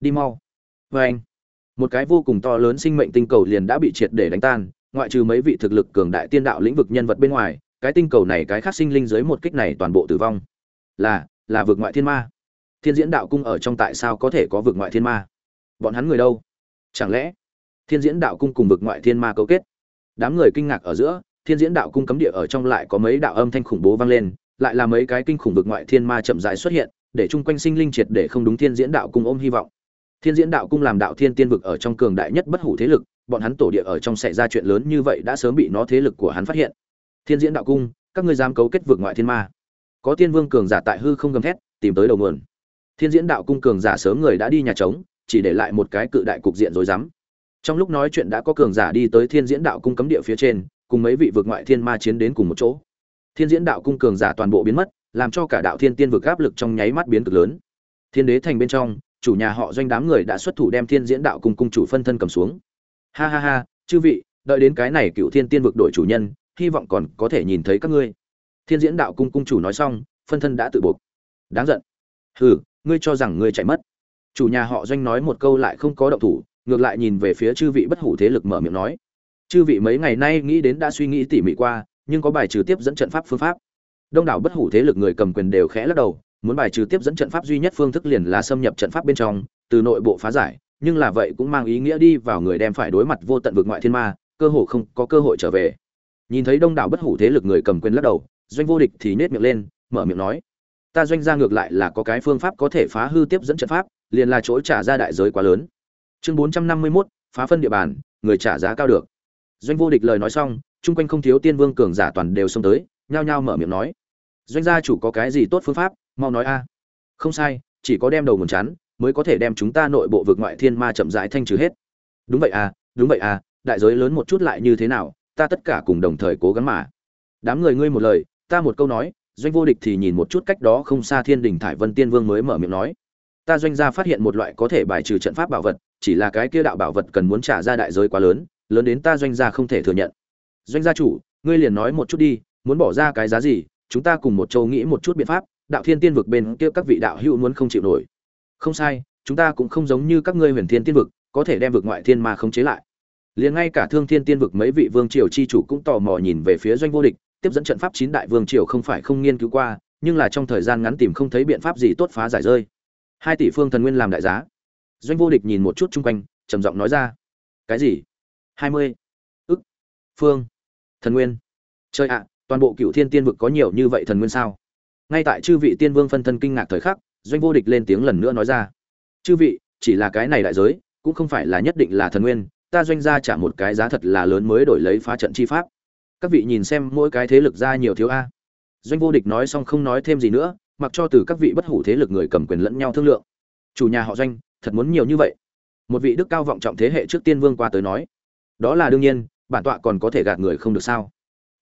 đi mau. Vê anh. Một cái vô cùng to lớn sinh mệnh tinh cầu liền đã bị triệt để đánh tan, ngoại trừ mấy vị thực lực cường đại tiên đạo lĩnh vực nhân vật bên ngoài, cái tinh cầu này cái khác sinh linh dưới một kích này toàn bộ tử vong. Là là vực ngoại thiên ma. Thiên diễn đạo cung ở trong tại sao có thể có vực ngoại thiên ma? Bọn hắn người đâu? Chẳng lẽ, thiên diễn đạo cung cùng vực ngoại thiên ma cấu kết? Đám người kinh ngạc ở giữa, thiên diễn đạo cung cấm địa ở trong lại có mấy đạo âm thanh khủng bố vang lên, lại là mấy cái kinh khủng vực ngoại thiên ma chậm rãi xuất hiện, để chung quanh sinh linh triệt để không đúng thiên diễn đạo cung ôm hy vọng thiên diễn đạo cung làm đạo thiên tiên vực ở trong cường đại nhất bất hủ thế lực, bọn hắn tổ địa ở trong xảy ra chuyện lớn như vậy đã sớm bị nó thế lực của hắn phát hiện. Thiên diễn đạo cung, các ngươi dám cấu kết vực ngoại thiên ma. Có tiên vương cường giả tại hư không gầm thét, tìm tới đầu nguồn. Thiên diễn đạo cung cường giả sớm người đã đi nhà trống, chỉ để lại một cái cự đại cục diện rối rắm. Trong lúc nói chuyện đã có cường giả đi tới thiên diễn đạo cung cấm địa phía trên, cùng mấy vị vực ngoại thiên ma chiến đến cùng một chỗ. Thiên diễn đạo cung cường giả toàn bộ biến mất, làm cho cả đạo thiên tiên vực áp lực trong nháy mắt biến cực lớn. Thiên đế thành bên trong chủ nhà họ doanh đám người đã xuất thủ đem thiên diễn đạo cung cung chủ phân thân cầm xuống. Ha ha ha, chư vị, đợi đến cái này cựu thiên tiên vực đổi chủ nhân, hy vọng còn có thể nhìn thấy các ngươi. Thiên diễn đạo cung cung chủ nói xong, phân thân đã tự buộc. Đáng giận. Hừ, ngươi cho rằng ngươi chạy mất. Chủ nhà họ doanh nói một câu lại không có động thủ, ngược lại nhìn về phía chư vị bất hủ thế lực mở miệng nói. Chư vị mấy ngày nay nghĩ đến đã suy nghĩ tỉ mỉ qua, nhưng có bài trừ tiếp dẫn trận pháp phương pháp. Đông đảo bất hủ thế lực người cầm quyền đều khẽ lắc đầu muốn bài trừ tiếp dẫn trận pháp duy nhất phương thức liền là xâm nhập trận pháp bên trong từ nội bộ phá giải nhưng là vậy cũng mang ý nghĩa đi vào người đem phải đối mặt vô tận vực ngoại thiên ma cơ hội không có cơ hội trở về. Nhìn thấy đông đảo bất hủ thế lực người cầm quyền lắc đầu doanh vô địch thì nết miệng lên mở miệng nói ta doanh ra ngược lại là có cái phương pháp có thể phá hư tiếp dẫn trận pháp liền là chỗ trả ra đại giới quá lớn. Chương bốn trăm năm mươi 451, phá phân địa bàn người trả giá cao được. Doanh vô địch lời nói xong chung quanh không thiếu tiên vương cường giả toàn đều xông tới nhao nhao mở miệng nói doanh gia chủ có cái gì tốt phương pháp mau nói a. Không sai, chỉ có đem đầu nguồn chắn mới có thể đem chúng ta nội bộ vực ngoại thiên ma chậm rãi thanh trừ hết. Đúng vậy à đúng vậy à đại giới lớn một chút lại như thế nào, ta tất cả cùng đồng thời cố gắng mà. Đám người ngươi một lời, ta một câu nói, doanh vô địch thì nhìn một chút cách đó không xa thiên đình thải vân tiên vương mới mở miệng nói. Ta doanh gia phát hiện một loại có thể bài trừ trận pháp bảo vật, chỉ là cái kia đạo bảo vật cần muốn trả ra đại giới quá lớn lớn đến ta doanh gia không thể thừa nhận. Doanh gia chủ, ngươi liền nói một chút đi, muốn bỏ ra cái giá gì, chúng ta cùng một châu nghĩ một chút biện pháp đạo thiên tiên vực bên kia các vị đạo hữu muốn không chịu nổi. Không sai, chúng ta cũng không giống như các ngươi huyền thiên tiên vực, có thể đem vực ngoại thiên ma khống chế lại. Liền ngay cả thương thiên tiên vực mấy vị vương triều chi chủ cũng tò mò nhìn về phía doanh vô địch, tiếp dẫn trận pháp chín đại vương triều không phải không nghiên cứu qua, nhưng là trong thời gian ngắn tìm không thấy biện pháp gì tốt phá giải rơi. Hai tỷ phương thần nguyên làm đại giá. Doanh vô địch nhìn một chút chung quanh, trầm giọng nói ra. Cái gì? Hai mươi. Ức. Phương. Thần nguyên. Chơi ạ, toàn bộ cựu thiên tiên vực có nhiều như vậy thần nguyên sao? Ngay tại chư vị tiên vương phân thân kinh ngạc thời khắc, doanh vô địch lên tiếng lần nữa nói ra. Chư vị, chỉ là cái này đại giới, cũng không phải là nhất định là thần nguyên, ta doanh ra trả một cái giá thật là lớn mới đổi lấy phá trận chi pháp. Các vị nhìn xem mỗi cái thế lực ra nhiều thiếu a. Doanh vô địch nói xong không nói thêm gì nữa, mặc cho từ các vị bất hủ thế lực người cầm quyền lẫn nhau thương lượng. Chủ nhà họ doanh, thật muốn nhiều như vậy? Một vị đức cao vọng trọng thế hệ trước tiên vương qua tới nói. Đó là đương nhiên, bản tọa còn có thể gạt người không được sao?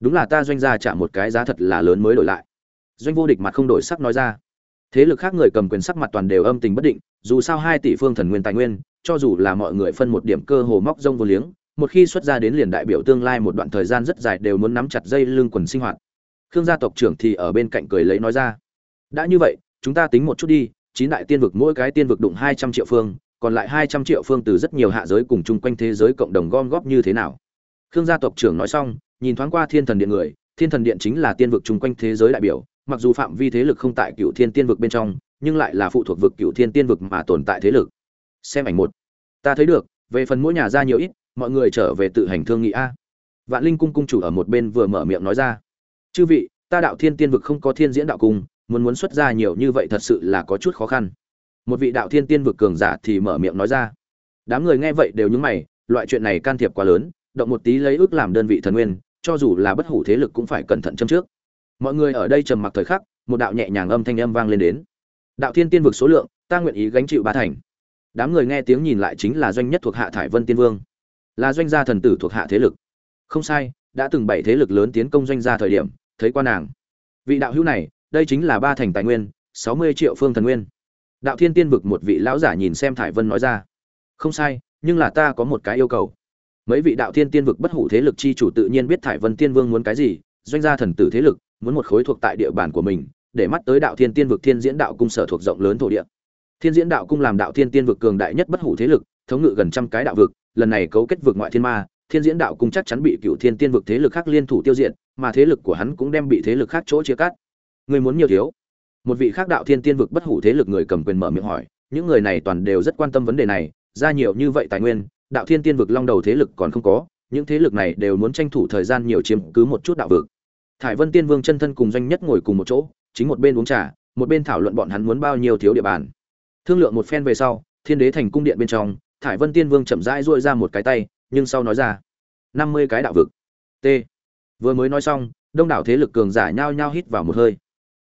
Đúng là ta doanh gia trả một cái giá thật là lớn mới đổi lại doanh vô địch mặt không đổi sắc nói ra. Thế lực khác người cầm quyền sắc mặt toàn đều âm tình bất định, dù sao hai tỷ phương thần nguyên tài nguyên, cho dù là mọi người phân một điểm cơ hồ móc rông vô liếng, một khi xuất ra đến liền đại biểu tương lai một đoạn thời gian rất dài đều muốn nắm chặt dây lưng quần sinh hoạt. Khương gia tộc trưởng thì ở bên cạnh cười lấy nói ra. Đã như vậy, chúng ta tính một chút đi, chín đại tiên vực mỗi cái tiên vực đụng hai trăm triệu phương, còn lại hai trăm triệu phương từ rất nhiều hạ giới cùng chung quanh thế giới cộng đồng gom góp như thế nào? Khương gia tộc trưởng nói xong, nhìn thoáng qua thiên thần điện người, thiên thần điện chính là tiên vực chung quanh thế giới đại biểu mặc dù phạm vi thế lực không tại cựu thiên tiên vực bên trong, nhưng lại là phụ thuộc vực cựu thiên tiên vực mà tồn tại thế lực. Xem ảnh một. Ta thấy được, về phần mỗi nhà ra nhiều ít, mọi người trở về tự hành thương nghị a. Vạn linh cung cung chủ ở một bên vừa mở miệng nói ra. Chư vị, ta đạo thiên tiên vực không có thiên diễn đạo cung, muốn muốn xuất ra nhiều như vậy thật sự là có chút khó khăn. Một vị đạo thiên tiên vực cường giả thì mở miệng nói ra. Đám người nghe vậy đều nhúng mày, loại chuyện này can thiệp quá lớn, động một tí lấy ước làm đơn vị thần nguyên, cho dù là bất hủ thế lực cũng phải cẩn thận châm trước mọi người ở đây trầm mặc thời khắc, một đạo nhẹ nhàng âm thanh âm vang lên đến. Đạo thiên tiên vực số lượng, ta nguyện ý gánh chịu ba thành. Đám người nghe tiếng nhìn lại chính là doanh nhất thuộc hạ thải vân tiên vương. Là doanh gia thần tử thuộc hạ thế lực. Không sai, đã từng bảy thế lực lớn tiến công doanh gia thời điểm, thấy qua nàng. Vị đạo hữu này, đây chính là ba thành tài nguyên, sáu mươi triệu phương thần nguyên. Đạo thiên tiên vực một vị lão giả nhìn xem thải vân nói ra. Không sai, nhưng là ta có một cái yêu cầu. Mấy vị đạo thiên tiên vực bất hủ thế lực chi chủ tự nhiên biết thải vân tiên vương muốn cái gì, doanh gia thần tử thế lực muốn một khối thuộc tại địa bàn của mình, để mắt tới đạo thiên tiên vực thiên diễn đạo cung sở thuộc rộng lớn thổ địa. Thiên diễn đạo cung làm đạo thiên tiên vực cường đại nhất bất hủ thế lực, thống ngự gần trăm cái đạo vực, lần này cấu kết vực ngoại thiên ma, thiên diễn đạo cung chắc chắn bị cựu thiên tiên vực thế lực khác liên thủ tiêu diệt, mà thế lực của hắn cũng đem bị thế lực khác chỗ chia cắt. Người muốn nhiều thiếu? Một vị khác đạo thiên tiên vực bất hủ thế lực người cầm quyền mở miệng hỏi, những người này toàn đều rất quan tâm vấn đề này, ra nhiều như vậy tài nguyên, đạo thiên tiên vực long đầu thế lực còn không có, những thế lực này đều muốn tranh thủ thời gian nhiều chiếm cứ một chút đạo vực thải vân tiên vương chân thân cùng doanh nhất ngồi cùng một chỗ, chính một bên uống trà, một bên thảo luận bọn hắn muốn bao nhiêu thiếu địa bàn. Thương lượng một phen về sau, thiên đế thành cung điện bên trong, thải vân tiên vương chậm rãi duỗi ra một cái tay, nhưng sau nói ra, năm mươi cái đạo vực. T. Vừa mới nói xong, đông đảo thế lực cường giả nhao nhao hít vào một hơi.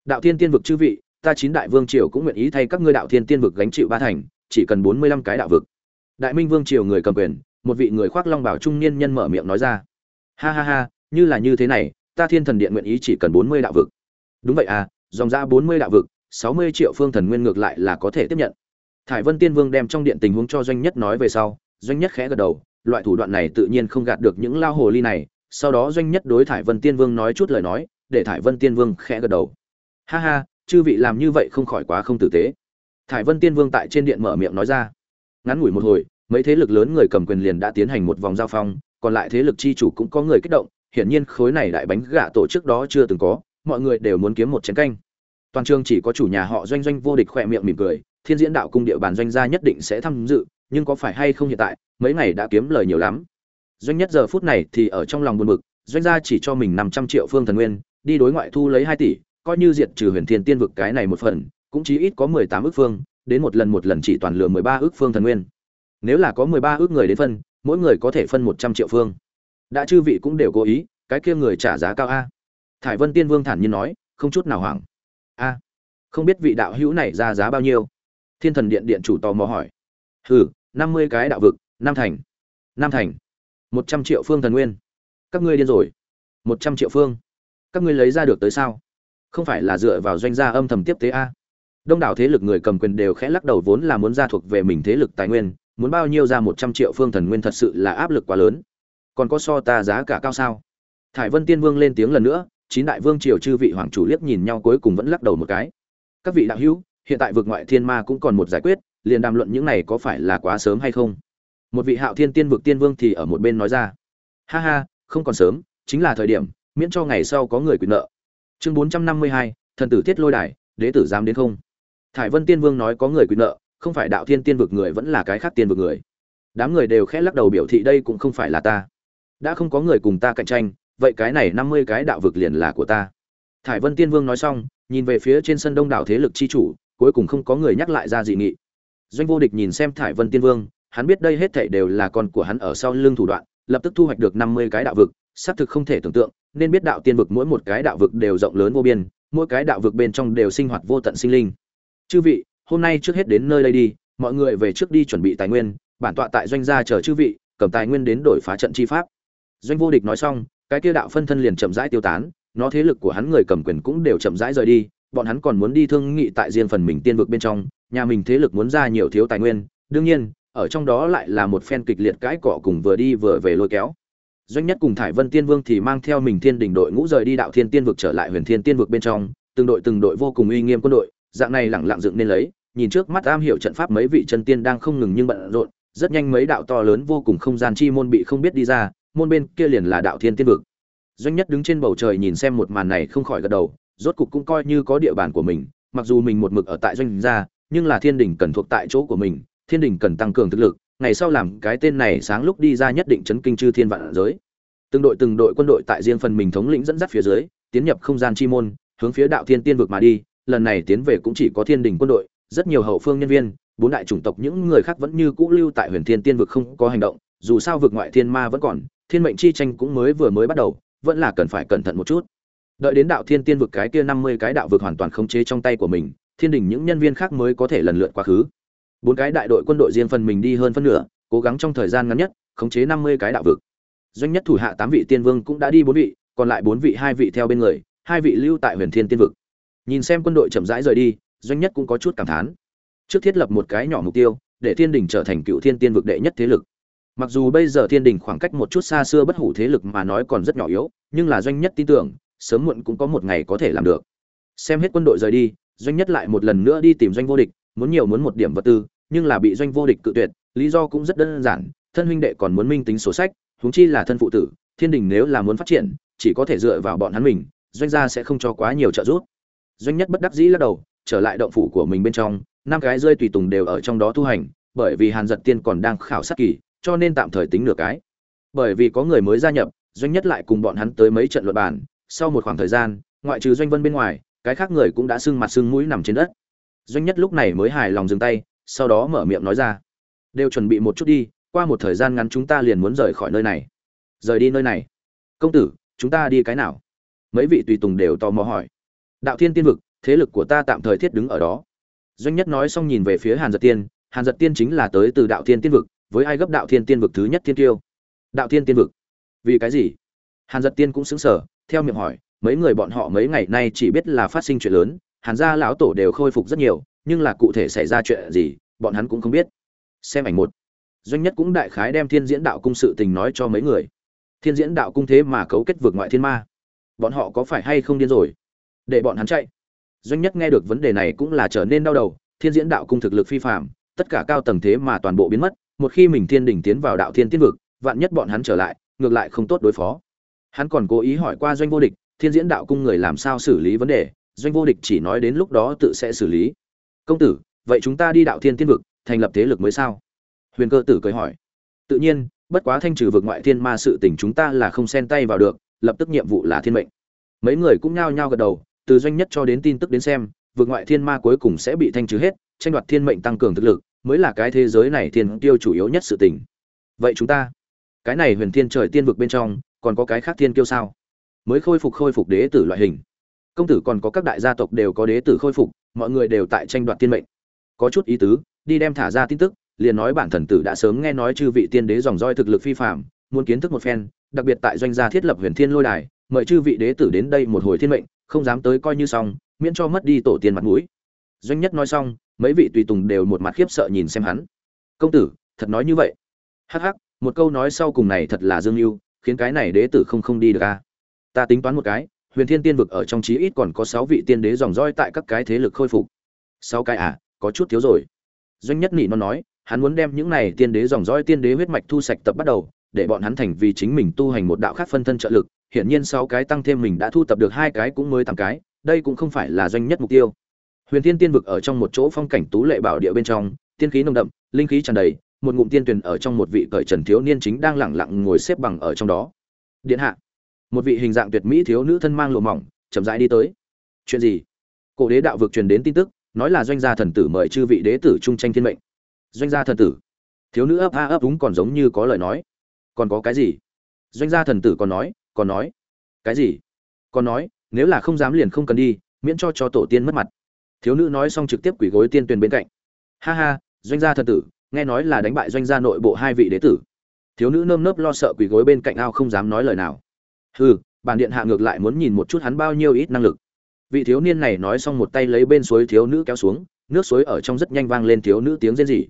Đạo thiên tiên vực chư vị, ta chín đại vương triều cũng nguyện ý thay các ngươi đạo thiên tiên vực gánh chịu ba thành, chỉ cần bốn mươi lăm cái đạo vực. Đại minh vương triều người cầm quyền, một vị người khoác long bảo trung niên nhân mở miệng nói ra, ha ha ha, như là như thế này ta thiên thần điện nguyện ý chỉ cần bốn mươi đạo vực. Đúng vậy à dòng ra bốn mươi đạo vực, sáu mươi triệu phương thần nguyên ngược lại là có thể tiếp nhận. Thải vân tiên vương đem trong điện tình huống cho doanh nhất nói về sau, doanh nhất khẽ gật đầu, loại thủ đoạn này tự nhiên không gạt được những lao hồ ly này. Sau đó doanh nhất đối thải vân tiên vương nói chút lời nói, để thải vân tiên vương khẽ gật đầu. Ha ha, chư vị làm như vậy không khỏi quá không tử tế. Thải vân tiên vương tại trên điện mở miệng nói ra. Ngắn ngủi một hồi, mấy thế lực lớn người cầm quyền liền đã tiến hành một vòng giao phong, còn lại thế lực chi chủ cũng có người kích động hiển nhiên khối này đại bánh gạ tổ chức đó chưa từng có, mọi người đều muốn kiếm một chén canh. Toàn trường chỉ có chủ nhà họ doanh doanh vô địch khỏe miệng mỉm cười, thiên diễn đạo cung địa bàn doanh gia nhất định sẽ tham dự, nhưng có phải hay không hiện tại, mấy ngày đã kiếm lời nhiều lắm. Doanh nhất giờ phút này thì ở trong lòng buồn bực, doanh gia chỉ cho mình năm trăm triệu phương thần nguyên, đi đối ngoại thu lấy hai tỷ, coi như diệt trừ huyền thiên tiên vực cái này một phần, cũng chí ít có mười tám ước phương, đến một lần một lần chỉ toàn lừa mười ba ước phương thần nguyên. Nếu là có mười ba ước người đến phân, mỗi người có thể phân một trăm triệu phương đã chư vị cũng đều cố ý, cái kia người trả giá cao a. Thải vân tiên vương thản nhiên nói, không chút nào hoảng. A, không biết vị đạo hữu này ra giá bao nhiêu? Thiên thần điện điện chủ tò mò hỏi. Hừ, năm mươi cái đạo vực, năm thành. Năm thành. Một trăm triệu phương thần nguyên. Các ngươi điên rồi. Một trăm triệu phương. Các ngươi lấy ra được tới sao? Không phải là dựa vào doanh gia âm thầm tiếp tế a? Đông đảo thế lực người cầm quyền đều khẽ lắc đầu vốn là muốn ra thuộc về mình thế lực tài nguyên, muốn bao nhiêu ra một trăm triệu phương thần nguyên thật sự là áp lực quá lớn còn có so ta giá cả cao sao? Thải vân tiên vương lên tiếng lần nữa, chín đại vương triều chư vị hoàng chủ liếc nhìn nhau cuối cùng vẫn lắc đầu một cái. Các vị đạo hữu, hiện tại vực ngoại thiên ma cũng còn một giải quyết, liền đàm luận những này có phải là quá sớm hay không? Một vị hạo thiên tiên vực tiên vương thì ở một bên nói ra. Ha ha, không còn sớm, chính là thời điểm, miễn cho ngày sau có người quyền nợ. Chương bốn trăm năm mươi hai, thần tử thiết lôi đài, đế tử dám đến không? Thải vân tiên vương nói có người quyền nợ, không phải đạo thiên tiên vực người vẫn là cái khác tiên vực người. Đám người đều khẽ lắc đầu biểu thị đây cũng không phải là ta đã không có người cùng ta cạnh tranh, vậy cái này năm mươi cái đạo vực liền là của ta. Thải vân tiên vương nói xong, nhìn về phía trên sân đông đảo thế lực chi chủ, cuối cùng không có người nhắc lại ra dị nghị. Doanh vô địch nhìn xem thải vân tiên vương, hắn biết đây hết thảy đều là con của hắn ở sau lưng thủ đoạn, lập tức thu hoạch được năm mươi cái đạo vực, xác thực không thể tưởng tượng, nên biết đạo tiên vực mỗi một cái đạo vực đều rộng lớn vô biên, mỗi cái đạo vực bên trong đều sinh hoạt vô tận sinh linh. Chư vị, hôm nay trước hết đến nơi đây đi, mọi người về trước đi chuẩn bị tài nguyên, bản tọa tại doanh gia chờ chư vị, cầm tài nguyên đến đổi phá trận chi pháp doanh vô địch nói xong, cái kia đạo phân thân liền chậm rãi tiêu tán, nó thế lực của hắn người cầm quyền cũng đều chậm rãi rời đi, bọn hắn còn muốn đi thương nghị tại riêng phần mình tiên vực bên trong, nhà mình thế lực muốn ra nhiều thiếu tài nguyên, đương nhiên, ở trong đó lại là một phen kịch liệt cãi cọ cùng vừa đi vừa về lôi kéo. Doanh nhất cùng thải vân tiên vương thì mang theo mình thiên đình đội ngũ rời đi đạo thiên tiên vực trở lại huyền thiên tiên vực bên trong, từng đội từng đội vô cùng uy nghiêm quân đội, dạng này lẳng lặng dựng nên lấy, nhìn trước mắt am hiểu trận pháp mấy vị chân tiên đang không ngừng nhưng bận rộn, rất nhanh mấy đạo to lớn vô cùng không gian chi môn bị không biết đi ra môn bên kia liền là đạo thiên tiên vực. Doanh nhất đứng trên bầu trời nhìn xem một màn này không khỏi gật đầu, rốt cục cũng coi như có địa bàn của mình, mặc dù mình một mực ở tại doanh gia, nhưng là thiên đình cần thuộc tại chỗ của mình, thiên đình cần tăng cường thực lực, ngày sau làm cái tên này sáng lúc đi ra nhất định chấn kinh chư thiên vạn giới. Từng đội từng đội quân đội tại riêng phần mình thống lĩnh dẫn dắt phía dưới, tiến nhập không gian chi môn, hướng phía đạo thiên tiên vực mà đi, lần này tiến về cũng chỉ có thiên đình quân đội, rất nhiều hậu phương nhân viên, bốn đại chủng tộc những người khác vẫn như cũ lưu tại huyền thiên tiên vực không có hành động, dù sao vực ngoại thiên ma vẫn còn thiên mệnh chi tranh cũng mới vừa mới bắt đầu, vẫn là cần phải cẩn thận một chút. Đợi đến đạo thiên tiên vực cái kia năm mươi cái đạo vực hoàn toàn khống chế trong tay của mình, thiên đình những nhân viên khác mới có thể lần lượt quá khứ. Bốn cái đại đội quân đội riêng phần mình đi hơn phân nửa, cố gắng trong thời gian ngắn nhất, khống chế năm mươi cái đạo vực. Doanh nhất thủ hạ tám vị tiên vương cũng đã đi bốn vị, còn lại bốn vị, hai vị theo bên người, hai vị lưu tại huyền thiên tiên vực. Nhìn xem quân đội chậm rãi rời đi, doanh nhất cũng có chút cảm thán. Trước thiết lập một cái nhỏ mục tiêu, để thiên đình trở thành cựu thiên tiên vực đệ nhất thế lực mặc dù bây giờ thiên đình khoảng cách một chút xa xưa bất hủ thế lực mà nói còn rất nhỏ yếu, nhưng là doanh nhất tin tưởng, sớm muộn cũng có một ngày có thể làm được. Xem hết quân đội rời đi, doanh nhất lại một lần nữa đi tìm doanh vô địch, muốn nhiều muốn một điểm vật tư, nhưng là bị doanh vô địch cự tuyệt, lý do cũng rất đơn giản, thân huynh đệ còn muốn minh tính sổ sách, huống chi là thân phụ tử, thiên đình nếu là muốn phát triển, chỉ có thể dựa vào bọn hắn mình, doanh gia sẽ không cho quá nhiều trợ giúp. Doanh nhất bất đắc dĩ lắc đầu, trở lại động phủ của mình bên trong, năm cái rơi tùy tùng đều ở trong đó tu hành, bởi vì hàn giật tiên còn đang khảo sát kỳ cho nên tạm thời tính nửa cái. Bởi vì có người mới gia nhập, doanh nhất lại cùng bọn hắn tới mấy trận luận bàn, sau một khoảng thời gian, ngoại trừ doanh vân bên ngoài, cái khác người cũng đã sưng mặt sưng mũi nằm trên đất. Doanh nhất lúc này mới hài lòng dừng tay, sau đó mở miệng nói ra. Đều chuẩn bị một chút đi, qua một thời gian ngắn chúng ta liền muốn rời khỏi nơi này. Rời đi nơi này. Công tử, chúng ta đi cái nào? Mấy vị tùy tùng đều tò mò hỏi. Đạo thiên tiên vực, thế lực của ta tạm thời thiết đứng ở đó. Doanh nhất nói xong nhìn về phía hàn Dật tiên. Hàn Dật tiên chính là tới từ đạo thiên tiên vực với ai gấp đạo thiên tiên vực thứ nhất thiên tiêu? Đạo thiên tiên vực. Vì cái gì? Hàn giật tiên cũng xứng sở theo miệng hỏi, mấy người bọn họ mấy ngày nay chỉ biết là phát sinh chuyện lớn, hàn gia lão tổ đều khôi phục rất nhiều, nhưng là cụ thể xảy ra chuyện gì, bọn hắn cũng không biết. Xem ảnh một. Doanh nhất cũng đại khái đem thiên diễn đạo cung sự tình nói cho mấy người. Thiên diễn đạo cung thế mà cấu kết vượt ngoại thiên ma. Bọn họ có phải hay không điên rồi? Để bọn hắn chạy. Doanh nhất nghe được vấn đề này cũng là trở nên đau đầu, thiên diễn đạo cung thực lực phi phạm tất cả cao tầng thế mà toàn bộ biến mất một khi mình thiên đỉnh tiến vào đạo thiên tiên vực, vạn nhất bọn hắn trở lại, ngược lại không tốt đối phó. Hắn còn cố ý hỏi qua doanh vô địch, thiên diễn đạo cung người làm sao xử lý vấn đề, doanh vô địch chỉ nói đến lúc đó tự sẽ xử lý. Công tử, vậy chúng ta đi đạo thiên tiên vực, thành lập thế lực mới sao? Huyền cơ tử cười hỏi. Tự nhiên, bất quá thanh trừ vực ngoại thiên ma sự tình chúng ta là không xen tay vào được, lập tức nhiệm vụ là thiên mệnh. Mấy người cũng nhao nhao gật đầu, từ doanh nhất cho đến tin tức đến xem, vực ngoại thiên ma cuối cùng sẽ bị thanh trừ hết, tranh đoạt thiên mệnh tăng cường thực lực mới là cái thế giới này thiên tiêu chủ yếu nhất sự tình. Vậy chúng ta, cái này huyền thiên trời tiên vực bên trong, còn có cái khác thiên kiêu sao? Mới khôi phục khôi phục đế tử loại hình. Công tử còn có các đại gia tộc đều có đế tử khôi phục, mọi người đều tại tranh đoạt tiên mệnh. Có chút ý tứ, đi đem thả ra tin tức, liền nói bản thần tử đã sớm nghe nói chư vị tiên đế dòng roi thực lực phi phạm muốn kiến thức một phen, đặc biệt tại doanh gia thiết lập huyền thiên lôi đài, mời chư vị đế tử đến đây một hồi thiên mệnh, không dám tới coi như xong, miễn cho mất đi tổ tiên mặt mũi doanh nhất nói xong, mấy vị tùy tùng đều một mặt khiếp sợ nhìn xem hắn. Công tử, thật nói như vậy? Hắc hắc, một câu nói sau cùng này thật là dương mưu khiến cái này đế tử không không đi được a. Ta tính toán một cái, huyền thiên tiên vực ở trong chí ít còn có sáu vị tiên đế dòng roi tại các cái thế lực khôi phục. Sáu cái à có chút thiếu rồi. Doanh nhất nỉ nó nói, hắn muốn đem những này tiên đế dòng roi tiên đế huyết mạch thu sạch tập bắt đầu, để bọn hắn thành vì chính mình tu hành một đạo khác phân thân trợ lực, hiển nhiên sáu cái tăng thêm mình đã thu tập được hai cái cũng mới tám cái, đây cũng không phải là doanh nhất mục tiêu huyền tiên tiên vực ở trong một chỗ phong cảnh tú lệ bảo địa bên trong, tiên khí nồng đậm, linh khí tràn đầy, một ngụm tiên tuyền ở trong một vị cởi trần thiếu niên chính đang lẳng lặng ngồi xếp bằng ở trong đó. Điện hạ, một vị hình dạng tuyệt mỹ thiếu nữ thân mang lụa mỏng, chậm rãi đi tới. Chuyện gì? Cổ đế đạo vực truyền đến tin tức, nói là doanh gia thần tử mời chư vị đế tử trung tranh thiên mệnh. Doanh gia thần tử. Thiếu nữ ấp a ấp úng còn giống như có lời nói. Còn có cái gì? Doanh gia thần tử còn nói còn nói. Cái gì? Còn nói, nếu là không dám liền không cần đi, miễn cho cho tổ tiên mất mặt thiếu nữ nói xong trực tiếp quỷ gối tiên tuyền bên cạnh. Ha ha, doanh gia thần tử, nghe nói là đánh bại doanh gia nội bộ hai vị đế tử. Thiếu nữ nơm nớp lo sợ quỷ gối bên cạnh ao không dám nói lời nào. Hừ, bản điện hạ ngược lại muốn nhìn một chút hắn bao nhiêu ít năng lực. Vị thiếu niên này nói xong một tay lấy bên suối thiếu nữ kéo xuống, nước suối ở trong rất nhanh vang lên thiếu nữ tiếng rên rỉ.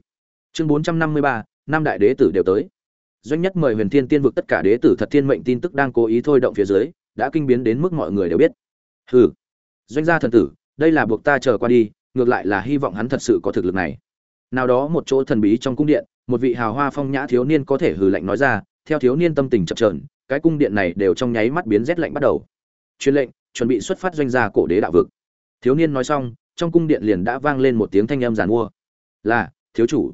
Chương bốn trăm năm mươi ba, năm đại đế tử đều tới. Doanh nhất mời huyền thiên tiên vực tất cả đế tử thật thiên mệnh tin tức đang cố ý thôi động phía dưới, đã kinh biến đến mức mọi người đều biết. Hừ, doanh gia thần tử đây là buộc ta chờ qua đi, ngược lại là hy vọng hắn thật sự có thực lực này. Nào đó một chỗ thần bí trong cung điện, một vị hào hoa phong nhã thiếu niên có thể hừ lạnh nói ra, theo thiếu niên tâm tình chập trờn cái cung điện này đều trong nháy mắt biến rét lạnh bắt đầu. Truyền lệnh, chuẩn bị xuất phát doanh gia cổ đế đạo vực. Thiếu niên nói xong, trong cung điện liền đã vang lên một tiếng thanh âm giàn mua. Là, thiếu chủ.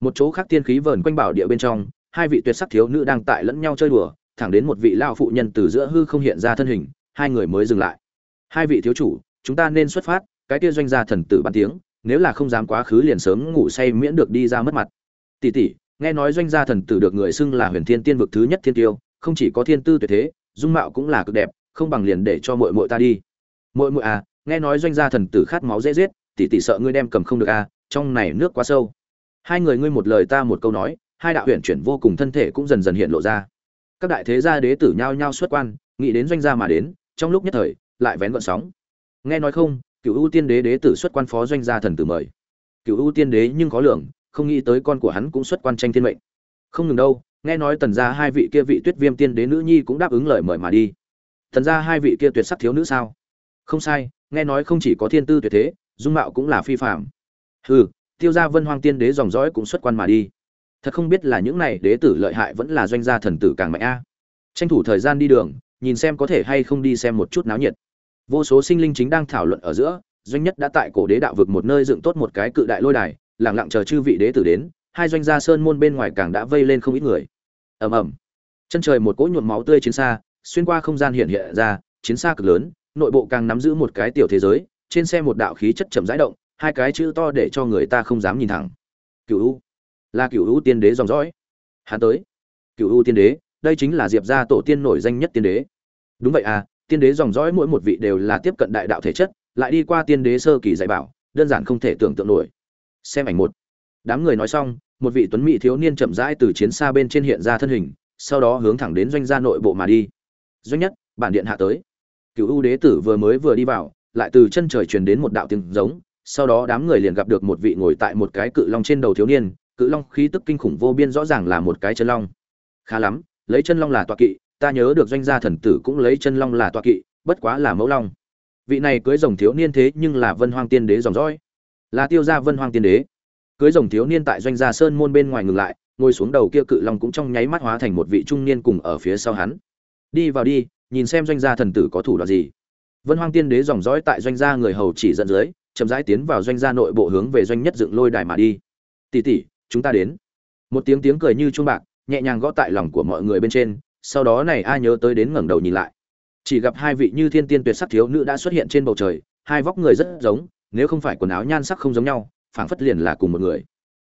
Một chỗ khác tiên khí vờn quanh bảo địa bên trong, hai vị tuyệt sắc thiếu nữ đang tại lẫn nhau chơi đùa, thẳng đến một vị lao phụ nhân từ giữa hư không hiện ra thân hình, hai người mới dừng lại. Hai vị thiếu chủ chúng ta nên xuất phát, cái kia doanh gia thần tử bàn tiếng, nếu là không dám quá khứ liền sớm ngủ say miễn được đi ra mất mặt. Tỷ tỷ, nghe nói doanh gia thần tử được người xưng là huyền thiên tiên vực thứ nhất thiên tiêu, không chỉ có thiên tư tuyệt thế, dung mạo cũng là cực đẹp, không bằng liền để cho muội muội ta đi. Muội muội à nghe nói doanh gia thần tử khát máu dễ giết, tỷ tỷ sợ ngươi đem cầm không được à trong này nước quá sâu. Hai người ngươi một lời ta một câu nói, hai đạo huyền chuyển vô cùng thân thể cũng dần dần hiện lộ ra. Các đại thế gia đế tử nhao nhao xuất quan, nghĩ đến doanh gia mà đến, trong lúc nhất thời, lại vén gọn sóng nghe nói không, cựu ưu tiên đế đế tử xuất quan phó doanh gia thần tử mời. Cựu ưu tiên đế nhưng có lượng không nghĩ tới con của hắn cũng xuất quan tranh thiên mệnh. Không ngừng đâu, nghe nói tần gia hai vị kia vị tuyết viêm tiên đế nữ nhi cũng đáp ứng lời mời mà đi. Tần gia hai vị kia tuyệt sắc thiếu nữ sao? Không sai, nghe nói không chỉ có thiên tư tuyệt thế, dung mạo cũng là phi phạm hừ, tiêu gia vân hoang tiên đế dòng dõi cũng xuất quan mà đi. Thật không biết là những này đế tử lợi hại vẫn là doanh gia thần tử càng mạnh a. Tranh thủ thời gian đi đường, nhìn xem có thể hay không đi xem một chút náo nhiệt vô số sinh linh chính đang thảo luận ở giữa, doanh nhất đã tại cổ đế đạo vực một nơi dựng tốt một cái cự đại lôi đài lẳng lặng chờ chư vị đế tử đến, hai doanh gia sơn môn bên ngoài càng đã vây lên không ít người. Ầm ầm. Chân trời một cỗ nhuộm máu tươi chiến xa, xuyên qua không gian hiện hiện ra, chiến xa cực lớn, nội bộ càng nắm giữ một cái tiểu thế giới, trên xe một đạo khí chất chậm rãi động, hai cái chữ to để cho người ta không dám nhìn thẳng. Cựu u. Là cựu u tiên đế dòng dõi. Hắn tới. Cựu u tiên đế, đây chính là diệp gia tổ tiên nổi danh nhất tiên đế. Đúng vậy à tiên đế dòng dõi mỗi một vị đều là tiếp cận đại đạo thể chất, lại đi qua tiên đế sơ kỳ dạy bảo, đơn giản không thể tưởng tượng nổi. Xem ảnh một. Đám người nói xong, một vị tuấn mỹ thiếu niên chậm rãi từ chiến xa bên trên hiện ra thân hình, sau đó hướng thẳng đến doanh gia nội bộ mà đi. Doanh nhất, bản điện hạ tới. Cựu ưu đế tử vừa mới vừa đi vào, lại từ chân trời truyền đến một đạo tiếng giống, sau đó đám người liền gặp được một vị ngồi tại một cái cự long trên đầu thiếu niên, cự long khí tức kinh khủng vô biên rõ ràng là một cái chân long. Khá lắm, lấy chân long là tọa kỵ ta nhớ được doanh gia thần tử cũng lấy chân long là tọa kỵ, bất quá là mẫu long. Vị này cưới rồng thiếu niên thế nhưng là vân hoang tiên đế dòng dõi. Là tiêu gia vân hoang tiên đế. Cưới rồng thiếu niên tại doanh gia sơn môn bên ngoài ngừng lại, ngồi xuống đầu kia cự long cũng trong nháy mắt hóa thành một vị trung niên cùng ở phía sau hắn. Đi vào đi, nhìn xem doanh gia thần tử có thủ đoạn gì. Vân hoang tiên đế dòng dõi tại doanh gia người hầu chỉ dẫn dưới, chậm rãi tiến vào doanh gia nội bộ hướng về doanh nhất dựng lôi đài mà đi. Tỷ tỷ, chúng ta đến. Một tiếng tiếng cười như chuông bạc, nhẹ nhàng gõ tại lòng của mọi người bên trên sau đó này ai nhớ tới đến ngẩng đầu nhìn lại. Chỉ gặp hai vị như thiên tiên tuyệt sắc thiếu nữ đã xuất hiện trên bầu trời, hai vóc người rất giống, nếu không phải quần áo nhan sắc không giống nhau, phảng phất liền là cùng một người.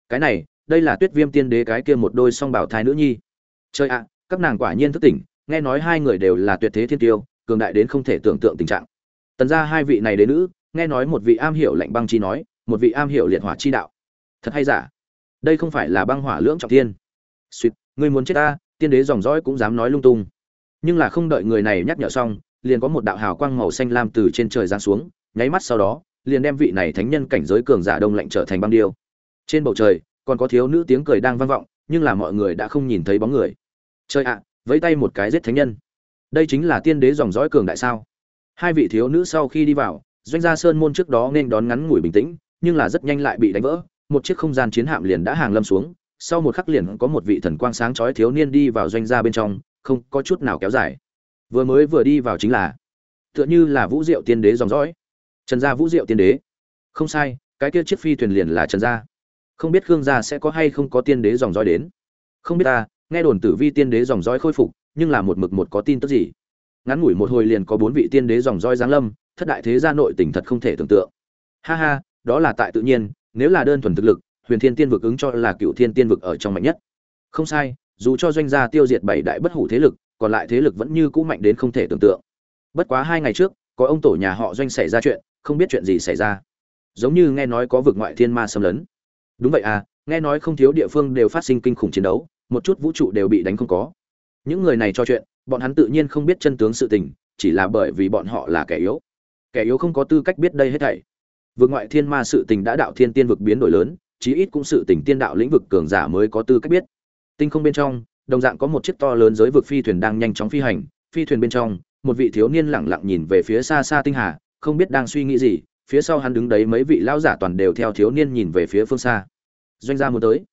Cái này, đây là tuyết viêm tiên đế cái kia một đôi song bảo thai nữ nhi. Chơi ạ, các nàng quả nhiên thức tỉnh, nghe nói hai người đều là tuyệt thế thiên tiêu, cường đại đến không thể tưởng tượng tình trạng. Tần ra hai vị này đế nữ, nghe nói một vị am hiểu lạnh băng chi nói, một vị am hiểu liệt hỏa chi đạo. Thật hay giả? Đây không phải là băng hỏa lưỡng trọng thiên. Suýt ngươi muốn chết ta tiên đế dòng dõi cũng dám nói lung tung. Nhưng là không đợi người này nhắc nhở xong, liền có một đạo hào quang màu xanh lam từ trên trời giáng xuống, nháy mắt sau đó, liền đem vị này thánh nhân cảnh giới cường giả đông lạnh trở thành băng điêu. Trên bầu trời, còn có thiếu nữ tiếng cười đang vang vọng, nhưng là mọi người đã không nhìn thấy bóng người. Chơi ạ, vẫy tay một cái giết thánh nhân. Đây chính là tiên đế dòng dõi cường đại sao? Hai vị thiếu nữ sau khi đi vào, doanh gia sơn môn trước đó nên đón ngắn ngủi bình tĩnh, nhưng là rất nhanh lại bị đánh vỡ, một chiếc không gian chiến hạm liền đã hàng lâm xuống sau một khắc liền có một vị thần quang sáng chói thiếu niên đi vào doanh gia bên trong, không có chút nào kéo dài. Vừa mới vừa đi vào chính là, tựa như là vũ diệu tiên đế dòng dõi. Trần gia vũ diệu tiên đế. Không sai, cái kia chiếc phi thuyền liền là trần gia. Không biết khương gia sẽ có hay không có tiên đế dòng dõi đến. Không biết ta, nghe đồn tử vi tiên đế dòng dõi khôi phục, nhưng là một mực một có tin tức gì? Ngắn ngủi một hồi liền có bốn vị tiên đế dòng dõi giáng lâm, thất đại thế gia nội tình thật không thể tưởng tượng. Ha ha, đó là tại tự nhiên, nếu là đơn thuần thực lực huyền thiên tiên vực ứng cho là cựu thiên tiên vực ở trong mạnh nhất. Không sai, dù cho doanh gia tiêu diệt bảy đại bất hủ thế lực, còn lại thế lực vẫn như cũ mạnh đến không thể tưởng tượng. Bất quá hai ngày trước, có ông tổ nhà họ doanh xảy ra chuyện, không biết chuyện gì xảy ra. Giống như nghe nói có vực ngoại thiên ma xâm lấn. Đúng vậy à nghe nói không thiếu địa phương đều phát sinh kinh khủng chiến đấu, một chút vũ trụ đều bị đánh không có. Những người này cho chuyện, bọn hắn tự nhiên không biết chân tướng sự tình, chỉ là bởi vì bọn họ là kẻ yếu. Kẻ yếu không có tư cách biết đây hết thảy. Vượt ngoại thiên ma sự tình đã đạo thiên tiên vực biến đổi lớn chí ít cũng sự tình tiên đạo lĩnh vực cường giả mới có tư cách biết. Tinh không bên trong, đồng dạng có một chiếc to lớn giới vực phi thuyền đang nhanh chóng phi hành. Phi thuyền bên trong, một vị thiếu niên lặng lặng nhìn về phía xa xa tinh hà, không biết đang suy nghĩ gì. Phía sau hắn đứng đấy mấy vị lão giả toàn đều theo thiếu niên nhìn về phía phương xa. Doanh gia muốn tới.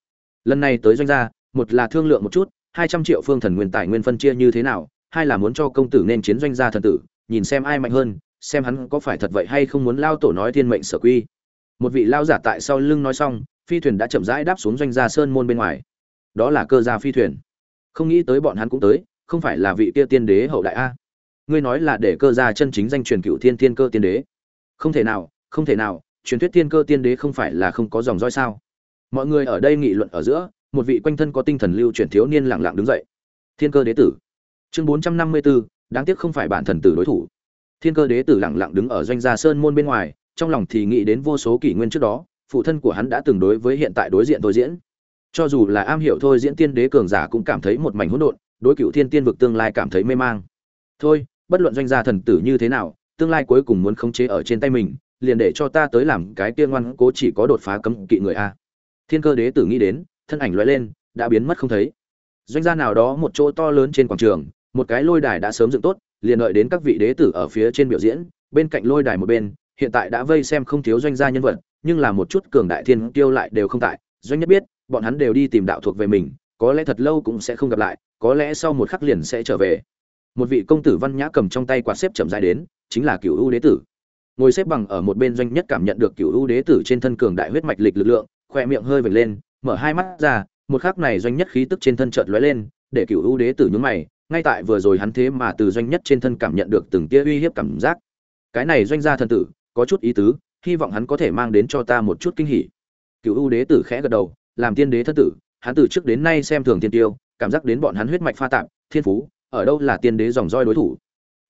Lần này tới doanh gia, một là thương lượng một chút, hai trăm triệu phương thần nguyên tài nguyên phân chia như thế nào, hai là muốn cho công tử nên chiến doanh gia thần tử, nhìn xem ai mạnh hơn, xem hắn có phải thật vậy hay không muốn lao tổ nói thiên mệnh sở quy. Một vị lao giả tại sau lưng nói xong phi thuyền đã chậm rãi đáp xuống doanh gia sơn môn bên ngoài. Đó là cơ gia phi thuyền. Không nghĩ tới bọn hắn cũng tới, không phải là vị kia tiên đế hậu đại a. Ngươi nói là để cơ gia chân chính danh truyền cựu thiên tiên cơ tiên đế. Không thể nào, không thể nào, truyền thuyết tiên cơ tiên đế không phải là không có dòng roi sao? Mọi người ở đây nghị luận ở giữa, một vị quanh thân có tinh thần lưu chuyển thiếu niên lặng lặng đứng dậy. Thiên cơ đế tử. Chương bốn trăm năm mươi bốn đáng tiếc không phải bản thần tử đối thủ. Thiên cơ đế tử lặng lặng đứng ở doanh gia sơn môn bên ngoài, trong lòng thì nghĩ đến vô số kỷ nguyên trước đó phụ thân của hắn đã từng đối với hiện tại đối diện thôi diễn. Cho dù là am hiểu thôi diễn tiên đế cường giả cũng cảm thấy một mảnh hỗn độn, đối cựu thiên tiên vực tương lai cảm thấy mê mang. Thôi, bất luận doanh gia thần tử như thế nào, tương lai cuối cùng muốn khống chế ở trên tay mình, liền để cho ta tới làm cái tiên ngoan cố chỉ có đột phá cấm kỵ người a. Thiên cơ đế tử nghĩ đến, thân ảnh loại lên, đã biến mất không thấy. Doanh gia nào đó một chỗ to lớn trên quảng trường, một cái lôi đài đã sớm dựng tốt, liền đợi đến các vị đế tử ở phía trên biểu diễn, bên cạnh lôi đài một bên, hiện tại đã vây xem không thiếu doanh gia nhân vật nhưng là một chút cường đại thiên tiêu lại đều không tại, doanh nhất biết, bọn hắn đều đi tìm đạo thuộc về mình, có lẽ thật lâu cũng sẽ không gặp lại, có lẽ sau một khắc liền sẽ trở về. Một vị công tử văn nhã cầm trong tay quạt xếp chậm dài đến, chính là cựu ưu đế tử. Ngồi xếp bằng ở một bên doanh nhất cảm nhận được cựu ưu đế tử trên thân cường đại huyết mạch lịch lực lượng, khoe miệng hơi vệt lên, mở hai mắt ra, một khắc này doanh nhất khí tức trên thân chợt lóe lên, để cựu ưu đế tử nhún mày, ngay tại vừa rồi hắn thế mà từ doanh nhất trên thân cảm nhận được từng tia uy hiếp cảm giác. Cái này doanh gia thần tử, có chút ý tứ hy vọng hắn có thể mang đến cho ta một chút kinh hỉ. Cựu ưu đế tử khẽ gật đầu, làm tiên đế thất tử, hắn từ trước đến nay xem thường tiên tiêu, cảm giác đến bọn hắn huyết mạch pha tạp, thiên phú, ở đâu là tiên đế dòng roi đối thủ.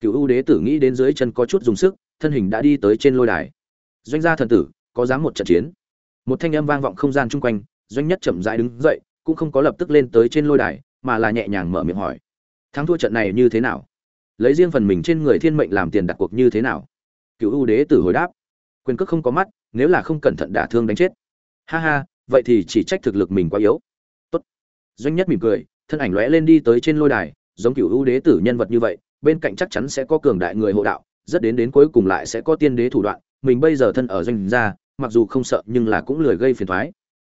Cựu ưu đế tử nghĩ đến dưới chân có chút dùng sức, thân hình đã đi tới trên lôi đài. Doanh gia thần tử, có dám một trận chiến? Một thanh âm vang vọng không gian chung quanh, doanh nhất chậm rãi đứng dậy, cũng không có lập tức lên tới trên lôi đài, mà là nhẹ nhàng mở miệng hỏi. Thắng thua trận này như thế nào? Lấy riêng phần mình trên người thiên mệnh làm tiền đặt cuộc như thế nào? Cựu ưu đế tử hồi đáp quyền cước không có mắt, nếu là không cẩn thận đả thương đánh chết. Ha ha, vậy thì chỉ trách thực lực mình quá yếu. Tốt. Doanh nhất mỉm cười, thân ảnh lóe lên đi tới trên lôi đài, giống cựu ưu đế tử nhân vật như vậy, bên cạnh chắc chắn sẽ có cường đại người hộ đạo, rất đến đến cuối cùng lại sẽ có tiên đế thủ đoạn, mình bây giờ thân ở doanh gia, mặc dù không sợ nhưng là cũng lười gây phiền thoái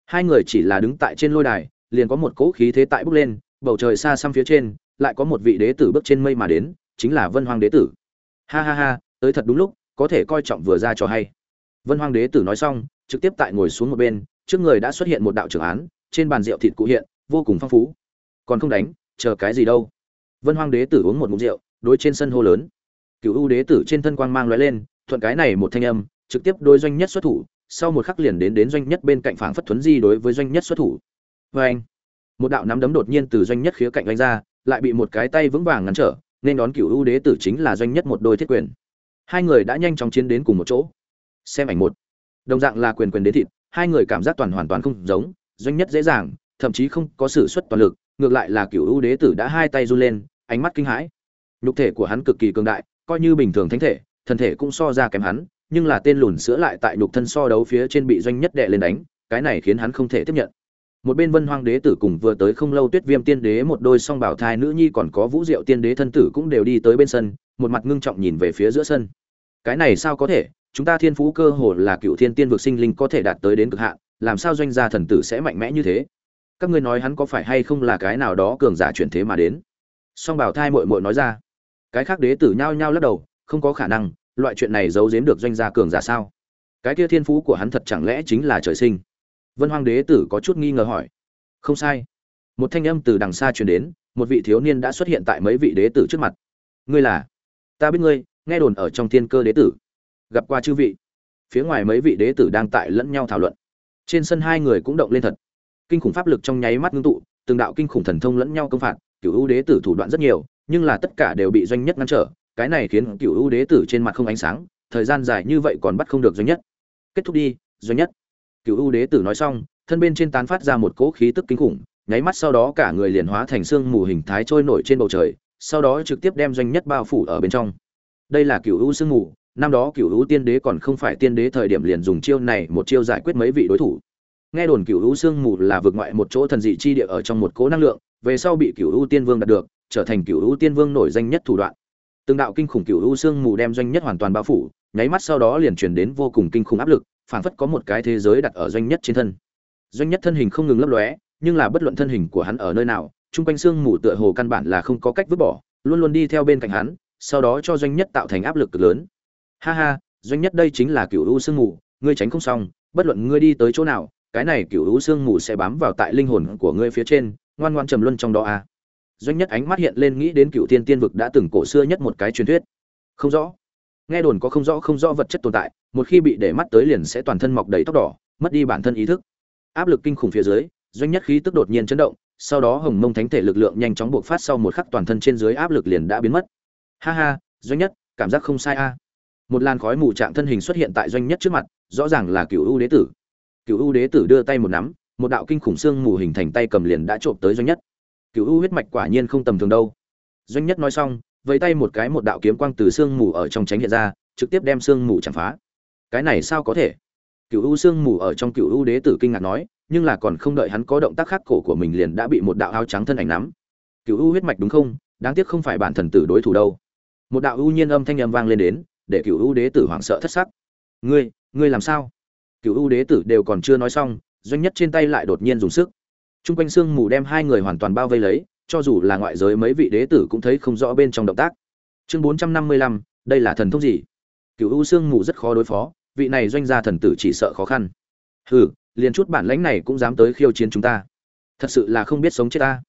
hai người chỉ là đứng tại trên lôi đài, liền có một cỗ khí thế tại bước lên, bầu trời xa xăm phía trên, lại có một vị đế tử bước trên mây mà đến, chính là vân hoàng đế tử. Ha ha ha, tới thật đúng lúc, có thể coi trọng vừa ra cho hay vân hoàng đế tử nói xong, trực tiếp tại ngồi xuống một bên, trước người đã xuất hiện một đạo trưởng án, trên bàn rượu thịt cụ hiện, vô cùng phong phú. Còn không đánh, chờ cái gì đâu? Vân hoàng đế tử uống một ngụm rượu, đối trên sân hô lớn. Cựu U đế tử trên thân quang mang lóe lên, thuận cái này một thanh âm, trực tiếp đối doanh nhất xuất thủ, sau một khắc liền đến đến doanh nhất bên cạnh phảng phất thuấn di đối với doanh nhất xuất thủ. Vê anh, một đạo nắm đấm đột nhiên từ doanh nhất khía cạnh đánh ra, lại bị một cái tay vững vàng ngăn trở, nên đón cựu U đế tử chính là doanh nhất một đôi thiết quyền. Hai người đã nhanh chóng chiến đến cùng một chỗ xem ảnh một. Đồng dạng là quyền quyền đến thịt, hai người cảm giác toàn hoàn toàn không giống, doanh nhất dễ dàng, thậm chí không có sự xuất toàn lực, ngược lại là cựu ưu đế tử đã hai tay run lên, ánh mắt kinh hãi. Nhục thể của hắn cực kỳ cường đại, coi như bình thường thánh thể, thân thể cũng so ra kém hắn, nhưng là tên lùn sữa lại tại nhục thân so đấu phía trên bị doanh nhất đệ lên đánh, cái này khiến hắn không thể tiếp nhận. Một bên vân hoang đế tử cùng vừa tới không lâu tuyết viêm tiên đế một đôi song bảo thai nữ nhi còn có vũ diệu tiên đế thân tử cũng đều đi tới bên sân, một mặt ngưng trọng nhìn về phía giữa sân. Cái này sao có thể? Chúng ta thiên phú cơ hồ là cựu thiên tiên vực sinh linh có thể đạt tới đến cực hạn, làm sao doanh gia thần tử sẽ mạnh mẽ như thế? Các ngươi nói hắn có phải hay không là cái nào đó cường giả chuyển thế mà đến? Song bảo thai mội mội nói ra. Cái khác đế tử nhao nhao lắc đầu, không có khả năng, loại chuyện này giấu giếm được doanh gia cường giả sao? Cái kia thiên phú của hắn thật chẳng lẽ chính là trời sinh? Vân hoàng đế tử có chút nghi ngờ hỏi. Không sai. Một thanh âm từ đằng xa truyền đến, một vị thiếu niên đã xuất hiện tại mấy vị đế tử trước mặt. Ngươi là? Ta biết ngươi, nghe đồn ở trong thiên cơ đế tử gặp qua chư vị. Phía ngoài mấy vị đế tử đang tại lẫn nhau thảo luận. Trên sân hai người cũng động lên thật. Kinh khủng pháp lực trong nháy mắt ngưng tụ, từng đạo kinh khủng thần thông lẫn nhau công phạt cựu ưu đế tử thủ đoạn rất nhiều, nhưng là tất cả đều bị doanh nhất ngăn trở, cái này khiến cựu ưu đế tử trên mặt không ánh sáng, thời gian dài như vậy còn bắt không được doanh nhất. Kết thúc đi, doanh nhất. Cựu ưu đế tử nói xong, thân bên trên tán phát ra một cỗ khí tức kinh khủng, nháy mắt sau đó cả người liền hóa thành xương mù hình thái trôi nổi trên bầu trời, sau đó trực tiếp đem doanh nhất bao phủ ở bên trong. Đây là cựu ưu sương mù năm đó cựu hữu tiên đế còn không phải tiên đế thời điểm liền dùng chiêu này một chiêu giải quyết mấy vị đối thủ. Nghe đồn cựu hữu sương mù là vượt ngoại một chỗ thần dị chi địa ở trong một cố năng lượng, về sau bị cựu hữu tiên vương đạt được, trở thành cựu hữu tiên vương nổi danh nhất thủ đoạn. Từng đạo kinh khủng cựu hữu sương mù đem doanh nhất hoàn toàn bao phủ, nháy mắt sau đó liền truyền đến vô cùng kinh khủng áp lực, phảng phất có một cái thế giới đặt ở doanh nhất trên thân. Doanh nhất thân hình không ngừng lấp lóe, nhưng là bất luận thân hình của hắn ở nơi nào, chung quanh sương mù tựa hồ căn bản là không có cách vứt bỏ, luôn luôn đi theo bên cạnh hắn, sau đó cho doanh nhất tạo thành áp lực cực lớn ha ha, doanh nhất đây chính là cựu u sương mù, ngươi tránh không xong, bất luận ngươi đi tới chỗ nào, cái này cựu u sương mù sẽ bám vào tại linh hồn của ngươi phía trên, ngoan ngoan trầm luân trong đó à. doanh nhất ánh mắt hiện lên nghĩ đến cựu tiên tiên vực đã từng cổ xưa nhất một cái truyền thuyết. Không rõ. Nghe đồn có không rõ không rõ vật chất tồn tại, một khi bị để mắt tới liền sẽ toàn thân mọc đầy tóc đỏ, mất đi bản thân ý thức. Áp lực kinh khủng phía dưới, doanh nhất khí tức đột nhiên chấn động, sau đó hồng mông thánh thể lực lượng nhanh chóng buộc phát sau một khắc toàn thân trên dưới áp lực liền đã biến mất. Ha ha, doanh nhất, cảm giác không sai a một làn khói mù trạng thân hình xuất hiện tại doanh nhất trước mặt, rõ ràng là cựu ưu đế tử. Cựu ưu đế tử đưa tay một nắm, một đạo kinh khủng xương mù hình thành tay cầm liền đã trộm tới doanh nhất. Cựu ưu huyết mạch quả nhiên không tầm thường đâu. Doanh nhất nói xong, vẫy tay một cái một đạo kiếm quang từ xương mù ở trong tránh hiện ra, trực tiếp đem xương mù chạm phá. Cái này sao có thể? Cựu ưu xương mù ở trong cựu ưu đế tử kinh ngạc nói, nhưng là còn không đợi hắn có động tác khác, cổ của mình liền đã bị một đạo áo trắng thân ảnh nắm. Cựu ưu huyết mạch đúng không? Đáng tiếc không phải bản thần tử đối thủ đâu. Một đạo ưu nhiên âm thanh âm vang lên đến để cựu ưu đế tử hoảng sợ thất sắc. Ngươi ngươi làm sao? Cựu ưu đế tử đều còn chưa nói xong, doanh nhất trên tay lại đột nhiên dùng sức. T r u n g quanh sương mù đem hai người hoàn toàn bao vây lấy, cho dù là ngoại giới mấy vị đế tử cũng thấy không rõ bên trong động tác. Chương bốn trăm năm mươi lăm, đây là thần thông gì? Cựu ưu sương mù rất khó đối phó, vị này doanh gia thần tử chỉ sợ khó khăn. Hừ, liền chút bản lãnh này cũng dám tới khiêu chiến chúng ta. Thật sự là không biết sống chết ta.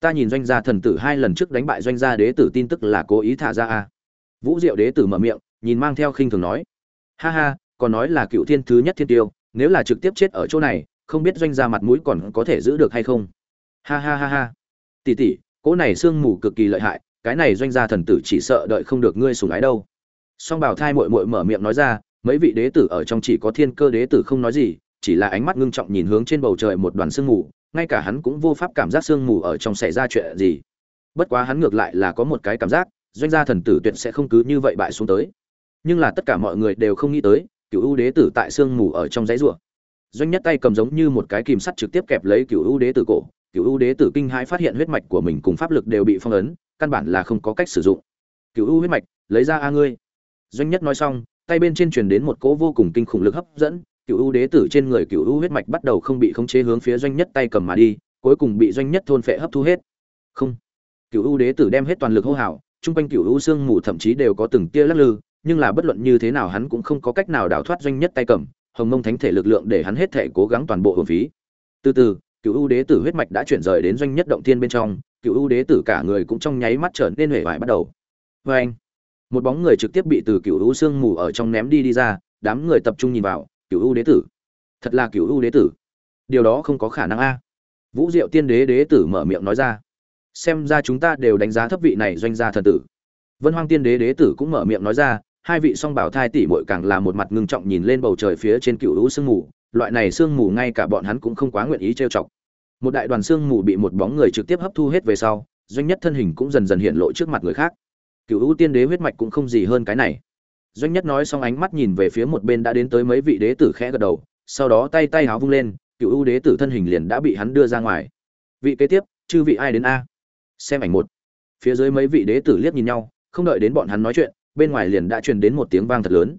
Ta nhìn doanh gia thần tử hai lần trước đánh bại doanh gia đế tử tin tức là cố ý thả ra a. Vũ diệu đế tử mở miệng nhìn mang theo khinh thường nói. Ha ha, còn nói là cựu thiên thứ nhất thiên tiêu, nếu là trực tiếp chết ở chỗ này, không biết doanh gia mặt mũi còn có thể giữ được hay không? Ha ha ha ha. Tỷ tỷ, cỗ này sương mù cực kỳ lợi hại, cái này doanh gia thần tử chỉ sợ đợi không được ngươi sùng ái đâu. Song bảo thai mội mội mở miệng nói ra, mấy vị đế tử ở trong chỉ có thiên cơ đế tử không nói gì, chỉ là ánh mắt ngưng trọng nhìn hướng trên bầu trời một đoàn sương mù, ngay cả hắn cũng vô pháp cảm giác sương mù ở trong xảy ra chuyện gì. Bất quá hắn ngược lại là có một cái cảm giác, doanh gia thần tử tuyệt sẽ không cứ như vậy bại xuống tới nhưng là tất cả mọi người đều không nghĩ tới, cựu ưu đế tử tại sương mù ở trong dãy rùa. Doanh nhất tay cầm giống như một cái kìm sắt trực tiếp kẹp lấy cựu ưu đế tử cổ, cựu ưu đế tử kinh hãi phát hiện huyết mạch của mình cùng pháp lực đều bị phong ấn, căn bản là không có cách sử dụng. Cựu ưu huyết mạch, lấy ra a ngươi. Doanh nhất nói xong, tay bên trên truyền đến một cỗ vô cùng kinh khủng lực hấp dẫn, cựu ưu đế tử trên người cựu ưu huyết mạch bắt đầu không bị khống chế hướng phía doanh nhất tay cầm mà đi, cuối cùng bị doanh nhất thôn phệ hấp thu hết. Không. Cựu ưu đế tử đem hết toàn lực hô hào, chung quanh cựu ưu xương mù thậm chí đều có từng tia lắc lư nhưng là bất luận như thế nào hắn cũng không có cách nào đào thoát doanh nhất tay cầm, hồng mông thánh thể lực lượng để hắn hết thể cố gắng toàn bộ hưởng phí. Từ từ, cựu ưu đế tử huyết mạch đã chuyển rời đến doanh nhất động thiên bên trong, cựu ưu đế tử cả người cũng trong nháy mắt trở nên huệ vải bắt đầu. Vê anh một bóng người trực tiếp bị từ cựu ưu sương mù ở trong ném đi đi ra, đám người tập trung nhìn vào, cựu ưu đế tử. Thật là cựu ưu đế tử. Điều đó không có khả năng a. Vũ diệu tiên đế đế tử mở miệng nói ra. Xem ra chúng ta đều đánh giá thấp vị này doanh gia thần tử. Vân hoang tiên đế đế tử cũng mở miệng nói ra hai vị song bảo thai tỷ muội càng là một mặt ngưng trọng nhìn lên bầu trời phía trên cựu lũ sương mù, loại này sương mù ngay cả bọn hắn cũng không quá nguyện ý trêu chọc. Một đại đoàn sương mù bị một bóng người trực tiếp hấp thu hết về sau, doanh nhất thân hình cũng dần dần hiện lộ trước mặt người khác. Cựu lũ tiên đế huyết mạch cũng không gì hơn cái này. Doanh nhất nói xong ánh mắt nhìn về phía một bên đã đến tới mấy vị đế tử khẽ gật đầu, sau đó tay tay háo vung lên, cựu lũ đế tử thân hình liền đã bị hắn đưa ra ngoài. Vị kế tiếp, chư vị ai đến a? Xem ảnh một. Phía dưới mấy vị đế tử liếc nhìn nhau, không đợi đến bọn hắn nói chuyện, bên ngoài liền đã truyền đến một tiếng vang thật lớn.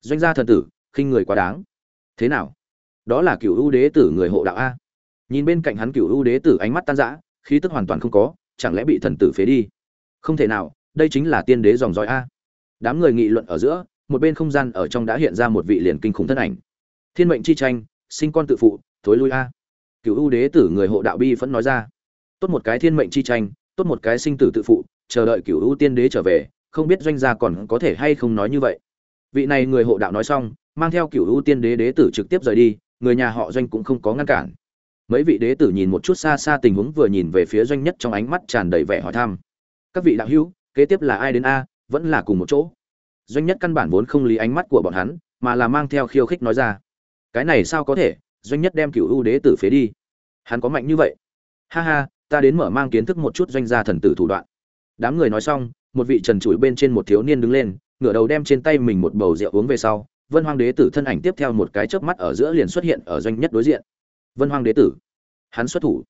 Doanh gia thần tử, khinh người quá đáng. Thế nào? Đó là cựu ưu đế tử người hộ đạo a. Nhìn bên cạnh hắn cựu ưu đế tử ánh mắt tan rã, khí tức hoàn toàn không có, chẳng lẽ bị thần tử phế đi? Không thể nào, đây chính là tiên đế dòng dõi a. Đám người nghị luận ở giữa, một bên không gian ở trong đã hiện ra một vị liền kinh khủng thân ảnh. Thiên mệnh chi tranh, sinh con tự phụ, thối lui a. Cựu ưu đế tử người hộ đạo bi vẫn nói ra. Tốt một cái thiên mệnh chi tranh, tốt một cái sinh tử tự phụ, chờ đợi cựu ưu tiên đế trở về không biết doanh gia còn có thể hay không nói như vậy. Vị này người hộ đạo nói xong, mang theo cựu ưu tiên đế đế tử trực tiếp rời đi, người nhà họ doanh cũng không có ngăn cản. Mấy vị đế tử nhìn một chút xa xa tình huống vừa nhìn về phía doanh nhất trong ánh mắt tràn đầy vẻ hỏi thăm. Các vị đạo hữu, kế tiếp là ai đến a, vẫn là cùng một chỗ? Doanh nhất căn bản vốn không lý ánh mắt của bọn hắn, mà là mang theo khiêu khích nói ra. Cái này sao có thể, doanh nhất đem cựu ưu đế tử phế đi. Hắn có mạnh như vậy. Ha ha, ta đến mở mang kiến thức một chút doanh gia thần tử thủ đoạn. Đám người nói xong một vị trần trụi bên trên một thiếu niên đứng lên, ngửa đầu đem trên tay mình một bầu rượu uống về sau, vân hoang đế tử thân ảnh tiếp theo một cái chớp mắt ở giữa liền xuất hiện ở doanh nhất đối diện. Vân hoang đế tử, hắn xuất thủ.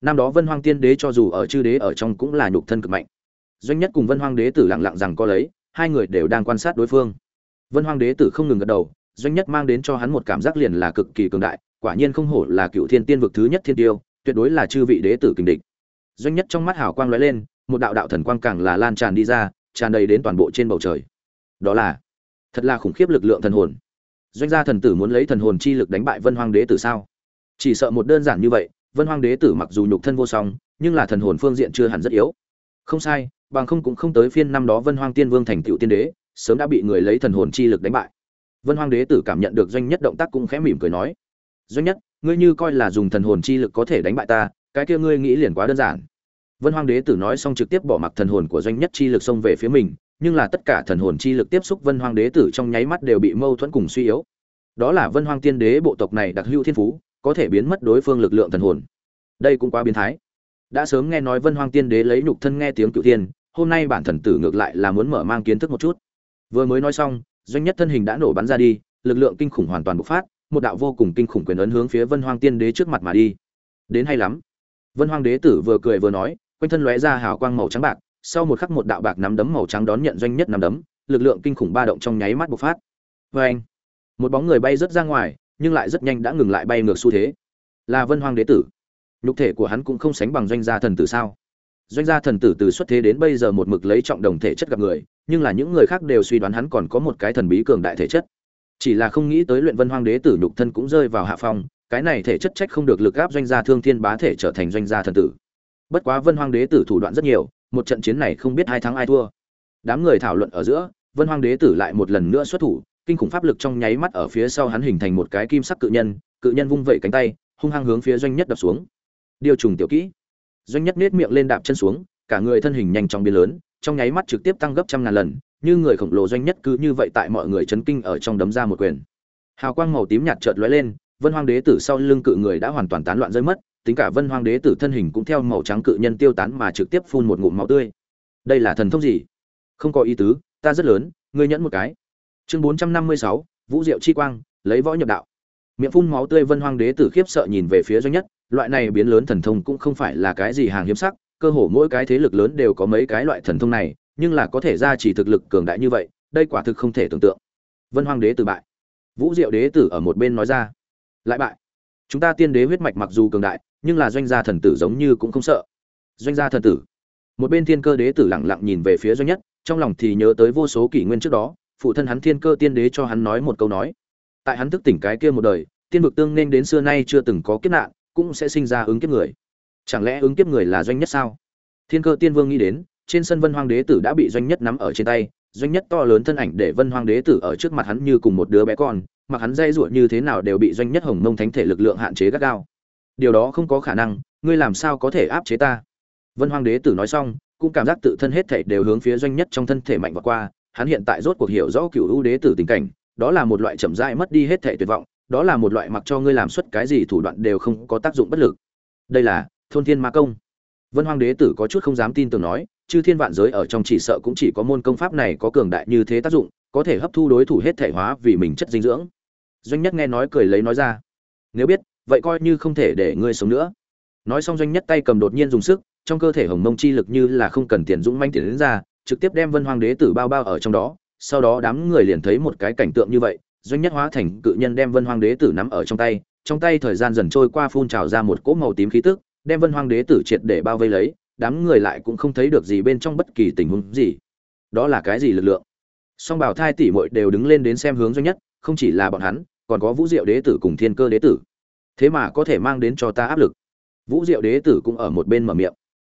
Năm đó vân hoang tiên đế cho dù ở chư đế ở trong cũng là nhục thân cực mạnh. Doanh nhất cùng vân hoang đế tử lặng lặng rằng có lấy, hai người đều đang quan sát đối phương. Vân hoang đế tử không ngừng gật đầu, doanh nhất mang đến cho hắn một cảm giác liền là cực kỳ cường đại, quả nhiên không hổ là cựu thiên tiên vực thứ nhất thiên tiêu, tuyệt đối là chư vị đế tử kình địch. Doanh nhất trong mắt hào quang lóe lên một đạo đạo thần quang càng là lan tràn đi ra, tràn đầy đến toàn bộ trên bầu trời. Đó là, thật là khủng khiếp lực lượng thần hồn. Doanh gia thần tử muốn lấy thần hồn chi lực đánh bại vân hoàng đế tử sao? Chỉ sợ một đơn giản như vậy, vân hoàng đế tử mặc dù nhục thân vô song, nhưng là thần hồn phương diện chưa hẳn rất yếu. Không sai, bằng không cũng không tới phiên năm đó vân hoàng tiên vương thành tựu tiên đế, sớm đã bị người lấy thần hồn chi lực đánh bại. Vân hoàng đế tử cảm nhận được doanh nhất động tác cũng khẽ mỉm cười nói, doanh nhất, ngươi như coi là dùng thần hồn chi lực có thể đánh bại ta, cái kia ngươi nghĩ liền quá đơn giản. Vân Hoang Đế tử nói xong trực tiếp bỏ mặc thần hồn của doanh nhất chi lực xông về phía mình, nhưng là tất cả thần hồn chi lực tiếp xúc Vân Hoang Đế tử trong nháy mắt đều bị mâu thuẫn cùng suy yếu. Đó là Vân Hoang Tiên Đế bộ tộc này đặc hữu thiên phú, có thể biến mất đối phương lực lượng thần hồn. Đây cũng quá biến thái. Đã sớm nghe nói Vân Hoang Tiên Đế lấy nhục thân nghe tiếng cửu thiên, hôm nay bản thần tử ngược lại là muốn mở mang kiến thức một chút. Vừa mới nói xong, doanh nhất thân hình đã nổ bắn ra đi, lực lượng kinh khủng hoàn toàn bộc phát, một đạo vô cùng kinh khủng quyền ấn hướng phía Vân Hoang Tiên Đế trước mặt mà đi. Đến hay lắm. Vân Hoang Đế tử vừa cười vừa nói, quanh thân lóe ra hào quang màu trắng bạc, sau một khắc một đạo bạc nắm đấm màu trắng đón nhận doanh nhất nắm đấm, lực lượng kinh khủng ba động trong nháy mắt bộc phát. Oeng! Một bóng người bay rất ra ngoài, nhưng lại rất nhanh đã ngừng lại bay ngược xu thế. Là vân hoang đế tử. Nhục thể của hắn cũng không sánh bằng doanh gia thần tử sao? Doanh gia thần tử từ xuất thế đến bây giờ một mực lấy trọng đồng thể chất gặp người nhưng là những người khác đều suy đoán hắn còn có một cái thần bí cường đại thể chất. Chỉ là không nghĩ tới luyện vân hoang đế tử nhục thân cũng rơi vào hạ phong cái này thể chất trách không được lực áp doanh gia thương thiên bá thể trở thành doanh gia thần tử bất quá vân hoang đế tử thủ đoạn rất nhiều, một trận chiến này không biết ai thắng ai thua. Đám người thảo luận ở giữa, vân hoang đế tử lại một lần nữa xuất thủ, kinh khủng pháp lực trong nháy mắt ở phía sau hắn hình thành một cái kim sắc cự nhân cự nhân vung vẩy cánh tay, hung hăng hướng phía doanh nhất đập xuống. Điều trùng tiểu kỹ. Doanh nhất nết miệng lên đạp chân xuống, cả người thân hình nhanh chóng biến lớn, trong nháy mắt trực tiếp tăng gấp trăm ngàn lần, như người khổng lồ doanh nhất cứ như vậy tại mọi người chấn kinh ở trong đấm ra một quyền. Hào quang màu tím nhạt chợt lóe lên, vân hoang đế tử sau lưng cự người đã hoàn toàn tán loạn rơi mất tính cả vân hoàng đế tử thân hình cũng theo màu trắng cự nhân tiêu tán mà trực tiếp phun một ngụm máu tươi. Đây là thần thông gì? Không có ý tứ, ta rất lớn, ngươi nhẫn một cái. Chương bốn trăm năm mươi sáu, vũ diệu chi quang, lấy võ nhập đạo. Miệng phun máu tươi vân hoàng đế tử khiếp sợ nhìn về phía doanh nhất, loại này biến lớn thần thông cũng không phải là cái gì hàng hiếm sắc, cơ hồ mỗi cái thế lực lớn đều có mấy cái loại thần thông này, nhưng là có thể ra chỉ thực lực cường đại như vậy, đây quả thực không thể tưởng tượng. Vân hoàng đế tử bại. Vũ diệu đế tử ở một bên nói ra. Lại bại. Chúng ta tiên đế huyết mạch mặc dù cường đại nhưng là doanh gia thần tử giống như cũng không sợ. Doanh gia thần tử. Một bên thiên cơ đế tử lẳng lặng nhìn về phía doanh nhất, trong lòng thì nhớ tới vô số kỷ nguyên trước đó, phụ thân hắn thiên cơ tiên đế cho hắn nói một câu nói. Tại hắn thức tỉnh cái kia một đời, tiên vực tương nên đến xưa nay chưa từng có kiếp nạn, cũng sẽ sinh ra ứng kiếp người. Chẳng lẽ ứng kiếp người là doanh nhất sao? Thiên cơ tiên vương nghĩ đến, trên sân vân hoang đế tử đã bị doanh nhất nắm ở trên tay, doanh nhất to lớn thân ảnh để vân hoang đế tử ở trước mặt hắn như cùng một đứa bé con mà hắn dây ruột như thế nào đều bị doanh nhất hồng mông thánh thể lực lượng hạn chế gắt gao điều đó không có khả năng, ngươi làm sao có thể áp chế ta? Vân hoang đế tử nói xong, cũng cảm giác tự thân hết thể đều hướng phía doanh nhất trong thân thể mạnh và qua, hắn hiện tại rốt cuộc hiểu rõ cựu ưu đế tử tình cảnh, đó là một loại chậm rãi mất đi hết thể tuyệt vọng, đó là một loại mặc cho ngươi làm xuất cái gì thủ đoạn đều không có tác dụng bất lực. Đây là thôn thiên ma công. Vân hoang đế tử có chút không dám tin tưởng nói, chư thiên vạn giới ở trong chỉ sợ cũng chỉ có môn công pháp này có cường đại như thế tác dụng, có thể hấp thu đối thủ hết thể hóa vì mình chất dinh dưỡng. Doanh nhất nghe nói cười lấy nói ra, nếu biết vậy coi như không thể để ngươi sống nữa. Nói xong doanh nhất tay cầm đột nhiên dùng sức, trong cơ thể hồng mông chi lực như là không cần tiền dũng manh tiền đến ra, trực tiếp đem vân hoàng đế tử bao bao ở trong đó. Sau đó đám người liền thấy một cái cảnh tượng như vậy, doanh nhất hóa thành cự nhân đem vân hoàng đế tử nắm ở trong tay trong tay thời gian dần trôi qua phun trào ra một cỗ màu tím khí tức, đem vân hoàng đế tử triệt để bao vây lấy, đám người lại cũng không thấy được gì bên trong bất kỳ tình huống gì. Đó là cái gì lực lượng? Song bảo thai tỷ muội đều đứng lên đến xem hướng doanh nhất, không chỉ là bọn hắn, còn có vũ diệu đế tử cùng thiên cơ đế tử thế mà có thể mang đến cho ta áp lực. Vũ diệu đế tử cũng ở một bên mở miệng.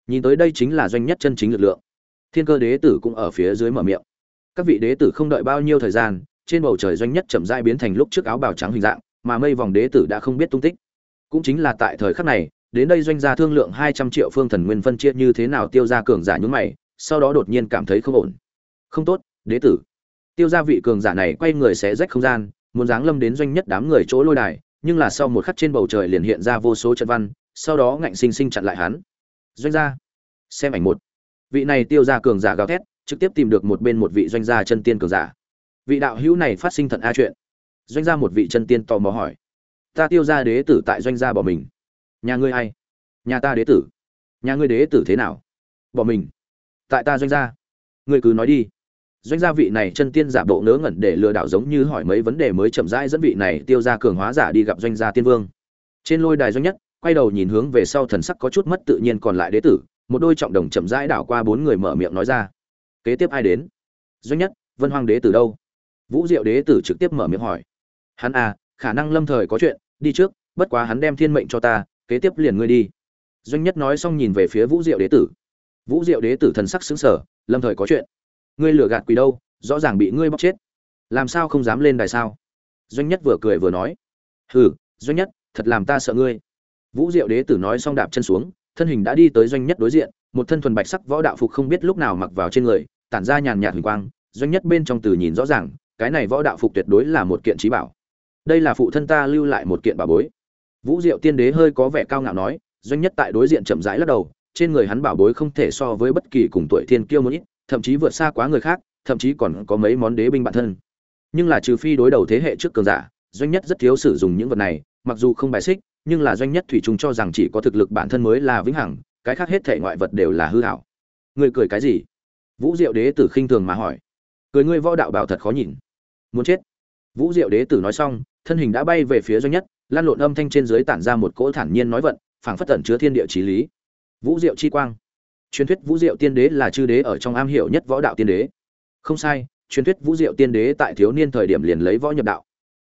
Nhìn tới đây chính là doanh nhất chân chính lực lượng. Thiên cơ đế tử cũng ở phía dưới mở miệng. Các vị đế tử không đợi bao nhiêu thời gian, trên bầu trời doanh nhất chậm rãi biến thành lúc trước áo bào trắng hình dạng, mà mây vòng đế tử đã không biết tung tích. Cũng chính là tại thời khắc này, đến đây doanh gia thương lượng hai trăm triệu phương thần nguyên phân chia như thế nào tiêu ra cường giả nhúng mày, sau đó đột nhiên cảm thấy không ổn. Không tốt, đế tử. Tiêu gia vị cường giả này quay người xé rách không gian, muốn giáng lâm đến doanh nhất đám người chỗ lôi đài nhưng là sau một khắc trên bầu trời liền hiện ra vô số trận văn, sau đó ngạnh sinh sinh chặn lại hắn. Doanh gia, xem ảnh một. Vị này tiêu gia cường giả gào thét, trực tiếp tìm được một bên một vị doanh gia chân tiên cường giả. Vị đạo hữu này phát sinh thận a chuyện. Doanh gia một vị chân tiên tò mò hỏi. Ta tiêu gia đế tử tại doanh gia bỏ mình. Nhà ngươi hay nhà ta đế tử. Nhà ngươi đế tử thế nào? Bỏ mình. Tại ta doanh gia. Ngươi cứ nói đi doanh gia vị này chân tiên giả bộ ngớ ngẩn để lừa đảo giống như hỏi mấy vấn đề mới chậm rãi dẫn vị này tiêu ra cường hóa giả đi gặp doanh gia tiên vương. Trên lôi đài doanh nhất, quay đầu nhìn hướng về sau thần sắc có chút mất tự nhiên còn lại đế tử, một đôi trọng đồng chậm rãi đảo qua bốn người mở miệng nói ra. Kế tiếp ai đến? Doanh nhất, vân hoàng đế tử đâu? Vũ diệu đế tử trực tiếp mở miệng hỏi. Hắn à khả năng lâm thời có chuyện, đi trước, bất quá hắn đem thiên mệnh cho ta, kế tiếp liền ngươi đi. Doanh nhất nói xong nhìn về phía vũ diệu đế tử. Vũ diệu đế tử thần sắc xứng sở lâm thời có chuyện ngươi lừa gạt quỷ đâu, rõ ràng bị ngươi bóc chết. Làm sao không dám lên đài sao? Doanh nhất vừa cười vừa nói. Hừ, doanh nhất, thật làm ta sợ ngươi. Vũ diệu đế tử nói xong đạp chân xuống, thân hình đã đi tới doanh nhất đối diện, một thân thuần bạch sắc võ đạo phục không biết lúc nào mặc vào trên người, tản ra nhàn nhạt huỳnh quang, doanh nhất bên trong từ nhìn rõ ràng, cái này võ đạo phục tuyệt đối là một kiện trí bảo. Đây là phụ thân ta lưu lại một kiện bảo bối. Vũ diệu tiên đế hơi có vẻ cao ngạo nói, doanh nhất tại đối diện chậm rãi lắc đầu, trên người hắn bảo bối không thể so với bất kỳ cùng tuổi thiên kiêu một ít thậm chí vượt xa quá người khác, thậm chí còn có mấy món đế binh bản thân. Nhưng là trừ phi đối đầu thế hệ trước cường giả, doanh nhất rất thiếu sử dụng những vật này, mặc dù không bài xích, nhưng là doanh nhất thủy chung cho rằng chỉ có thực lực bản thân mới là vĩnh hằng, cái khác hết thể ngoại vật đều là hư hảo. Người cười cái gì? Vũ diệu đế tử khinh thường mà hỏi. Cười ngươi võ đạo bảo thật khó nhìn. Muốn chết. Vũ diệu đế tử nói xong, thân hình đã bay về phía doanh nhất, lan lộn âm thanh trên dưới tản ra một cỗ thản nhiên nói vận, phảng phất tẩn chứa thiên địa trí lý. Vũ diệu chi quang truyền thuyết vũ diệu tiên đế là chư đế ở trong am hiểu nhất võ đạo tiên đế. Không sai, truyền thuyết vũ diệu tiên đế tại thiếu niên thời điểm liền lấy võ nhập đạo.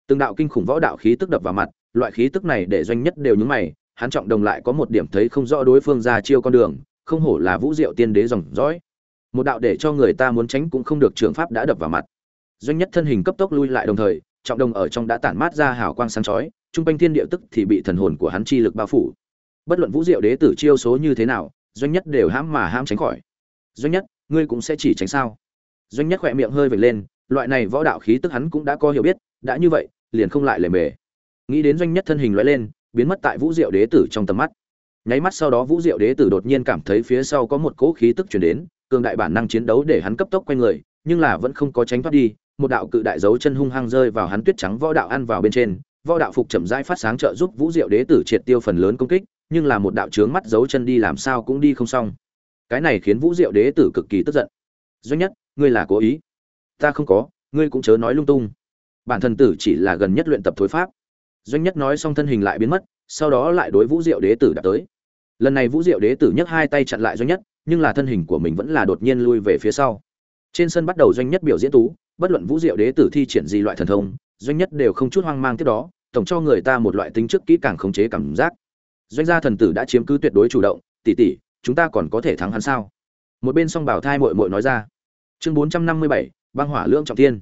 Từng đạo kinh khủng võ đạo khí tức đập vào mặt, loại khí tức này để doanh nhất đều nhúng mày, hắn trọng đồng lại có một điểm thấy không rõ đối phương ra chiêu con đường, không hổ là vũ diệu tiên đế dòng dõi. Một đạo để cho người ta muốn tránh cũng không được trường pháp đã đập vào mặt. Doanh nhất thân hình cấp tốc lui lại đồng thời, trọng đồng ở trong đã tản mát ra hào quang sáng chói, trung quanh thiên địa tức thì bị thần hồn của hắn chi lực bao phủ. Bất luận vũ diệu đế tử chiêu số như thế nào doanh nhất đều hãm mà hãm tránh khỏi. Doanh nhất, ngươi cũng sẽ chỉ tránh sao? Doanh nhất khỏe miệng hơi vệt lên, loại này võ đạo khí tức hắn cũng đã có hiểu biết, đã như vậy, liền không lại lề mề. Nghĩ đến doanh nhất thân hình loại lên, biến mất tại vũ diệu đế tử trong tầm mắt. Nháy mắt sau đó vũ diệu đế tử đột nhiên cảm thấy phía sau có một cỗ khí tức chuyển đến, cường đại bản năng chiến đấu để hắn cấp tốc quay người, nhưng là vẫn không có tránh thoát đi, một đạo cự đại dấu chân hung hăng rơi vào hắn tuyết trắng võ đạo ăn vào bên trên, võ đạo phục chậm rãi phát sáng trợ giúp vũ diệu đế tử triệt tiêu phần lớn công kích nhưng là một đạo trướng mắt giấu chân đi làm sao cũng đi không xong. Cái này khiến vũ diệu đế tử cực kỳ tức giận. Doanh nhất, ngươi là cố ý? Ta không có, ngươi cũng chớ nói lung tung. Bản thân tử chỉ là gần nhất luyện tập thối pháp. Doanh nhất nói xong thân hình lại biến mất, sau đó lại đối vũ diệu đế tử đã tới. Lần này vũ diệu đế tử nhấc hai tay chặn lại doanh nhất, nhưng là thân hình của mình vẫn là đột nhiên lui về phía sau. Trên sân bắt đầu doanh nhất biểu diễn tú, bất luận vũ diệu đế tử thi triển gì loại thần thông, doanh nhất đều không chút hoang mang tiếp đó, tổng cho người ta một loại tính trước kỹ càng khống chế cảm giác doanh gia thần tử đã chiếm cứ tuyệt đối chủ động, tỷ tỷ, chúng ta còn có thể thắng hắn sao? Một bên song bảo thai mội mội nói ra. Chương bốn trăm năm mươi bảy, băng hỏa lương trọng thiên.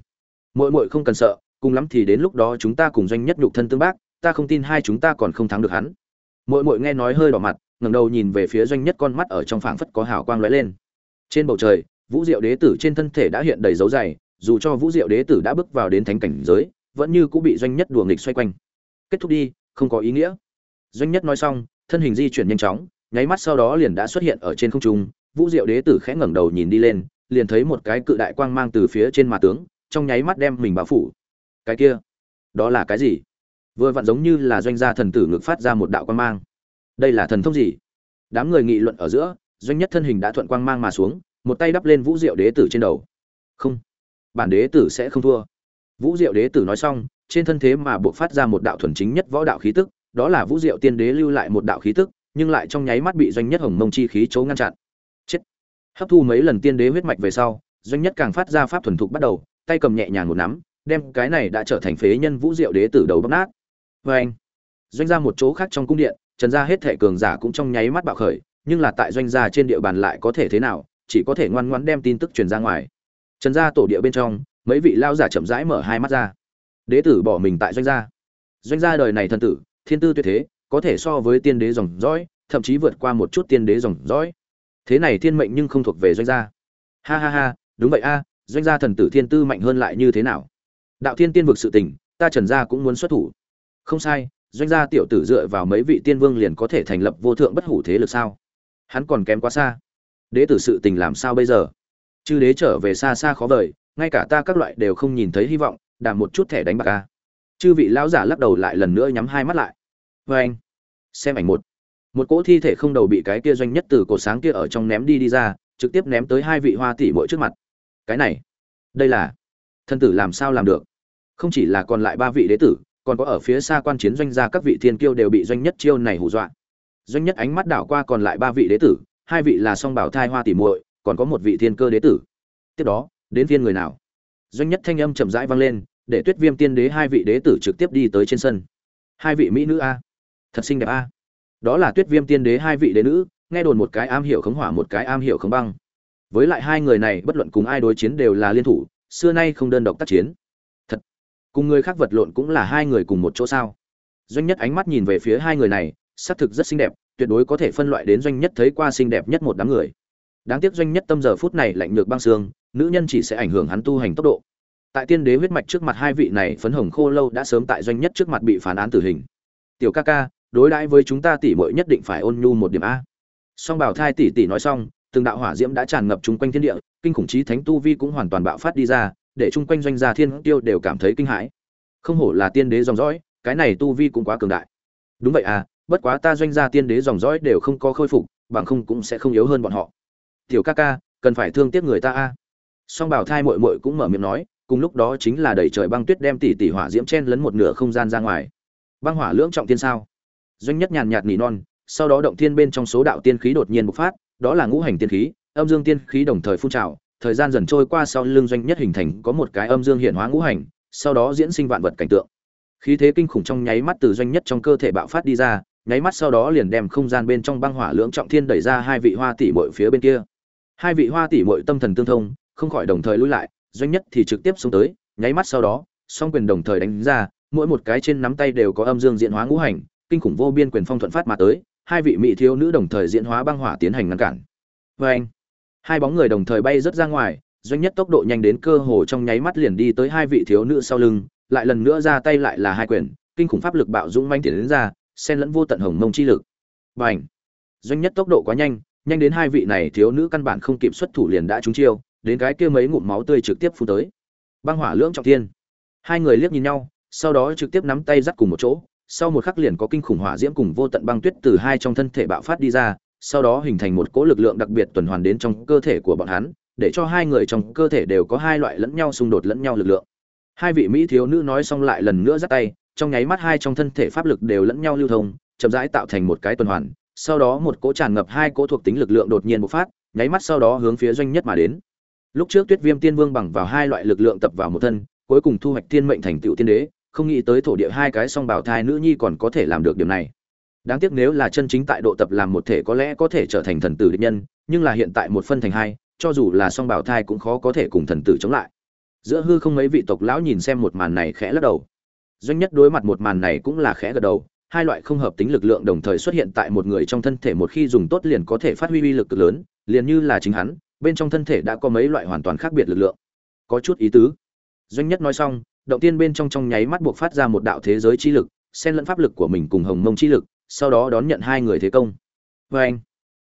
Mội mội không cần sợ, cùng lắm thì đến lúc đó chúng ta cùng doanh nhất nhục thân tương bác, ta không tin hai chúng ta còn không thắng được hắn. Mội mội nghe nói hơi đỏ mặt, ngẩng đầu nhìn về phía doanh nhất con mắt ở trong phảng phất có hào quang lóe lên. Trên bầu trời, vũ diệu đế tử trên thân thể đã hiện đầy dấu dày, dù cho vũ diệu đế tử đã bước vào đến thánh cảnh giới, vẫn như cũng bị doanh nhất đùa nghịch xoay quanh. Kết thúc đi, không có ý nghĩa doanh nhất nói xong, thân hình di chuyển nhanh chóng, nháy mắt sau đó liền đã xuất hiện ở trên không trung. Vũ diệu đế tử khẽ ngẩng đầu nhìn đi lên, liền thấy một cái cự đại quang mang từ phía trên mà tướng, trong nháy mắt đem mình bao phủ. Cái kia, đó là cái gì? Vừa vặn giống như là doanh gia thần tử ngực phát ra một đạo quang mang. Đây là thần thông gì? Đám người nghị luận ở giữa, doanh nhất thân hình đã thuận quang mang mà xuống, một tay đắp lên vũ diệu đế tử trên đầu. Không, bản đế tử sẽ không thua. Vũ diệu đế tử nói xong, trên thân thế mà buộc phát ra một đạo thuần chính nhất võ đạo khí tức đó là vũ diệu tiên đế lưu lại một đạo khí tức, nhưng lại trong nháy mắt bị doanh nhất hồng mông chi khí chấu ngăn chặn. Chết! Hấp thu mấy lần tiên đế huyết mạch về sau, doanh nhất càng phát ra pháp thuần thục bắt đầu, tay cầm nhẹ nhàng một nắm, đem cái này đã trở thành phế nhân vũ diệu đế tử đầu bóc nát. Vê anh doanh ra một chỗ khác trong cung điện, trần gia hết thể cường giả cũng trong nháy mắt bạo khởi, nhưng là tại doanh gia trên địa bàn lại có thể thế nào, chỉ có thể ngoan ngoãn đem tin tức truyền ra ngoài. Trần gia tổ địa bên trong, mấy vị lao giả chậm rãi mở hai mắt ra. Đế tử bỏ mình tại doanh gia. Doanh gia đời này thân tử thiên tư tuyệt thế, có thể so với tiên đế dòng dõi, thậm chí vượt qua một chút tiên đế dòng dõi. Thế này thiên mệnh nhưng không thuộc về doanh gia. Ha ha ha, đúng vậy a, doanh gia thần tử thiên tư mạnh hơn lại như thế nào? Đạo thiên tiên vực sự tình, ta trần gia cũng muốn xuất thủ. Không sai, doanh gia tiểu tử dựa vào mấy vị tiên vương liền có thể thành lập vô thượng bất hủ thế lực sao? Hắn còn kém quá xa. Đế tử sự tình làm sao bây giờ? Chư đế trở về xa xa khó vời, ngay cả ta các loại đều không nhìn thấy hy vọng đảm một chút thẻ đánh bạc a. Chư vị lão giả lắc đầu lại lần nữa nhắm hai mắt lại vê anh. Xem ảnh một. Một cỗ thi thể không đầu bị cái kia doanh nhất từ cột sáng kia ở trong ném đi đi ra, trực tiếp ném tới hai vị hoa tỷ mỗi trước mặt. Cái này, đây là thân tử làm sao làm được? Không chỉ là còn lại ba vị đế tử, còn có ở phía xa quan chiến doanh gia các vị thiên kiêu đều bị doanh nhất chiêu này hù dọa. Doanh nhất ánh mắt đảo qua còn lại ba vị đế tử, hai vị là song bảo thai hoa tỷ muội, còn có một vị thiên cơ đế tử. Tiếp đó, đến viên người nào? Doanh nhất thanh âm chậm rãi vang lên, để tuyết viêm tiên đế hai vị đế tử trực tiếp đi tới trên sân. Hai vị mỹ nữ a thật xinh đẹp a. Đó là tuyết viêm tiên đế hai vị đế nữ, nghe đồn một cái am hiểu khống hỏa, một cái am hiểu khống băng. Với lại hai người này, bất luận cùng ai đối chiến đều là liên thủ, xưa nay không đơn độc tác chiến. Thật. Cùng người khác vật lộn cũng là hai người cùng một chỗ sao? Doanh nhất ánh mắt nhìn về phía hai người này, xác thực rất xinh đẹp, tuyệt đối có thể phân loại đến doanh nhất thấy qua xinh đẹp nhất một đám người. Đáng tiếc doanh nhất tâm giờ phút này lạnh nhược băng xương, nữ nhân chỉ sẽ ảnh hưởng hắn tu hành tốc độ. Tại tiên đế huyết mạch trước mặt hai vị này, phấn hồng khô lâu đã sớm tại doanh nhất trước mặt bị phán án tử hình. Tiểu ca ca đối đãi với chúng ta tỷ muội nhất định phải ôn nhu một điểm a. Song bảo thai tỷ tỷ nói xong, từng đạo hỏa diễm đã tràn ngập chung quanh thiên địa, kinh khủng chí thánh tu vi cũng hoàn toàn bạo phát đi ra, để chung quanh doanh gia thiên tiêu đều cảm thấy kinh hãi. Không hổ là tiên đế dòng dõi, cái này tu vi cũng quá cường đại. Đúng vậy à bất quá ta doanh gia tiên đế dòng dõi đều không có khôi phục, bằng không cũng sẽ không yếu hơn bọn họ. Tiểu ca ca, cần phải thương tiếc người ta a. Song bảo thai muội muội cũng mở miệng nói, cùng lúc đó chính là đẩy trời băng tuyết đem tỷ tỷ hỏa diễm chen lấn một nửa không gian ra ngoài. Băng hỏa lưỡng trọng tiên sao? Doanh nhất nhàn nhạt nỉ non, sau đó động thiên bên trong số đạo tiên khí đột nhiên bộc phát, đó là ngũ hành tiên khí, âm dương tiên khí đồng thời phun trào, thời gian dần trôi qua sau lưng doanh nhất hình thành có một cái âm dương hiện hóa ngũ hành, sau đó diễn sinh vạn vật cảnh tượng. Khí thế kinh khủng trong nháy mắt từ doanh nhất trong cơ thể bạo phát đi ra, nháy mắt sau đó liền đem không gian bên trong băng hỏa lưỡng trọng thiên đẩy ra hai vị hoa tỷ muội phía bên kia. Hai vị hoa tỷ muội tâm thần tương thông, không khỏi đồng thời lui lại, doanh nhất thì trực tiếp xuống tới, nháy mắt sau đó, song quyền đồng thời đánh ra, mỗi một cái trên nắm tay đều có âm dương diễn hóa ngũ hành kinh khủng vô biên quyền phong thuận phát mà tới, hai vị mỹ thiếu nữ đồng thời diễn hóa băng hỏa tiến hành ngăn cản Oeng! hai bóng người đồng thời bay rất ra ngoài, doanh nhất tốc độ nhanh đến cơ hồ trong nháy mắt liền đi tới hai vị thiếu nữ sau lưng, lại lần nữa ra tay lại là hai quyền, kinh khủng pháp lực bạo dũng mãnh tiến đến ra, xen lẫn vô tận hồng mông chi lực Bành! doanh nhất tốc độ quá nhanh nhanh đến hai vị này thiếu nữ căn bản không kịp xuất thủ liền đã trúng chiêu, đến cái kia mấy ngụm máu tươi trực tiếp phun tới băng hỏa lưỡng trọng thiên hai người liếc nhìn nhau, sau đó trực tiếp nắm tay dắt cùng một chỗ sau một khắc liền có kinh khủng hỏa diễm cùng vô tận băng tuyết từ hai trong thân thể bạo phát đi ra, sau đó hình thành một cỗ lực lượng đặc biệt tuần hoàn đến trong cơ thể của bọn hắn, để cho hai người trong cơ thể đều có hai loại lẫn nhau xung đột lẫn nhau lực lượng. Hai vị mỹ thiếu nữ nói xong lại lần nữa giắt tay, trong nháy mắt hai trong thân thể pháp lực đều lẫn nhau lưu thông, chậm rãi tạo thành một cái tuần hoàn, sau đó một cỗ tràn ngập hai cỗ thuộc tính lực lượng đột nhiên bộc phát, nháy mắt sau đó hướng phía doanh nhất mà đến. Lúc trước tuyết viêm tiên vương bằng vào hai loại lực lượng tập vào một thân, cuối cùng thu hoạch thiên mệnh thành tựu tiên đế không nghĩ tới thổ địa hai cái song bảo thai nữ nhi còn có thể làm được điều này. Đáng tiếc nếu là chân chính tại độ tập làm một thể có lẽ có thể trở thành thần tử địch nhân, nhưng là hiện tại một phân thành hai, cho dù là song bảo thai cũng khó có thể cùng thần tử chống lại. Giữa hư không mấy vị tộc lão nhìn xem một màn này khẽ lắc đầu. Doanh nhất đối mặt một màn này cũng là khẽ gật đầu, hai loại không hợp tính lực lượng đồng thời xuất hiện tại một người trong thân thể một khi dùng tốt liền có thể phát huy uy lực cực lớn, liền như là chính hắn, bên trong thân thể đã có mấy loại hoàn toàn khác biệt lực lượng. Có chút ý tứ. Doanh nhất nói xong động tiên bên trong trong nháy mắt buộc phát ra một đạo thế giới chi lực, xen lẫn pháp lực của mình cùng hồng mông chi lực, sau đó đón nhận hai người thế công. Vê anh,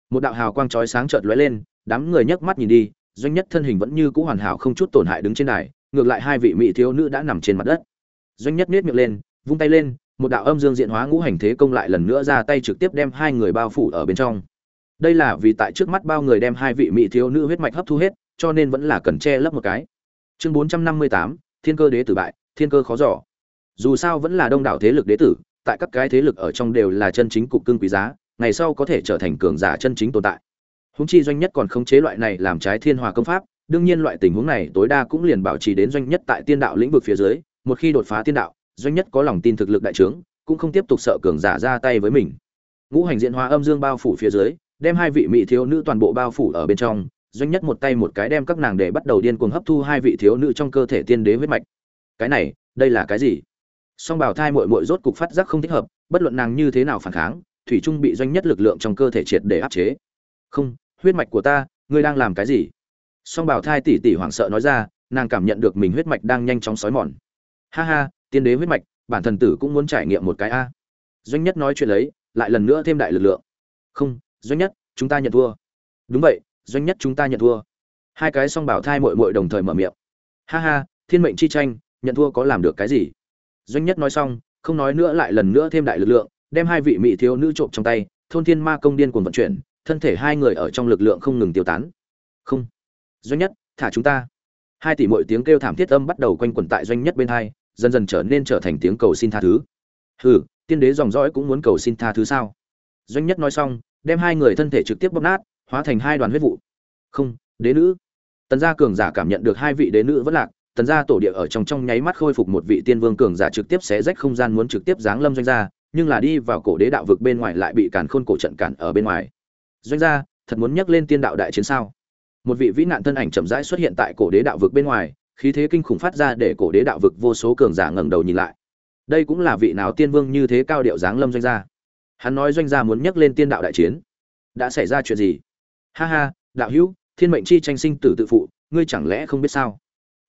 một đạo hào quang chói sáng chợt lóe lên, đám người nhấc mắt nhìn đi, doanh nhất thân hình vẫn như cũ hoàn hảo không chút tổn hại đứng trên đài, ngược lại hai vị mỹ thiếu nữ đã nằm trên mặt đất. Doanh nhất nết miệng lên, vung tay lên, một đạo âm dương diện hóa ngũ hành thế công lại lần nữa ra tay trực tiếp đem hai người bao phủ ở bên trong. Đây là vì tại trước mắt bao người đem hai vị mỹ thiếu nữ huyết mạch hấp thu hết, cho nên vẫn là cần che lấp một cái. Chương bốn trăm năm mươi tám thiên cơ đế tử bại, thiên cơ khó giỏ dù sao vẫn là đông đảo thế lực đế tử, tại các cái thế lực ở trong đều là chân chính cục cưng quý giá, ngày sau có thể trở thành cường giả chân chính tồn tại. Húng chi doanh nhất còn khống chế loại này làm trái thiên hòa công pháp, đương nhiên loại tình huống này tối đa cũng liền bảo trì đến doanh nhất tại tiên đạo lĩnh vực phía dưới, một khi đột phá tiên đạo, doanh nhất có lòng tin thực lực đại trướng, cũng không tiếp tục sợ cường giả ra tay với mình. Ngũ hành diện hóa âm dương bao phủ phía dưới, đem hai vị mỹ thiếu nữ toàn bộ bao phủ ở bên trong doanh nhất một tay một cái đem các nàng để bắt đầu điên cuồng hấp thu hai vị thiếu nữ trong cơ thể tiên đế huyết mạch. Cái này, đây là cái gì? Song bảo thai mội mội rốt cục phát giác không thích hợp, bất luận nàng như thế nào phản kháng, thủy trung bị doanh nhất lực lượng trong cơ thể triệt để áp chế. Không, huyết mạch của ta, ngươi đang làm cái gì? Song bảo thai tỉ tỉ hoảng sợ nói ra, nàng cảm nhận được mình huyết mạch đang nhanh chóng sói mòn. Ha ha, tiên đế huyết mạch, bản thần tử cũng muốn trải nghiệm một cái a. Doanh nhất nói chuyện lấy lại lần nữa thêm đại lực lượng. Không, doanh nhất, chúng ta nhận thua. Đúng vậy doanh nhất chúng ta nhận thua. Hai cái song bảo thai mội mội đồng thời mở miệng. Ha ha, thiên mệnh chi tranh, nhận thua có làm được cái gì? Doanh nhất nói xong, không nói nữa lại lần nữa thêm đại lực lượng, đem hai vị mỹ thiếu nữ trộm trong tay, thôn thiên ma công điên cuồng vận chuyển, thân thể hai người ở trong lực lượng không ngừng tiêu tán. Không. Doanh nhất, thả chúng ta. Hai tỷ mọi tiếng kêu thảm thiết âm bắt đầu quanh quẩn tại doanh nhất bên hai, dần dần trở nên trở thành tiếng cầu xin tha thứ. Hừ, tiên đế dòng dõi cũng muốn cầu xin tha thứ sao? Doanh nhất nói xong, đem hai người thân thể trực tiếp bóp nát hóa thành hai đoàn huyết vụ. Không, đế nữ. Tần gia cường giả cảm nhận được hai vị đế nữ vẫn lạc, tần gia tổ địa ở trong trong nháy mắt khôi phục một vị tiên vương cường giả trực tiếp xé rách không gian muốn trực tiếp giáng lâm doanh gia, nhưng là đi vào cổ đế đạo vực bên ngoài lại bị càn khôn cổ trận cản ở bên ngoài. Doanh gia, thật muốn nhắc lên tiên đạo đại chiến sao? Một vị vĩ nạn thân ảnh chậm rãi xuất hiện tại cổ đế đạo vực bên ngoài, khí thế kinh khủng phát ra để cổ đế đạo vực vô số cường giả ngẩng đầu nhìn lại. Đây cũng là vị nào tiên vương như thế cao điệu giáng lâm doanh gia? Hắn nói doanh gia muốn nhắc lên tiên đạo đại chiến. Đã xảy ra chuyện gì? Ha ha, đạo hữu, thiên mệnh chi tranh sinh tử tự phụ, ngươi chẳng lẽ không biết sao?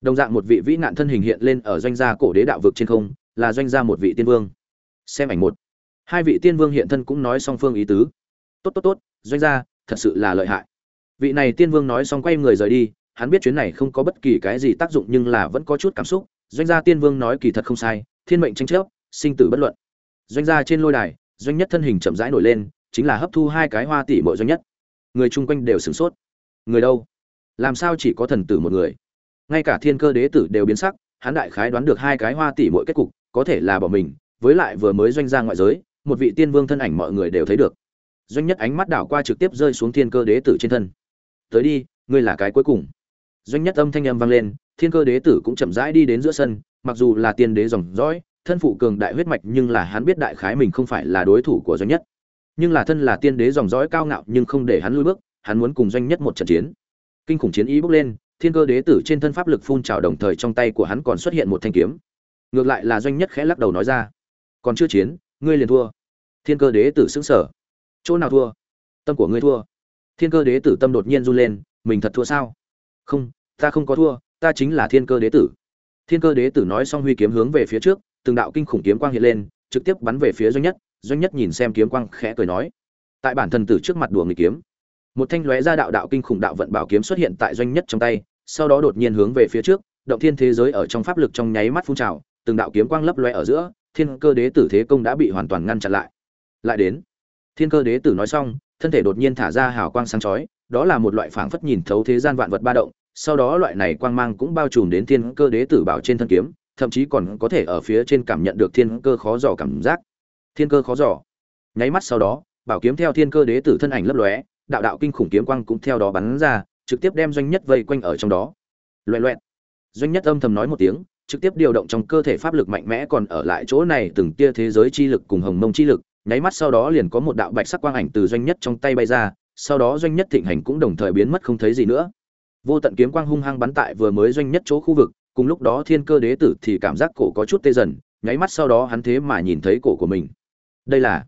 Đồng dạng một vị vĩ nạn thân hình hiện lên ở doanh gia cổ đế đạo vực trên không, là doanh gia một vị tiên vương. Xem ảnh một. Hai vị tiên vương hiện thân cũng nói song phương ý tứ. Tốt tốt tốt, doanh gia, thật sự là lợi hại. Vị này tiên vương nói xong quay người rời đi, hắn biết chuyến này không có bất kỳ cái gì tác dụng nhưng là vẫn có chút cảm xúc. Doanh gia tiên vương nói kỳ thật không sai, thiên mệnh tranh chấp, sinh tử bất luận. Doanh gia trên lôi đài, doanh nhất thân hình chậm rãi nổi lên, chính là hấp thu hai cái hoa tỷ mỗi doanh nhất người chung quanh đều sửng sốt. Người đâu? Làm sao chỉ có thần tử một người? Ngay cả thiên cơ đế tử đều biến sắc, hắn đại khái đoán được hai cái hoa tỷ mỗi kết cục, có thể là bỏ mình, với lại vừa mới doanh ra ngoại giới, một vị tiên vương thân ảnh mọi người đều thấy được. Doanh nhất ánh mắt đảo qua trực tiếp rơi xuống thiên cơ đế tử trên thân. Tới đi, ngươi là cái cuối cùng. Doanh nhất âm thanh âm vang lên, thiên cơ đế tử cũng chậm rãi đi đến giữa sân, mặc dù là tiên đế dòng dõi, thân phụ cường đại huyết mạch nhưng là hắn biết đại khái mình không phải là đối thủ của doanh nhất nhưng là thân là tiên đế dòng dõi cao ngạo nhưng không để hắn lui bước, hắn muốn cùng doanh nhất một trận chiến. Kinh khủng chiến ý bốc lên, thiên cơ đế tử trên thân pháp lực phun trào đồng thời trong tay của hắn còn xuất hiện một thanh kiếm. Ngược lại là doanh nhất khẽ lắc đầu nói ra, còn chưa chiến, ngươi liền thua. Thiên cơ đế tử xứng sở chỗ nào thua? Tâm của ngươi thua. Thiên cơ đế tử tâm đột nhiên run lên, mình thật thua sao? Không, ta không có thua, ta chính là thiên cơ đế tử. Thiên cơ đế tử nói xong huy kiếm hướng về phía trước, từng đạo kinh khủng kiếm quang hiện lên, trực tiếp bắn về phía doanh nhất doanh nhất nhìn xem kiếm quang khẽ cười nói, tại bản thần tử trước mặt đùa người kiếm, một thanh lóe ra đạo đạo kinh khủng đạo vận bảo kiếm xuất hiện tại doanh nhất trong tay, sau đó đột nhiên hướng về phía trước, động thiên thế giới ở trong pháp lực trong nháy mắt phun trào, từng đạo kiếm quang lấp lóe ở giữa, thiên cơ đế tử thế công đã bị hoàn toàn ngăn chặn lại. Lại đến, thiên cơ đế tử nói xong, thân thể đột nhiên thả ra hào quang sáng chói, đó là một loại phảng phất nhìn thấu thế gian vạn vật ba động, sau đó loại này quang mang cũng bao trùm đến thiên cơ đế tử bảo trên thân kiếm, thậm chí còn có thể ở phía trên cảm nhận được thiên cơ khó dò cảm giác thiên cơ khó dò. Nháy mắt sau đó, bảo kiếm theo thiên cơ đế tử thân ảnh lấp lóe, đạo đạo kinh khủng kiếm quang cũng theo đó bắn ra, trực tiếp đem doanh nhất vây quanh ở trong đó. Loẹ loẹt. Doanh nhất âm thầm nói một tiếng, trực tiếp điều động trong cơ thể pháp lực mạnh mẽ còn ở lại chỗ này từng tia thế giới chi lực cùng hồng mông chi lực. Nháy mắt sau đó liền có một đạo bạch sắc quang ảnh từ doanh nhất trong tay bay ra, sau đó doanh nhất thịnh hành cũng đồng thời biến mất không thấy gì nữa. Vô tận kiếm quang hung hăng bắn tại vừa mới doanh nhất chỗ khu vực, cùng lúc đó thiên cơ đế tử thì cảm giác cổ có chút tê dần, nháy mắt sau đó hắn thế mà nhìn thấy cổ của mình đây là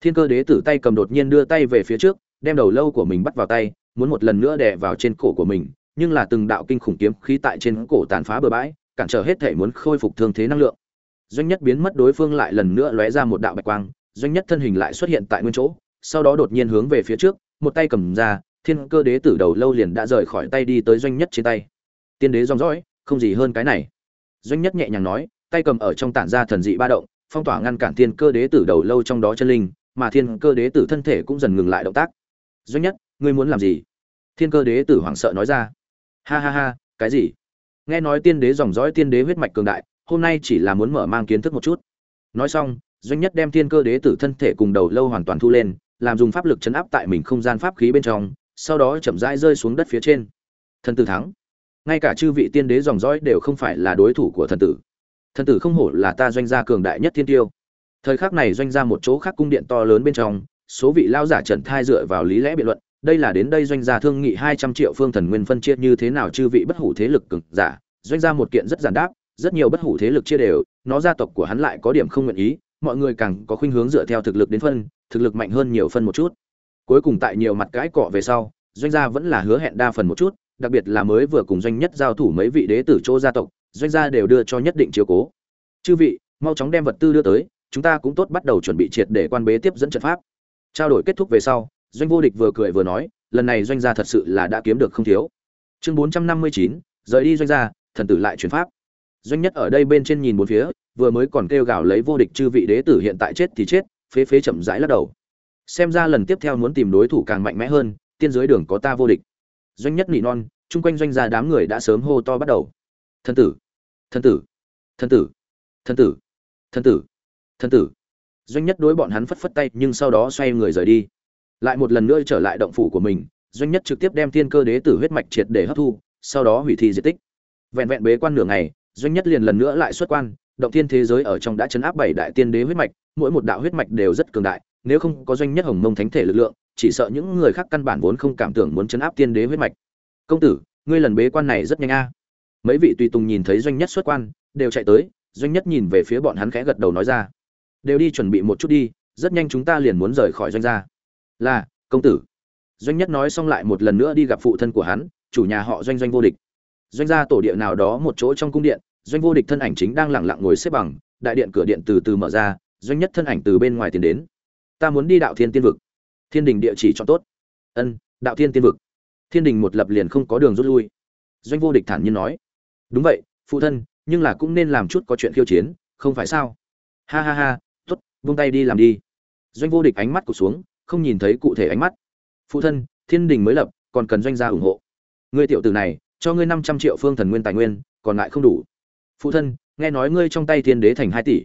thiên cơ đế tử tay cầm đột nhiên đưa tay về phía trước, đem đầu lâu của mình bắt vào tay, muốn một lần nữa đè vào trên cổ của mình, nhưng là từng đạo kinh khủng kiếm khí tại trên cổ tàn phá bừa bãi, cản trở hết thể muốn khôi phục thương thế năng lượng. Doanh nhất biến mất, đối phương lại lần nữa lóe ra một đạo bạch quang, doanh nhất thân hình lại xuất hiện tại nguyên chỗ, sau đó đột nhiên hướng về phía trước, một tay cầm ra, thiên cơ đế tử đầu lâu liền đã rời khỏi tay đi tới doanh nhất trên tay. Tiên đế rong dõi, không gì hơn cái này. Doanh nhất nhẹ nhàng nói, tay cầm ở trong tản ra thần dị ba động phong tỏa ngăn cản thiên cơ đế tử đầu lâu trong đó chân linh, mà thiên cơ đế tử thân thể cũng dần ngừng lại động tác. Doanh nhất, ngươi muốn làm gì? Thiên cơ đế tử hoảng sợ nói ra. Ha ha ha, cái gì? Nghe nói tiên đế dòng dõi tiên đế huyết mạch cường đại, hôm nay chỉ là muốn mở mang kiến thức một chút. Nói xong, doanh nhất đem thiên cơ đế tử thân thể cùng đầu lâu hoàn toàn thu lên, làm dùng pháp lực chấn áp tại mình không gian pháp khí bên trong, sau đó chậm rãi rơi xuống đất phía trên. Thần tử thắng. Ngay cả chư vị tiên đế dòng dõi đều không phải là đối thủ của thần tử thần tử không hổ là ta doanh gia cường đại nhất thiên tiêu. Thời khắc này doanh gia một chỗ khác cung điện to lớn bên trong, số vị lao giả trần thai dựa vào lý lẽ biện luận, đây là đến đây doanh gia thương nghị hai trăm triệu phương thần nguyên phân chia như thế nào chư vị bất hủ thế lực cực giả. Doanh gia một kiện rất giản đáp, rất nhiều bất hủ thế lực chia đều, nó gia tộc của hắn lại có điểm không nguyện ý, mọi người càng có khuynh hướng dựa theo thực lực đến phân, thực lực mạnh hơn nhiều phân một chút. Cuối cùng tại nhiều mặt cãi cọ về sau, doanh gia vẫn là hứa hẹn đa phần một chút, đặc biệt là mới vừa cùng doanh nhất giao thủ mấy vị đế tử chỗ gia tộc doanh gia đều đưa cho nhất định chiếu cố. Chư vị, mau chóng đem vật tư đưa tới, chúng ta cũng tốt bắt đầu chuẩn bị triệt để quan bế tiếp dẫn trận pháp. Trao đổi kết thúc về sau, doanh vô địch vừa cười vừa nói, lần này doanh gia thật sự là đã kiếm được không thiếu. Chương bốn trăm năm mươi chín, rời đi doanh gia, thần tử lại chuyển pháp. Doanh nhất ở đây bên trên nhìn bốn phía, vừa mới còn kêu gào lấy vô địch chư vị đế tử hiện tại chết thì chết, phế phế chậm rãi lắc đầu. Xem ra lần tiếp theo muốn tìm đối thủ càng mạnh mẽ hơn, tiên giới đường có ta vô địch. Doanh nhất nỉ non, chung quanh doanh gia đám người đã sớm hô to bắt đầu. Thân tử thân tử. Thân tử. Thân tử. Thân tử. Thân tử. Doanh nhất đối bọn hắn phất phất tay, nhưng sau đó xoay người rời đi. Lại một lần nữa trở lại động phủ của mình, doanh nhất trực tiếp đem thiên cơ đế tử huyết mạch triệt để hấp thu, sau đó hủy thi di tích. Vẹn vẹn bế quan nửa ngày, doanh nhất liền lần nữa lại xuất quan, động thiên thế giới ở trong đã chấn áp bảy đại tiên đế huyết mạch, mỗi một đạo huyết mạch đều rất cường đại, nếu không có doanh nhất hồng mông thánh thể lực lượng, chỉ sợ những người khác căn bản vốn không cảm tưởng muốn chấn áp tiên đế huyết mạch. Công tử, ngươi lần bế quan này rất nhanh a mấy vị tùy tùng nhìn thấy doanh nhất xuất quan, đều chạy tới, doanh nhất nhìn về phía bọn hắn khẽ gật đầu nói ra. Đều đi chuẩn bị một chút đi, rất nhanh chúng ta liền muốn rời khỏi doanh gia. Là, công tử. Doanh nhất nói xong lại một lần nữa đi gặp phụ thân của hắn, chủ nhà họ doanh doanh vô địch. Doanh gia tổ địa nào đó một chỗ trong cung điện, doanh vô địch thân ảnh chính đang lẳng lặng ngồi xếp bằng, đại điện cửa điện từ từ mở ra, doanh nhất thân ảnh từ bên ngoài tiến đến. Ta muốn đi đạo thiên tiên vực. Thiên đình địa chỉ chọn tốt. Ân, đạo thiên tiên vực. Thiên đình một lập liền không có đường rút lui. Doanh vô địch thản nhiên nói đúng vậy, phụ thân, nhưng là cũng nên làm chút có chuyện khiêu chiến, không phải sao? Ha ha ha t ố t vung tay đi làm đi. Doanh vô địch ánh mắt cụt xuống, không nhìn thấy cụ thể ánh mắt. Phụ thân, thiên đình mới lập, còn cần doanh gia ủng hộ. Ngươi tiểu tử này, cho ngươi năm trăm triệu phương thần nguyên tài nguyên, còn lại không đủ. Phụ thân, nghe nói ngươi trong tay thiên đế thành hai tỷ.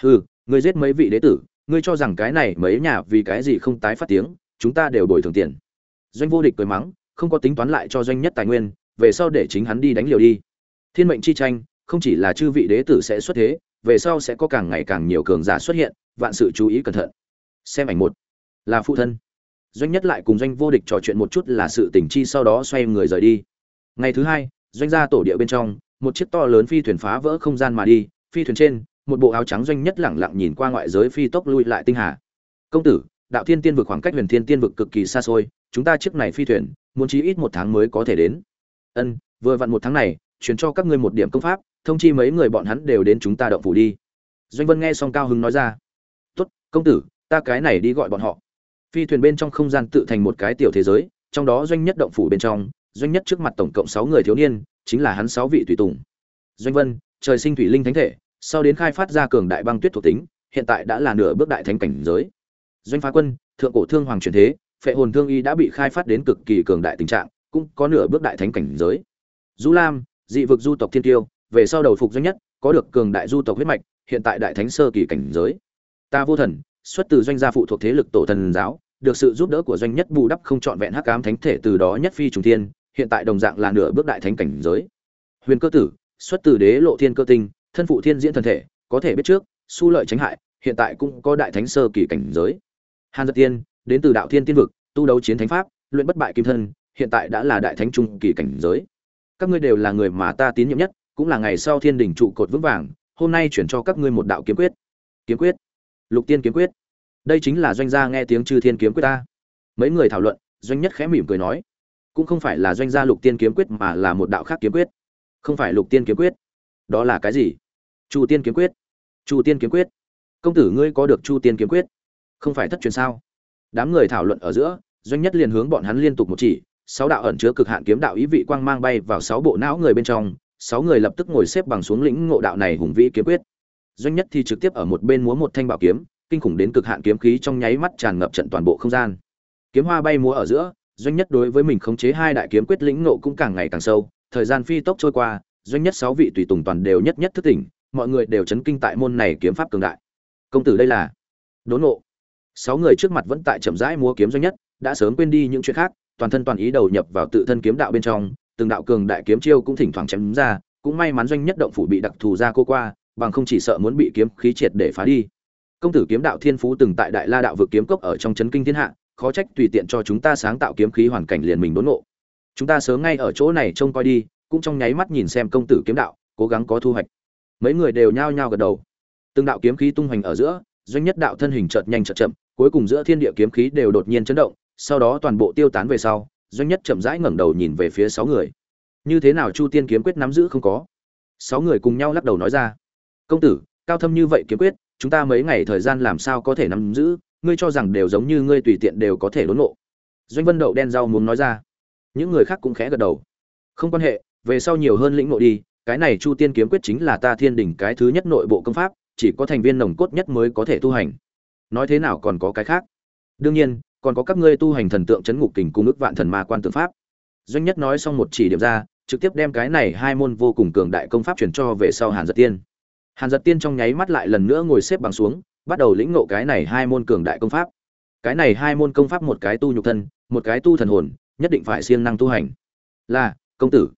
Hừ, ngươi giết mấy vị đế tử, ngươi cho rằng cái này mấy nhà vì cái gì không tái phát tiếng, chúng ta đều bồi thường tiền. Doanh vô địch cười mắng, không có tính toán lại cho doanh nhất tài nguyên, về sau để chính hắn đi đánh liều đi thiên mệnh chi tranh, không chỉ là chư vị đế tử sẽ xuất thế, về sau sẽ có càng ngày càng nhiều cường giả xuất hiện, vạn sự chú ý cẩn thận. Xem ảnh một. Là phụ thân. Doanh nhất lại cùng doanh vô địch trò chuyện một chút là sự tình chi sau đó xoay người rời đi. Ngày thứ hai, doanh gia tổ địa bên trong, một chiếc to lớn phi thuyền phá vỡ không gian mà đi, phi thuyền trên, một bộ áo trắng doanh nhất lẳng lặng nhìn qua ngoại giới phi tốc lui lại tinh hà. Công tử, đạo thiên tiên vực khoảng cách huyền thiên tiên vực cực kỳ xa xôi, chúng ta chiếc này phi thuyền, muốn chí ít một tháng mới có thể đến. Ân, vừa vặn một tháng này truyền cho các ngươi một điểm công pháp, thông chi mấy người bọn hắn đều đến chúng ta động phủ đi. Doanh vân nghe xong cao hứng nói ra, tốt, công tử, ta cái này đi gọi bọn họ. Phi thuyền bên trong không gian tự thành một cái tiểu thế giới, trong đó doanh nhất động phủ bên trong, doanh nhất trước mặt tổng cộng sáu người thiếu niên, chính là hắn sáu vị tùy tùng. Doanh vân, trời sinh thủy linh thánh thể, sau đến khai phát ra cường đại băng tuyết thuộc tính, hiện tại đã là nửa bước đại thánh cảnh giới. Doanh phá quân, thượng cổ thương hoàng truyền thế, phệ hồn thương y đã bị khai phát đến cực kỳ cường đại tình trạng, cũng có nửa bước đại thánh cảnh giới. Du lam dị vực du tộc thiên tiêu về sau đầu phục doanh nhất, có được cường đại du tộc huyết mạch, hiện tại đại thánh sơ kỳ cảnh giới. Ta vô thần, xuất từ doanh gia phụ thuộc thế lực tổ thần giáo, được sự giúp đỡ của doanh nhất bù đắp không trọn vẹn hắc ám thánh thể từ đó nhất phi trùng thiên, hiện tại đồng dạng là nửa bước đại thánh cảnh giới. Huyền cơ tử, xuất từ đế lộ thiên cơ tinh, thân phụ thiên diễn thần thể, có thể biết trước, su lợi tránh hại, hiện tại cũng có đại thánh sơ kỳ cảnh giới. Hàn giật tiên, đến từ đạo thiên tiên vực, tu đấu chiến thánh pháp, luyện bất bại kim thân, hiện tại đã là đại thánh trung kỳ cảnh giới các ngươi đều là người mà ta tín nhiệm nhất, cũng là ngày sau thiên đỉnh trụ cột vững vàng, hôm nay chuyển cho các ngươi một đạo kiếm quyết. Kiếm quyết? Lục tiên kiếm quyết. Đây chính là doanh gia nghe tiếng chư thiên kiếm quyết ta. Mấy người thảo luận, doanh nhất khẽ mỉm cười nói, cũng không phải là doanh gia lục tiên kiếm quyết mà là một đạo khác kiếm quyết. Không phải lục tiên kiếm quyết. Đó là cái gì? Chu tiên kiếm quyết. Chu tiên kiếm quyết. Công tử ngươi có được chu tiên kiếm quyết? Không phải thất truyền sao? Đám người thảo luận ở giữa, doanh nhất liền hướng bọn hắn liên tục một chỉ sáu đạo ẩn chứa cực hạn kiếm đạo ý vị quang mang bay vào sáu bộ não người bên trong, sáu người lập tức ngồi xếp bằng xuống lĩnh ngộ đạo này hùng vĩ kiếm quyết. Doanh nhất thì trực tiếp ở một bên múa một thanh bảo kiếm, kinh khủng đến cực hạn kiếm khí trong nháy mắt tràn ngập trận toàn bộ không gian. Kiếm hoa bay múa ở giữa, doanh nhất đối với mình khống chế hai đại kiếm quyết lĩnh ngộ cũng càng ngày càng sâu. Thời gian phi tốc trôi qua, doanh nhất sáu vị tùy tùng toàn đều nhất nhất thức tỉnh, mọi người đều chấn kinh tại môn này kiếm pháp cường đại. Công tử đây là đốn ngộ. Sáu người trước mặt vẫn tại chậm rãi múa kiếm doanh nhất, đã sớm quên đi những chuyện khác toàn thân toàn ý đầu nhập vào tự thân kiếm đạo bên trong, từng đạo cường đại kiếm chiêu cũng thỉnh thoảng chém ra, cũng may mắn doanh nhất động phủ bị đặc thù ra cô qua, bằng không chỉ sợ muốn bị kiếm khí triệt để phá đi. Công tử kiếm đạo thiên phú từng tại đại la đạo vực kiếm cốc ở trong chấn kinh thiên hạ, khó trách tùy tiện cho chúng ta sáng tạo kiếm khí hoàn cảnh liền mình đốn ngộ. Chúng ta sớm ngay ở chỗ này trông coi đi, cũng trong nháy mắt nhìn xem công tử kiếm đạo, cố gắng có thu hoạch. Mấy người đều nhao nhao gật đầu. Từng đạo kiếm khí tung hoành ở giữa, doanh nhất đạo thân hình chợt nhanh chợt chậm, cuối cùng giữa thiên địa kiếm khí đều đột nhiên chấn động sau đó toàn bộ tiêu tán về sau, doanh nhất chậm rãi ngẩng đầu nhìn về phía sáu người. Như thế nào chu tiên kiếm quyết nắm giữ không có? Sáu người cùng nhau lắc đầu nói ra. Công tử, cao thâm như vậy kiếm quyết, chúng ta mấy ngày thời gian làm sao có thể nắm giữ, ngươi cho rằng đều giống như ngươi tùy tiện đều có thể đốn ngộ doanh vân đậu đen rau muốn nói ra. Những người khác cũng khẽ gật đầu. Không quan hệ, về sau nhiều hơn lĩnh ngộ đi, cái này chu tiên kiếm quyết chính là ta thiên đỉnh cái thứ nhất nội bộ công pháp, chỉ có thành viên nồng cốt nhất mới có thể tu hành. Nói thế nào còn có cái khác? Đương nhiên còn có các ngươi tu hành thần tượng chấn ngục kình cung ức vạn thần ma quan tượng pháp. Doanh nhất nói xong một chỉ điểm ra, trực tiếp đem cái này hai môn vô cùng cường đại công pháp truyền cho về sau hàn giật tiên. Hàn giật tiên trong nháy mắt lại lần nữa ngồi xếp bằng xuống, bắt đầu lĩnh ngộ cái này hai môn cường đại công pháp. Cái này hai môn công pháp một cái tu nhục thân, một cái tu thần hồn, nhất định phải siêng năng tu hành. Là, công tử.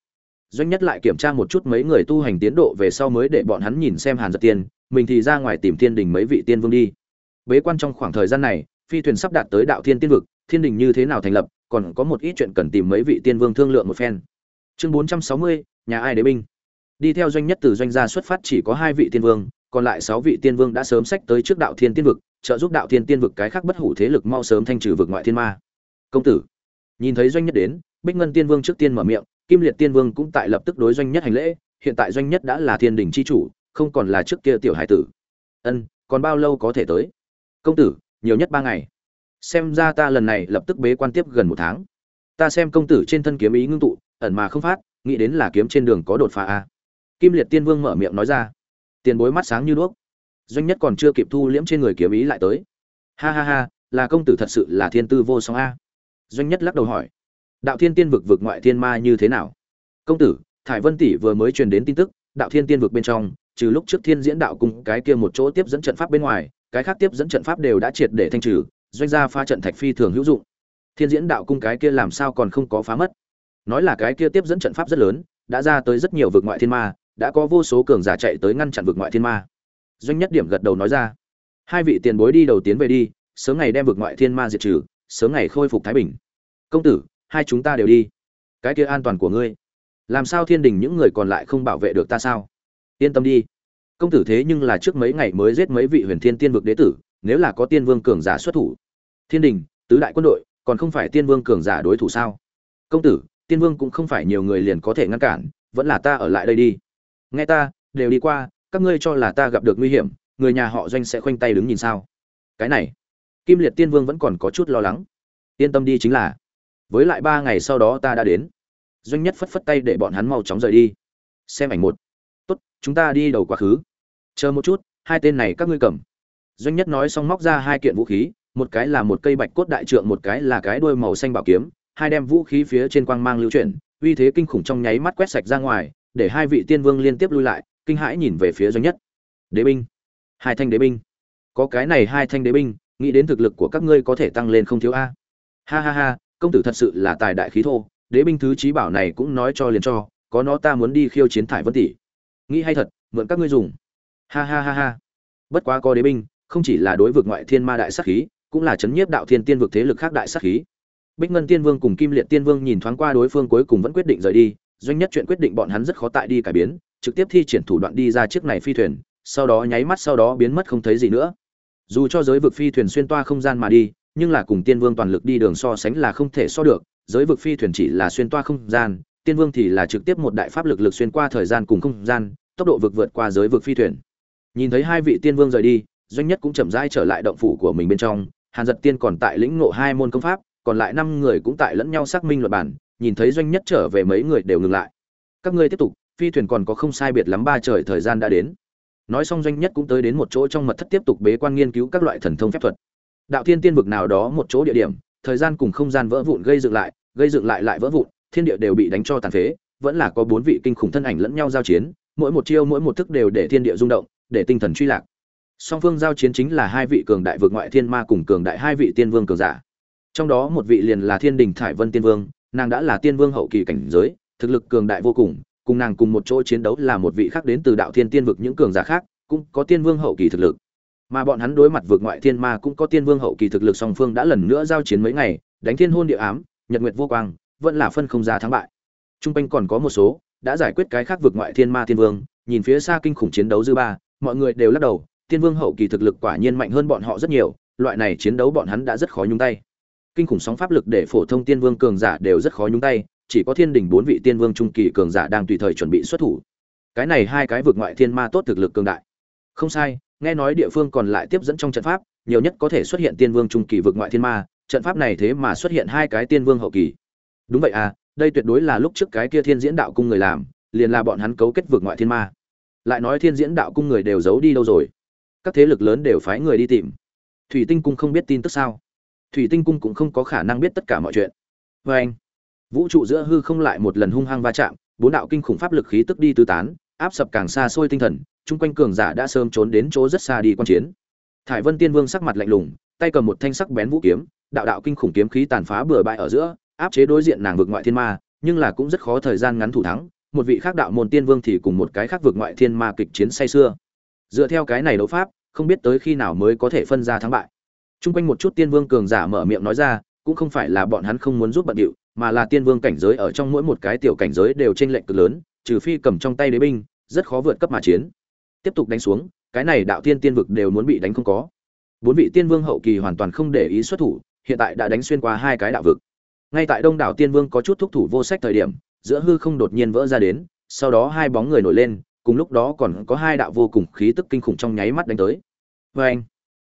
Doanh nhất lại kiểm tra một chút mấy người tu hành tiến độ về sau mới để bọn hắn nhìn xem hàn giật tiên, mình thì ra ngoài tìm thiên đình mấy vị tiên vương đi. Bế quan trong khoảng thời gian này phi thuyền sắp đạt tới đạo thiên tiên vực, thiên đình như thế nào thành lập, còn có một ít chuyện cần tìm mấy vị tiên vương thương lượng một phen. Chương bốn trăm sáu mươi, nhà ai đế binh. Đi theo doanh nhất từ doanh gia xuất phát chỉ có hai vị tiên vương, còn lại sáu vị tiên vương đã sớm sách tới trước đạo thiên tiên vực, trợ giúp đạo thiên tiên vực cái khác bất hủ thế lực mau sớm thanh trừ vực ngoại thiên ma. Công tử. Nhìn thấy doanh nhất đến, bích ngân tiên vương trước tiên mở miệng, kim liệt tiên vương cũng tại lập tức đối doanh nhất hành lễ, hiện tại doanh nhất đã là thiên đình c h i chủ, không còn là trước kia tiểu hải tử. Ân, còn bao lâu có thể tới? Công tử nhiều nhất ba ngày. Xem ra ta lần này lập tức bế quan tiếp gần một tháng. Ta xem công tử trên thân kiếm ý ngưng tụ, ẩn mà không phát, nghĩ đến là kiếm trên đường có đột phá a kim liệt tiên vương mở miệng nói ra. Tiền bối mắt sáng như đuốc. Doanh nhất còn chưa kịp thu liễm trên người kiếm ý lại tới. Ha ha ha, là công tử thật sự là thiên tư vô song a. Doanh nhất lắc đầu hỏi. Đạo thiên tiên vực vực ngoại thiên ma như thế nào? Công tử, thải vân tỷ vừa mới truyền đến tin tức, đạo thiên tiên vực bên trong, trừ lúc trước thiên diễn đạo cùng cái kia một chỗ tiếp dẫn trận pháp bên ngoài cái khác tiếp dẫn trận pháp đều đã triệt để thanh trừ, doanh gia pha trận thạch phi thường hữu dụng. Thiên diễn đạo cung cái kia làm sao còn không có phá mất? Nói là cái kia tiếp dẫn trận pháp rất lớn, đã ra tới rất nhiều vực ngoại thiên ma, đã có vô số cường giả chạy tới ngăn chặn vực ngoại thiên ma. Doanh nhất điểm gật đầu nói ra, hai vị tiền bối đi đầu tiến về đi, sớm ngày đem vực ngoại thiên ma diệt trừ, sớm ngày khôi phục thái bình. Công tử, hai chúng ta đều đi. Cái kia an toàn của ngươi. Làm sao thiên đình những người còn lại không bảo vệ được ta sao? Yên tâm đi công tử thế nhưng là trước mấy ngày mới giết mấy vị huyền thiên tiên vực đế tử, nếu là có tiên vương cường giả xuất thủ. Thiên đình, tứ đại quân đội, còn không phải tiên vương cường giả đối thủ sao? Công tử, tiên vương cũng không phải nhiều người liền có thể ngăn cản, vẫn là ta ở lại đây đi. Nghe ta, đều đi qua, các ngươi cho là ta gặp được nguy hiểm, người nhà họ doanh sẽ khoanh tay đứng nhìn sao? Cái này, kim liệt tiên vương vẫn còn có chút lo lắng. Yên tâm đi chính là, với lại ba ngày sau đó ta đã đến. Doanh nhất phất phất tay để bọn hắn mau chóng rời đi. Xem ảnh một chúng ta đi đầu quá khứ. Chờ một chút, hai tên này các ngươi cầm. Doanh nhất nói xong móc ra hai kiện vũ khí, một cái là một cây bạch cốt đại trượng, một cái là cái đuôi màu xanh bảo kiếm, hai đem vũ khí phía trên quang mang lưu chuyển, uy thế kinh khủng trong nháy mắt quét sạch ra ngoài, để hai vị tiên vương liên tiếp lui lại, kinh hãi nhìn về phía doanh nhất. Đế binh. Hai thanh đế binh. Có cái này hai thanh đế binh, nghĩ đến thực lực của các ngươi có thể tăng lên không thiếu a. Ha ha ha, công tử thật sự là tài đại khí thô, đế binh thứ trí bảo này cũng nói cho liền cho, có nó ta muốn đi khiêu chiến thải vân tỷ nghĩ hay thật, mượn các ngươi dùng. Ha ha ha ha. Bất quá có đế binh, không chỉ là đối vực ngoại thiên ma đại sát khí, cũng là chấn nhiếp đạo thiên tiên vực thế lực khác đại sát khí. Bích ngân tiên vương cùng kim liệt tiên vương nhìn thoáng qua đối phương cuối cùng vẫn quyết định rời đi, doanh nhất chuyện quyết định bọn hắn rất khó tại đi cải biến, trực tiếp thi triển thủ đoạn đi ra chiếc này phi thuyền, sau đó nháy mắt sau đó biến mất không thấy gì nữa. Dù cho giới vực phi thuyền xuyên toa không gian mà đi, nhưng là cùng tiên vương toàn lực đi đường so sánh là không thể so được, giới vực phi thuyền chỉ là xuyên toa không gian tiên vương thì là trực tiếp một đại pháp lực lực xuyên qua thời gian cùng không gian, tốc độ vực vượt qua giới vực phi thuyền. Nhìn thấy hai vị tiên vương rời đi, doanh nhất cũng chậm rãi trở lại động phủ của mình bên trong. Hàn giật tiên còn tại lĩnh ngộ hai môn công pháp, còn lại năm người cũng tại lẫn nhau xác minh luật bản. Nhìn thấy doanh nhất trở về mấy người đều ngừng lại. Các ngươi tiếp tục, phi thuyền còn có không sai biệt lắm ba trời thời gian đã đến. Nói xong doanh nhất cũng tới đến một chỗ trong mật thất tiếp tục bế quan nghiên cứu các loại thần thông phép thuật. Đạo thiên tiên vực nào đó một chỗ địa điểm, thời gian cùng không gian vỡ vụn gây dựng lại, gây dựng lại lại vỡ vụn thiên địa đều bị đánh cho tàn phế, vẫn là có bốn vị kinh khủng thân ảnh lẫn nhau giao chiến, mỗi một chiêu mỗi một thức đều để thiên địa rung động, để tinh thần truy lạc. Song phương giao chiến chính là hai vị cường đại vượt ngoại thiên ma cùng cường đại hai vị tiên vương cường giả. Trong đó một vị liền là thiên đình thải vân tiên vương, nàng đã là tiên vương hậu kỳ cảnh giới, thực lực cường đại vô cùng cùng nàng cùng một chỗ chiến đấu là một vị khác đến từ đạo thiên tiên vực những cường giả khác, cũng có tiên vương hậu kỳ thực lực. Mà bọn hắn đối mặt vượt ngoại thiên ma cũng có tiên vương hậu kỳ thực lực, song phương đã lần nữa giao chiến mấy ngày, đánh thiên hôn địa ám, nhật nguyệt vô quang vẫn là phân không ra thắng bại. Trung quanh còn có một số, đã giải quyết cái khác vượt ngoại thiên ma tiên vương, nhìn phía xa kinh khủng chiến đấu dư ba, mọi người đều lắc đầu tiên vương hậu kỳ thực lực quả nhiên mạnh hơn bọn họ rất nhiều, loại này chiến đấu bọn hắn đã rất khó nhúng tay. Kinh khủng sóng pháp lực để phổ thông tiên vương cường giả đều rất khó nhúng tay, chỉ có thiên đỉnh bốn vị tiên vương trung kỳ cường giả đang tùy thời chuẩn bị xuất thủ. Cái này hai cái vượt ngoại thiên ma tốt thực lực cường đại. Không sai, nghe nói địa phương còn lại tiếp dẫn trong trận pháp, nhiều nhất có thể xuất hiện tiên vương trung kỳ vượt ngoại thiên ma, trận pháp này thế mà xuất hiện hai cái tiên vương hậu kỳ đúng vậy à đây tuyệt đối là lúc trước cái kia thiên diễn đạo cung người làm, liền là bọn hắn cấu kết vượt ngoại thiên ma. Lại nói thiên diễn đạo cung người đều giấu đi đâu rồi? Các thế lực lớn đều phái người đi tìm. Thủy tinh cung không biết tin tức sao? Thủy tinh cung cũng không có khả năng biết tất cả mọi chuyện. Vê anh, vũ trụ giữa hư không lại một lần hung hăng va chạm, bốn đạo kinh khủng pháp lực khí tức đi tứ tán, áp sập càng xa xôi tinh thần, chung quanh cường giả đã sớm trốn đến chỗ rất xa đi quan chiến. Thải vân tiên vương sắc mặt lạnh lùng, tay cầm một thanh sắc bén vũ kiếm, đạo đạo kinh khủng kiếm khí tàn phá bừa bãi ở giữa áp chế đối diện nàng vực ngoại thiên ma nhưng là cũng rất khó thời gian ngắn thủ thắng một vị khác đạo môn tiên vương thì cùng một cái khác vực ngoại thiên ma kịch chiến say xưa dựa theo cái này đấu pháp không biết tới khi nào mới có thể phân ra thắng bại Trung quanh một chút tiên vương cường giả mở miệng nói ra, cũng không phải là bọn hắn không muốn giúp bận điệu, mà là tiên vương cảnh giới ở trong mỗi một cái tiểu cảnh giới đều chênh lệch cực lớn, trừ phi cầm trong tay đế binh, rất khó vượt cấp mà chiến. Tiếp tục đánh xuống, cái này đạo tiên tiên vực đều muốn bị đánh không có. Bốn vị tiên vương hậu kỳ hoàn toàn không để ý xuất thủ, hiện tại đã đánh xuyên qua hai cái đạo vực. Ngay tại Đông đảo tiên vương có chút thúc thủ vô sách thời điểm, giữa hư không đột nhiên vỡ ra đến, sau đó hai bóng người nổi lên, cùng lúc đó còn có hai đạo vô cùng khí tức kinh khủng trong nháy mắt đánh tới. vê anh,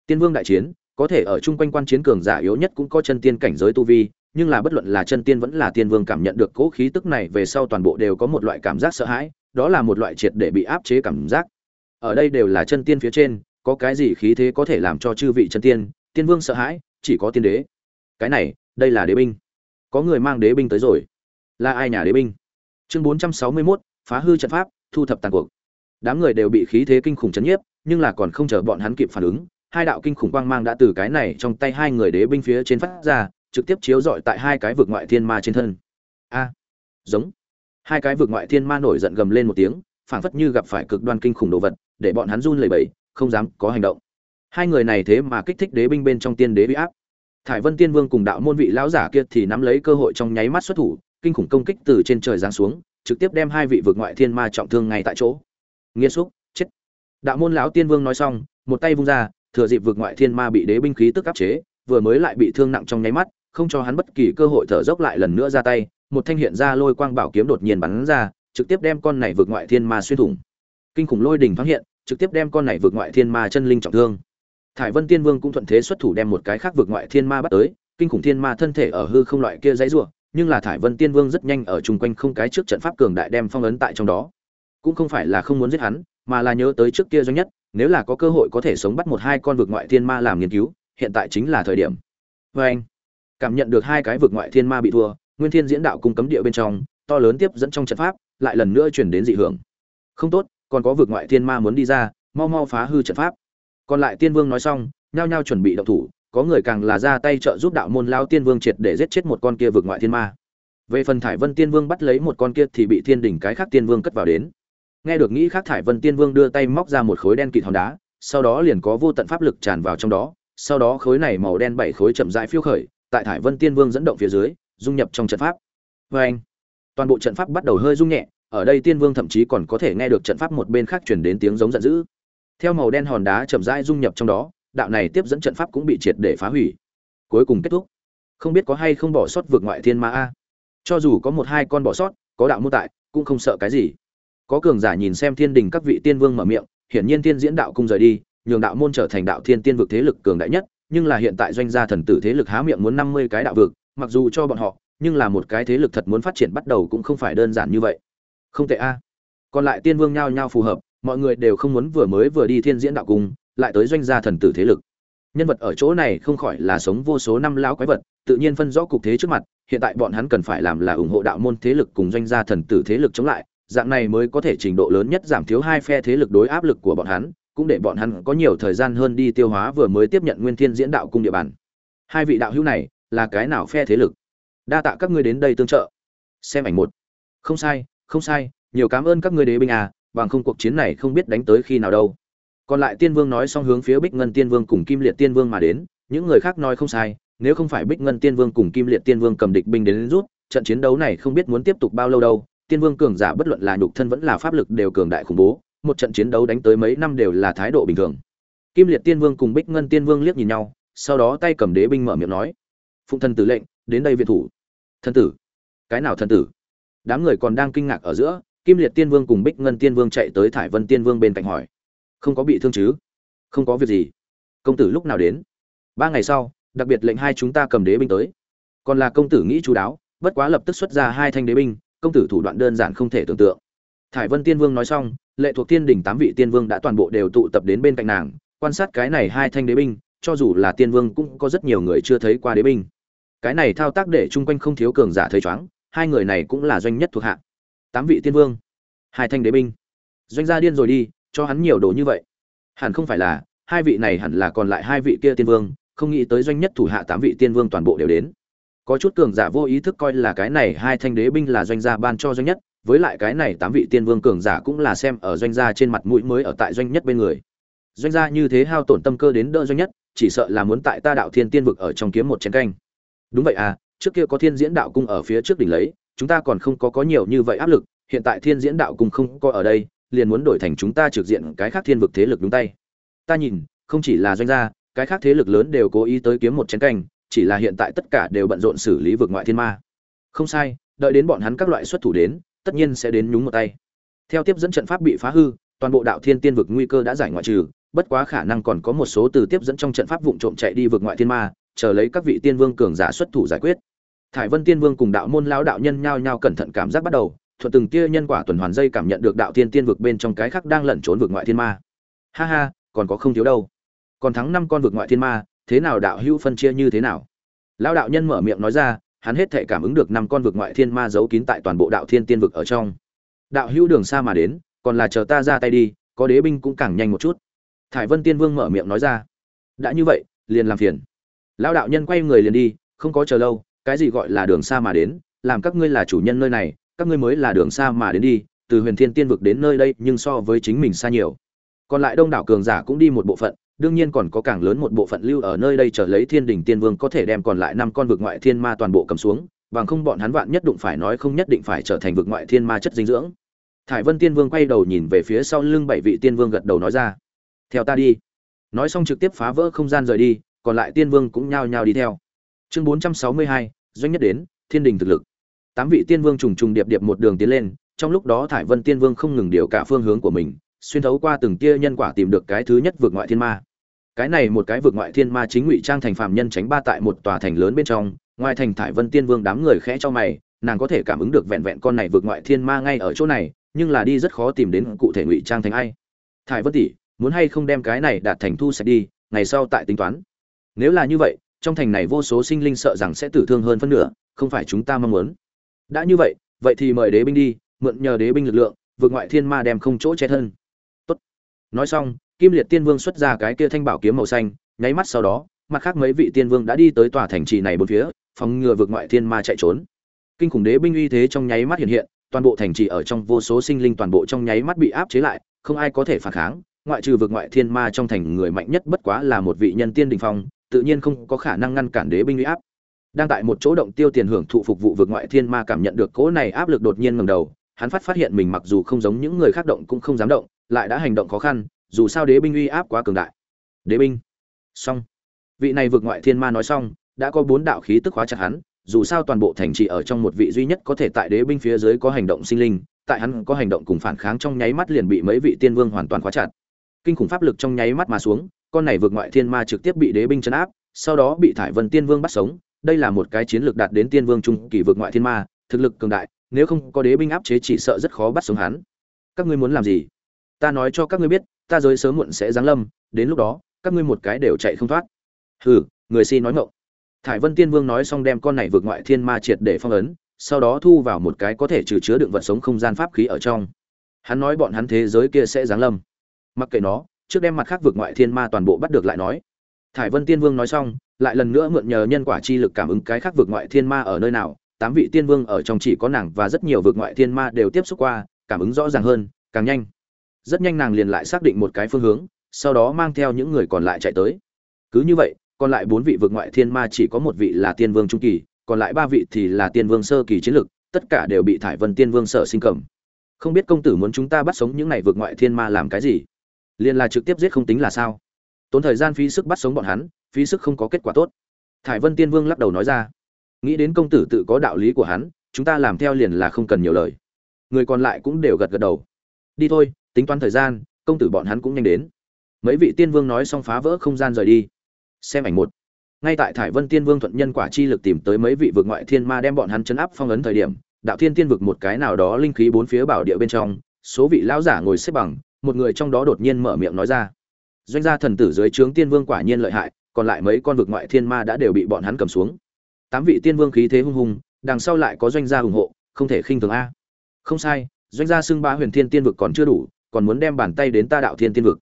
Tiên vương đại chiến, có thể ở chung quanh quan chiến cường giả yếu nhất cũng có chân tiên cảnh giới tu vi, nhưng là bất luận là chân tiên vẫn là tiên vương cảm nhận được cố khí tức này về sau toàn bộ đều có một loại cảm giác sợ hãi, đó là một loại triệt để bị áp chế cảm giác. Ở đây đều là chân tiên phía trên, có cái gì khí thế có thể làm cho chư vị chân tiên, tiên vương sợ hãi, chỉ có tiên đế. Cái này, đây là đế binh. Có người mang đế binh tới rồi. Là ai nhà đế binh? chương bốn trăm sáu mươi 461, phá hư trận pháp thu thập tàn cuộc. Đám người đều bị khí thế kinh khủng chấn nhiếp nhưng là còn không chờ bọn hắn kịp phản ứng hai đạo kinh khủng quang mang đã từ cái này trong tay hai người đế binh phía trên phát ra trực tiếp chiếu rọi tại hai cái vực ngoại thiên ma trên thân. A giống. Hai cái vực ngoại thiên ma nổi giận gầm lên một tiếng phảng phất như gặp phải cực đoan kinh khủng đồ vật để bọn hắn run lẩy bẩy không dám có hành động. Hai người này thế mà kích thích đế binh bên trong tiên đế bị áp thải vân tiên vương cùng đạo môn vị lão giả kia thì nắm lấy cơ hội trong nháy mắt xuất thủ, kinh khủng công kích từ trên trời giáng xuống, trực tiếp đem hai vị vực ngoại thiên ma trọng thương ngay tại chỗ. Nghiêm xúc, chết. Đạo môn lão tiên vương nói xong, một tay vung ra, thừa dịp vực ngoại thiên ma bị đế binh khí tức áp chế, vừa mới lại bị thương nặng trong nháy mắt, không cho hắn bất kỳ cơ hội thở dốc lại lần nữa ra tay, một thanh hiện ra lôi quang bảo kiếm đột nhiên bắn ra, trực tiếp đem con này vượt ngoại thiên ma xuyên thủng. Kinh khủng lôi đỉnh thoáng hiện, trực tiếp đem con này vượt ngoại thiên ma chân linh trọng thương thải vân tiên vương cũng thuận thế xuất thủ đem một cái khác vượt ngoại thiên ma bắt tới, kinh khủng thiên ma thân thể ở hư không loại kia dãy rủa, nhưng là thải vân tiên vương rất nhanh ở chung quanh không cái trước trận pháp cường đại đem phong ấn tại trong đó. Cũng không phải là không muốn giết hắn, mà là nhớ tới trước kia doanh nhất, nếu là có cơ hội có thể sống bắt một hai con vượt ngoại thiên ma làm nghiên cứu, hiện tại chính là thời điểm. Vê anh, cảm nhận được hai cái vượt ngoại thiên ma bị thua, nguyên thiên diễn đạo cung cấm địa bên trong, to lớn tiếp dẫn trong trận pháp, lại lần nữa truyền đến dị hưởng. Không tốt, còn có vượt ngoại thiên ma muốn đi ra, mau mau phá hư trận pháp còn lại tiên vương nói xong, nhao nhao chuẩn bị động thủ, có người càng là ra tay trợ giúp đạo môn lao tiên vương triệt để giết chết một con kia vượt ngoại thiên ma. Về phần thải vân tiên vương bắt lấy một con kia thì bị thiên đỉnh cái khác tiên vương cất vào đến. Nghe được nghĩ khác thải vân tiên vương đưa tay móc ra một khối đen kịt hòn đá, sau đó liền có vô tận pháp lực tràn vào trong đó, sau đó khối này màu đen bảy khối chậm rãi phiêu khởi, tại thải vân tiên vương dẫn động phía dưới, dung nhập trong trận pháp. Vê anh toàn bộ trận pháp bắt đầu hơi rung nhẹ, ở đây tiên vương thậm chí còn có thể nghe được trận pháp một bên khác truyền đến tiếng giống giận dữ theo màu đen hòn đá chậm rãi dung nhập trong đó, đạo này tiếp dẫn trận pháp cũng bị triệt để phá hủy. Cuối cùng kết thúc. Không biết có hay không bỏ sót vượt ngoại thiên ma a. Cho dù có một hai con bỏ sót, có đạo mô tại, cũng không sợ cái gì. Có cường giả nhìn xem thiên đình các vị tiên vương mở miệng, hiển nhiên thiên diễn đạo cung rời đi, nhường đạo môn trở thành đạo thiên tiên vực thế lực cường đại nhất, nhưng là hiện tại doanh gia thần tử thế lực há miệng muốn năm mươi cái đạo vực, mặc dù cho bọn họ, nhưng là một cái thế lực thật muốn phát triển bắt đầu cũng không phải đơn giản như vậy. Không tệ a. Còn lại tiên vương nhao nhao phù hợp mọi người đều không muốn vừa mới vừa đi thiên diễn đạo cung, lại tới doanh gia thần tử thế lực. Nhân vật ở chỗ này không khỏi là sống vô số năm lão quái vật, tự nhiên phân rõ cục thế trước mặt, hiện tại bọn hắn cần phải làm là ủng hộ đạo môn thế lực cùng doanh gia thần tử thế lực chống lại, dạng này mới có thể trình độ lớn nhất giảm thiếu hai phe thế lực đối áp lực của bọn hắn, cũng để bọn hắn có nhiều thời gian hơn đi tiêu hóa vừa mới tiếp nhận nguyên thiên diễn đạo cung địa bàn. Hai vị đạo hữu này, là cái nào phe thế lực? Đa tạ các ngươi đến đây tương trợ. Xem ảnh một. Không sai không sai, nhiều cảm ơn các ngươi đế binh à bằng không cuộc chiến này không biết đánh tới khi nào đâu. Còn lại tiên vương nói xong hướng phía bích ngân tiên vương cùng kim liệt tiên vương mà đến, những người khác nói không sai, nếu không phải bích ngân tiên vương cùng kim liệt tiên vương cầm địch binh đến rút, trận chiến đấu này không biết muốn tiếp tục bao lâu đâu, tiên vương cường giả bất luận là nhục thân vẫn là pháp lực đều cường đại khủng bố, một trận chiến đấu đánh tới mấy năm đều là thái độ bình thường. Kim liệt tiên vương cùng bích ngân tiên vương liếc nhìn nhau, sau đó tay cầm đế binh mở miệng nói, phụng thần tử lệnh, đến đây viện thủ. Thần tử? Cái nào thần tử? Đám người còn đang kinh ngạc ở giữa kim liệt tiên vương cùng bích ngân tiên vương chạy tới thải vân tiên vương bên cạnh hỏi, không có bị thương chứ? Không có việc gì? Công tử lúc nào đến? Ba ngày sau, đặc biệt lệnh hai chúng ta cầm đế binh tới. Còn là công tử nghĩ chú đáo, bất quá lập tức xuất ra hai thanh đế binh, công tử thủ đoạn đơn giản không thể tưởng tượng. Thải vân tiên vương nói xong, lệ thuộc tiên đỉnh tám vị tiên vương đã toàn bộ đều tụ tập đến bên cạnh nàng, quan sát cái này hai thanh đế binh, cho dù là tiên vương cũng có rất nhiều người chưa thấy qua đế binh. Cái này thao tác để chung quanh không thiếu cường giả thấy chóng, hai người này cũng là doanh nhất thuộc hạ tám vị tiên vương, hai thanh đế binh. Doanh gia điên rồi đi, cho hắn nhiều đồ như vậy. Hẳn không phải là, hai vị này hẳn là còn lại hai vị kia tiên vương, không nghĩ tới doanh nhất thủ hạ tám vị tiên vương toàn bộ đều đến. Có chút cường giả vô ý thức coi là cái này hai thanh đế binh là doanh gia ban cho doanh nhất, với lại cái này tám vị tiên vương cường giả cũng là xem ở doanh gia trên mặt mũi mới ở tại doanh nhất bên người. Doanh gia như thế hao tổn tâm cơ đến đỡ doanh nhất, chỉ sợ là muốn tại ta đạo thiên tiên vực ở trong kiếm một chén canh. Đúng vậy à trước kia có thiên diễn đạo cung ở phía trước đỉnh lấy chúng ta còn không có có nhiều như vậy áp lực, hiện tại thiên diễn đạo cung không có ở đây, liền muốn đổi thành chúng ta trực diện cái khác thiên vực thế lực đúng tay. Ta nhìn, không chỉ là doanh gia, cái khác thế lực lớn đều cố ý tới kiếm một chén canh, chỉ là hiện tại tất cả đều bận rộn xử lý vực ngoại thiên ma. Không sai, đợi đến bọn hắn các loại xuất thủ đến, tất nhiên sẽ đến nhúng một tay. Theo tiếp dẫn trận pháp bị phá hư, toàn bộ đạo thiên tiên vực nguy cơ đã giải ngoại trừ, bất quá khả năng còn có một số từ tiếp dẫn trong trận pháp vụng trộm chạy đi vực ngoại thiên ma, chờ lấy các vị tiên vương cường giả xuất thủ giải quyết thải vân tiên vương cùng đạo môn lão đạo nhân nhao nhao cẩn thận cảm giác bắt đầu, thuận từng tia nhân quả tuần hoàn dây cảm nhận được đạo thiên tiên vực bên trong cái khác đang lẩn trốn vực ngoại thiên ma. Ha ha, còn có không thiếu đâu. Còn thắng năm con vực ngoại thiên ma, thế nào đạo hữu phân chia như thế nào? Lão đạo nhân mở miệng nói ra, hắn hết thể cảm ứng được năm con vực ngoại thiên ma giấu kín tại toàn bộ đạo thiên tiên vực ở trong. Đạo hữu đường xa mà đến, còn là chờ ta ra tay đi, có đế binh cũng càng nhanh một chút. Thải vân tiên vương mở miệng nói ra, đã như vậy, liền làm phiền. Lão đạo nhân quay người liền đi, không có chờ lâu cái gì gọi là đường xa mà đến, làm các ngươi là chủ nhân nơi này, các ngươi mới là đường xa mà đến đi, từ huyền thiên tiên vực đến nơi đây nhưng so với chính mình xa nhiều. Còn lại đông đảo cường giả cũng đi một bộ phận, đương nhiên còn có càng lớn một bộ phận lưu ở nơi đây chờ lấy thiên đình tiên vương có thể đem còn lại năm con vực ngoại thiên ma toàn bộ cầm xuống, bằng không bọn hắn vạn nhất đụng phải nói không nhất định phải trở thành vực ngoại thiên ma chất dinh dưỡng. Thải vân tiên vương quay đầu nhìn về phía sau lưng bảy vị tiên vương gật đầu nói ra, theo ta đi. Nói xong trực tiếp phá vỡ không gian rời đi, còn lại tiên vương cũng nhao nhao đi theo chương bốn trăm sáu mươi hai, doanh nhất đến, thiên đình thực lực. Tám vị tiên vương trùng trùng điệp điệp một đường tiến lên, trong lúc đó thải vân tiên vương không ngừng điều cả phương hướng của mình, xuyên thấu qua từng tia nhân quả tìm được cái thứ nhất vượt ngoại thiên ma. Cái này một cái vượt ngoại thiên ma chính ngụy trang thành phạm nhân tránh ba tại một tòa thành lớn bên trong, ngoài thành thải vân tiên vương đám người khẽ cho mày, nàng có thể cảm ứng được vẹn vẹn con này vượt ngoại thiên ma ngay ở chỗ này, nhưng là đi rất khó tìm đến cụ thể ngụy trang thành ai. Thải vân tỷ, muốn hay không đem cái này đạt thành thu sạch đi, ngày sau tại tính toán. Nếu là như vậy trong thành này vô số sinh linh sợ rằng sẽ tử thương hơn phân nửa, không phải chúng ta mong muốn. Đã như vậy vậy thì mời đế binh đi, mượn nhờ đế binh lực lượng, vượt ngoại thiên ma đem không chỗ che thân. Tốt. Nói xong, kim liệt tiên vương xuất ra cái kia thanh bảo kiếm màu xanh, nháy mắt sau đó, mặt khác mấy vị tiên vương đã đi tới tòa thành trì này bốn phía, phòng ngừa vượt ngoại thiên ma chạy trốn. Kinh khủng đế binh uy thế trong nháy mắt hiện hiện, toàn bộ thành trì ở trong vô số sinh linh toàn bộ trong nháy mắt bị áp chế lại, không ai có thể phản kháng, ngoại trừ vượt ngoại thiên ma trong thành người mạnh nhất bất quá là một vị nhân tiên đình phong tự nhiên không có khả năng ngăn cản đế binh uy áp. Đang tại một chỗ động tiêu tiền hưởng thụ phục vụ vượt ngoại thiên ma cảm nhận được cỗ này áp lực đột nhiên ngầm đầu, hắn phát phát hiện mình mặc dù không giống những người khác động cũng không dám động, lại đã hành động khó khăn, dù sao đế binh uy áp quá cường đại. Đế binh. Xong. Vị này vượt ngoại thiên ma nói xong, đã có bốn đạo khí tức hóa chặt hắn, dù sao toàn bộ thành trì ở trong một vị duy nhất có thể tại đế binh phía dưới có hành động sinh linh, tại hắn có hành động cùng phản kháng trong nháy mắt liền bị mấy vị tiên vương hoàn toàn khóa chặt. Kinh khủng pháp lực trong nháy mắt mà xuống con này vượt ngoại thiên ma trực tiếp bị đế binh chấn áp, sau đó bị thải vân tiên vương bắt sống. Đây là một cái chiến lược đạt đến tiên vương trung kỳ vượt ngoại thiên ma, thực lực cường đại, nếu không có đế binh áp chế chỉ sợ rất khó bắt sống hắn. Các ngươi muốn làm gì? Ta nói cho các ngươi biết, ta giới sớm muộn sẽ giáng lâm, đến lúc đó, các ngươi một cái đều chạy không thoát. Hừ, người si nói ngộng thải vân tiên vương nói xong đem con này vượt ngoại thiên ma triệt để phong ấn, sau đó thu vào một cái có thể trừ chứa đựng vật sống không gian pháp khí ở trong. Hắn nói bọn hắn thế giới kia sẽ giáng lâm. Mặc kệ nó trước đem mặt khác vượt ngoại thiên ma toàn bộ bắt được lại nói. Thải vân tiên vương nói xong, lại lần nữa mượn nhờ nhân quả chi lực cảm ứng cái khác vượt ngoại thiên ma ở nơi nào. Tám vị tiên vương ở trong chỉ có nàng và rất nhiều vượt ngoại thiên ma đều tiếp xúc qua, cảm ứng rõ ràng hơn, càng nhanh. Rất nhanh nàng liền lại xác định một cái phương hướng, sau đó mang theo những người còn lại chạy tới. Cứ như vậy, còn lại bốn vị vượt ngoại thiên ma chỉ có một vị là tiên vương trung kỳ, còn lại ba vị thì là tiên vương sơ kỳ chiến lực, tất cả đều bị thải vân tiên vương sở sinh cầm. Không biết công tử muốn chúng ta bắt sống những này vượt ngoại thiên ma làm cái gì? Liền là trực tiếp giết không tính là sao? Tốn thời gian phí sức bắt sống bọn hắn, phí sức không có kết quả tốt. Thải vân tiên vương lắc đầu nói ra, nghĩ đến công tử tự có đạo lý của hắn, chúng ta làm theo liền là không cần nhiều lời. Người còn lại cũng đều gật gật đầu. Đi thôi, tính toán thời gian, công tử bọn hắn cũng nhanh đến. Mấy vị tiên vương nói xong phá vỡ không gian rời đi. Xem ảnh một. Ngay tại thải vân tiên vương thuận nhân quả chi lực tìm tới mấy vị vực ngoại thiên ma đem bọn hắn chấn áp phong ấn thời điểm, đạo thiên tiên vực một cái nào đó linh khí bốn phía bảo địa bên trong, số vị lão giả ngồi xếp bằng một người trong đó đột nhiên mở miệng nói ra. Doanh gia thần tử dưới trướng tiên vương quả nhiên lợi hại, còn lại mấy con vực ngoại thiên ma đã đều bị bọn hắn cầm xuống. Tám vị tiên vương khí thế hung hùng, đằng sau lại có doanh gia ủng hộ, không thể khinh thường a. Không sai, doanh gia xưng ba huyền thiên tiên vực còn chưa đủ, còn muốn đem bàn tay đến ta đạo thiên tiên vực.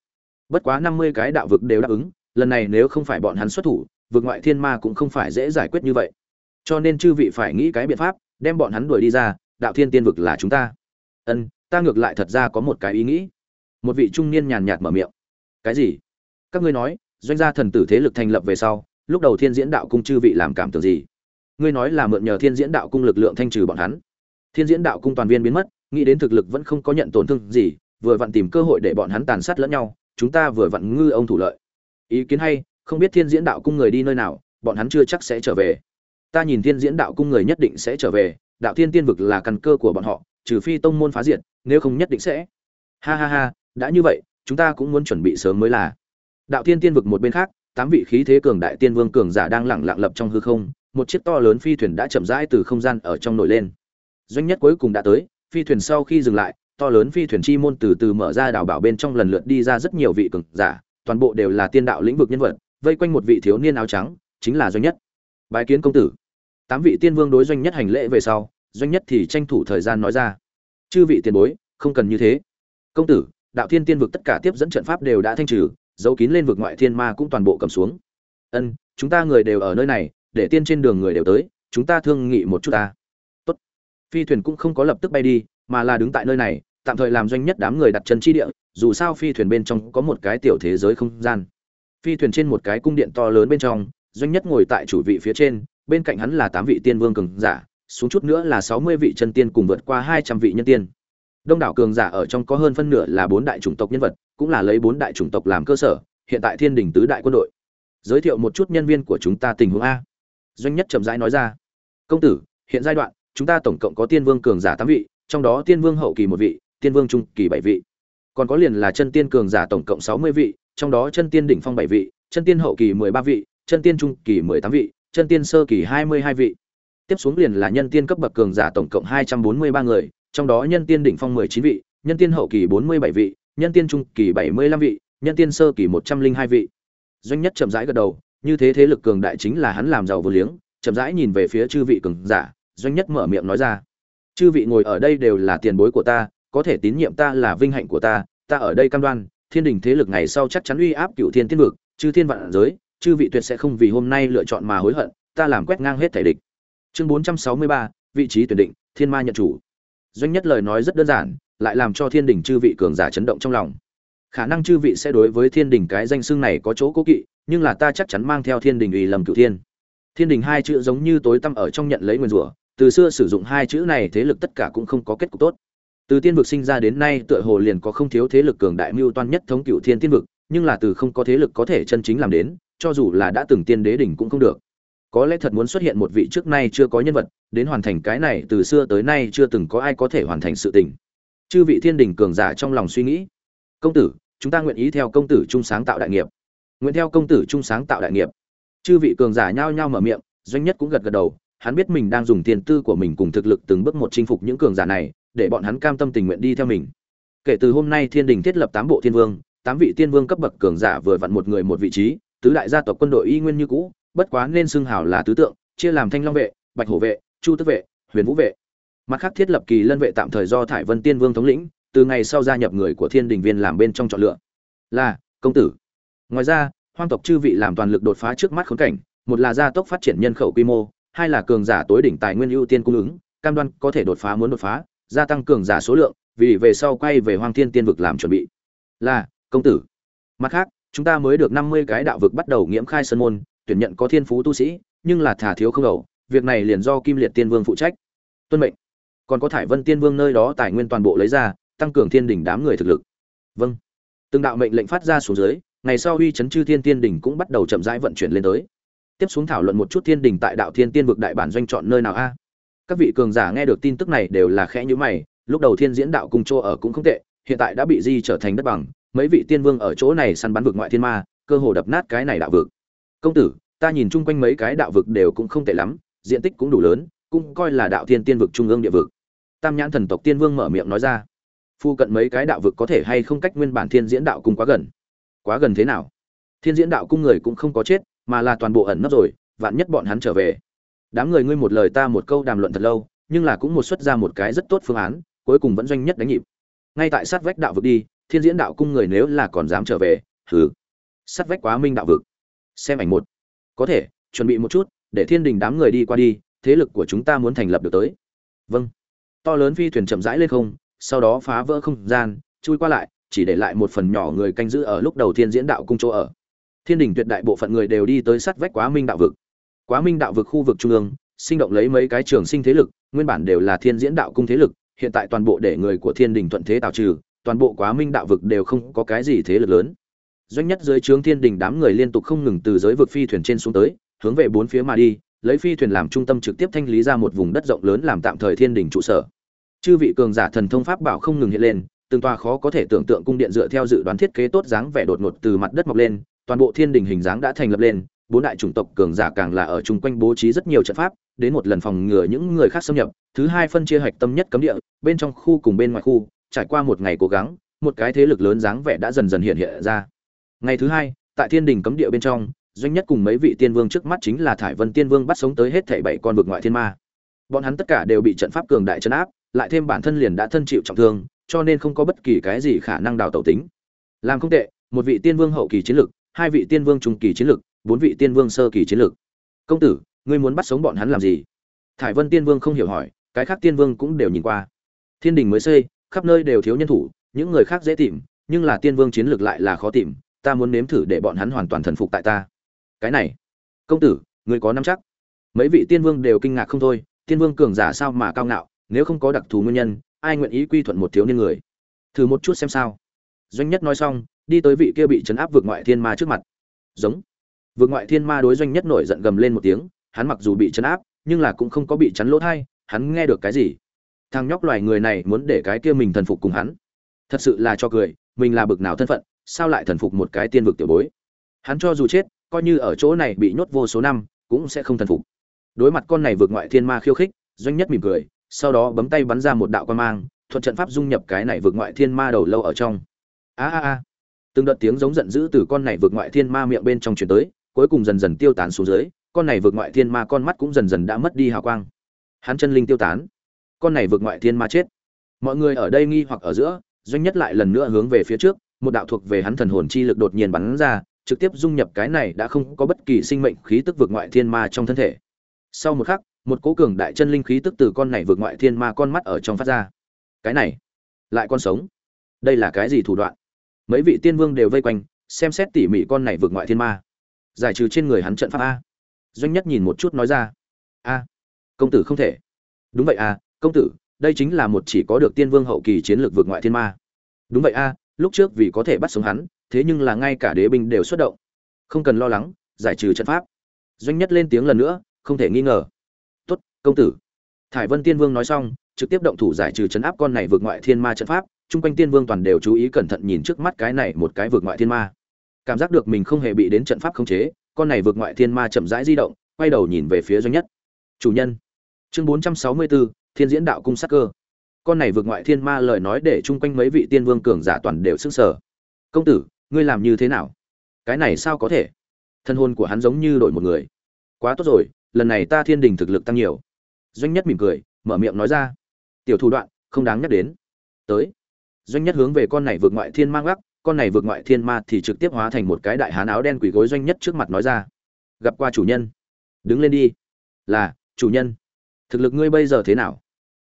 Bất quá năm mươi cái đạo vực đều đáp ứng, lần này nếu không phải bọn hắn xuất thủ, vực ngoại thiên ma cũng không phải dễ giải quyết như vậy. Cho nên chư vị phải nghĩ cái biện pháp, đem bọn hắn đuổi đi ra, đạo thiên tiên vực là chúng ta. Ân, ta ngược lại thật ra có một cái ý nghĩ một vị trung niên nhàn nhạt mở miệng. Cái gì? Các ngươi nói, doanh gia thần tử thế lực thành lập về sau, lúc đầu thiên diễn đạo cung chư vị làm cảm tưởng gì? Ngươi nói là mượn nhờ thiên diễn đạo cung lực lượng thanh trừ bọn hắn. Thiên diễn đạo cung toàn viên biến mất, nghĩ đến thực lực vẫn không có nhận tổn thương gì, vừa vặn tìm cơ hội để bọn hắn tàn sát lẫn nhau, chúng ta vừa vặn ngư ông thủ lợi. Ý kiến hay, không biết thiên diễn đạo cung người đi nơi nào, bọn hắn chưa chắc sẽ trở về. Ta nhìn thiên diễn đạo cung người nhất định sẽ trở về, đạo thiên tiên vực là căn cơ của bọn họ, trừ phi tông môn phá diệt, nếu không nhất định sẽ. Ha ha ha đã như vậy, chúng ta cũng muốn chuẩn bị sớm mới là. Đạo thiên tiên vực một bên khác, tám vị khí thế cường đại tiên vương cường giả đang lẳng lặng lập trong hư không, một chiếc to lớn phi thuyền đã chậm rãi từ không gian ở trong nổi lên. Doanh nhất cuối cùng đã tới, phi thuyền sau khi dừng lại, to lớn phi thuyền chi môn từ từ mở ra đảo bảo bên trong lần lượt đi ra rất nhiều vị cường giả, toàn bộ đều là tiên đạo lĩnh vực nhân vật, vây quanh một vị thiếu niên áo trắng, chính là doanh nhất. Bái kiến công tử. Tám vị tiên vương đối doanh nhất hành lễ về sau, doanh nhất thì tranh thủ thời gian nói ra. Chư vị tiền bối, không cần như thế. Công tử đạo thiên tiên vực tất cả tiếp dẫn trận pháp đều đã thanh trừ dấu kín lên vực ngoại thiên ma cũng toàn bộ cầm xuống. Ân, chúng ta người đều ở nơi này, để tiên trên đường người đều tới, chúng ta thương nghị một chút ta. Tốt. Phi thuyền cũng không có lập tức bay đi, mà là đứng tại nơi này, tạm thời làm doanh nhất đám người đặt chân chi địa, dù sao phi thuyền bên trong có một cái tiểu thế giới không gian. Phi thuyền trên một cái cung điện to lớn bên trong, doanh nhất ngồi tại chủ vị phía trên, bên cạnh hắn là tám vị tiên vương cường giả, xuống chút nữa là sáu mươi vị chân tiên cùng vượt qua hai trăm vị nhân tiên đông đảo cường giả ở trong có hơn phân nửa là bốn đại chủng tộc nhân vật, cũng là lấy bốn đại chủng tộc làm cơ sở, hiện tại thiên đình tứ đại quân đội. Giới thiệu một chút nhân viên của chúng ta tình huống a. Doanh nhất chậm rãi nói ra. Công tử, hiện giai đoạn, chúng ta tổng cộng có tiên vương cường giả tám vị, trong đó tiên vương hậu kỳ một vị, tiên vương trung kỳ bảy vị. Còn có liền là chân tiên cường giả tổng cộng sáu mươi vị, trong đó chân tiên đỉnh phong bảy vị, chân tiên hậu kỳ mười ba vị, chân tiên trung kỳ mười tám vị, chân tiên sơ kỳ hai mươi hai vị. Tiếp xuống liền là nhân tiên cấp bậc cường giả tổng cộng hai trăm bốn mươi ba người trong đó nhân tiên đỉnh phong mười chín vị, nhân tiên hậu kỳ bốn mươi bảy vị, nhân tiên trung kỳ bảy mươi lăm vị, nhân tiên sơ kỳ một trăm linh hai vị. Doanh nhất chậm rãi gật đầu, như thế thế lực cường đại chính là hắn làm giàu vô liếng, chậm rãi nhìn về phía chư vị cường giả, doanh nhất mở miệng nói ra. Chư vị ngồi ở đây đều là tiền bối của ta, có thể tín nhiệm ta là vinh hạnh của ta ta ở đây cam đoan, thiên đình thế lực ngày sau chắc chắn uy áp cựu thiên tiên vực, chư thiên vạn giới, chư vị tuyệt sẽ không vì hôm nay lựa chọn mà hối hận, ta làm quét ngang hết thể địch. Chương bốn trăm sáu mươi ba, vị trí tuyển định, thiên ma nhận chủ doanh nhất lời nói rất đơn giản, lại làm cho thiên đình chư vị cường giả chấn động trong lòng. Khả năng chư vị sẽ đối với thiên đình cái danh xưng này có chỗ cố kỵ, nhưng là ta chắc chắn mang theo thiên đình ủy lầm cựu thiên. Thiên đình hai chữ giống như tối tăm ở trong nhận lấy nguyên rủa, từ xưa sử dụng hai chữ này thế lực tất cả cũng không có kết cục tốt. Từ tiên vực sinh ra đến nay tựa hồ liền có không thiếu thế lực cường đại mưu toan nhất thống cựu thiên tiên vực, nhưng là từ không có thế lực có thể chân chính làm đến, cho dù là đã từng tiên đế đỉnh cũng không được có lẽ thật muốn xuất hiện một vị trước nay chưa có nhân vật, đến hoàn thành cái này từ xưa tới nay chưa từng có ai có thể hoàn thành sự tình. Chư vị thiên đình cường giả trong lòng suy nghĩ. Công tử, chúng ta nguyện ý theo công tử chung sáng tạo đại nghiệp. Nguyện theo công tử chung sáng tạo đại nghiệp. Chư vị cường giả nhao nhao mở miệng, doanh nhất cũng gật gật đầu, hắn biết mình đang dùng tiền tư của mình cùng thực lực từng bước một chinh phục những cường giả này, để bọn hắn cam tâm tình nguyện đi theo mình. Kể từ hôm nay thiên đình thiết lập tám bộ thiên vương, tám vị tiên vương cấp bậc cường giả vừa vặn một người một vị trí, tứ đại gia tộc quân đội y nguyên như cũ bất quá nên xưng hào là tứ tượng, chia làm thanh long vệ, bạch hổ vệ, chu tức vệ, huyền vũ vệ. Mặt khác thiết lập kỳ lân vệ tạm thời do thải vân tiên vương thống lĩnh, từ ngày sau gia nhập người của thiên đình viên làm bên trong chọn lựa. Là, công tử. Ngoài ra, hoang tộc chư vị làm toàn lực đột phá trước mắt khốn cảnh, một là gia tốc phát triển nhân khẩu quy mô, hai là cường giả tối đỉnh tài nguyên ưu tiên cung ứng, cam đoan có thể đột phá muốn đột phá, gia tăng cường giả số lượng, vì về sau quay về hoang thiên tiên vực làm chuẩn bị. Là, công tử. Mặt khác, chúng ta mới được năm mươi cái đạo vực bắt đầu nghiễm khai sơn môn tuyển nhận có thiên phú tu sĩ, nhưng là thả thiếu không đầu, việc này liền do kim liệt tiên vương phụ trách. Tuân mệnh. Còn có thải vân tiên vương nơi đó tài nguyên toàn bộ lấy ra, tăng cường thiên đỉnh đám người thực lực. Vâng. Từng đạo mệnh lệnh phát ra xuống dưới, ngày sau uy chấn chư thiên tiên đỉnh cũng bắt đầu chậm rãi vận chuyển lên tới. Tiếp xuống thảo luận một chút thiên đỉnh tại đạo thiên tiên vực đại bản doanh chọn nơi nào a? Các vị cường giả nghe được tin tức này đều là khẽ nhíu mày, lúc đầu thiên diễn đạo cùng chỗ ở cũng không tệ, hiện tại đã bị di trở thành đất bằng, mấy vị tiên vương ở chỗ này săn bắn vực ngoại thiên ma, cơ hồ đập nát cái này đạo vực công tử, ta nhìn chung quanh mấy cái đạo vực đều cũng không tệ lắm, diện tích cũng đủ lớn, cũng coi là đạo thiên tiên vực trung ương địa vực. Tam nhãn thần tộc tiên vương mở miệng nói ra. Phu cận mấy cái đạo vực có thể hay không cách nguyên bản thiên diễn đạo cung quá gần? Quá gần thế nào? Thiên diễn đạo cung người cũng không có chết, mà là toàn bộ ẩn nấp rồi, vạn nhất bọn hắn trở về. Đám người ngươi một lời ta một câu đàm luận thật lâu, nhưng là cũng một xuất ra một cái rất tốt phương án, cuối cùng vẫn doanh nhất đánh nhịp. Ngay tại sát vách đạo vực đi, thiên diễn đạo cung người nếu là còn dám trở về thử sát vách quá minh đạo vực xem ảnh một. Có thể, chuẩn bị một chút, để thiên đình đám người đi qua đi, thế lực của chúng ta muốn thành lập được tới. Vâng. To lớn phi thuyền chậm rãi lên không, sau đó phá vỡ không gian, chui qua lại, chỉ để lại một phần nhỏ người canh giữ ở lúc đầu thiên diễn đạo cung chỗ ở. Thiên đình tuyệt đại bộ phận người đều đi tới sát vách quá minh đạo vực. Quá minh đạo vực khu vực trung ương, sinh động lấy mấy cái trường sinh thế lực, nguyên bản đều là thiên diễn đạo cung thế lực, hiện tại toàn bộ để người của thiên đình thuận thế tạo trừ, toàn bộ quá minh đạo vực đều không có cái gì thế lực lớn doanh nhất dưới trướng thiên đình đám người liên tục không ngừng từ giới vực phi thuyền trên xuống tới, hướng về bốn phía mà đi, lấy phi thuyền làm trung tâm trực tiếp thanh lý ra một vùng đất rộng lớn làm tạm thời thiên đình trụ sở. Chư vị cường giả thần thông pháp bảo không ngừng hiện lên, từng tòa khó có thể tưởng tượng cung điện dựa theo dự đoán thiết kế tốt dáng vẻ đột ngột từ mặt đất mọc lên, toàn bộ thiên đình hình dáng đã thành lập lên, bốn đại chủng tộc cường giả càng là ở chung quanh bố trí rất nhiều trận pháp, đến một lần phòng ngừa những người khác xâm nhập, thứ hai phân chia hạch tâm nhất cấm địa, bên trong khu cùng bên ngoài khu, trải qua một ngày cố gắng, một cái thế lực lớn dáng vẻ đã dần dần hiện hiện ra ngày thứ hai, tại thiên đình cấm địa bên trong, doanh nhất cùng mấy vị tiên vương trước mắt chính là thải vân tiên vương bắt sống tới hết thảy bảy con vực ngoại thiên ma. Bọn hắn tất cả đều bị trận pháp cường đại chấn áp, lại thêm bản thân liền đã thân chịu trọng thương, cho nên không có bất kỳ cái gì khả năng đào tẩu tính. Làm không tệ, một vị tiên vương hậu kỳ chiến lực, hai vị tiên vương trung kỳ chiến lực, bốn vị tiên vương sơ kỳ chiến lực. Công tử, ngươi muốn bắt sống bọn hắn làm gì? Thải vân tiên vương không hiểu hỏi, cái khác tiên vương cũng đều nhìn qua. Thiên đình mới xây, khắp nơi đều thiếu nhân thủ, những người khác dễ tìm, nhưng là tiên vương chiến lược lại là khó tìm ta muốn nếm thử để bọn hắn hoàn toàn thần phục tại ta. Cái này, công tử người có nắm chắc? Mấy vị tiên vương đều kinh ngạc không thôi, tiên vương cường giả sao mà cao ngạo, nếu không có đặc thù nguyên nhân, ai nguyện ý quy thuận một thiếu niên người? Thử một chút xem sao. Doanh nhất nói xong, đi tới vị kia bị chấn áp vượt ngoại thiên ma trước mặt. Giống. Vượt ngoại thiên ma đối doanh nhất nổi giận gầm lên một tiếng, hắn mặc dù bị chấn áp, nhưng là cũng không có bị chắn lỗ thai, hắn nghe được cái gì? Thằng nhóc loài người này muốn để cái kia mình thần phục cùng hắn. Thật sự là cho cười, mình là bực nào thân phận sao lại thần phục một cái tiên vực tiểu bối? Hắn cho dù chết, coi như ở chỗ này bị nhốt vô số năm, cũng sẽ không thần phục. Đối mặt con này vượt ngoại thiên ma khiêu khích, doanh nhất mỉm cười, sau đó bấm tay bắn ra một đạo quan mang, thuận trận pháp dung nhập cái này vượt ngoại thiên ma đầu lâu ở trong. A a a. Từng đợt tiếng giống giận dữ từ con này vượt ngoại thiên ma miệng bên trong chuyển tới, cuối cùng dần dần tiêu tán xuống dưới, con này vượt ngoại thiên ma con mắt cũng dần dần đã mất đi hào quang. Hắn chân linh tiêu tán. Con này vượt ngoại thiên ma chết. Mọi người ở đây nghi hoặc ở giữa, doanh nhất lại lần nữa hướng về phía trước một đạo thuộc về hắn thần hồn chi lực đột nhiên bắn ra, trực tiếp dung nhập cái này đã không có bất kỳ sinh mệnh khí tức vượt ngoại thiên ma trong thân thể. Sau một khắc, một cỗ cường đại chân linh khí tức từ con này vượt ngoại thiên ma con mắt ở trong phát ra. Cái này, lại con sống. Đây là cái gì thủ đoạn? Mấy vị tiên vương đều vây quanh, xem xét tỉ mỉ con này vượt ngoại thiên ma. Giải trừ trên người hắn trận pháp a. Doanh nhất nhìn một chút nói ra. A, công tử không thể. Đúng vậy a, công tử, đây chính là một chỉ có được tiên vương hậu kỳ chiến lược vượt ngoại thiên ma. Đúng vậy a lúc trước vì có thể bắt sống hắn, thế nhưng là ngay cả đế binh đều xuất động. Không cần lo lắng, giải trừ trận pháp. Doanh nhất lên tiếng lần nữa, không thể nghi ngờ. Tốt, công tử. Thải vân tiên vương nói xong, trực tiếp động thủ giải trừ chấn áp con này vượt ngoại thiên ma trận pháp. Chung quanh tiên vương toàn đều chú ý cẩn thận nhìn trước mắt cái này một cái vượt ngoại thiên ma. Cảm giác được mình không hề bị đến trận pháp khống chế, con này vượt ngoại thiên ma chậm rãi di động, quay đầu nhìn về phía doanh nhất. Chủ nhân. Chương bốn trăm sáu mươi bốn, thiên diễn đạo cung sắc cơ con này vượt ngoại thiên ma lời nói để chung quanh mấy vị tiên vương cường giả toàn đều sững sờ. Công tử, ngươi làm như thế nào? Cái này sao có thể? Thân hôn của hắn giống như đổi một người. Quá tốt rồi, lần này ta thiên đình thực lực tăng nhiều. Doanh nhất mỉm cười, mở miệng nói ra. Tiểu thủ đoạn, không đáng nhắc đến. Tới. Doanh nhất hướng về con này vượt ngoại thiên ma gác con này vượt ngoại thiên ma thì trực tiếp hóa thành một cái đại hán áo đen quỷ gối doanh nhất trước mặt nói ra. Gặp qua chủ nhân. Đứng lên đi. Là, chủ nhân. Thực lực ngươi bây giờ thế nào?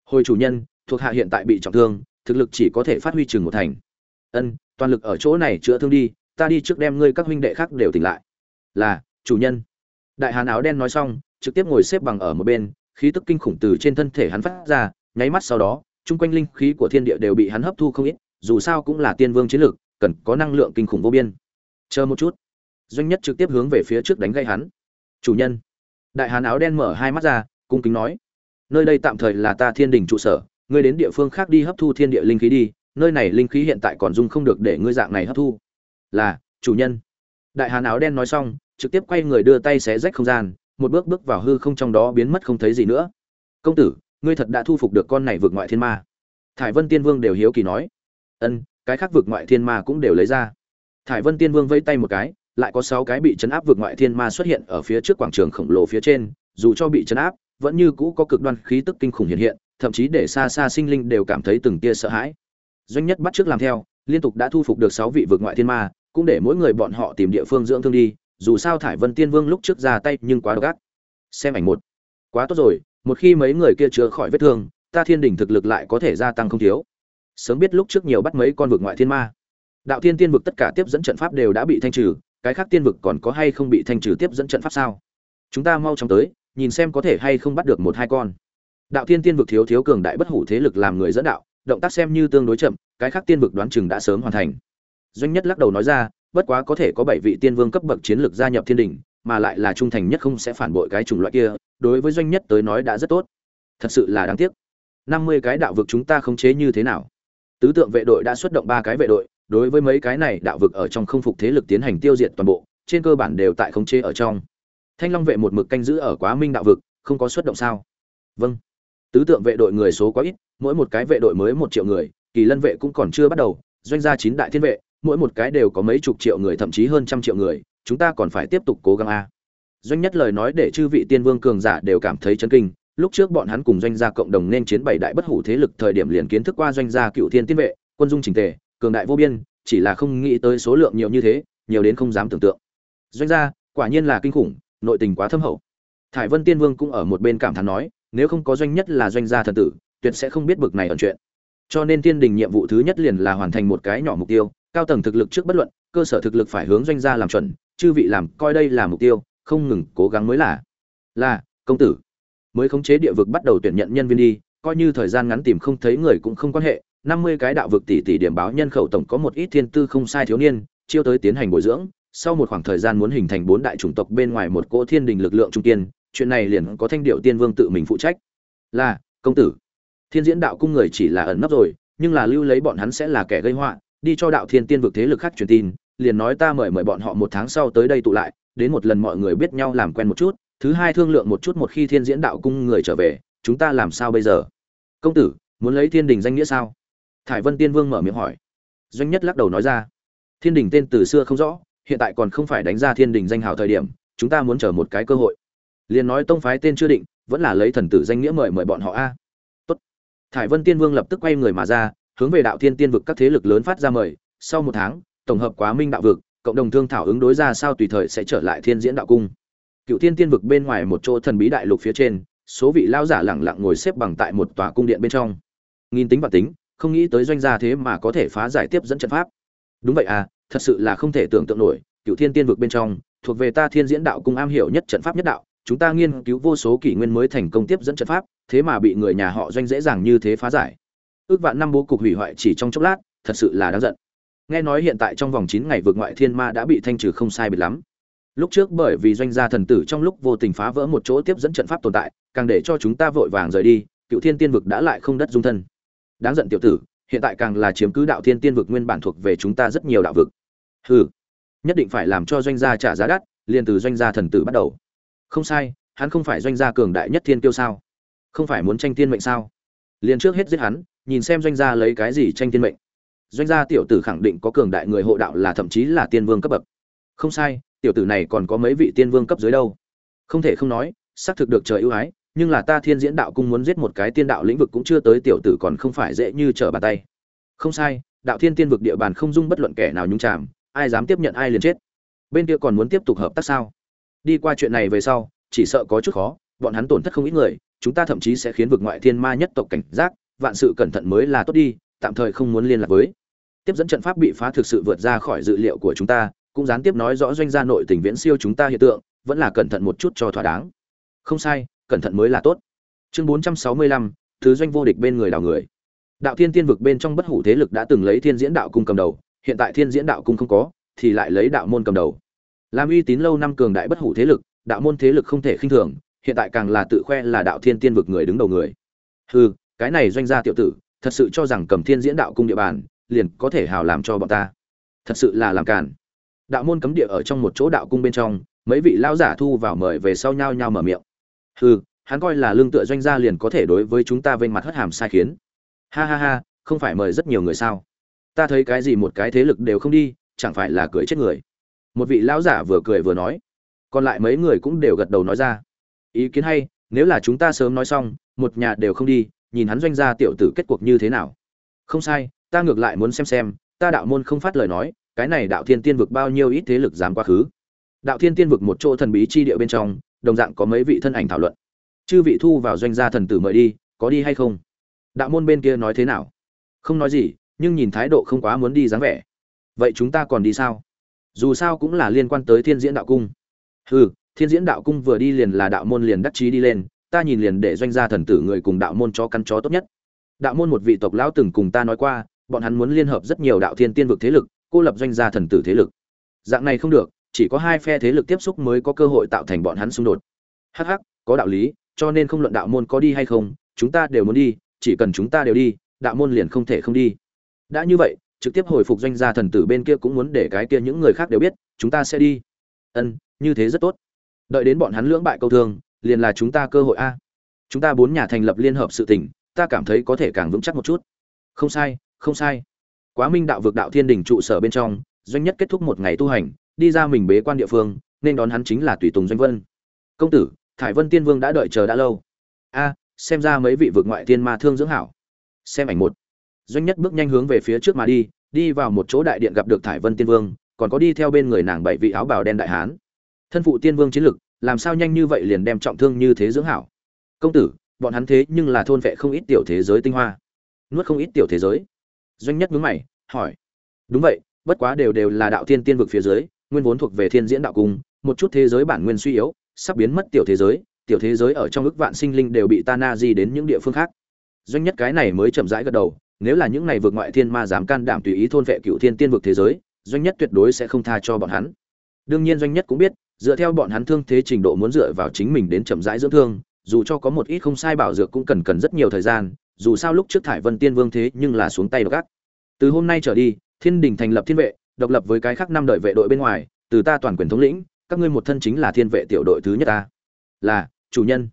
Hồi chủ nhân thuộc hạ hiện tại bị trọng thương, thực lực chỉ có thể phát huy chừng một thành. Ân, toàn lực ở chỗ này chữa thương đi, ta đi trước đem ngươi các huynh đệ khác đều tỉnh lại. Là, chủ nhân. Đại hán áo đen nói xong, trực tiếp ngồi xếp bằng ở một bên, khí tức kinh khủng từ trên thân thể hắn phát ra, nháy mắt sau đó, chung quanh linh khí của thiên địa đều bị hắn hấp thu không ít, dù sao cũng là tiên vương chiến lược, cần có năng lượng kinh khủng vô biên. Chờ một chút. Doanh nhất trực tiếp hướng về phía trước đánh gây hắn. Chủ nhân. Đại hán áo đen mở hai mắt ra, cung kính nói. Nơi đây tạm thời là ta thiên đình trụ sở ngươi đến địa phương khác đi hấp thu thiên địa linh khí đi, nơi này linh khí hiện tại còn dung không được để ngươi dạng này hấp thu. Là, chủ nhân. Đại hán áo đen nói xong, trực tiếp quay người đưa tay xé rách không gian, một bước bước vào hư không trong đó biến mất không thấy gì nữa. Công tử, ngươi thật đã thu phục được con này vượt ngoại thiên ma. Thải vân tiên vương đều hiếu kỳ nói. Ân, cái khác vượt ngoại thiên ma cũng đều lấy ra. Thải vân tiên vương vây tay một cái, lại có sáu cái bị chấn áp vượt ngoại thiên ma xuất hiện ở phía trước quảng trường khổng lồ phía trên, dù cho bị chấn áp, vẫn như cũ có cực đoan khí tức kinh khủng hiện hiện thậm chí để xa xa sinh linh đều cảm thấy từng tia sợ hãi. Doanh nhất bắt trước làm theo, liên tục đã thu phục được sáu vị vượt ngoại thiên ma, cũng để mỗi người bọn họ tìm địa phương dưỡng thương đi, dù sao thải vân tiên vương lúc trước ra tay nhưng quá độc ác. Xem ảnh một. Quá tốt rồi, một khi mấy người kia chữa khỏi vết thương, ta thiên đỉnh thực lực lại có thể gia tăng không thiếu. Sớm biết lúc trước nhiều bắt mấy con vực ngoại thiên ma. Đạo thiên tiên vực tất cả tiếp dẫn trận pháp đều đã bị thanh trừ, cái khác tiên vực còn có hay không bị thanh trừ tiếp dẫn trận pháp sao? Chúng ta mau chóng tới, nhìn xem có thể hay không bắt được một hai con đạo thiên tiên vực thiếu thiếu cường đại bất hủ thế lực làm người dẫn đạo, động tác xem như tương đối chậm, cái khác tiên vực đoán chừng đã sớm hoàn thành. Doanh nhất lắc đầu nói ra, bất quá có thể có bảy vị tiên vương cấp bậc chiến lược gia nhập thiên đình, mà lại là trung thành nhất không sẽ phản bội cái chủng loại kia, đối với doanh nhất tới nói đã rất tốt. Thật sự là đáng tiếc. Năm mươi cái đạo vực chúng ta khống chế như thế nào? Tứ tượng vệ đội đã xuất động ba cái vệ đội, đối với mấy cái này đạo vực ở trong không phục thế lực tiến hành tiêu diệt toàn bộ, trên cơ bản đều tại khống chế ở trong. Thanh long vệ một mực canh giữ ở quá minh đạo vực, không có xuất động sao? Vâng tứ tượng vệ đội người số quá ít, mỗi một cái vệ đội mới một triệu người, kỳ lân vệ cũng còn chưa bắt đầu, doanh gia chín đại thiên vệ, mỗi một cái đều có mấy chục triệu người, thậm chí hơn trăm triệu người, chúng ta còn phải tiếp tục cố gắng a. Doanh nhất lời nói để chư vị tiên vương cường giả đều cảm thấy chấn kinh, lúc trước bọn hắn cùng doanh gia cộng đồng nên chiến bảy đại bất hủ thế lực thời điểm liền kiến thức qua doanh gia cựu thiên tiên vệ, quân dung trình tề, cường đại vô biên, chỉ là không nghĩ tới số lượng nhiều như thế, nhiều đến không dám tưởng tượng. Doanh gia, quả nhiên là kinh khủng, nội tình quá thâm hậu. Thải vân tiên vương cũng ở một bên cảm thán nói nếu không có doanh nhất là doanh gia thần tử, tuyệt sẽ không biết bực này ẩn chuyện. Cho nên tiên đình nhiệm vụ thứ nhất liền là hoàn thành một cái nhỏ mục tiêu, cao tầng thực lực trước bất luận, cơ sở thực lực phải hướng doanh gia làm chuẩn, chư vị làm, coi đây là mục tiêu, không ngừng cố gắng mới là. Là, công tử. Mới khống chế địa vực bắt đầu tuyển nhận nhân viên đi, coi như thời gian ngắn tìm không thấy người cũng không quan hệ, năm mươi cái đạo vực tỷ tỷ điểm báo nhân khẩu tổng có một ít thiên tư không sai thiếu niên, chiêu tới tiến hành bồi dưỡng, sau một khoảng thời gian muốn hình thành bốn đại chủng tộc bên ngoài một cỗ thiên đình lực lượng trung tiên chuyện này liền có thanh điệu tiên vương tự mình phụ trách. Là, công tử. Thiên diễn đạo cung người chỉ là ẩn nấp rồi, nhưng là lưu lấy bọn hắn sẽ là kẻ gây họa, đi cho đạo thiên tiên vực thế lực khác truyền tin, liền nói ta mời mời bọn họ một tháng sau tới đây tụ lại, đến một lần mọi người biết nhau làm quen một chút, thứ hai thương lượng một chút một khi thiên diễn đạo cung người trở về, chúng ta làm sao bây giờ? Công tử, muốn lấy thiên đình danh nghĩa sao? Thải vân tiên vương mở miệng hỏi. Doanh nhất lắc đầu nói ra. Thiên đình tên từ xưa không rõ, hiện tại còn không phải đánh ra thiên đình danh hào thời điểm, chúng ta muốn chờ một cái cơ hội liền nói tông phái tên chưa định, vẫn là lấy thần tử danh nghĩa mời mời bọn họ a. Tốt. thải vân tiên vương lập tức quay người mà ra, hướng về đạo thiên tiên vực các thế lực lớn phát ra mời. Sau một tháng, tổng hợp quá minh đạo vực, cộng đồng thương thảo ứng đối ra sao tùy thời sẽ trở lại thiên diễn đạo cung. Cựu thiên tiên vực bên ngoài một chỗ thần bí đại lục phía trên, số vị lao giả lẳng lặng ngồi xếp bằng tại một tòa cung điện bên trong. Nghìn tính và tính, không nghĩ tới doanh gia thế mà có thể phá giải tiếp dẫn trận pháp. Đúng vậy à thật sự là không thể tưởng tượng nổi, cựu thiên tiên vực bên trong, thuộc về ta thiên diễn đạo cung am hiểu nhất trận pháp nhất đạo chúng ta nghiên cứu vô số kỷ nguyên mới thành công tiếp dẫn trận pháp, thế mà bị người nhà họ doanh dễ dàng như thế phá giải. Ước vạn năm bố cục hủy hoại chỉ trong chốc lát, thật sự là đáng giận. Nghe nói hiện tại trong vòng chín ngày vượt ngoại thiên ma đã bị thanh trừ không sai biệt lắm. Lúc trước bởi vì doanh gia thần tử trong lúc vô tình phá vỡ một chỗ tiếp dẫn trận pháp tồn tại, càng để cho chúng ta vội vàng rời đi, cựu thiên tiên vực đã lại không đất dung thân. Đáng giận tiểu tử, hiện tại càng là chiếm cứ đạo thiên tiên vực nguyên bản thuộc về chúng ta rất nhiều đạo vực. Hừ, nhất định phải làm cho doanh gia trả giá đắt, liền từ doanh gia thần tử bắt đầu không sai hắn không phải doanh gia cường đại nhất thiên tiêu sao? Không phải muốn tranh thiên mệnh sao? Liền trước hết giết hắn nhìn xem doanh gia lấy cái gì tranh thiên mệnh. Doanh gia tiểu tử khẳng định có cường đại người hộ đạo là thậm chí là tiên vương cấp bậc. Không sai tiểu tử này còn có mấy vị tiên vương cấp dưới đâu? Không thể không nói xác thực được trời ưu ái nhưng là ta thiên diễn đạo cung muốn giết một cái tiên đạo lĩnh vực cũng chưa tới tiểu tử còn không phải dễ như trở bàn tay. Không sai đạo thiên tiên vực địa bàn không dung bất luận kẻ nào nhúng chạm, ai dám tiếp nhận ai liền chết. Bên kia còn muốn tiếp tục hợp tác sao? Đi qua chuyện này về sau, chỉ sợ có chút khó, bọn hắn tổn thất không ít người, chúng ta thậm chí sẽ khiến vực ngoại thiên ma nhất tộc cảnh giác, vạn sự cẩn thận mới là tốt đi, tạm thời không muốn liên lạc với. Tiếp dẫn trận pháp bị phá thực sự vượt ra khỏi dự liệu của chúng ta, cũng gián tiếp nói rõ doanh gia nội tình viễn siêu chúng ta hiện tượng, vẫn là cẩn thận một chút cho thỏa đáng. Không sai, cẩn thận mới là tốt. Chương bốn trăm sáu mươi lăm, thứ doanh vô địch bên người đào người. Đạo thiên tiên vực bên trong bất hủ thế lực đã từng lấy thiên diễn đạo cung cầm đầu, hiện tại thiên diễn đạo cung không có, thì lại lấy đạo môn cầm đầu làm uy tín lâu năm cường đại bất hủ thế lực, đạo môn thế lực không thể khinh thường, hiện tại càng là tự khoe là đạo thiên tiên vực người đứng đầu người. Hừ, cái này doanh gia tiểu tử, thật sự cho rằng cầm thiên diễn đạo cung địa bàn, liền có thể hào làm cho bọn ta. Thật sự là làm cản đạo môn cấm địa ở trong một chỗ đạo cung bên trong, mấy vị lão giả thu vào mời về sau nhau nhau mở miệng. Hừ, hắn coi là lương tựa doanh gia liền có thể đối với chúng ta vênh mặt hất hàm sai khiến. Ha ha ha, không phải mời rất nhiều người sao? Ta thấy cái gì một cái thế lực đều không đi, chẳng phải là cười chết người một vị lão giả vừa cười vừa nói. Còn lại mấy người cũng đều gật đầu nói ra. Ý kiến hay, nếu là chúng ta sớm nói xong, một nhà đều không đi, nhìn hắn doanh gia tiểu tử kết cuộc như thế nào. Không sai, ta ngược lại muốn xem xem, ta đạo môn không phát lời nói, cái này đạo thiên tiên vực bao nhiêu ít thế lực dám quá khứ. Đạo thiên tiên vực một chỗ thần bí chi địa bên trong, đồng dạng có mấy vị thân ảnh thảo luận. Chư vị thu vào doanh gia thần tử mời đi, có đi hay không? Đạo môn bên kia nói thế nào? Không nói gì, nhưng nhìn thái độ không quá muốn đi dáng vẻ. Vậy chúng ta còn đi sao? Dù sao cũng là liên quan tới thiên diễn đạo cung. Hừ, thiên diễn đạo cung vừa đi liền là đạo môn liền đắc chí đi lên, ta nhìn liền để doanh gia thần tử người cùng đạo môn cho căn chó tốt nhất. Đạo môn một vị tộc lão từng cùng ta nói qua, bọn hắn muốn liên hợp rất nhiều đạo thiên tiên vực thế lực, cô lập doanh gia thần tử thế lực. Dạng này không được, chỉ có hai phe thế lực tiếp xúc mới có cơ hội tạo thành bọn hắn xung đột. Hh có đạo lý, cho nên không luận đạo môn có đi hay không, chúng ta đều muốn đi, chỉ cần chúng ta đều đi, đạo môn liền không thể không đi. Đã như vậy trực tiếp hồi phục doanh gia thần tử bên kia cũng muốn để cái kia những người khác đều biết, chúng ta sẽ đi. Ân, như thế rất tốt. Đợi đến bọn hắn lưỡng bại câu thương, liền là chúng ta cơ hội a. Chúng ta bốn nhà thành lập liên hợp sự tình ta cảm thấy có thể càng vững chắc một chút. Không sai không sai. Quá minh đạo vực đạo thiên đình trụ sở bên trong, doanh nhất kết thúc một ngày tu hành, đi ra mình bế quan địa phương, nên đón hắn chính là tùy tùng doanh vân. Công tử, thải vân tiên vương đã đợi chờ đã lâu. A, xem ra mấy vị vực ngoại tiên ma thương dưỡng hảo. Xem ảnh một doanh nhất bước nhanh hướng về phía trước mà đi đi vào một chỗ đại điện gặp được thải vân tiên vương, còn có đi theo bên người nàng bảy vị áo bào đen đại hán. Thân phụ tiên vương chiến lực, làm sao nhanh như vậy liền đem trọng thương như thế dưỡng hảo? Công tử, bọn hắn thế nhưng là thôn vệ không ít tiểu thế giới tinh hoa, nuốt không ít tiểu thế giới. Doanh nhất nhướng mày, hỏi. Đúng vậy, bất quá đều đều là đạo tiên tiên vực phía dưới, nguyên vốn thuộc về thiên diễn đạo cung, một chút thế giới bản nguyên suy yếu, sắp biến mất tiểu thế giới, tiểu thế giới ở trong ức vạn sinh linh đều bị ta na di đến những địa phương khác. Doanh nhất cái này mới chậm rãi gật đầu nếu là những này vượt ngoại thiên ma dám can đảm tùy ý thôn vệ cựu thiên tiên vực thế giới, doanh nhất tuyệt đối sẽ không tha cho bọn hắn. Đương nhiên doanh nhất cũng biết, dựa theo bọn hắn thương thế trình độ muốn dựa vào chính mình đến chậm rãi dưỡng thương, dù cho có một ít không sai bảo dược cũng cần cần rất nhiều thời gian, dù sao lúc trước thải vân tiên vương thế nhưng là xuống tay độc ác. Từ hôm nay trở đi, thiên đình thành lập thiên vệ, độc lập với cái khác năm đợi vệ đội bên ngoài, từ ta toàn quyền thống lĩnh, các ngươi một thân chính là thiên vệ tiểu đội thứ nhất ta. Là, chủ nhân.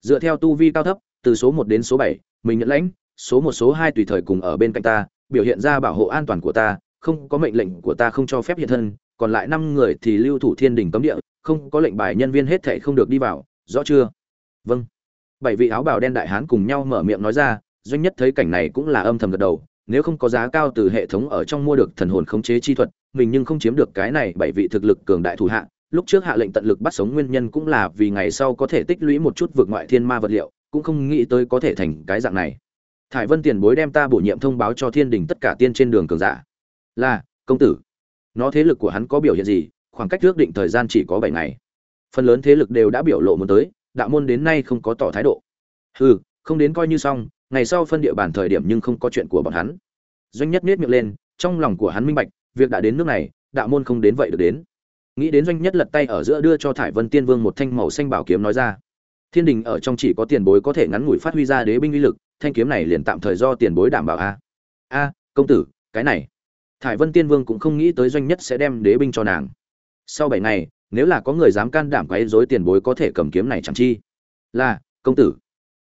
Dựa theo tu vi cao thấp, từ số một đến số bảy, mình nhận lãnh số một số hai tùy thời cùng ở bên cạnh ta, biểu hiện ra bảo hộ an toàn của ta, không có mệnh lệnh của ta không cho phép hiện thân, còn lại năm người thì lưu thủ thiên đình cấm địa, không có lệnh bài nhân viên hết thảy không được đi vào, rõ chưa? Vâng. Bảy vị áo bào đen đại hán cùng nhau mở miệng nói ra, doanh nhất thấy cảnh này cũng là âm thầm gật đầu, nếu không có giá cao từ hệ thống ở trong mua được thần hồn khống chế chi thuật, mình nhưng không chiếm được cái này bảy vị thực lực cường đại thủ hạ, lúc trước hạ lệnh tận lực bắt sống nguyên nhân cũng là vì ngày sau có thể tích lũy một chút vượt ngoại thiên ma vật liệu, cũng không nghĩ tới có thể thành cái dạng này thải vân tiền bối đem ta bổ nhiệm thông báo cho thiên đình tất cả tiên trên đường cường giả. Là, công tử. Nó thế lực của hắn có biểu hiện gì? Khoảng cách ước định thời gian chỉ có bảy ngày. Phần lớn thế lực đều đã biểu lộ muốn tới, đạo môn đến nay không có tỏ thái độ. Hừ, không đến coi như xong, ngày sau phân địa bàn thời điểm nhưng không có chuyện của bọn hắn. Doanh nhất nết miệng lên, trong lòng của hắn minh bạch, việc đã đến nước này, đạo môn không đến vậy được đến. Nghĩ đến doanh nhất lật tay ở giữa đưa cho thải vân tiên vương một thanh màu xanh bảo kiếm nói ra thiên đình ở trong chỉ có tiền bối có thể ngắn ngủi phát huy ra đế binh uy lực, thanh kiếm này liền tạm thời do tiền bối đảm bảo a. A, công tử, cái này. Thải vân tiên vương cũng không nghĩ tới doanh nhất sẽ đem đế binh cho nàng. Sau bảy ngày, nếu là có người dám can đảm quấy dối tiền bối có thể cầm kiếm này chẳng chi. Là, công tử.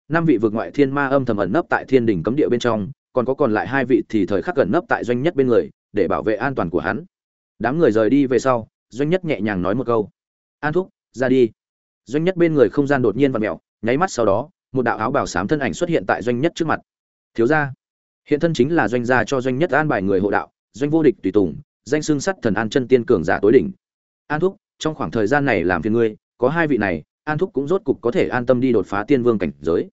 Năm vị vượt ngoại thiên ma âm thầm ẩn nấp tại thiên đình cấm địa bên trong, còn có còn lại hai vị thì thời khắc gần nấp tại doanh nhất bên người, để bảo vệ an toàn của hắn. Đám người rời đi về sau, doanh nhất nhẹ nhàng nói một câu. An thúc, ra đi doanh nhất bên người không gian đột nhiên và mẹo nháy mắt sau đó, một đạo áo bảo sám thân ảnh xuất hiện tại doanh nhất trước mặt. Thiếu gia, hiện thân chính là doanh gia cho doanh nhất an bài người hộ đạo, doanh vô địch tùy tùng, danh xương sắt thần an chân tiên cường giả tối đỉnh. An thúc, trong khoảng thời gian này làm phiền ngươi, có hai vị này, an thúc cũng rốt cục có thể an tâm đi đột phá tiên vương cảnh giới.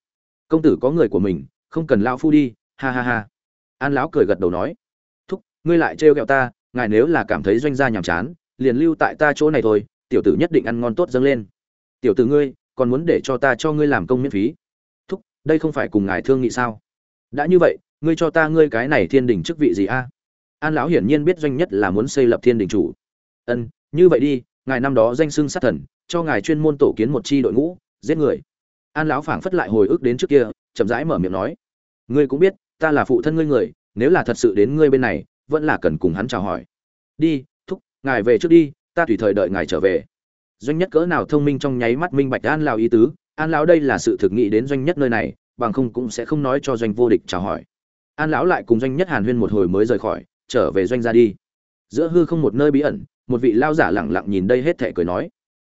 Công tử có người của mình, không cần lao phu đi, ha ha ha. An lão cười gật đầu nói. Thúc, ngươi lại trêu ghẹo ta, ngài nếu là cảm thấy doanh gia nhàm chán, liền lưu tại ta chỗ này thôi, tiểu tử nhất định ăn ngon tốt dâng lên tiểu tử ngươi, còn muốn để cho ta cho ngươi làm công miễn phí. Thúc, đây không phải cùng ngài thương nghị sao? Đã như vậy, ngươi cho ta ngươi cái này thiên đình chức vị gì a? An lão hiển nhiên biết doanh nhất là muốn xây lập thiên đình chủ. Ân, như vậy đi, ngài năm đó danh xưng sát thần, cho ngài chuyên môn tổ kiến một chi đội ngũ, giết người. An lão phảng phất lại hồi ức đến trước kia, chậm rãi mở miệng nói. Ngươi cũng biết, ta là phụ thân ngươi người, nếu là thật sự đến ngươi bên này, vẫn là cần cùng hắn chào hỏi. Đi, thúc, ngài về trước đi, ta tùy thời đợi ngài trở về doanh nhất cỡ nào thông minh trong nháy mắt minh bạch an lão ý tứ, an lão đây là sự thực nghĩ đến doanh nhất nơi này, bằng không cũng sẽ không nói cho doanh vô địch chào hỏi. An lão lại cùng doanh nhất hàn huyên một hồi mới rời khỏi, trở về doanh ra đi. Giữa hư không một nơi bí ẩn, một vị lao giả lẳng lặng nhìn đây hết thệ cười nói,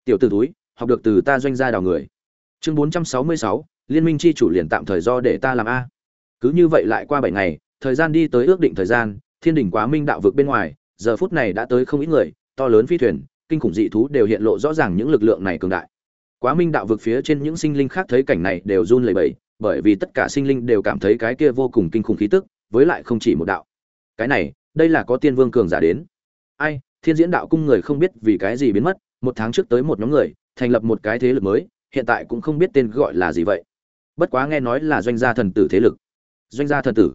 tiểu t ử túi học được từ ta doanh gia đào người. Chương bốn trăm sáu mươi sáu, liên minh c h i chủ liền tạm thời do để ta làm a. Cứ như vậy lại qua bảy ngày, thời gian đi tới ước định thời gian, thiên đình quá minh đạo vực bên ngoài, giờ phút này đã tới không ít người, to lớn phi thuyền kinh khủng dị thú đều hiện lộ rõ ràng những lực lượng này cường đại. Quá minh đạo vực phía trên những sinh linh khác thấy cảnh này đều run lẩy bẩy, bởi vì tất cả sinh linh đều cảm thấy cái kia vô cùng kinh khủng khí tức, với lại không chỉ một đạo. Cái này, đây là có tiên vương cường giả đến. Ai, thiên diễn đạo cung người không biết vì cái gì biến mất, một tháng trước tới một nhóm người, thành lập một cái thế lực mới, hiện tại cũng không biết tên gọi là gì vậy. Bất quá nghe nói là doanh gia thần tử thế lực. Doanh gia thần tử.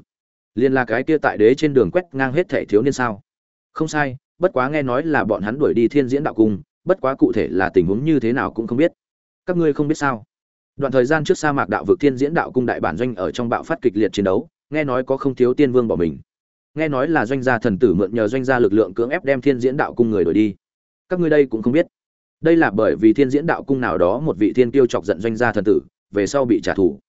Liên là cái kia tại đế trên đường quét ngang hết thẻ thiếu niên sao? Không sai bất quá nghe nói là bọn hắn đuổi đi thiên diễn đạo cung, bất quá cụ thể là tình huống như thế nào cũng không biết. Các ngươi không biết sao? Đoạn thời gian trước sa mạc đạo vực thiên diễn đạo cung đại bản doanh ở trong bạo phát kịch liệt chiến đấu, nghe nói có không thiếu tiên vương bỏ mình. Nghe nói là doanh gia thần tử mượn nhờ doanh gia lực lượng cưỡng ép đem thiên diễn đạo cung người đổi đi. Các ngươi đây cũng không biết. Đây là bởi vì thiên diễn đạo cung nào đó một vị thiên tiêu chọc giận doanh gia thần tử, về sau bị trả thù.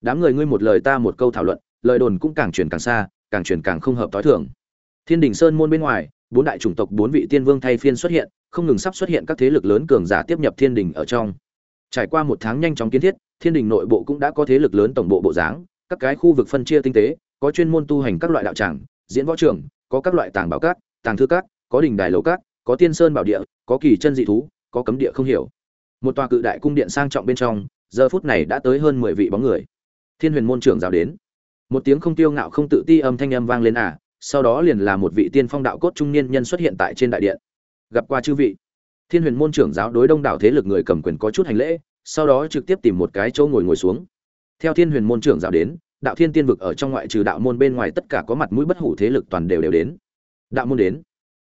Đám người ngươi một lời ta một câu thảo luận, lời đồn cũng càng truyền càng xa, càng truyền càng không hợp tối thường. Thiên đình sơn môn bên ngoài bốn đại chủng tộc bốn vị tiên vương thay phiên xuất hiện, không ngừng sắp xuất hiện các thế lực lớn cường giả tiếp nhập thiên đình ở trong. Trải qua một tháng nhanh chóng kiến thiết, thiên đình nội bộ cũng đã có thế lực lớn tổng bộ bộ dáng, các cái khu vực phân chia tinh tế, có chuyên môn tu hành các loại đạo tràng, diễn võ trường, có các loại tàng bảo cát tàng thư cát có đình đài lầu cát có tiên sơn bảo địa, có kỳ chân dị thú, có cấm địa không hiểu. Một tòa cự đại cung điện sang trọng bên trong, giờ phút này đã tới hơn mười vị bóng người. Thiên huyền môn trưởng giáo đến. Một tiếng không tiêu ngạo không tự ti âm thanh âm vang lên à sau đó liền là một vị tiên phong đạo cốt trung niên nhân xuất hiện tại trên đại điện. Gặp qua chư vị. Thiên huyền môn trưởng giáo đối đông đảo thế lực người cầm quyền có chút hành lễ, sau đó trực tiếp tìm một cái chỗ ngồi ngồi xuống. Theo thiên huyền môn trưởng giáo đến, đạo thiên tiên vực ở trong ngoại trừ đạo môn bên ngoài tất cả có mặt mũi bất hủ thế lực toàn đều đều đến. Đạo môn đến.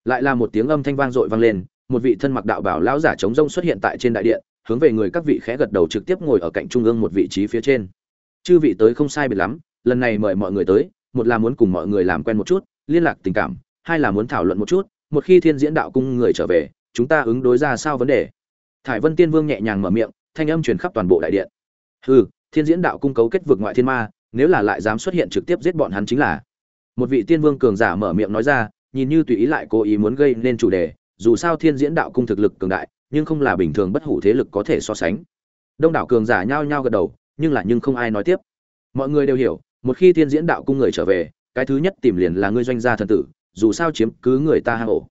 Lại là một tiếng âm thanh vang dội vang lên, một vị thân mặc đạo bảo lão giả chống rông xuất hiện tại trên đại điện, hướng về người các vị khẽ gật đầu trực tiếp ngồi ở cạnh trung ương một vị trí phía trên. Chư vị tới không sai biệt lắm, lần này mời mọi người tới một là muốn cùng mọi người làm quen một chút, liên lạc tình cảm, hai là muốn thảo luận một chút, một khi thiên diễn đạo cung người trở về, chúng ta ứng đối ra sao vấn đề. Thải vân tiên vương nhẹ nhàng mở miệng, thanh âm truyền khắp toàn bộ đại điện. Hừ, thiên diễn đạo cung cấu kết vực ngoại thiên ma, nếu là lại dám xuất hiện trực tiếp giết bọn hắn chính là. Một vị tiên vương cường giả mở miệng nói ra, nhìn như tùy ý lại cố ý muốn gây nên chủ đề, dù sao thiên diễn đạo cung thực lực cường đại, nhưng không là bình thường bất hủ thế lực có thể so sánh. Đông đảo cường giả nhao nhao gật đầu, nhưng là nhưng không ai nói tiếp. Mọi người đều hiểu một khi thiên diễn đạo cung người trở về, cái thứ nhất tìm liền là ngươi doanh gia thần tử, dù sao chiếm cứ người ta hang ổ.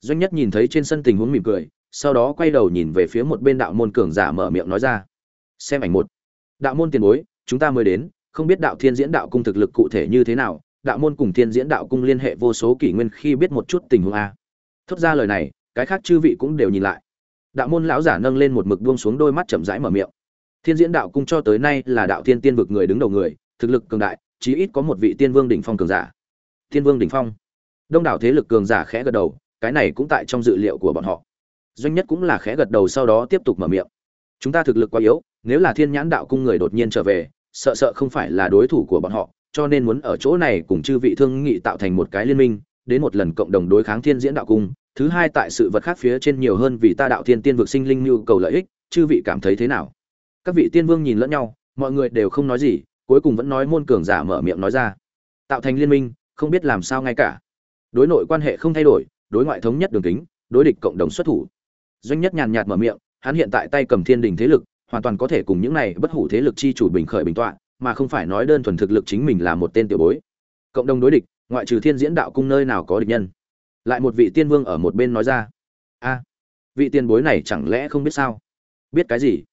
Doanh nhất nhìn thấy trên sân tình huống mỉm cười, sau đó quay đầu nhìn về phía một bên đạo môn cường giả mở miệng nói ra. Xem ảnh một. Đạo môn tiền bối, chúng ta mới đến, không biết đạo thiên diễn đạo cung thực lực cụ thể như thế nào, đạo môn cùng thiên diễn đạo cung liên hệ vô số kỷ nguyên khi biết một chút tình huống a. Thốt ra lời này, cái khác chư vị cũng đều nhìn lại. Đạo môn lão giả nâng lên một mực buông xuống đôi mắt chậm rãi mở miệng. Thiên diễn đạo cung cho tới nay là đạo thiên tiên vực người đứng đầu người thực lực cường đại, chí ít có một vị tiên vương đỉnh phong cường giả. Tiên vương đỉnh phong. Đông đảo thế lực cường giả khẽ gật đầu, cái này cũng tại trong dự liệu của bọn họ. Doanh nhất cũng là khẽ gật đầu sau đó tiếp tục mở miệng. Chúng ta thực lực quá yếu, nếu là thiên nhãn đạo cung người đột nhiên trở về, sợ sợ không phải là đối thủ của bọn họ, cho nên muốn ở chỗ này cùng chư vị thương nghị tạo thành một cái liên minh, đến một lần cộng đồng đối kháng thiên diễn đạo cung. Thứ hai tại sự vật khác phía trên nhiều hơn vì ta đạo thiên tiên vực sinh linh nhu cầu lợi ích, chư vị cảm thấy thế nào? Các vị tiên vương nhìn lẫn nhau, mọi người đều không nói gì cuối cùng vẫn nói môn cường giả mở miệng nói ra. Tạo thành liên minh, không biết làm sao ngay cả. Đối nội quan hệ không thay đổi, đối ngoại thống nhất đường kính, đối địch cộng đồng xuất thủ. Doanh nhất nhàn nhạt mở miệng, hắn hiện tại tay cầm thiên đình thế lực, hoàn toàn có thể cùng những này bất hủ thế lực chi chủ bình khởi bình tọa, mà không phải nói đơn thuần thực lực chính mình là một tên tiểu bối. Cộng đồng đối địch, ngoại trừ thiên diễn đạo cung nơi nào có địch nhân. Lại một vị tiên vương ở một bên nói ra. A, vị tiên bối này chẳng lẽ không biết sao? Biết cái gì?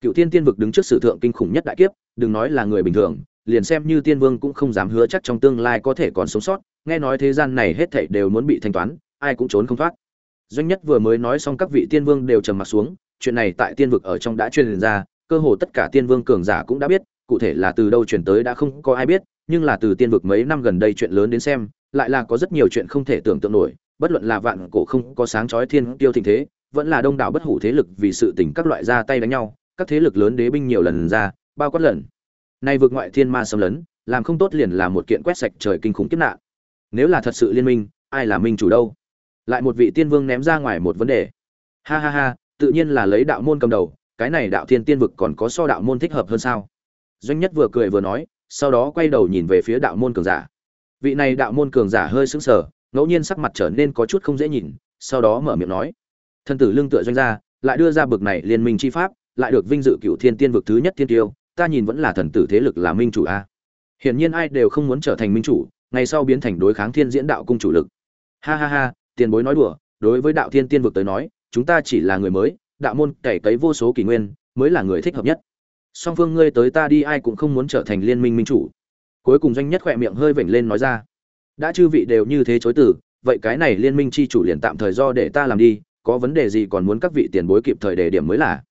Cựu tiên tiên vực đứng trước sử thượng kinh khủng nhất đại kiếp đừng nói là người bình thường, liền xem như tiên vương cũng không dám hứa chắc trong tương lai có thể còn sống sót, nghe nói thế gian này hết thảy đều muốn bị thanh toán, ai cũng trốn không thoát. Doanh nhất vừa mới nói xong các vị tiên vương đều trầm mặt xuống, chuyện này tại tiên vực ở trong đã truyền ra, cơ hồ tất cả tiên vương cường giả cũng đã biết, cụ thể là từ đâu truyền tới đã không có ai biết, nhưng là từ tiên vực mấy năm gần đây chuyện lớn đến xem, lại là có rất nhiều chuyện không thể tưởng tượng nổi, bất luận là vạn cổ không có sáng chói thiên tiêu thịnh thế, vẫn là đông đảo bất hủ thế lực vì sự tình các loại ra tay đánh nhau, các thế lực lớn đế binh nhiều lần ra bao quát lần. Nay vượt ngoại thiên ma xâm lấn, làm không tốt liền là một kiện quét sạch trời kinh khủng kiếp nạn. Nếu là thật sự liên minh, ai là minh chủ đâu? Lại một vị tiên vương ném ra ngoài một vấn đề. Ha ha ha, tự nhiên là lấy đạo môn cầm đầu, cái này đạo thiên tiên vực còn có so đạo môn thích hợp hơn sao? Doanh nhất vừa cười vừa nói, sau đó quay đầu nhìn về phía đạo môn cường giả. Vị này đạo môn cường giả hơi sững sờ, ngẫu nhiên sắc mặt trở nên có chút không dễ nhìn, sau đó mở miệng nói. Thân tử lương tựa doanh gia, lại đưa ra bực này liên minh chi pháp, lại được vinh dự cựu thiên tiên vực thứ nhất thiên tiêu ta nhìn vẫn là thần tử thế lực là minh chủ a. Hiển nhiên ai đều không muốn trở thành minh chủ, ngày sau biến thành đối kháng thiên diễn đạo cung chủ lực. Ha ha ha, tiền bối nói đùa, đối với đạo thiên tiên vực tới nói, chúng ta chỉ là người mới, đạo môn cày cấy vô số kỷ nguyên, mới là người thích hợp nhất. Song phương ngươi tới ta đi, ai cũng không muốn trở thành liên minh minh chủ. Cuối cùng doanh nhất khỏe miệng hơi vểnh lên nói ra. Đã chư vị đều như thế chối từ, vậy cái này liên minh chi chủ liền tạm thời do để ta làm đi, có vấn đề gì còn muốn các vị tiền bối kịp thời đề điểm mới là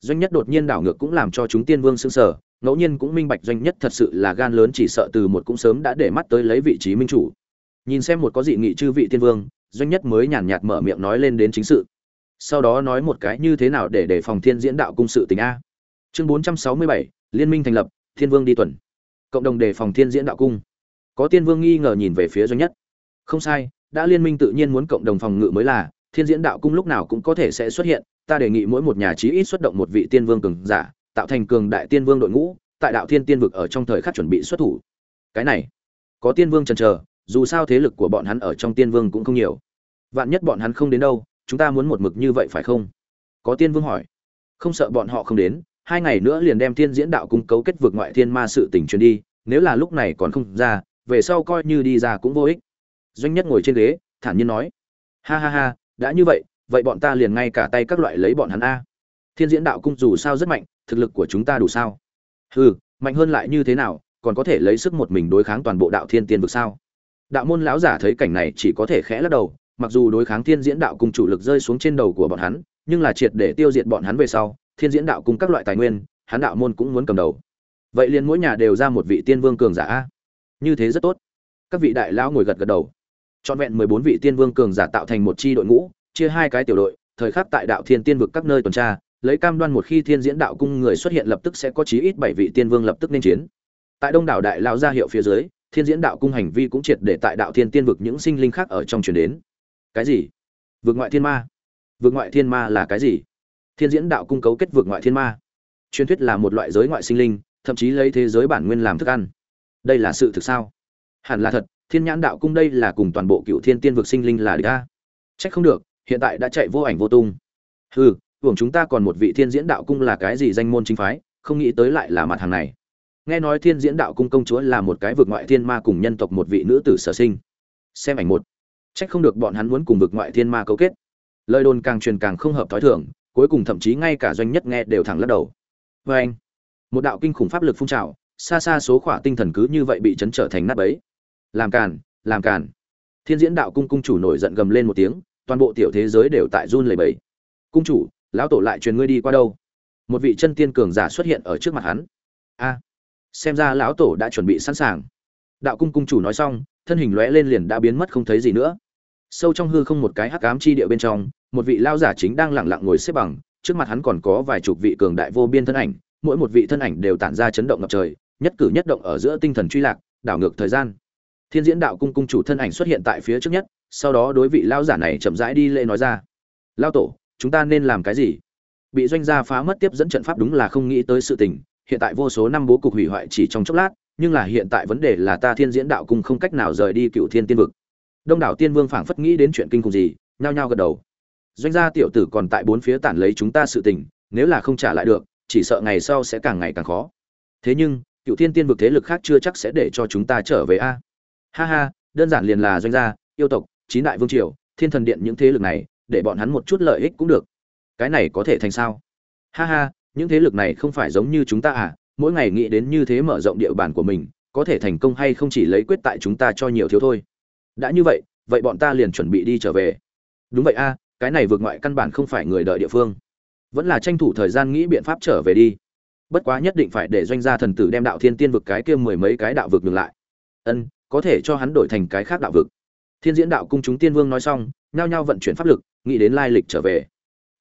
doanh nhất đột nhiên đảo ngược cũng làm cho chúng tiên vương sững sờ, ngẫu nhiên cũng minh bạch doanh nhất thật sự là gan lớn chỉ sợ từ một cũng sớm đã để mắt tới lấy vị trí minh chủ. Nhìn xem một có dị nghị chư vị tiên vương, doanh nhất mới nhàn nhạt mở miệng nói lên đến chính sự. Sau đó nói một cái như thế nào để đề phòng thiên diễn đạo cung sự tình a. Chương bốn trăm sáu mươi bảy, liên minh thành lập, thiên vương đi tuần. Cộng đồng đề phòng thiên diễn đạo cung. Có tiên vương nghi ngờ nhìn về phía doanh nhất. Không sai, đã liên minh tự nhiên muốn cộng đồng phòng ngự mới là, thiên diễn đạo cung lúc nào cũng có thể sẽ xuất hiện ta đề nghị mỗi một nhà chí ít xuất động một vị tiên vương cường giả, tạo thành cường đại tiên vương đội ngũ, tại đạo thiên tiên vực ở trong thời khắc chuẩn bị xuất thủ. Cái này, có tiên vương chần chờ, dù sao thế lực của bọn hắn ở trong tiên vương cũng không nhiều. Vạn nhất bọn hắn không đến đâu, chúng ta muốn một mực như vậy phải không? Có tiên vương hỏi. Không sợ bọn họ không đến, hai ngày nữa liền đem thiên diễn đạo cung cấu kết vượt ngoại thiên ma sự tình truyền đi, nếu là lúc này còn không ra, về sau coi như đi ra cũng vô ích. Doanh nhất ngồi trên ghế, thản nhiên nói. Ha ha ha, đã như vậy vậy bọn ta liền ngay cả tay các loại lấy bọn hắn a. Thiên diễn đạo cung dù sao rất mạnh, thực lực của chúng ta đủ sao? Hừ, mạnh hơn lại như thế nào, còn có thể lấy sức một mình đối kháng toàn bộ đạo thiên tiên vực sao? Đạo môn lão giả thấy cảnh này chỉ có thể khẽ lắc đầu, mặc dù đối kháng thiên diễn đạo cung chủ lực rơi xuống trên đầu của bọn hắn, nhưng là triệt để tiêu diệt bọn hắn về sau, thiên diễn đạo cung các loại tài nguyên, hắn đạo môn cũng muốn cầm đầu. Vậy liền mỗi nhà đều ra một vị tiên vương cường giả a. Như thế rất tốt. Các vị đại lão ngồi gật gật đầu. Trọn vẹn mười bốn vị tiên vương cường giả tạo thành một chi đội ngũ chia hai cái tiểu đội, thời khắc tại đạo thiên tiên vực các nơi tuần tra, lấy cam đoan một khi thiên diễn đạo cung người xuất hiện lập tức sẽ có chí ít bảy vị tiên vương lập tức nên chiến. Tại đông đảo đại lão ra hiệu phía dưới, thiên diễn đạo cung hành vi cũng triệt để tại đạo thiên tiên vực những sinh linh khác ở trong truyền đến. Cái gì? Vượt ngoại thiên ma. Vượt ngoại thiên ma là cái gì? Thiên diễn đạo cung cấu kết vượt ngoại thiên ma. Truyền thuyết là một loại giới ngoại sinh linh, thậm chí lấy thế giới bản nguyên làm thức ăn. Đây là sự thực sao? Hẳn là thật, thiên nhãn đạo cung đây là cùng toàn bộ cựu thiên tiên vực sinh linh là địch a. Trách không được hiện tại đã chạy vô ảnh vô tung. Hừ, hưởng chúng ta còn một vị thiên diễn đạo cung là cái gì danh môn chính phái, không nghĩ tới lại là mặt hàng này. Nghe nói thiên diễn đạo cung công chúa là một cái vực ngoại thiên ma cùng nhân tộc một vị nữ tử sở sinh. Xem ảnh một. Trách không được bọn hắn muốn cùng vực ngoại thiên ma cấu kết. Lời đồn càng truyền càng không hợp thói thường, cuối cùng thậm chí ngay cả doanh nhất nghe đều thẳng lắc đầu. Vê anh, một đạo kinh khủng pháp lực phun trào, xa xa số khỏa tinh thần cứ như vậy bị chấn trở thành nát bấy. Làm càn làm càn. Thiên diễn đạo cung cung chủ nổi giận gầm lên một tiếng toàn bộ tiểu thế giới đều tại run lẩy bẩy. Cung chủ, lão tổ lại truyền ngươi đi qua đâu? Một vị chân tiên cường giả xuất hiện ở trước mặt hắn. A, xem ra lão tổ đã chuẩn bị sẵn sàng. Đạo cung cung chủ nói xong, thân hình lóe lên liền đã biến mất không thấy gì nữa. Sâu trong hư không một cái hắc ám chi địa bên trong, một vị lao giả chính đang lẳng lặng ngồi xếp bằng, trước mặt hắn còn có vài chục vị cường đại vô biên thân ảnh, mỗi một vị thân ảnh đều tản ra chấn động ngập trời, nhất cử nhất động ở giữa tinh thần truy lạc, đảo ngược thời gian. Thiên diễn đạo cung cung chủ thân ảnh xuất hiện tại phía trước nhất sau đó đối vị lao giả này chậm rãi đi lễ nói ra. Lao tổ, chúng ta nên làm cái gì? Bị doanh gia phá mất tiếp dẫn trận pháp đúng là không nghĩ tới sự tình, hiện tại vô số năm bố cục hủy hoại chỉ trong chốc lát, nhưng là hiện tại vấn đề là ta thiên diễn đạo cung không cách nào rời đi cựu thiên tiên vực. Đông đảo tiên vương phảng phất nghĩ đến chuyện kinh khủng gì, nhao nhao gật đầu. Doanh gia tiểu tử còn tại bốn phía tản lấy chúng ta sự tình, nếu là không trả lại được, chỉ sợ ngày sau sẽ càng ngày càng khó. Thế nhưng cựu thiên tiên vực thế lực khác chưa chắc sẽ để cho chúng ta trở về a. Ha ha, đơn giản liền là doanh gia, yêu tộc chín đại vương triều, thiên thần điện những thế lực này, để bọn hắn một chút lợi ích cũng được. Cái này có thể thành sao? Ha ha, những thế lực này không phải giống như chúng ta à mỗi ngày nghĩ đến như thế mở rộng địa bàn của mình, có thể thành công hay không chỉ lấy quyết tại chúng ta cho nhiều thiếu thôi. Đã như vậy vậy bọn ta liền chuẩn bị đi trở về. Đúng vậy a, cái này vượt ngoại căn bản không phải người đợi địa phương. Vẫn là tranh thủ thời gian nghĩ biện pháp trở về đi. Bất quá nhất định phải để doanh gia thần tử đem đạo thiên tiên vực cái kia mười mấy cái đạo vực ngừng lại. Ân, có thể cho hắn đổi thành cái khác đạo vực thiên diễn đạo cung chúng tiên vương nói xong, nhao nhao vận chuyển pháp lực, nghĩ đến lai lịch trở về.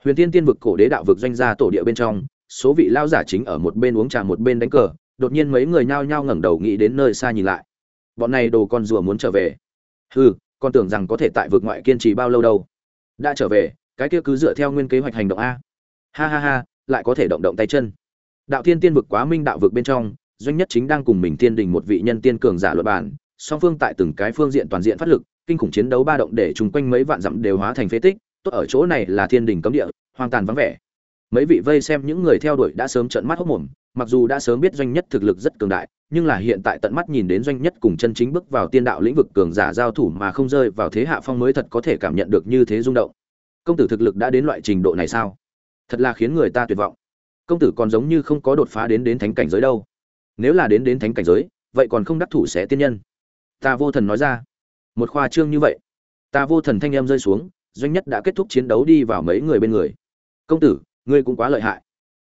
Huyền tiên tiên vực cổ đế đạo vực doanh gia tổ địa bên trong, số vị lao giả chính ở một bên uống trà một bên đánh cờ, đột nhiên mấy người nhao nhao ngẩng đầu nghĩ đến nơi xa nhìn lại. Bọn này đồ con rùa muốn trở về. Hừ con tưởng rằng có thể tại vực ngoại kiên trì bao lâu đâu. Đã trở về, cái kia cứ dựa theo nguyên kế hoạch hành động a. Ha ha ha, lại có thể động động tay chân. Đạo thiên tiên vực quá minh đạo vực bên trong, doanh nhất chính đang cùng mình tiên đình một vị nhân tiên cường giả luật bản song phương tại từng cái phương diện toàn diện phát lực kinh khủng chiến đấu ba động để chung quanh mấy vạn dặm đều hóa thành phế tích, tốt ở chỗ này là thiên đình cấm địa, hoang tàn vắng vẻ. Mấy vị vây xem những người theo đuổi đã sớm trợn mắt hốc mồm, mặc dù đã sớm biết doanh nhất thực lực rất cường đại, nhưng là hiện tại tận mắt nhìn đến doanh nhất cùng chân chính bước vào tiên đạo lĩnh vực cường giả giao thủ mà không rơi vào thế hạ phong mới thật có thể cảm nhận được như thế rung động. Công tử thực lực đã đến loại trình độ này sao? Thật là khiến người ta tuyệt vọng. Công tử còn giống như không có đột phá đến đến thánh cảnh giới đâu. Nếu là đến đến thánh cảnh giới, vậy còn không đắc thủ sẽ tiên nhân. Ta vô thần nói ra một khoa trương như vậy. Ta vô thần thanh em rơi xuống, doanh nhất đã kết thúc chiến đấu đi vào mấy người bên người. Công tử, ngươi cũng quá lợi hại.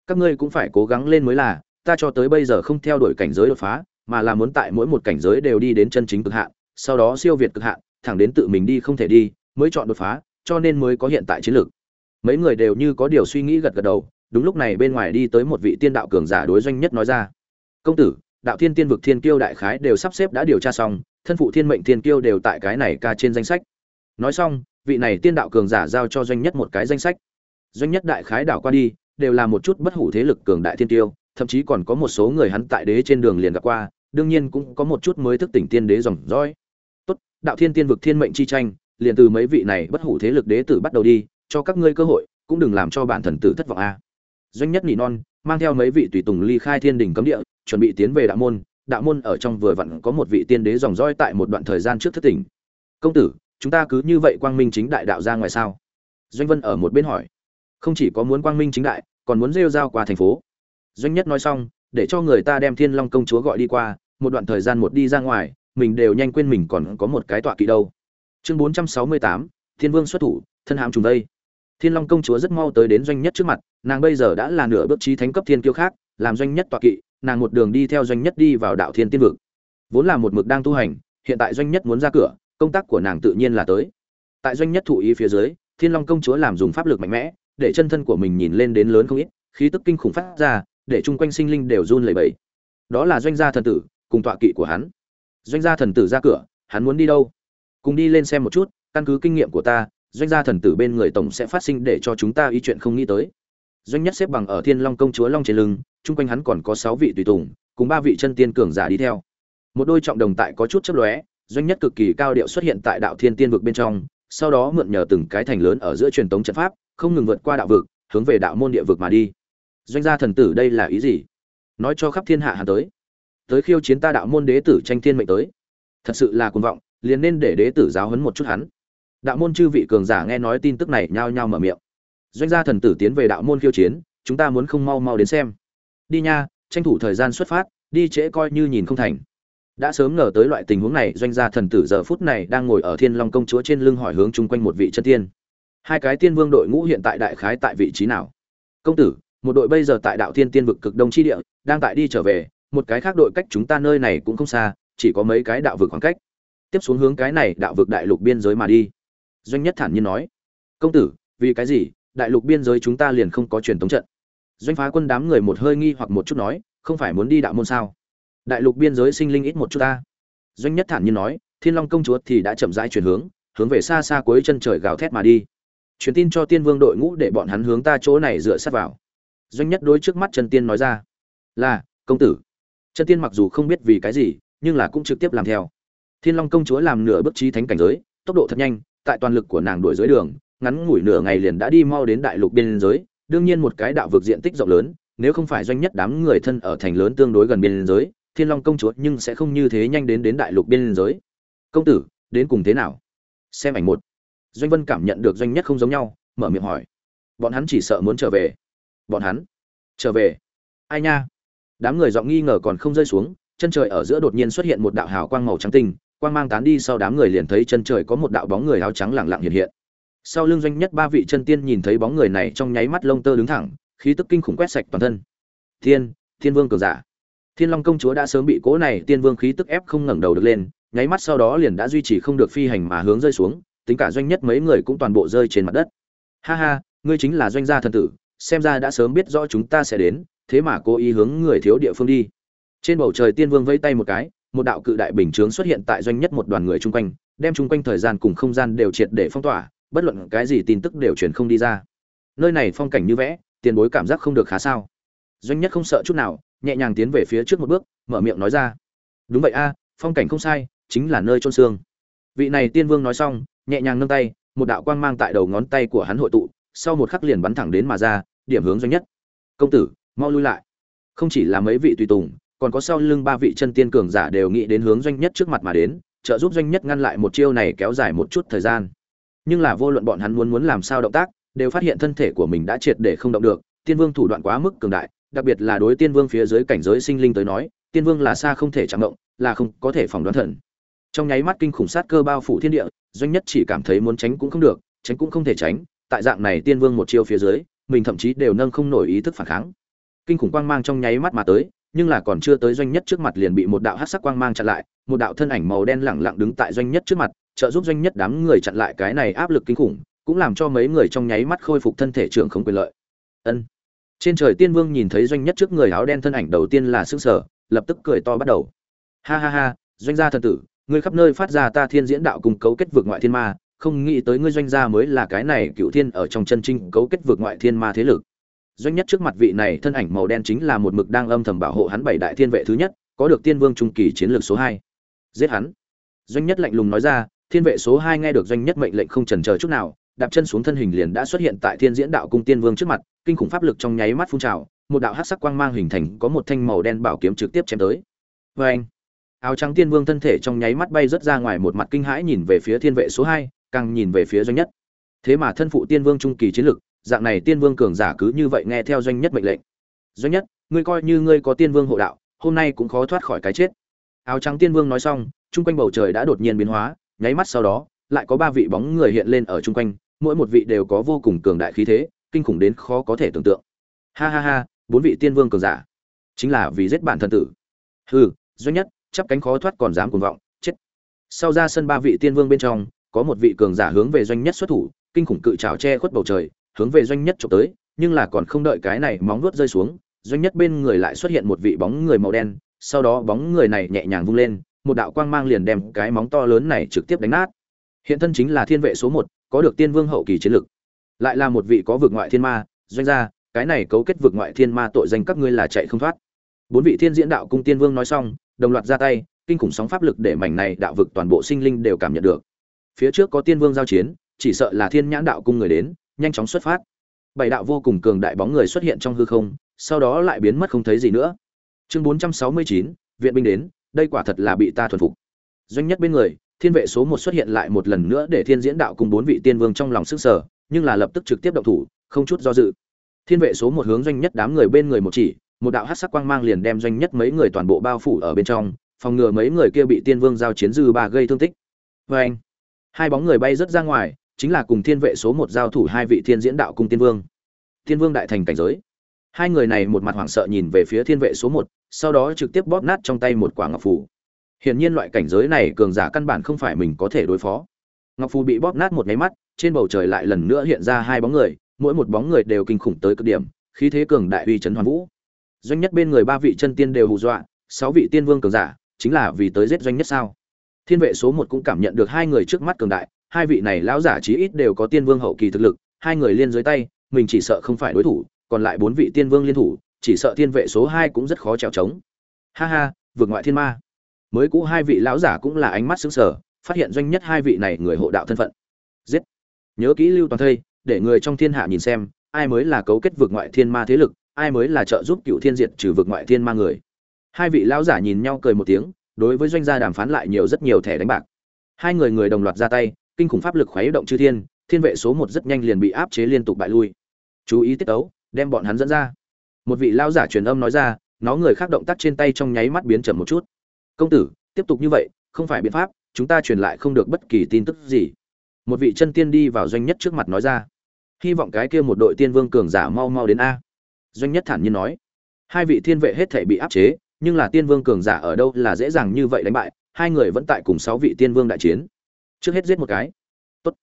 Các ngươi cũng phải cố gắng lên mới là, ta cho tới bây giờ không theo đuổi cảnh giới đột phá, mà là muốn tại mỗi một cảnh giới đều đi đến chân chính cực hạn, sau đó siêu việt cực hạn, thẳng đến tự mình đi không thể đi, mới chọn đột phá, cho nên mới có hiện tại chiến lược. Mấy người đều như có điều suy nghĩ gật gật đầu, đúng lúc này bên ngoài đi tới một vị tiên đạo cường giả đối doanh nhất nói ra. Công tử, đạo thiên tiên vực thiên kiêu đại khái đều sắp xếp đã điều tra xong thân phụ thiên mệnh thiên kiêu đều tại cái này ca trên danh sách. Nói xong, vị này tiên đạo cường giả giao cho doanh nhất một cái danh sách. Doanh nhất đại khái đảo qua đi, đều là một chút bất hủ thế lực cường đại thiên tiêu thậm chí còn có một số người hắn tại đế trên đường liền gặp qua, đương nhiên cũng có một chút mới thức tỉnh tiên đế dòng dõi. Tốt, đạo thiên tiên vực thiên mệnh chi tranh, liền từ mấy vị này bất hủ thế lực đế tử bắt đầu đi, cho các ngươi cơ hội, cũng đừng làm cho bản thần tử thất vọng a. Doanh nhất nỉ non, mang theo mấy vị tùy tùng ly khai thiên đình cấm địa, chuẩn bị tiến về đạo môn đạo môn ở trong vừa vặn có một vị tiên đế dòng dõi tại một đoạn thời gian trước thất tỉnh. Công tử, chúng ta cứ như vậy quang minh chính đại đạo ra ngoài sao? Doanh vân ở một bên hỏi. Không chỉ có muốn quang minh chính đại, còn muốn rêu rao qua thành phố. Doanh nhất nói xong, để cho người ta đem thiên long công chúa gọi đi qua, một đoạn thời gian một đi ra ngoài, mình đều nhanh quên mình còn có một cái tọa kỵ đâu. Chương bốn trăm sáu mươi tám, thiên vương xuất thủ, thân hàm trùng đây. Thiên long công chúa rất mau tới đến doanh nhất trước mặt, nàng bây giờ đã là nửa bước trí thánh cấp thiên kiêu khác, làm doanh nhất tọa kỵ nàng một đường đi theo doanh nhất đi vào đạo thiên tiên vực. Vốn là một mực đang tu hành, hiện tại doanh nhất muốn ra cửa, công tác của nàng tự nhiên là tới. Tại doanh nhất thụ ý phía dưới, thiên long công chúa làm dùng pháp lực mạnh mẽ, để chân thân của mình nhìn lên đến lớn không ít, khí tức kinh khủng phát ra, để chung quanh sinh linh đều run lẩy bẩy. Đó là doanh gia thần tử, cùng tọa kỵ của hắn. Doanh gia thần tử ra cửa, hắn muốn đi đâu? Cùng đi lên xem một chút, căn cứ kinh nghiệm của ta, doanh gia thần tử bên người tổng sẽ phát sinh để cho chúng ta ý chuyện không nghĩ tới doanh nhất xếp bằng ở thiên long công chúa long trên lưng, chung quanh hắn còn có sáu vị tùy tùng, cùng ba vị chân tiên cường giả đi theo. Một đôi trọng đồng tại có chút chấp lóe, doanh nhất cực kỳ cao điệu xuất hiện tại đạo thiên tiên vực bên trong, sau đó mượn nhờ từng cái thành lớn ở giữa truyền tống trận pháp, không ngừng vượt qua đạo vực, hướng về đạo môn địa vực mà đi. Doanh gia thần tử đây là ý gì? Nói cho khắp thiên hạ hắn tới. Tới khiêu chiến ta đạo môn đế tử tranh thiên mệnh tới. Thật sự là cuồng vọng, liền nên để đế tử giáo huấn một chút hắn. Đạo môn chư vị cường giả nghe nói tin tức này nhao nhao mở miệng doanh gia thần tử tiến về đạo môn khiêu chiến, chúng ta muốn không mau mau đến xem. Đi nha, tranh thủ thời gian xuất phát, đi trễ coi như nhìn không thành. Đã sớm ngờ tới loại tình huống này, doanh gia thần tử giờ phút này đang ngồi ở thiên long công chúa trên lưng hỏi hướng chung quanh một vị chân tiên. Hai cái tiên vương đội ngũ hiện tại đại khái tại vị trí nào? Công tử, một đội bây giờ tại đạo thiên tiên vực cực đông chi địa, đang tại đi trở về, một cái khác đội cách chúng ta nơi này cũng không xa, chỉ có mấy cái đạo vực khoảng cách. Tiếp xuống hướng cái này đạo vực đại lục biên giới mà đi. Doanh nhất thản nhiên nói. Công tử, vì cái gì? Đại lục biên giới chúng ta liền không có truyền thống trận. Doanh phá quân đám người một hơi nghi hoặc một chút nói, không phải muốn đi đạo môn sao? Đại lục biên giới sinh linh ít một chút ta. Doanh nhất thản nhiên nói, thiên long công chúa thì đã chậm rãi chuyển hướng hướng về xa xa cuối chân trời gào thét mà đi. Truyền tin cho tiên vương đội ngũ để bọn hắn hướng ta chỗ này dựa sát vào. Doanh nhất đối trước mắt chân tiên nói ra, là, công tử. Chân tiên mặc dù không biết vì cái gì, nhưng là cũng trực tiếp làm theo. Thiên long công chúa làm nửa bước trí thánh cảnh giới, tốc độ thật nhanh, tại toàn lực của nàng đuổi dưới đường ngắn ngủi nửa ngày liền đã đi mau đến đại lục biên giới, đương nhiên một cái đạo vực diện tích rộng lớn, nếu không phải doanh nhất đám người thân ở thành lớn tương đối gần biên giới, thiên long công chúa nhưng sẽ không như thế nhanh đến đến đại lục biên giới. Công tử, đến cùng thế nào? Xem ảnh một. Doanh vân cảm nhận được doanh nhất không giống nhau, mở miệng hỏi. Bọn hắn chỉ sợ muốn trở về. Bọn hắn? Trở về? Ai nha? Đám người giọng nghi ngờ còn không rơi xuống, chân trời ở giữa đột nhiên xuất hiện một đạo hào quang màu trắng tinh, quang mang tán đi sau đám người liền thấy chân trời có một đạo bóng người áo trắng lẳng lặng hiện hiện sau lưng doanh nhất ba vị chân tiên nhìn thấy bóng người này trong nháy mắt lông tơ đứng thẳng, khí tức kinh khủng quét sạch toàn thân. Thiên thiên vương cường giả. Thiên long công chúa đã sớm bị cỗ này tiên vương khí tức ép không ngẩng đầu được lên, nháy mắt sau đó liền đã duy trì không được phi hành mà hướng rơi xuống, tính cả doanh nhất mấy người cũng toàn bộ rơi trên mặt đất. Ha ha, ngươi chính là doanh gia thần tử, xem ra đã sớm biết rõ chúng ta sẽ đến, thế mà cố ý hướng người thiếu địa phương đi. Trên bầu trời tiên vương vẫy tay một cái, một đạo cự đại bình chướng xuất hiện tại doanh nhất một đoàn người chung quanh, đem chung quanh thời gian cùng không gian đều triệt để phong tỏa bất luận cái gì tin tức đều truyền không đi ra. Nơi này phong cảnh như vẽ, tiền bối cảm giác không được khá sao. Doanh nhất không sợ chút nào, nhẹ nhàng tiến về phía trước một bước, mở miệng nói ra. Đúng vậy a, phong cảnh không sai, chính là nơi trôn xương. Vị này tiên vương nói xong, nhẹ nhàng nâng tay, một đạo quang mang tại đầu ngón tay của hắn hội tụ, sau một khắc liền bắn thẳng đến mà ra, điểm hướng doanh nhất. Công tử, mau lui lại. Không chỉ là mấy vị tùy tùng, còn có sau lưng ba vị chân tiên cường giả đều nghĩ đến hướng doanh nhất trước mặt mà đến, trợ giúp doanh nhất ngăn lại một chiêu này kéo dài một chút thời gian nhưng là vô luận bọn hắn muốn muốn làm sao động tác, đều phát hiện thân thể của mình đã triệt để không động được, tiên vương thủ đoạn quá mức cường đại, đặc biệt là đối tiên vương phía dưới cảnh giới sinh linh tới nói, tiên vương là xa không thể chạm động, là không có thể phỏng đoán thần. Trong nháy mắt kinh khủng sát cơ bao phủ thiên địa, doanh nhất chỉ cảm thấy muốn tránh cũng không được, tránh cũng không thể tránh, tại dạng này tiên vương một chiêu phía dưới, mình thậm chí đều nâng không nổi ý thức phản kháng. Kinh khủng quang mang trong nháy mắt mà tới, nhưng là còn chưa tới doanh nhất trước mặt liền bị một đạo hắc sắc quang mang chặn lại, một đạo thân ảnh màu đen lẳng lặng đứng tại doanh nhất trước mặt trợ giúp doanh nhất đám người chặn lại cái này áp lực kinh khủng, cũng làm cho mấy người trong nháy mắt khôi phục thân thể trưởng không quyền lợi. Ân. Trên trời tiên vương nhìn thấy doanh nhất trước người áo đen thân ảnh đầu tiên là sức sở lập tức cười to bắt đầu. Ha ha ha, doanh gia thần tử, ngươi khắp nơi phát ra ta thiên diễn đạo cùng cấu kết vượt ngoại thiên ma, không nghĩ tới ngươi doanh gia mới là cái này cựu thiên ở trong chân trinh cấu kết vượt ngoại thiên ma thế lực. Doanh nhất trước mặt vị này thân ảnh màu đen chính là một mực đang âm thầm bảo hộ hắn bảy đại thiên vệ thứ nhất, có được tiên vương trung kỳ chiến lược số hai. Giết hắn. Doanh nhất lạnh lùng nói ra thiên vệ số hai nghe được doanh nhất mệnh lệnh không chần chờ chút nào, đạp chân xuống thân hình liền đã xuất hiện tại thiên diễn đạo cung tiên vương trước mặt, kinh khủng pháp lực trong nháy mắt phun trào, một đạo hắc sắc quang mang hình thành có một thanh màu đen bảo kiếm trực tiếp chém tới. Vê anh áo trắng tiên vương thân thể trong nháy mắt bay rớt ra ngoài một mặt kinh hãi nhìn về phía thiên vệ số hai, càng nhìn về phía doanh nhất. Thế mà thân phụ tiên vương trung kỳ chiến lực, dạng này tiên vương cường giả cứ như vậy nghe theo doanh nhất mệnh lệnh. Doanh nhất, ngươi coi như ngươi có tiên vương hộ đạo, hôm nay cũng khó thoát khỏi cái chết. Áo trắng tiên vương nói xong, chung quanh bầu trời đã đột nhiên biến hóa nháy mắt sau đó, lại có ba vị bóng người hiện lên ở chung quanh, mỗi một vị đều có vô cùng cường đại khí thế, kinh khủng đến khó có thể tưởng tượng. Ha ha ha, bốn vị tiên vương cường giả. Chính là vì giết bản thân tử. Hừ, doanh nhất, chắp cánh khó thoát còn dám cuồng vọng, chết. Sau ra sân ba vị tiên vương bên trong, có một vị cường giả hướng về doanh nhất xuất thủ, kinh khủng cự trào che khuất bầu trời, hướng về doanh nhất trộm tới, nhưng là còn không đợi cái này móng vuốt rơi xuống, doanh nhất bên người lại xuất hiện một vị bóng người màu đen, sau đó bóng người này nhẹ nhàng vung lên một đạo quang mang liền đem cái móng to lớn này trực tiếp đánh nát. Hiện thân chính là thiên vệ số một, có được tiên vương hậu kỳ chiến lực. Lại là một vị có vực ngoại thiên ma, doanh gia, cái này cấu kết vực ngoại thiên ma tội danh các ngươi là chạy không thoát. Bốn vị thiên diễn đạo cung tiên vương nói xong, đồng loạt ra tay, kinh khủng sóng pháp lực để mảnh này đạo vực toàn bộ sinh linh đều cảm nhận được. Phía trước có tiên vương giao chiến, chỉ sợ là thiên nhãn đạo cung người đến, nhanh chóng xuất phát. Bảy đạo vô cùng cường đại bóng người xuất hiện trong hư không, sau đó lại biến mất không thấy gì nữa. Chương bốn trăm sáu mươi chín, viện binh đến đây quả thật là bị ta thuần phục. Doanh nhất bên người, thiên vệ số một xuất hiện lại một lần nữa để thiên diễn đạo cùng bốn vị tiên vương trong lòng sức sở, nhưng là lập tức trực tiếp động thủ, không chút do dự. Thiên vệ số một hướng doanh nhất đám người bên người một chỉ, một đạo hát sắc quang mang liền đem doanh nhất mấy người toàn bộ bao phủ ở bên trong, phòng ngừa mấy người kia bị tiên vương giao chiến dư ba gây thương tích. Vê anh, hai bóng người bay rớt ra ngoài, chính là cùng thiên vệ số một giao thủ hai vị thiên diễn đạo cùng tiên vương. Tiên vương đại thành cảnh giới hai người này một mặt hoảng sợ nhìn về phía thiên vệ số một, sau đó trực tiếp bóp nát trong tay một quả ngọc phủ hiển nhiên loại cảnh giới này cường giả căn bản không phải mình có thể đối phó. Ngọc phù bị bóp nát một nháy mắt, trên bầu trời lại lần nữa hiện ra hai bóng người, mỗi một bóng người đều kinh khủng tới cực điểm, khí thế cường đại uy chấn hoàn vũ. Doanh nhất bên người ba vị chân tiên đều hù dọa, sáu vị tiên vương cường giả, chính là vì tới giết doanh nhất sao? Thiên vệ số một cũng cảm nhận được hai người trước mắt cường đại, hai vị này lão giả chí ít đều có tiên vương hậu kỳ thực lực, hai người liên dưới tay, mình chỉ sợ không phải đối thủ còn lại bốn vị tiên vương liên thủ, chỉ sợ thiên vệ số hai cũng rất khó trèo trống. Ha ha, vượt ngoại thiên ma. Mới cũ hai vị lão giả cũng là ánh mắt xứng sở phát hiện doanh nhất hai vị này người hộ đạo thân phận. Giết. Nhớ kỹ lưu toàn thây, để người trong thiên hạ nhìn xem, ai mới là cấu kết vượt ngoại thiên ma thế lực, ai mới là trợ giúp cựu thiên diệt trừ vượt ngoại thiên ma người. Hai vị lão giả nhìn nhau cười một tiếng, đối với doanh gia đàm phán lại nhiều rất nhiều thẻ đánh bạc. Hai người người đồng loạt ra tay, kinh khủng pháp lực khuấy động chư thiên thiên vệ số một rất nhanh liền bị áp chế liên tục bại lui. Chú ý tiết tấu đem bọn hắn dẫn ra. Một vị lão giả truyền âm nói ra, nó người khác động tác trên tay trong nháy mắt biến chậm một chút. Công tử, tiếp tục như vậy, không phải biện pháp, chúng ta truyền lại không được bất kỳ tin tức gì. Một vị chân tiên đi vào doanh nhất trước mặt nói ra. Hy vọng cái kia một đội tiên vương cường giả mau mau đến a. Doanh nhất thản nhiên nói. Hai vị thiên vệ hết thể bị áp chế, nhưng là tiên vương cường giả ở đâu là dễ dàng như vậy đánh bại, hai người vẫn tại cùng sáu vị tiên vương đại chiến. Trước hết giết một cái. Tốt.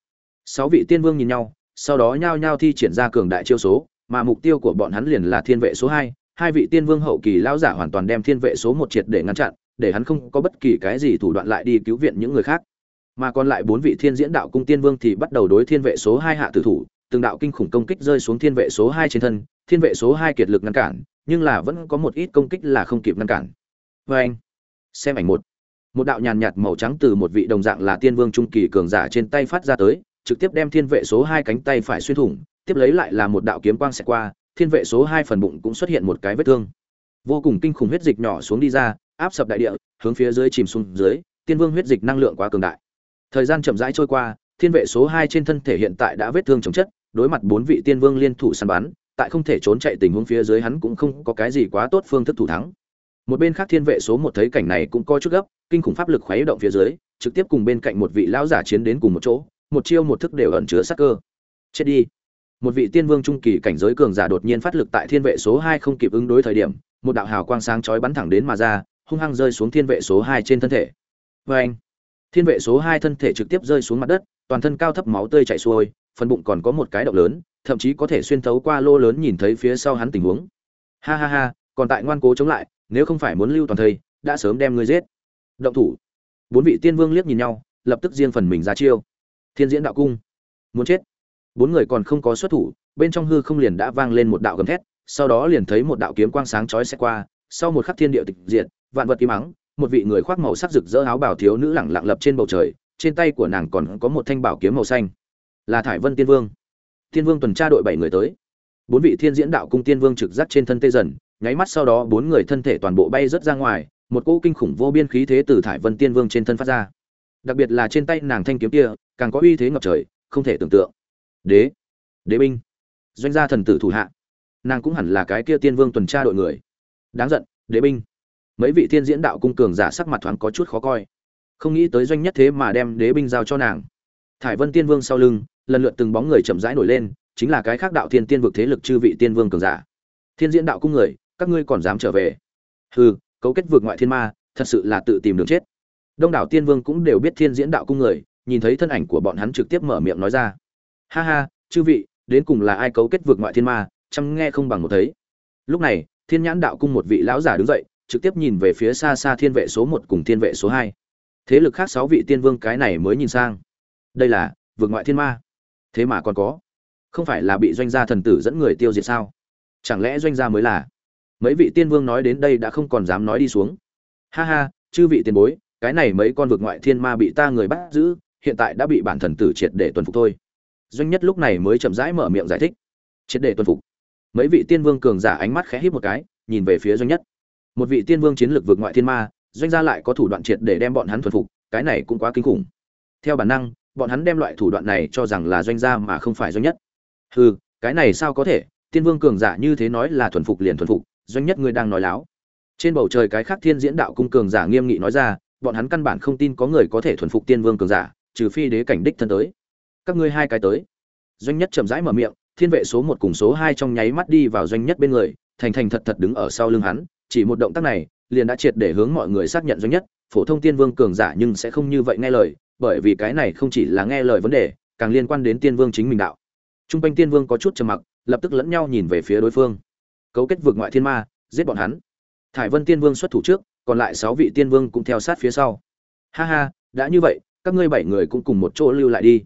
sáu vị tiên vương nhìn nhau, sau đó nhao nhao thi triển ra cường đại chiêu số mà mục tiêu của bọn hắn liền là thiên vệ số hai. Hai vị tiên vương hậu kỳ lão giả hoàn toàn đem thiên vệ số một triệt để ngăn chặn, để hắn không có bất kỳ cái gì thủ đoạn lại đi cứu viện những người khác. Mà còn lại bốn vị thiên diễn đạo cung tiên vương thì bắt đầu đối thiên vệ số hai hạ tử thủ, từng đạo kinh khủng công kích rơi xuống thiên vệ số hai trên thân, thiên vệ số hai kiệt lực ngăn cản, nhưng là vẫn có một ít công kích là không kịp ngăn cản. Vê anh, xem ảnh một. Một đạo nhàn nhạt màu trắng từ một vị đồng dạng là tiên vương trung kỳ cường giả trên tay phát ra tới, trực tiếp đem thiên vệ số hai cánh tay phải xuyên thủng tiếp lấy lại là một đạo kiếm quang xẹt qua, thiên vệ số hai phần bụng cũng xuất hiện một cái vết thương. Vô cùng kinh khủng huyết dịch nhỏ xuống đi ra, áp sập đại địa, hướng phía dưới chìm xuống dưới, tiên vương huyết dịch năng lượng quá cường đại. Thời gian chậm rãi trôi qua, thiên vệ số hai trên thân thể hiện tại đã vết thương chồng chất, đối mặt bốn vị tiên vương liên thủ săn bắn, tại không thể trốn chạy tình huống phía dưới hắn cũng không có cái gì quá tốt phương thức thủ thắng. Một bên khác thiên vệ số một thấy cảnh này cũng có chút gấp, kinh khủng pháp lực khuấy động phía dưới, trực tiếp cùng bên cạnh một vị lão giả chiến đến cùng một chỗ, một chiêu một thức đều ẩn chứa sát cơ. Chết đi một vị tiên vương trung kỳ cảnh giới cường giả đột nhiên phát lực tại thiên vệ số hai không kịp ứng đối thời điểm, một đạo hào quang sáng chói bắn thẳng đến mà ra, hung hăng rơi xuống thiên vệ số hai trên thân thể. Vê anh, thiên vệ số hai thân thể trực tiếp rơi xuống mặt đất, toàn thân cao thấp máu tươi chảy xuôi, phần bụng còn có một cái động lớn, thậm chí có thể xuyên thấu qua lô lớn nhìn thấy phía sau hắn tình huống. Ha ha ha, còn tại ngoan cố chống lại, nếu không phải muốn lưu toàn thây, đã sớm đem ngươi giết. Động thủ. Bốn vị tiên vương liếc nhìn nhau, lập tức riêng phần mình ra chiêu. Thiên diễn đạo cung. Muốn chết bốn người còn không có xuất thủ, bên trong hư không liền đã vang lên một đạo gầm thét, sau đó liền thấy một đạo kiếm quang sáng chói sẽ qua, sau một khắc thiên địa tịch diệt, vạn vật im mắng một vị người khoác màu sắc rực rỡ áo bào thiếu nữ lẳng lặng lập trên bầu trời, trên tay của nàng còn có một thanh bảo kiếm màu xanh. Là thải vân tiên vương. Tiên vương tuần tra đội bảy người tới. Bốn vị thiên diễn đạo cung tiên vương trực giác trên thân tê dần, nháy mắt sau đó bốn người thân thể toàn bộ bay rớt ra ngoài, một cỗ kinh khủng vô biên khí thế từ thải vân tiên vương trên thân phát ra. Đặc biệt là trên tay nàng thanh kiếm kia, càng có uy thế ngập trời, không thể tưởng tượng đế. Đế binh. Doanh gia thần tử thủ hạ. Nàng cũng hẳn là cái kia tiên vương tuần tra đội người. Đáng giận, đế binh. Mấy vị thiên diễn đạo cung cường giả sắc mặt thoáng có chút khó coi. Không nghĩ tới doanh nhất thế mà đem đế binh giao cho nàng. Thải vân tiên vương sau lưng, lần lượt từng bóng người chậm rãi nổi lên, chính là cái khác đạo thiên tiên vực thế lực chư vị tiên vương cường giả. Thiên diễn đạo cung người, các ngươi còn dám trở về? Hừ, cấu kết vượt ngoại thiên ma, thật sự là tự tìm đường chết. Đông đảo tiên vương cũng đều biết thiên diễn đạo cung người, nhìn thấy thân ảnh của bọn hắn trực tiếp mở miệng nói ra ha ha, chư vị, đến cùng là ai cấu kết vượt ngoại thiên ma, chăm nghe không bằng một thấy. Lúc này, thiên nhãn đạo cung một vị lão giả đứng dậy, trực tiếp nhìn về phía xa xa thiên vệ số một cùng thiên vệ số hai. Thế lực khác sáu vị tiên vương cái này mới nhìn sang. Đây là vượt ngoại thiên ma. Thế mà còn có. Không phải là bị doanh gia thần tử dẫn người tiêu diệt sao? Chẳng lẽ doanh gia mới là? Mấy vị tiên vương nói đến đây đã không còn dám nói đi xuống. Ha ha, chư vị tiền bối, cái này mấy con vượt ngoại thiên ma bị ta người bắt giữ, hiện tại đã bị bản thần tử triệt để tuần phục thôi doanh nhất lúc này mới chậm rãi mở miệng giải thích. Triệt để tuân phục. Mấy vị tiên vương cường giả ánh mắt khẽ híp một cái, nhìn về phía doanh nhất. Một vị tiên vương chiến lược vượt ngoại thiên ma, doanh gia lại có thủ đoạn triệt để đem bọn hắn thuần phục, cái này cũng quá kinh khủng. Theo bản năng, bọn hắn đem loại thủ đoạn này cho rằng là doanh gia mà không phải doanh nhất. Hừ, cái này sao có thể? Tiên vương cường giả như thế nói là thuần phục liền thuần phục, doanh nhất ngươi đang nói láo. Trên bầu trời cái khác thiên diễn đạo cung cường giả nghiêm nghị nói ra, bọn hắn căn bản không tin có người có thể thuần phục tiên vương cường giả, trừ phi đế cảnh đích thân tới các ngươi hai cái tới doanh nhất chậm rãi mở miệng thiên vệ số một cùng số hai trong nháy mắt đi vào doanh nhất bên người thành thành thật thật đứng ở sau lưng hắn chỉ một động tác này liền đã triệt để hướng mọi người xác nhận doanh nhất phổ thông tiên vương cường giả nhưng sẽ không như vậy nghe lời bởi vì cái này không chỉ là nghe lời vấn đề càng liên quan đến tiên vương chính mình đạo Trung quanh tiên vương có chút trầm mặc, lập tức lẫn nhau nhìn về phía đối phương. Cấu kết vượt ngoại thiên ma, giết bọn hắn. Thải Vân Tiên Vương xuất thủ trước, còn lại sáu vị tiên vương cũng theo sát phía sau. Ha ha, đã như vậy, các ngươi bảy người cũng cùng một chỗ lưu lại đi.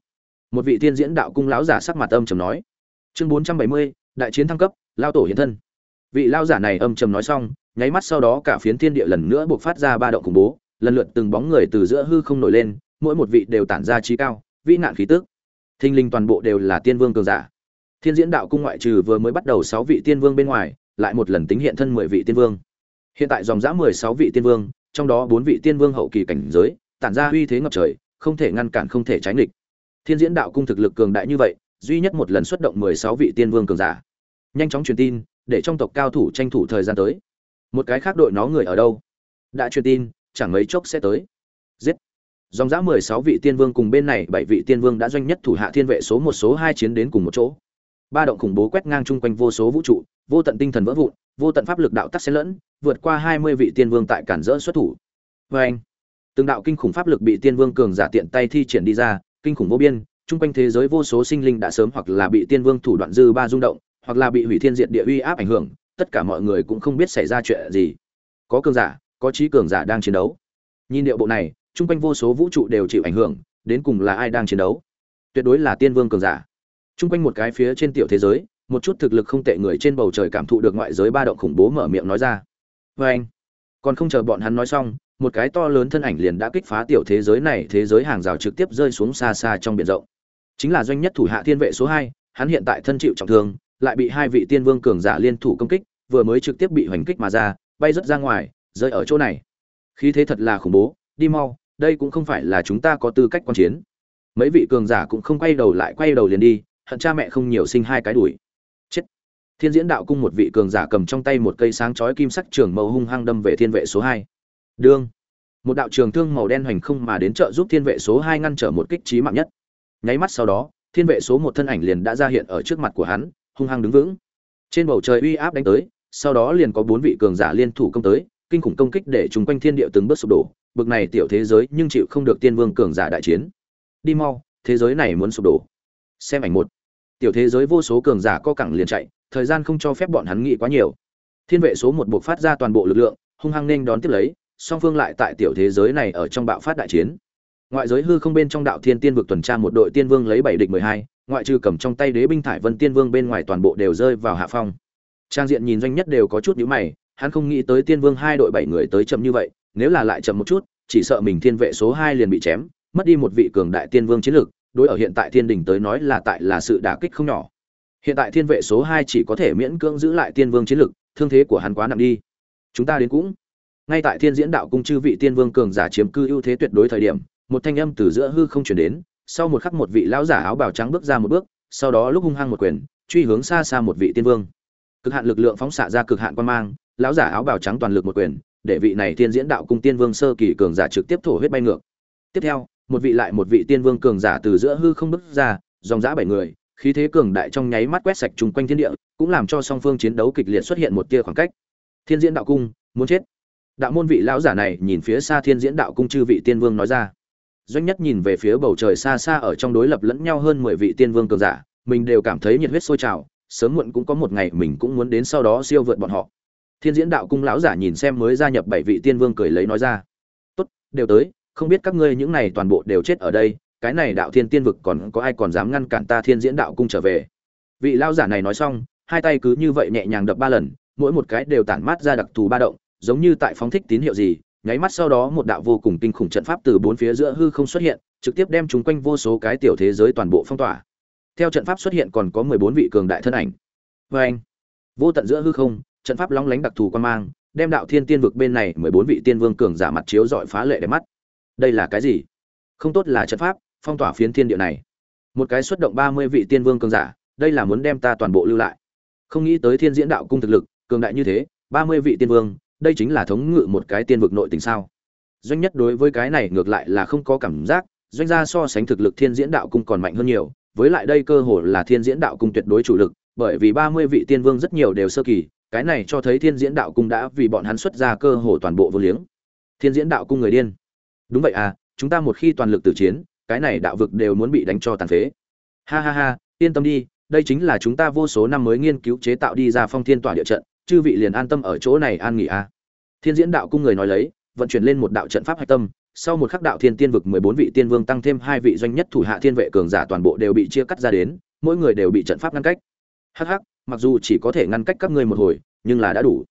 Một vị tiên diễn đạo cung lão giả sắc mặt âm trầm nói. Chương bốn trăm bảy mươi, đại chiến thăng cấp, lao tổ hiện thân. Vị lao giả này âm trầm nói xong, nháy mắt sau đó cả phiến thiên địa lần nữa buộc phát ra ba động khủng bố, lần lượt từng bóng người từ giữa hư không nổi lên, mỗi một vị đều tản ra trí cao, vĩ nạn khí tức thinh linh toàn bộ đều là tiên vương cường giả thiên diễn đạo cung ngoại trừ vừa mới bắt đầu sáu vị tiên vương bên ngoài lại một lần tính hiện thân mười vị tiên vương hiện tại dòng dã mười sáu vị tiên vương trong đó bốn vị tiên vương hậu kỳ cảnh giới tản ra uy thế ngập trời không thể ngăn cản không thể tránh địch thiên diễn đạo cung thực lực cường đại như vậy, duy nhất một lần xuất động mười sáu vị tiên vương cường giả. Nhanh chóng truyền tin, để trong tộc cao thủ tranh thủ thời gian tới. Một cái khác đội nó người ở đâu? Đã truyền tin, chẳng mấy chốc sẽ tới. Giết! Dòng dã mười sáu vị tiên vương cùng bên này bảy vị tiên vương đã doanh nhất thủ hạ thiên vệ số một, số hai chiến đến cùng một chỗ. Ba động khủng bố quét ngang chung quanh vô số vũ trụ, vô tận tinh thần vỡ vụn, vô tận pháp lực đạo tắc xen lẫn, vượt qua hai mươi vị tiên vương tại cản rỡ xuất thủ. Vê anh từng đạo kinh khủng pháp lực bị tiên vương cường giả tiện tay thi triển đi ra kinh khủng vô biên chung quanh thế giới vô số sinh linh đã sớm hoặc là bị tiên vương thủ đoạn dư ba rung động hoặc là bị hủy thiên diện địa uy áp ảnh hưởng tất cả mọi người cũng không biết xảy ra chuyện gì có cường giả có trí cường giả đang chiến đấu nhìn điệu bộ này chung quanh vô số vũ trụ đều chịu ảnh hưởng, đến cùng là ai đang chiến đấu? Tuyệt đối là tiên vương cường giả. Chung quanh một cái phía trên tiểu thế giới, một chút thực lực không tệ người trên bầu trời cảm thụ được ngoại giới ba động khủng bố mở miệng nói ra. Và anh, còn không chờ bọn hắn nói xong, một cái to lớn thân ảnh liền đã kích phá tiểu thế giới này, thế giới hàng rào trực tiếp rơi xuống xa xa trong biển rộng. Chính là doanh nhất thủ hạ thiên vệ số hai hắn hiện tại thân chịu trọng thương, lại bị hai vị tiên vương cường giả liên thủ công kích, vừa mới trực tiếp bị hoành kích mà ra, bay rất ra ngoài, rơi ở chỗ này. Khí thế thật là khủng bố, đi mau, đây cũng không phải là chúng ta có tư cách quan chiến mấy vị cường giả cũng không quay đầu lại quay đầu liền đi hận cha mẹ không nhiều sinh hai cái đuổi chết thiên diễn đạo cung một vị cường giả cầm trong tay một cây sáng chói kim sắc trường màu hung hăng đâm về thiên vệ số hai đương. Một đạo trường thương màu đen hoành không mà đến trợ giúp thiên vệ số hai ngăn trở một kích trí mạng nhất. Nháy mắt sau đó, thiên vệ số một thân ảnh liền đã ra hiện ở trước mặt của hắn, hung hăng đứng vững. Trên bầu trời uy áp đánh tới, sau đó liền có bốn vị cường giả liên thủ công tới, kinh khủng công kích để chúng quanh thiên địa từng bước sụp đổ. Bực này tiểu thế giới nhưng chịu không được tiên vương cường giả đại chiến. Đi mau, thế giới này muốn sụp đổ. Xem ảnh một. Tiểu thế giới vô số cường giả co cẳng liền chạy, thời gian không cho phép bọn hắn nghĩ quá nhiều. Thiên vệ số một buộc phát ra toàn bộ lực lượng, hung hăng nên đón tiếp lấy song phương lại tại tiểu thế giới này ở trong bạo phát đại chiến. Ngoại giới hư không bên trong đạo thiên tiên vực tuần tra một đội tiên vương lấy bảy địch mười hai, ngoại trừ cầm trong tay đế binh thải vân tiên vương bên ngoài toàn bộ đều rơi vào hạ phong. Trang diện nhìn doanh nhất đều có chút nhíu mày, hắn không nghĩ tới tiên vương hai đội bảy người tới chậm như vậy, nếu là lại chậm một chút, chỉ sợ mình thiên vệ số hai liền bị chém, mất đi một vị cường đại tiên vương chiến lực đối ở hiện tại thiên đình tới nói là tại là sự đả kích không nhỏ. Hiện tại thiên vệ số hai chỉ có thể miễn cưỡng giữ lại tiên vương chiến lực thương thế của hắn quá nặng đi. Chúng ta đến cũng ngay tại thiên diễn đạo cung chư vị tiên vương cường giả chiếm cư ưu thế tuyệt đối thời điểm, một thanh âm từ giữa hư không chuyển đến, sau một khắc một vị lão giả áo bào trắng bước ra một bước, sau đó lúc hung hăng một quyền, truy hướng xa xa một vị tiên vương. Cực hạn lực lượng phóng xạ ra cực hạn quan mang, lão giả áo bào trắng toàn lực một quyền, để vị này thiên diễn đạo cung tiên vương sơ kỳ cường giả trực tiếp thổ huyết bay ngược. Tiếp theo, một vị lại một vị tiên vương cường giả từ giữa hư không bước ra, dòng dã bảy người, khí thế cường đại trong nháy mắt quét sạch chung quanh thiên địa, cũng làm cho song phương chiến đấu kịch liệt xuất hiện một tia khoảng cách. Thiên diễn đạo cung, muốn chết đạo môn vị lão giả này nhìn phía xa thiên diễn đạo cung chư vị tiên vương nói ra. Doanh nhất nhìn về phía bầu trời xa xa ở trong đối lập lẫn nhau hơn mười vị tiên vương cường giả, mình đều cảm thấy nhiệt huyết sôi trào, sớm muộn cũng có một ngày mình cũng muốn đến sau đó siêu vượt bọn họ. Thiên diễn đạo cung lão giả nhìn xem mới gia nhập bảy vị tiên vương cười lấy nói ra. Tốt, đều tới, không biết các ngươi những này toàn bộ đều chết ở đây, cái này đạo thiên tiên vực còn có ai còn dám ngăn cản ta thiên diễn đạo cung trở về? Vị lão giả này nói xong, hai tay cứ như vậy nhẹ nhàng đập ba lần, mỗi một cái đều tản mát ra đặc thù ba động giống như tại phóng thích tín hiệu gì, nháy mắt sau đó một đạo vô cùng kinh khủng trận pháp từ bốn phía giữa hư không xuất hiện, trực tiếp đem chúng quanh vô số cái tiểu thế giới toàn bộ phong tỏa. Theo trận pháp xuất hiện còn có mười bốn vị cường đại thân ảnh. Vê anh, vô tận giữa hư không, trận pháp lóng lánh đặc thù quan mang, đem đạo thiên tiên vực bên này mười bốn vị tiên vương cường giả mặt chiếu dọi phá lệ đẹp mắt. Đây là cái gì? Không tốt là trận pháp, phong tỏa phiến thiên địa này. Một cái xuất động ba mươi vị tiên vương cường giả, đây là muốn đem ta toàn bộ lưu lại. Không nghĩ tới thiên diễn đạo cung thực lực, cường đại như thế, ba mươi vị tiên vương đây chính là thống ngự một cái tiên vực nội tình sao? Doanh nhất đối với cái này ngược lại là không có cảm giác, doanh gia so sánh thực lực thiên diễn đạo cung còn mạnh hơn nhiều, với lại đây cơ hội là thiên diễn đạo cung tuyệt đối chủ lực, bởi vì ba mươi vị tiên vương rất nhiều đều sơ kỳ, cái này cho thấy thiên diễn đạo cung đã vì bọn hắn xuất ra cơ hội toàn bộ vô liếng. Thiên diễn đạo cung người điên. Đúng vậy à chúng ta một khi toàn lực tử chiến, cái này đạo vực đều muốn bị đánh cho tàn phế. Ha ha ha, yên tâm đi, đây chính là chúng ta vô số năm mới nghiên cứu chế tạo đi ra phong thiên tỏa địa trận, chư vị liền an tâm ở chỗ này an nghỉ a à thiên diễn đạo cung người nói lấy, vận chuyển lên một đạo trận pháp hạch tâm, sau một khắc đạo thiên tiên vực mười bốn vị tiên vương tăng thêm hai vị doanh nhất thủ hạ thiên vệ cường giả toàn bộ đều bị chia cắt ra đến, mỗi người đều bị trận pháp ngăn cách. Hắc hắc, mặc dù chỉ có thể ngăn cách các ngươi một hồi, nhưng là đã đủ.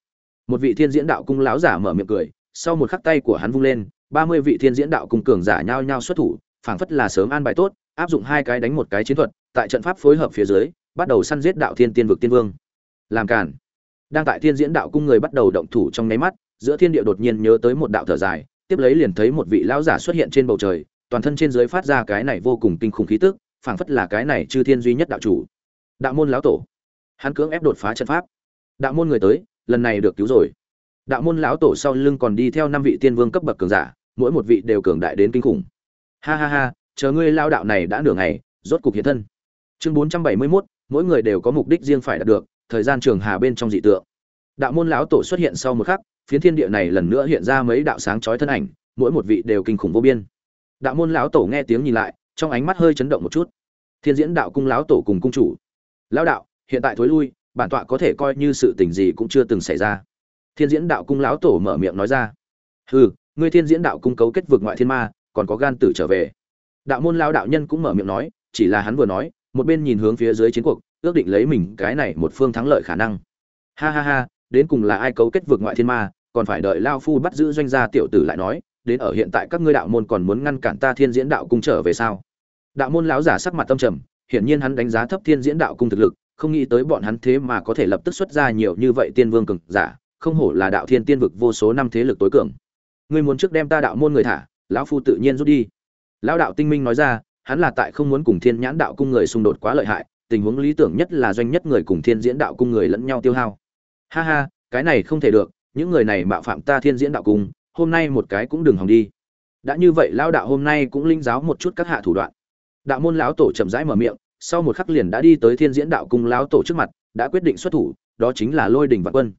Một vị thiên diễn đạo cung láo giả mở miệng cười, sau một khắc tay của hắn vung lên, ba mươi vị thiên diễn đạo cung cường giả nhao nhao xuất thủ, phảng phất là sớm an bài tốt, áp dụng hai cái đánh một cái chiến thuật, tại trận pháp phối hợp phía dưới, bắt đầu săn giết đạo thiên tiên vực tiên vương. Làm cản đang tại thiên diễn đạo cung người bắt đầu động thủ trong nháy mắt giữa thiên địa đột nhiên nhớ tới một đạo thở dài tiếp lấy liền thấy một vị lão giả xuất hiện trên bầu trời toàn thân trên dưới phát ra cái này vô cùng kinh khủng khí tức phảng phất là cái này chư thiên duy nhất đạo chủ. Đạo môn lão tổ. Hắn cưỡng ép đột phá trận pháp. Đạo môn người tới lần này được cứu rồi. Đạo môn lão tổ sau lưng còn đi theo năm vị tiên vương cấp bậc cường giả mỗi một vị đều cường đại đến kinh khủng. Ha ha ha chờ ngươi lao đạo này đã nửa ngày rốt cục hiện thân. Chương bốn trăm bảy mươi 471, mỗi người đều có mục đích riêng phải đạt được thời gian trường hà bên trong dị tượng. Đạo môn lão tổ xuất hiện sau một khắc phiến thiên địa này lần nữa hiện ra mấy đạo sáng chói thân ảnh, mỗi một vị đều kinh khủng vô biên. Đạo môn lão tổ nghe tiếng nhìn lại, trong ánh mắt hơi chấn động một chút. Thiên diễn đạo cung lão tổ cùng cung chủ. Lão đạo, hiện tại thối lui, bản tọa có thể coi như sự tình gì cũng chưa từng xảy ra. Thiên diễn đạo cung lão tổ mở miệng nói ra. Hừ, ngươi thiên diễn đạo cung cấu kết vực ngoại thiên ma, còn có gan tử trở về. Đạo môn lão đạo nhân cũng mở miệng nói, chỉ là hắn vừa nói, một bên nhìn hướng phía dưới chiến cuộc, ước định lấy mình cái này một phương thắng lợi khả năng. Ha ha ha đến cùng là ai cấu kết vực ngoại thiên ma, còn phải đợi lao phu bắt giữ doanh gia tiểu tử lại nói, đến ở hiện tại các ngươi đạo môn còn muốn ngăn cản ta thiên diễn đạo cung trở về sao? Đạo môn lão giả sắc mặt tâm trầm, hiển nhiên hắn đánh giá thấp thiên diễn đạo cung thực lực, không nghĩ tới bọn hắn thế mà có thể lập tức xuất ra nhiều như vậy tiên vương cường giả, không hổ là đạo thiên tiên vực vô số năm thế lực tối cường. Ngươi muốn trước đem ta đạo môn người thả, lão phu tự nhiên rút đi. Lão đạo tinh minh nói ra, hắn là tại không muốn cùng thiên nhãn đạo cung người xung đột quá lợi hại, tình huống lý tưởng nhất là doanh nhất người cùng thiên diễn đạo cung người lẫn nhau tiêu hao ha ha, cái này không thể được, những người này mạo phạm ta thiên diễn đạo cung, hôm nay một cái cũng đừng hòng đi. Đã như vậy lão đạo hôm nay cũng linh giáo một chút các hạ thủ đoạn. Đạo môn lão tổ chậm rãi mở miệng, sau một khắc liền đã đi tới thiên diễn đạo cung lão tổ trước mặt, đã quyết định xuất thủ, đó chính là lôi đình vạn quân.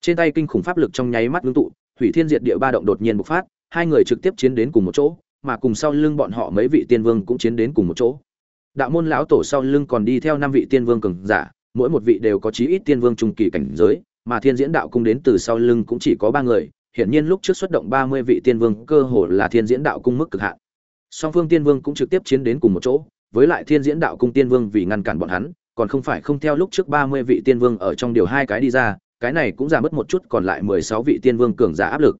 Trên tay kinh khủng pháp lực trong nháy mắt ngưng tụ, hủy thiên diệt địa ba động đột nhiên bộc phát, hai người trực tiếp chiến đến cùng một chỗ, mà cùng sau lưng bọn họ mấy vị tiên vương cũng chiến đến cùng một chỗ. Đạo môn lão tổ sau lưng còn đi theo năm vị tiên vương cường giả, mỗi một vị đều có chí ít tiên vương trung kỳ cảnh giới mà thiên diễn đạo cung đến từ sau lưng cũng chỉ có ba người, hiển nhiên lúc trước xuất động ba mươi vị tiên vương cơ hồ là thiên diễn đạo cung mức cực hạn. Song phương tiên vương cũng trực tiếp chiến đến cùng một chỗ, với lại thiên diễn đạo cung tiên vương vì ngăn cản bọn hắn, còn không phải không theo lúc trước ba mươi vị tiên vương ở trong điều hai cái đi ra, cái này cũng giảm mất một chút còn lại mười sáu vị tiên vương cường giả áp lực.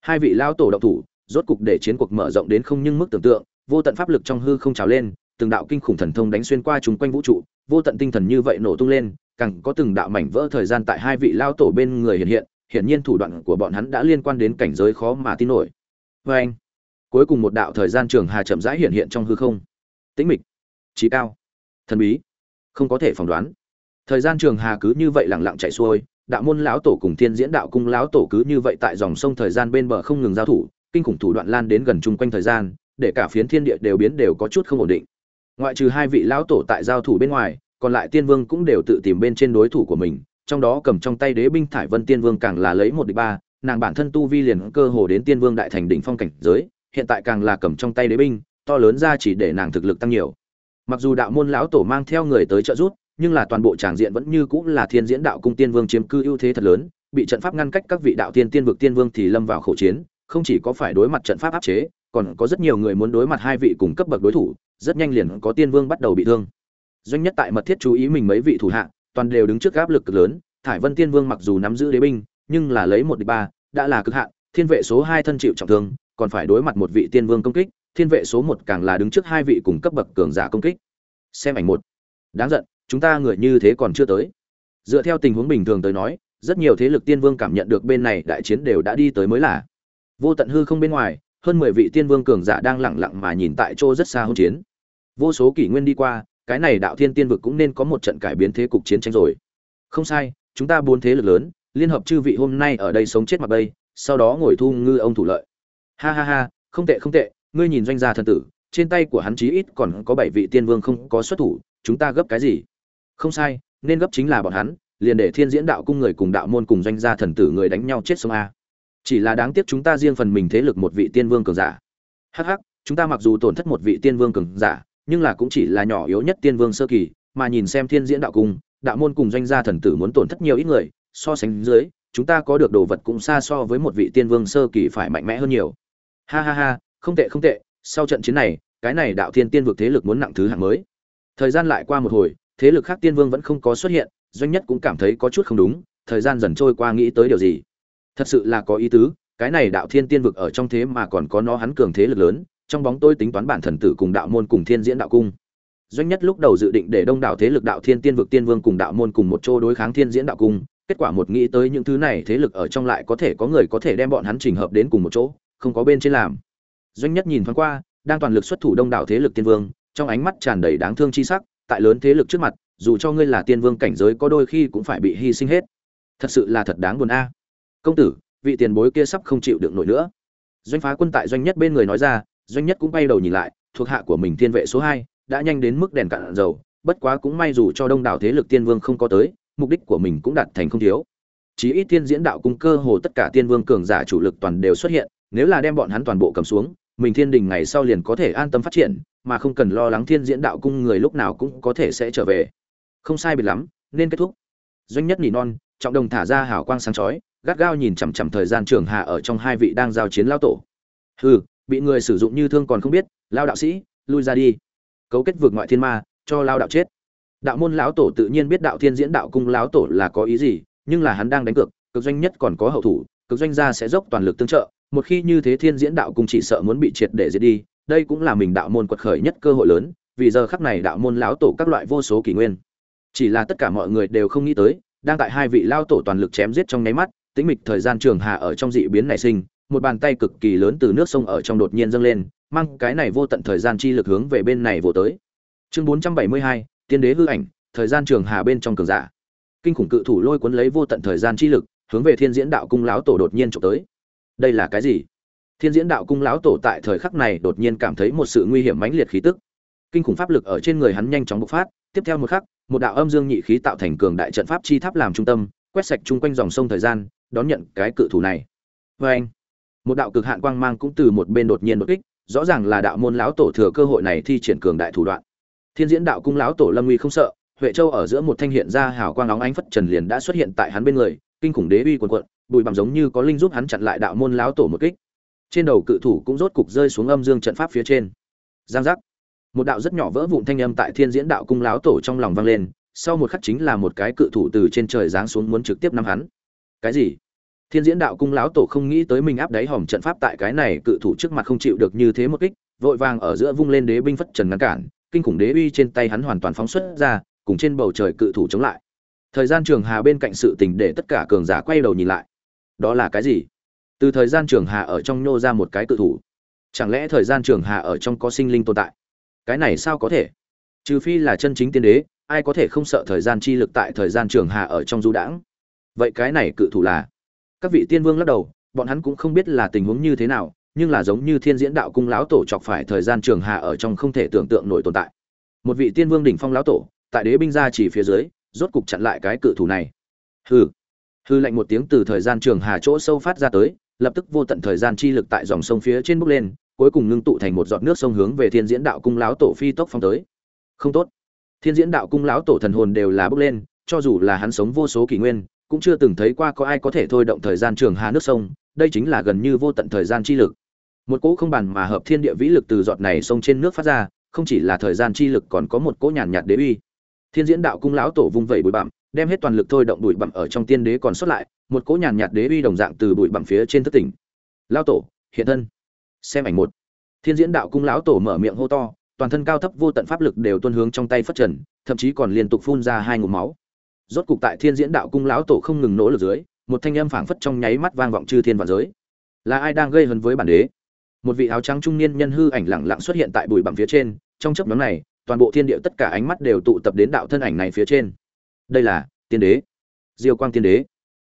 Hai vị lao tổ động thủ, rốt cục để chiến cuộc mở rộng đến không nhưng mức tưởng tượng, vô tận pháp lực trong hư không trào lên, từng đạo kinh khủng thần thông đánh xuyên qua chúng quanh vũ trụ, vô tận tinh thần như vậy nổ tung lên càng có từng đạo mảnh vỡ thời gian tại hai vị lao tổ bên người hiện hiện, hiển nhiên thủ đoạn của bọn hắn đã liên quan đến cảnh giới khó mà tin nổi. Vê anh, cuối cùng một đạo thời gian trường hà chậm rãi hiện hiện trong hư không. Tĩnh mịch, trí cao, thần bí, không có thể phỏng đoán. Thời gian trường hà cứ như vậy lẳng lặng chạy xuôi, đạo môn lão tổ cùng thiên diễn đạo cung lão tổ cứ như vậy tại dòng sông thời gian bên bờ không ngừng giao thủ, kinh khủng thủ đoạn lan đến gần chung quanh thời gian, để cả phiến thiên địa đều biến đều có chút không ổn định. Ngoại trừ hai vị lão tổ tại giao thủ bên ngoài còn lại tiên vương cũng đều tự tìm bên trên đối thủ của mình, trong đó cầm trong tay đế binh thải vân tiên vương càng là lấy một địch ba, nàng bản thân tu vi liền cơ hồ đến tiên vương đại thành đỉnh phong cảnh giới, hiện tại càng là cầm trong tay đế binh, to lớn ra chỉ để nàng thực lực tăng nhiều. Mặc dù đạo môn lão tổ mang theo người tới trợ giúp, nhưng là toàn bộ tràng diện vẫn như cũng là thiên diễn đạo cung tiên vương chiếm cư ưu thế thật lớn, bị trận pháp ngăn cách các vị đạo tiên tiên vực tiên vương thì lâm vào khẩu chiến, không chỉ có phải đối mặt trận pháp áp chế, còn có rất nhiều người muốn đối mặt hai vị cùng cấp bậc đối thủ, rất nhanh liền có tiên vương bắt đầu bị thương doanh nhất tại mật thiết chú ý mình mấy vị thủ hạ, toàn đều đứng trước áp lực cực lớn. Thải vân tiên vương mặc dù nắm giữ đế binh, nhưng là lấy một địch ba, đã là cực hạn. Thiên vệ số hai thân chịu trọng thương, còn phải đối mặt một vị tiên vương công kích. Thiên vệ số một càng là đứng trước hai vị cùng cấp bậc cường giả công kích. Xem ảnh một. Đáng giận, chúng ta người như thế còn chưa tới. Dựa theo tình huống bình thường tới nói, rất nhiều thế lực tiên vương cảm nhận được bên này đại chiến đều đã đi tới mới là. Vô tận hư không bên ngoài, hơn mười vị tiên vương cường giả đang lẳng lặng mà nhìn tại chỗ rất xa hôn chiến. Vô số kỷ nguyên đi qua cái này đạo thiên tiên vực cũng nên có một trận cải biến thế cục chiến tranh rồi. Không sai, chúng ta bốn thế lực lớn, liên hợp chư vị hôm nay ở đây sống chết mặc bây sau đó ngồi thu ngư ông thủ lợi. Ha ha ha, không tệ không tệ, ngươi nhìn doanh gia thần tử, trên tay của hắn chí ít còn có bảy vị tiên vương không có xuất thủ, chúng ta gấp cái gì? Không sai, nên gấp chính là bọn hắn, liền để thiên diễn đạo cung người cùng đạo môn cùng doanh gia thần tử người đánh nhau chết sống a. Chỉ là đáng tiếc chúng ta riêng phần mình thế lực một vị tiên vương cường giả. Hh chúng ta mặc dù tổn thất một vị tiên vương cường giả nhưng là cũng chỉ là nhỏ yếu nhất tiên vương sơ kỳ, mà nhìn xem thiên diễn đạo cung, đạo môn cùng doanh gia thần tử muốn tổn thất nhiều ít người, so sánh dưới, chúng ta có được đồ vật cũng xa so với một vị tiên vương sơ kỳ phải mạnh mẽ hơn nhiều. Ha ha ha, không tệ không tệ, sau trận chiến này, cái này đạo thiên tiên vực thế lực muốn nặng thứ hạng mới. Thời gian lại qua một hồi, thế lực khác tiên vương vẫn không có xuất hiện, doanh nhất cũng cảm thấy có chút không đúng, thời gian dần trôi qua nghĩ tới điều gì. Thật sự là có ý tứ, cái này đạo thiên tiên vực ở trong thế mà còn có nó hắn cường thế lực lớn trong bóng tôi tính toán bản thần tử cùng đạo môn cùng thiên diễn đạo cung. Doanh nhất lúc đầu dự định để đông đảo thế lực đạo thiên tiên vực tiên vương cùng đạo môn cùng một chỗ đối kháng thiên diễn đạo cung, kết quả một nghĩ tới những thứ này thế lực ở trong lại có thể có người có thể đem bọn hắn trình hợp đến cùng một chỗ, không có bên trên làm. Doanh nhất nhìn thoáng qua, đang toàn lực xuất thủ đông đảo thế lực tiên vương, trong ánh mắt tràn đầy đáng thương chi sắc, tại lớn thế lực trước mặt, dù cho ngươi là tiên vương cảnh giới có đôi khi cũng phải bị hy sinh hết. Thật sự là thật đáng buồn a. Công tử, vị tiền bối kia sắp không chịu được nổi nữa. Doanh phá quân tại doanh nhất bên người nói ra doanh nhất cũng bay đầu nhìn lại, thuộc hạ của mình thiên vệ số hai, đã nhanh đến mức đèn cạn dầu, bất quá cũng may dù cho đông đảo thế lực tiên vương không có tới, mục đích của mình cũng đạt thành không thiếu. Chí ít tiên diễn đạo cung cơ hồ tất cả tiên vương cường giả chủ lực toàn đều xuất hiện, nếu là đem bọn hắn toàn bộ cầm xuống, mình thiên đình ngày sau liền có thể an tâm phát triển, mà không cần lo lắng thiên diễn đạo cung người lúc nào cũng có thể sẽ trở về. Không sai biệt lắm, nên kết thúc. Doanh nhất nỉ non, trọng đồng thả ra hào quang sáng chói, gắt gao nhìn chằm chằm thời gian trường hạ ở trong hai vị đang giao chiến lao tổ. Hừ bị người sử dụng như thương còn không biết, lao đạo sĩ, lui ra đi. Cấu kết vượt ngoại thiên ma, cho lao đạo chết. Đạo môn lão tổ tự nhiên biết đạo thiên diễn đạo cung lão tổ là có ý gì, nhưng là hắn đang đánh cược, cực doanh nhất còn có hậu thủ, cực doanh gia sẽ dốc toàn lực tương trợ. Một khi như thế thiên diễn đạo cung chỉ sợ muốn bị triệt để diệt đi, đây cũng là mình đạo môn quật khởi nhất cơ hội lớn, vì giờ khắc này đạo môn lão tổ các loại vô số kỷ nguyên. Chỉ là tất cả mọi người đều không nghĩ tới, đang tại hai vị lao tổ toàn lực chém giết trong nháy mắt, tĩnh mịch thời gian trường hà ở trong dị biến nảy sinh một bàn tay cực kỳ lớn từ nước sông ở trong đột nhiên dâng lên mang cái này vô tận thời gian chi lực hướng về bên này vụ tới. Chương 472, tiên đế hư ảnh thời gian trường hà bên trong cường giả. Kinh khủng cự thủ lôi cuốn lấy vô tận thời gian chi lực hướng về thiên diễn đạo cung lão tổ đột nhiên chụp tới. Đây là cái gì? Thiên diễn đạo cung lão tổ tại thời khắc này đột nhiên cảm thấy một sự nguy hiểm mãnh liệt khí tức. Kinh khủng pháp lực ở trên người hắn nhanh chóng bộc phát tiếp theo một khắc một đạo âm dương nhị khí tạo thành cường đại trận pháp chi tháp làm trung tâm quét sạch chung quanh dòng sông thời gian đón nhận cái cự thủ này. Vê anh một đạo cực hạn quang mang cũng từ một bên đột nhiên đột kích, rõ ràng là đạo môn lão tổ thừa cơ hội này thi triển cường đại thủ đoạn. Thiên diễn đạo cung lão tổ lâm uy không sợ, huệ châu ở giữa một thanh hiện ra hào quang óng ánh phất trần liền đã xuất hiện tại hắn bên người, kinh khủng đế uy quần quận bụi bặm giống như có linh giúp hắn chặn lại đạo môn lão tổ một kích. Trên đầu cự thủ cũng rốt cục rơi xuống âm dương trận pháp phía trên. Giang giác. Một đạo rất nhỏ vỡ vụn thanh âm tại thiên diễn đạo cung lão tổ trong lòng vang lên, sau một khắc chính là một cái cự thủ từ trên trời giáng xuống muốn trực tiếp nắm hắn. Cái gì? Thiên diễn đạo cung lão tổ không nghĩ tới mình áp đáy hòm trận pháp tại cái này cự thủ trước mặt không chịu được như thế một kích, vội vàng ở giữa vung lên đế binh phất trần ngăn cản, kinh khủng đế uy trên tay hắn hoàn toàn phóng xuất ra, cùng trên bầu trời cự thủ chống lại. Thời gian trường hà bên cạnh sự tình để tất cả cường giả quay đầu nhìn lại. Đó là cái gì? Từ thời gian trường hà ở trong nhô ra một cái cự thủ. Chẳng lẽ thời gian trường hà ở trong có sinh linh tồn tại? Cái này sao có thể? Trừ phi là chân chính tiên đế, ai có thể không sợ thời gian chi lực tại thời gian trường hà ở trong du đãng? Vậy cái này cự thủ là các vị tiên vương lắc đầu, bọn hắn cũng không biết là tình huống như thế nào, nhưng là giống như thiên diễn đạo cung lão tổ chọc phải thời gian trường hạ ở trong không thể tưởng tượng nổi tồn tại. Một vị tiên vương đỉnh phong lão tổ, tại đế binh ra chỉ phía dưới, rốt cục chặn lại cái cự thủ này. Hừ. Hư lạnh một tiếng từ thời gian trường hà chỗ sâu phát ra tới, lập tức vô tận thời gian chi lực tại dòng sông phía trên bốc lên, cuối cùng ngưng tụ thành một giọt nước sông hướng về thiên diễn đạo cung lão tổ phi tốc phong tới. Không tốt. Thiên diễn đạo cung lão tổ thần hồn đều là bốc lên, cho dù là hắn sống vô số kỷ nguyên cũng chưa từng thấy qua có ai có thể thôi động thời gian trường hà nước sông, đây chính là gần như vô tận thời gian chi lực. Một cỗ không bàn mà hợp thiên địa vĩ lực từ giọt này sông trên nước phát ra, không chỉ là thời gian chi lực còn có một cỗ nhàn nhạt đế uy. Thiên diễn đạo cung lão tổ vung vẩy bụi bặm, đem hết toàn lực thôi động bụi bặm ở trong tiên đế còn xuất lại, một cỗ nhàn nhạt đế uy đồng dạng từ bụi bặm phía trên thất tỉnh. Lão tổ, hiện thân. Xem ảnh một. Thiên diễn đạo cung lão tổ mở miệng hô to, toàn thân cao thấp vô tận pháp lực đều tuôn hướng trong tay phất trần, thậm chí còn liên tục phun ra hai ngụm máu rốt cục tại thiên diễn đạo cung lão tổ không ngừng nỗ lực dưới, một thanh âm phảng phất trong nháy mắt vang vọng chư thiên và giới. Là ai đang gây hấn với bản đế? Một vị áo trắng trung niên nhân hư ảnh lẳng lặng xuất hiện tại bụi bặm phía trên, trong chấp nhóm này, toàn bộ thiên địa tất cả ánh mắt đều tụ tập đến đạo thân ảnh này phía trên. Đây là tiên đế, diêu quang tiên đế.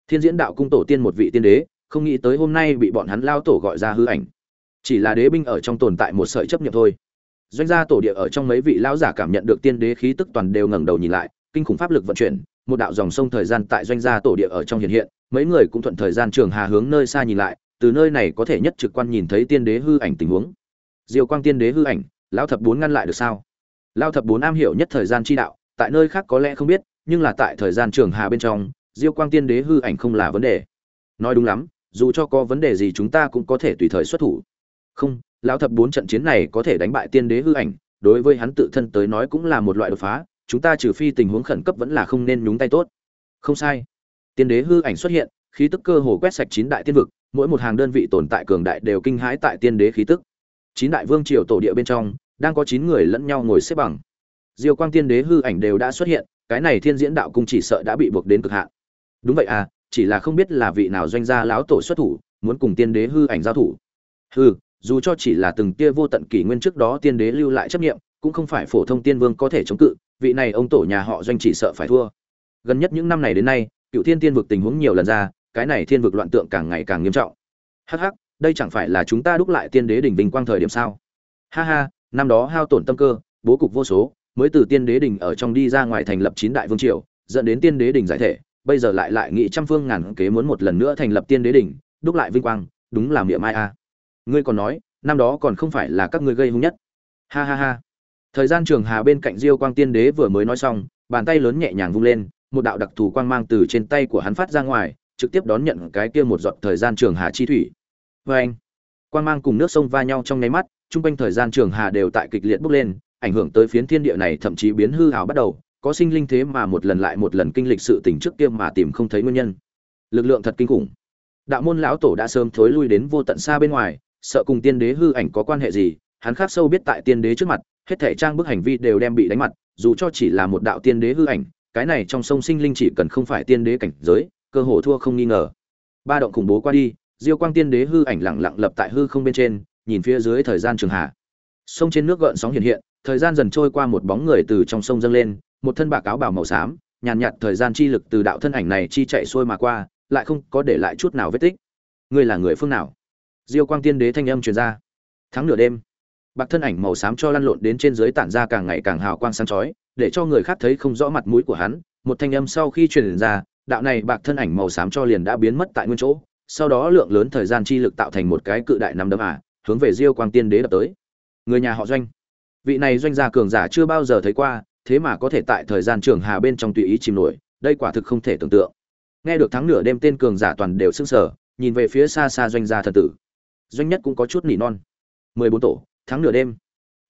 Thiên diễn đạo cung tổ tiên một vị tiên đế, không nghĩ tới hôm nay bị bọn hắn lao tổ gọi ra hư ảnh. Chỉ là đế binh ở trong tồn tại một sợi chấp niệm thôi. Doanh gia tổ địa ở trong mấy vị lão giả cảm nhận được tiên đế khí tức toàn đều ngẩng đầu nhìn lại, kinh khủng pháp lực vận chuyển một đạo dòng sông thời gian tại doanh gia tổ địa ở trong hiện hiện, mấy người cũng thuận thời gian trường hà hướng nơi xa nhìn lại, từ nơi này có thể nhất trực quan nhìn thấy tiên đế hư ảnh tình huống. Diêu quang tiên đế hư ảnh, lão thập bốn ngăn lại được sao? Lão thập bốn am hiểu nhất thời gian chi đạo, tại nơi khác có lẽ không biết, nhưng là tại thời gian trường hà bên trong, diêu quang tiên đế hư ảnh không là vấn đề. Nói đúng lắm, dù cho có vấn đề gì chúng ta cũng có thể tùy thời xuất thủ. Không, lão thập bốn trận chiến này có thể đánh bại tiên đế hư ảnh, đối với hắn tự thân tới nói cũng là một loại đột phá chúng ta trừ phi tình huống khẩn cấp vẫn là không nên nhúng tay tốt. Không sai. Tiên đế hư ảnh xuất hiện, khí tức cơ hồ quét sạch chín đại tiên vực, mỗi một hàng đơn vị tồn tại cường đại đều kinh hãi tại tiên đế khí tức. Chín đại vương triều tổ địa bên trong, đang có chín người lẫn nhau ngồi xếp bằng. Diêu quang tiên đế hư ảnh đều đã xuất hiện, cái này thiên diễn đạo cung chỉ sợ đã bị buộc đến cực hạn. Đúng vậy à chỉ là không biết là vị nào doanh gia lão tổ xuất thủ, muốn cùng tiên đế hư ảnh giao thủ. Hư dù cho chỉ là từng tia vô tận kỷ nguyên trước đó tiên đế lưu lại chấp nghiệm cũng không phải phổ thông tiên vương có thể chống cự vị này ông tổ nhà họ doanh chỉ sợ phải thua. Gần nhất những năm này đến nay, cựu thiên tiên vực tình huống nhiều lần ra, cái này thiên vực loạn tượng càng ngày càng nghiêm trọng. Hắc hắc, đây chẳng phải là chúng ta đúc lại tiên đế đỉnh bình quang thời điểm sao? Ha ha, năm đó hao tổn tâm cơ, bố cục vô số, mới từ tiên đế đỉnh ở trong đi ra ngoài thành lập chín đại vương triều, dẫn đến tiên đế đỉnh giải thể, bây giờ lại lại nghị trăm phương ngàn kế muốn một lần nữa thành lập tiên đế đỉnh, đúc lại vinh quang, đúng là miệng mai a. Ngươi còn nói, năm đó còn không phải là các ngươi gây hung nhất. Ha ha ha thời gian trường hà bên cạnh diêu quang tiên đế vừa mới nói xong bàn tay lớn nhẹ nhàng vung lên một đạo đặc thù quang mang từ trên tay của hắn phát ra ngoài trực tiếp đón nhận cái kia một giọt thời gian trường hà chi thủy vê anh quang mang cùng nước sông va nhau trong nháy mắt trung quanh thời gian trường hà đều tại kịch liệt bốc lên, ảnh hưởng tới phiến thiên địa này thậm chí biến hư hào bắt đầu, có sinh linh thế mà một lần lại một lần kinh lịch sự tình trước kia mà tìm không thấy nguyên nhân. Lực lượng thật kinh khủng. Đạo môn lão tổ đã sớm thối lui đến vô tận xa bên ngoài, sợ cùng tiên đế hư ảnh có quan hệ gì, hắn khác sâu biết tại tiên đế trước mặt, hết thể trang bức hành vi đều đem bị đánh mặt, dù cho chỉ là một đạo tiên đế hư ảnh, cái này trong sông sinh linh chỉ cần không phải tiên đế cảnh giới, cơ hồ thua không nghi ngờ. Ba động khủng bố qua đi, Diêu Quang tiên đế hư ảnh lặng lặng lập tại hư không bên trên, nhìn phía dưới thời gian trường hạ. Sông trên nước gợn sóng hiện hiện thời gian dần trôi qua một bóng người từ trong sông dâng lên một thân bạc áo bào màu xám nhàn nhạt thời gian chi lực từ đạo thân ảnh này chi chạy xuôi mà qua lại không có để lại chút nào vết tích. Ngươi là người phương nào? Diêu quang tiên đế thanh âm truyền ra. Tháng nửa đêm bạc thân ảnh màu xám cho lăn lộn đến trên dưới tản ra càng ngày càng hào quang sáng chói để cho người khác thấy không rõ mặt mũi của hắn. Một thanh âm sau khi truyền ra đạo này bạc thân ảnh màu xám cho liền đã biến mất tại nguyên chỗ. Sau đó lượng lớn thời gian chi lực tạo thành một cái cự đại nắm đấm à hướng về diêu quang tiên đế đập tới. Người nhà họ doanh. Vị này doanh gia cường giả chưa bao giờ thấy qua thế mà có thể tại thời gian trường hà bên trong tùy ý chìm nổi đây quả thực không thể tưởng tượng. Nghe được thắng nửa đêm tên cường giả toàn đều sưng sờ, nhìn về phía xa xa doanh gia thần tử. Doanh nhất cũng có chút nỉ non. Mười bốn tổ thắng nửa đêm.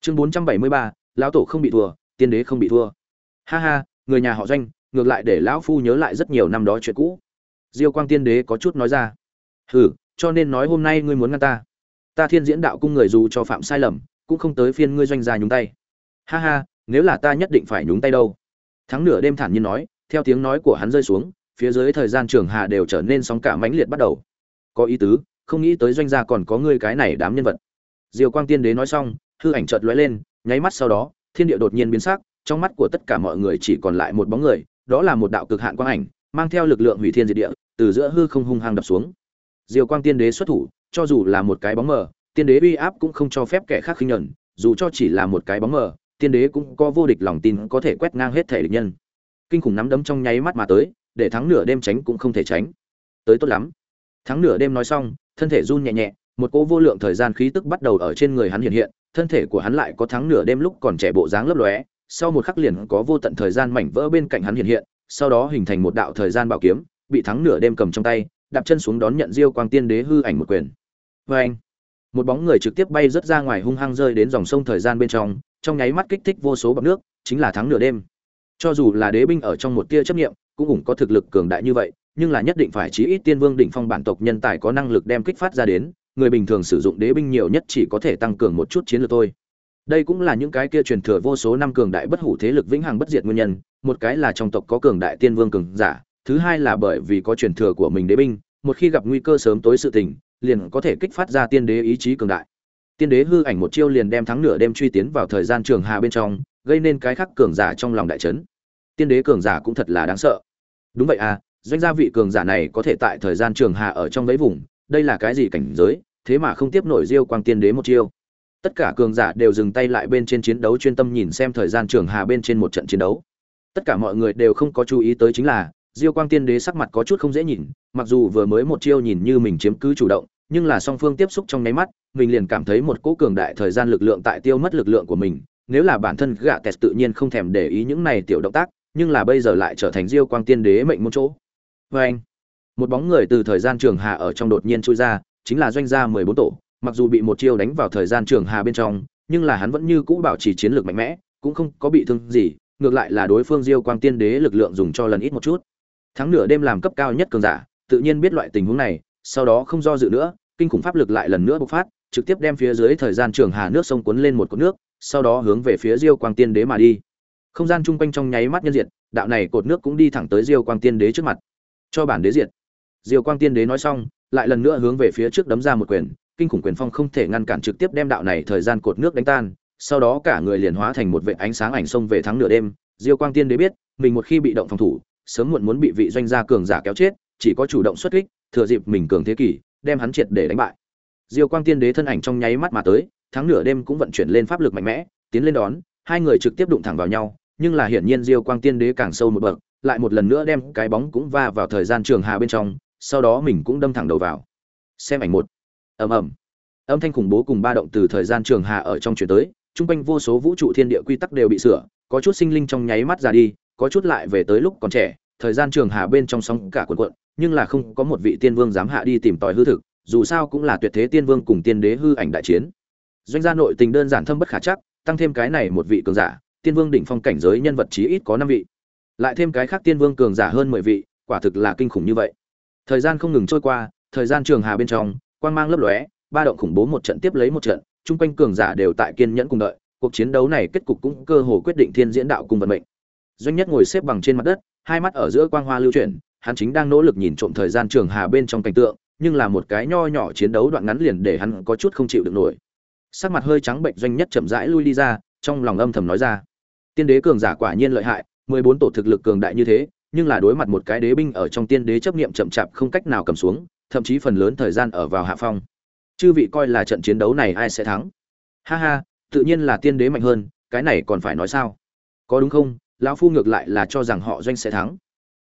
Chương bốn trăm bảy mươi ba, lão tổ không bị thua, tiên đế không bị thua. Ha ha, người nhà họ doanh, ngược lại để lão phu nhớ lại rất nhiều năm đó chuyện cũ. Diêu quang tiên đế có chút nói ra. Hừ, cho nên nói hôm nay ngươi muốn ngăn ta. Ta thiên diễn đạo cung người dù cho phạm sai lầm, cũng không tới phiên ngươi doanh gia nhúng tay. Ha ha, nếu là ta nhất định phải nhúng tay đâu. Thắng nửa đêm thản nhiên nói, theo tiếng nói của hắn rơi xuống, phía dưới thời gian trường hà đều trở nên sóng cả mãnh liệt bắt đầu. Có ý tứ, không nghĩ tới doanh gia còn có ngươi cái này đám nhân vật diều quang tiên đế nói xong, hư ảnh chợt lóe lên, nháy mắt sau đó, thiên địa đột nhiên biến sắc, trong mắt của tất cả mọi người chỉ còn lại một bóng người, đó là một đạo cực hạn quang ảnh, mang theo lực lượng hủy thiên diệt địa, từ giữa hư không hung hăng đập xuống. Diều quang tiên đế xuất thủ, cho dù là một cái bóng mờ, tiên đế uy áp cũng không cho phép kẻ khác khinh nhẫn, dù cho chỉ là một cái bóng mờ, tiên đế cũng có vô địch lòng tin có thể quét ngang hết thể địch nhân. Kinh khủng nắm đấm trong nháy mắt mà tới, để thắng nửa đêm tránh cũng không thể tránh. Tới tốt lắm. Thắng nửa đêm nói xong, thân thể run nhẹ nhẹ một cỗ vô lượng thời gian khí tức bắt đầu ở trên người hắn hiện hiện thân thể của hắn lại có thắng nửa đêm lúc còn trẻ bộ dáng lấp lóe sau một khắc liền có vô tận thời gian mảnh vỡ bên cạnh hắn hiện hiện sau đó hình thành một đạo thời gian bảo kiếm bị thắng nửa đêm cầm trong tay đạp chân xuống đón nhận diêu quang tiên đế hư ảnh một quyền Oeng! anh một bóng người trực tiếp bay rất ra ngoài hung hăng rơi đến dòng sông thời gian bên trong trong nháy mắt kích thích vô số bọt nước chính là thắng nửa đêm cho dù là đế binh ở trong một tia chấp niệm, cũng cũng có thực lực cường đại như vậy nhưng là nhất định phải chí ít tiên vương đỉnh phong bản tộc nhân tài có năng lực đem kích phát ra đến người bình thường sử dụng đế binh nhiều nhất chỉ có thể tăng cường một chút chiến lược thôi. Đây cũng là những cái kia truyền thừa vô số năm cường đại bất hủ thế lực vĩnh hằng bất diệt nguyên nhân, một cái là trong tộc có cường đại tiên vương cường giả, thứ hai là bởi vì có truyền thừa của mình đế binh, một khi gặp nguy cơ sớm tối sự tình, liền có thể kích phát ra tiên đế ý chí cường đại. Tiên đế hư ảnh một chiêu liền đem thắng nửa đêm truy tiến vào thời gian trường hà bên trong, gây nên cái khắc cường giả trong lòng đại trấn tiên đế cường giả cũng thật là đáng sợ. Đúng vậy à doanh gia vị cường giả này có thể tại thời gian trường hà ở trong mấy vùng đây là cái gì cảnh giới, thế mà không tiếp nổi diêu quang tiên đế một chiêu. Tất cả cường giả đều dừng tay lại bên trên chiến đấu chuyên tâm nhìn xem thời gian trường hà bên trên một trận chiến đấu. Tất cả mọi người đều không có chú ý tới chính là, diêu quang tiên đế sắc mặt có chút không dễ nhìn, mặc dù vừa mới một chiêu nhìn như mình chiếm cứ chủ động, nhưng là song phương tiếp xúc trong nháy mắt, mình liền cảm thấy một cỗ cường đại thời gian lực lượng tại tiêu mất lực lượng của mình. Nếu là bản thân gạ tẹt tự nhiên không thèm để ý những này tiểu động tác, nhưng là bây giờ lại trở thành diêu quang tiên đế mệnh môn chỗ. Vê anh một bóng người từ thời gian trường hà ở trong đột nhiên chui ra, chính là doanh gia mười bốn tổ. Mặc dù bị một chiêu đánh vào thời gian trường hà bên trong, nhưng là hắn vẫn như cũ bảo trì chiến lược mạnh mẽ, cũng không có bị thương gì, ngược lại là đối phương diêu quang tiên đế lực lượng dùng cho lần ít một chút. Thắng nửa đêm làm cấp cao nhất cường giả, tự nhiên biết loại tình huống này, sau đó không do dự nữa, kinh khủng pháp lực lại lần nữa bộc phát, trực tiếp đem phía dưới thời gian trường hà nước sông cuốn lên một cột nước, sau đó hướng về phía diêu quang tiên đế mà đi. Không gian chung quanh trong nháy mắt nhân diện đạo này cột nước cũng đi thẳng tới diêu quang tiên đế trước mặt. Cho bản đế diện diêu quang tiên đế nói xong, lại lần nữa hướng về phía trước đấm ra một quyền, kinh khủng quyền phong không thể ngăn cản trực tiếp đem đạo này thời gian cột nước đánh tan, sau đó cả người liền hóa thành một vệ ánh sáng ảnh sông về thắng nửa đêm. Diêu quang tiên đế biết, mình một khi bị động phòng thủ, sớm muộn muốn bị vị doanh gia cường giả kéo chết, chỉ có chủ động xuất kích, thừa dịp mình cường thế kỷ, đem hắn triệt để đánh bại. Diêu quang tiên đế thân ảnh trong nháy mắt mà tới, thắng nửa đêm cũng vận chuyển lên pháp lực mạnh mẽ, tiến lên đón, hai người trực tiếp đụng thẳng vào nhau, nhưng là hiển nhiên diêu quang tiên đế càng sâu một bậc, lại một lần nữa đem cái bóng cũng va vào thời gian trường hà bên trong sau đó mình cũng đâm thẳng đầu vào. Xem ảnh một. Ầm ầm. Âm thanh khủng bố cùng ba động từ thời gian trường hạ ở trong chuyển tới trung quanh vô số vũ trụ thiên địa quy tắc đều bị sửa, có chút sinh linh trong nháy mắt ra đi, có chút lại về tới lúc còn trẻ, thời gian trường hạ bên trong sóng cả quần quận nhưng là không có một vị tiên vương dám hạ đi tìm tòi hư thực, dù sao cũng là tuyệt thế tiên vương cùng tiên đế hư ảnh đại chiến. Doanh gia nội tình đơn giản thâm bất khả chắc, tăng thêm cái này một vị cường giả, tiên vương đỉnh phong cảnh giới nhân vật chí ít có năm vị. Lại thêm cái khác tiên vương cường giả hơn mười vị, quả thực là kinh khủng như vậy thời gian không ngừng trôi qua, thời gian trường hà bên trong, quang mang lấp lóe, ba động khủng bố một trận tiếp lấy một trận, chung quanh cường giả đều tại kiên nhẫn cùng đợi, cuộc chiến đấu này kết cục cũng cơ hồ quyết định thiên diễn đạo cùng vận mệnh. Doanh nhất ngồi xếp bằng trên mặt đất, hai mắt ở giữa quang hoa lưu chuyển, hắn chính đang nỗ lực nhìn trộm thời gian trường hà bên trong cảnh tượng, nhưng là một cái nho nhỏ chiến đấu đoạn ngắn liền để hắn có chút không chịu được nổi. Sắc mặt hơi trắng bệnh doanh nhất chậm rãi lui đi ra, trong lòng âm thầm nói ra. Tiên đế cường giả quả nhiên lợi hại, mười bốn tổ thực lực cường đại như thế nhưng là đối mặt một cái đế binh ở trong tiên đế chấp niệm chậm chạp không cách nào cầm xuống, thậm chí phần lớn thời gian ở vào hạ phong. Chư vị coi là trận chiến đấu này ai sẽ thắng? Ha ha, tự nhiên là tiên đế mạnh hơn, cái này còn phải nói sao? Có đúng không? Lão phu ngược lại là cho rằng họ doanh sẽ thắng.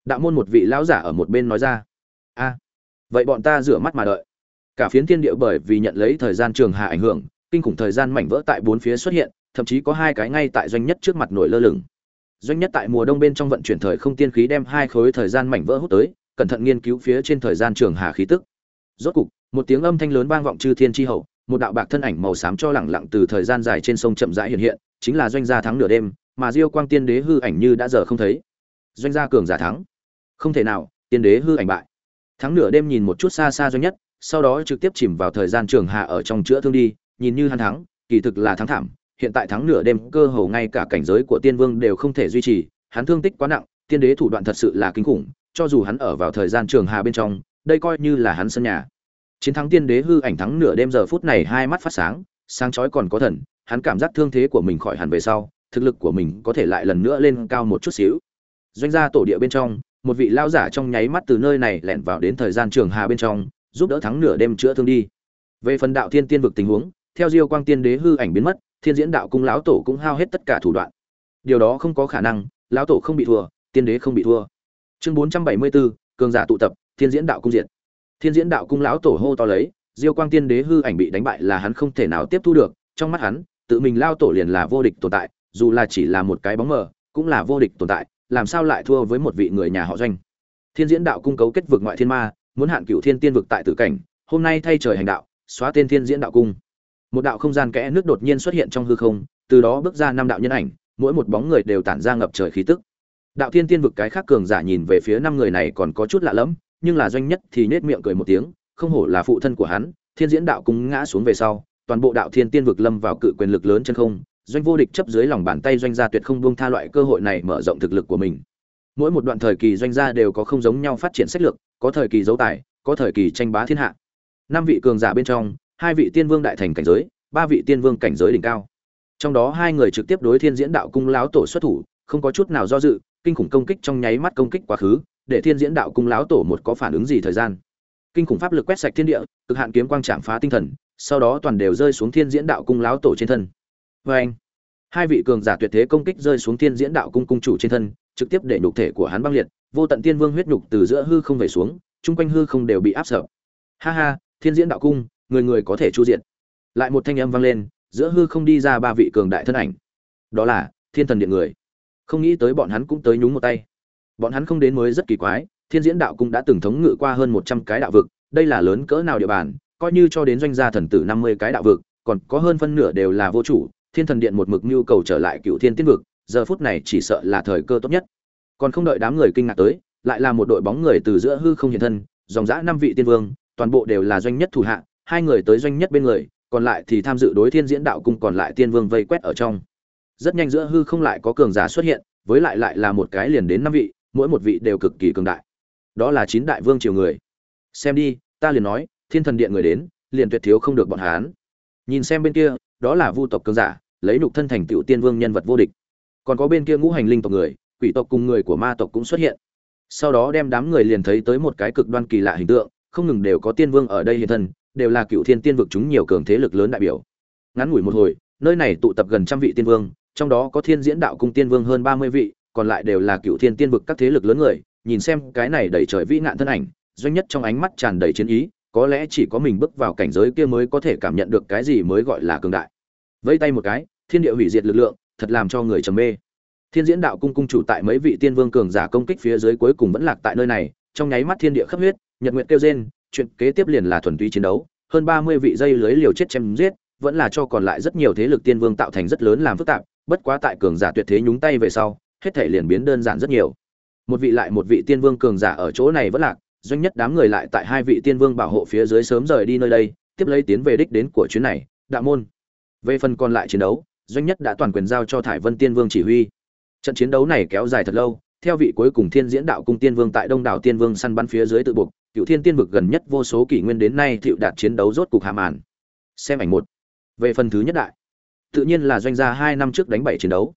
Đạo môn một vị lão giả ở một bên nói ra. A, vậy bọn ta rửa mắt mà đợi. Cả phiến thiên địa bởi vì nhận lấy thời gian trường hạ ảnh hưởng, kinh khủng thời gian mảnh vỡ tại bốn phía xuất hiện, thậm chí có hai cái ngay tại doanh nhất trước mặt nổi lơ lửng doanh nhất tại mùa đông bên trong vận chuyển thời không tiên khí đem hai khối thời gian mảnh vỡ hút tới, cẩn thận nghiên cứu phía trên thời gian trường hà khí tức. Rốt cục, một tiếng âm thanh lớn vang vọng chư thiên tri hậu, một đạo bạc thân ảnh màu xám cho lẳng lặng từ thời gian dài trên sông chậm rãi hiện hiện, chính là doanh gia thắng nửa đêm, mà diêu quang tiên đế hư ảnh như đã giờ không thấy. Doanh gia cường giả thắng. Không thể nào, tiên đế hư ảnh bại. Thắng nửa đêm nhìn một chút xa xa doanh nhất, sau đó trực tiếp chìm vào thời gian trường hạ ở trong chữa thương đi, nhìn như hắn thắng, kỳ thực là thắng thảm hiện tại thắng nửa đêm cơ hồ ngay cả cảnh giới của tiên vương đều không thể duy trì, hắn thương tích quá nặng, tiên đế thủ đoạn thật sự là kinh khủng, cho dù hắn ở vào thời gian trường hà bên trong, đây coi như là hắn sân nhà. Chiến thắng tiên đế hư ảnh thắng nửa đêm giờ phút này hai mắt phát sáng sáng chói còn có thần, hắn cảm giác thương thế của mình khỏi hẳn về sau, thực lực của mình có thể lại lần nữa lên cao một chút xíu. Doanh gia tổ địa bên trong, một vị lao giả trong nháy mắt từ nơi này lẻn vào đến thời gian trường hà bên trong, giúp đỡ thắng nửa đêm chữa thương đi. Về phần đạo thiên tiên vực tình huống, theo diêu quang tiên đế hư ảnh biến mất thiên diễn đạo cung lão tổ cũng hao hết tất cả thủ đoạn. Điều đó không có khả năng, lão tổ không bị thua, tiên đế không bị thua. Chương bốn trăm bảy mươi bốn cường giả tụ tập, thiên diễn đạo cung diệt. Thiên diễn đạo cung lão tổ hô to lấy, diêu quang tiên đế hư ảnh bị đánh bại là hắn không thể nào tiếp thu được, trong mắt hắn, tự mình lao tổ liền là vô địch tồn tại, dù là chỉ là một cái bóng mờ, cũng là vô địch tồn tại, làm sao lại thua với một vị người nhà họ doanh? Thiên diễn đạo cung cấu kết vực ngoại thiên ma, muốn hạn cựu thiên tiên vực tại tử cảnh, hôm nay thay trời hành đạo, xóa tên thiên diễn đạo cung một đạo không gian kẽ nước đột nhiên xuất hiện trong hư không, từ đó bước ra năm đạo nhân ảnh, mỗi một bóng người đều tản ra ngập trời khí tức. Đạo thiên tiên vực cái khác cường giả nhìn về phía năm người này còn có chút lạ lẫm, nhưng là doanh nhất thì nết miệng cười một tiếng, không hổ là phụ thân của hắn, thiên diễn đạo cũng ngã xuống về sau, toàn bộ đạo thiên tiên vực lâm vào cự quyền lực lớn chân không, doanh vô địch chấp dưới lòng bàn tay doanh gia tuyệt không buông tha loại cơ hội này mở rộng thực lực của mình. Mỗi một đoạn thời kỳ doanh gia đều có không giống nhau phát triển sách lược, có thời kỳ dấu tài, có thời kỳ tranh bá thiên hạ. Năm vị cường giả bên trong hai vị tiên vương đại thành cảnh giới, ba vị tiên vương cảnh giới đỉnh cao. Trong đó hai người trực tiếp đối thiên diễn đạo cung láo tổ xuất thủ, không có chút nào do dự, kinh khủng công kích trong nháy mắt công kích quá khứ, để thiên diễn đạo cung láo tổ một có phản ứng gì thời gian. Kinh khủng pháp lực quét sạch thiên địa, cực hạn kiếm quang chạm phá tinh thần, sau đó toàn đều rơi xuống thiên diễn đạo cung láo tổ trên thân. Vê anh, hai vị cường giả tuyệt thế công kích rơi xuống thiên diễn đạo cung cung chủ trên thân, trực tiếp để nhục thể của hắn băng liệt, vô tận tiên vương huyết nhục từ giữa hư không về xuống, chung quanh hư không đều bị áp sợ ha ha, thiên diễn đạo cung người người có thể chu diện lại một thanh âm vang lên, giữa hư không đi ra ba vị cường đại thân ảnh. Đó là thiên thần điện người. Không nghĩ tới bọn hắn cũng tới nhúng một tay. Bọn hắn không đến mới rất kỳ quái, thiên diễn đạo cũng đã từng thống ngự qua hơn một trăm cái đạo vực, đây là lớn cỡ nào địa bàn, coi như cho đến doanh gia thần tử năm mươi cái đạo vực, còn có hơn phân nửa đều là vô chủ, thiên thần điện một mực nhu cầu trở lại cựu thiên tiên vực, giờ phút này chỉ sợ là thời cơ tốt nhất. Còn không đợi đám người kinh ngạc tới, lại là một đội bóng người từ giữa hư không hiện thân, dòng dã năm vị tiên vương, toàn bộ đều là doanh nhất thủ hạ hai người tới doanh nhất bên người, còn lại thì tham dự đối thiên diễn đạo cung còn lại tiên vương vây quét ở trong. Rất nhanh giữa hư không lại có cường giả xuất hiện, với lại lại là một cái liền đến năm vị, mỗi một vị đều cực kỳ cường đại. Đó là chín đại vương triều người. Xem đi, ta liền nói, thiên thần điện người đến, liền tuyệt thiếu không được bọn hán nhìn xem bên kia, đó là vu tộc cường giả, lấy nục thân thành tựu tiên vương nhân vật vô địch. Còn có bên kia ngũ hành linh tộc người, quỷ tộc cùng người của ma tộc cũng xuất hiện. Sau đó đem đám người liền thấy tới một cái cực đoan kỳ lạ hình tượng, không ngừng đều có tiên vương ở đây hiện thân đều là cựu thiên tiên vực chúng nhiều cường thế lực lớn đại biểu. Ngắn ngủi một hồi, nơi này tụ tập gần trăm vị tiên vương, trong đó có thiên diễn đạo cung tiên vương hơn ba mươi vị, còn lại đều là cựu thiên tiên vực các thế lực lớn người, nhìn xem cái này đẩy trời vĩ nạn thân ảnh, doanh nhất trong ánh mắt tràn đầy chiến ý, có lẽ chỉ có mình bước vào cảnh giới kia mới có thể cảm nhận được cái gì mới gọi là cường đại. Vẫy tay một cái, thiên địa hủy diệt lực lượng, thật làm cho người trầm mê. Thiên diễn đạo cung cung chủ tại mấy vị tiên vương cường giả công kích phía dưới cuối cùng vẫn lạc tại nơi này, trong nháy mắt thiên địa khắp huyết, nhật nguyện kêu rên chuyện kế tiếp liền là thuần túy chiến đấu, hơn ba mươi vị dây lưới liều chết chém giết, vẫn là cho còn lại rất nhiều thế lực tiên vương tạo thành rất lớn làm phức tạp, bất quá tại cường giả tuyệt thế nhúng tay về sau, hết thảy liền biến đơn giản rất nhiều. Một vị lại một vị tiên vương cường giả ở chỗ này vẫn lạc, doanh nhất đám người lại tại hai vị tiên vương bảo hộ phía dưới sớm rời đi nơi đây, tiếp lấy tiến về đích đến của chuyến này, đạo môn. Về phần còn lại chiến đấu, doanh nhất đã toàn quyền giao cho thải vân tiên vương chỉ huy. Trận chiến đấu này kéo dài thật lâu, theo vị cuối cùng thiên diễn đạo cung tiên vương tại đông đảo tiên vương săn bắn phía dưới tự buộc cựu thiên tiên vực gần nhất vô số kỷ nguyên đến nay thiệu đạt chiến đấu rốt cục hàm màn. Xem ảnh một. Về phần thứ nhất đại, tự nhiên là doanh gia hai năm trước đánh bảy chiến đấu.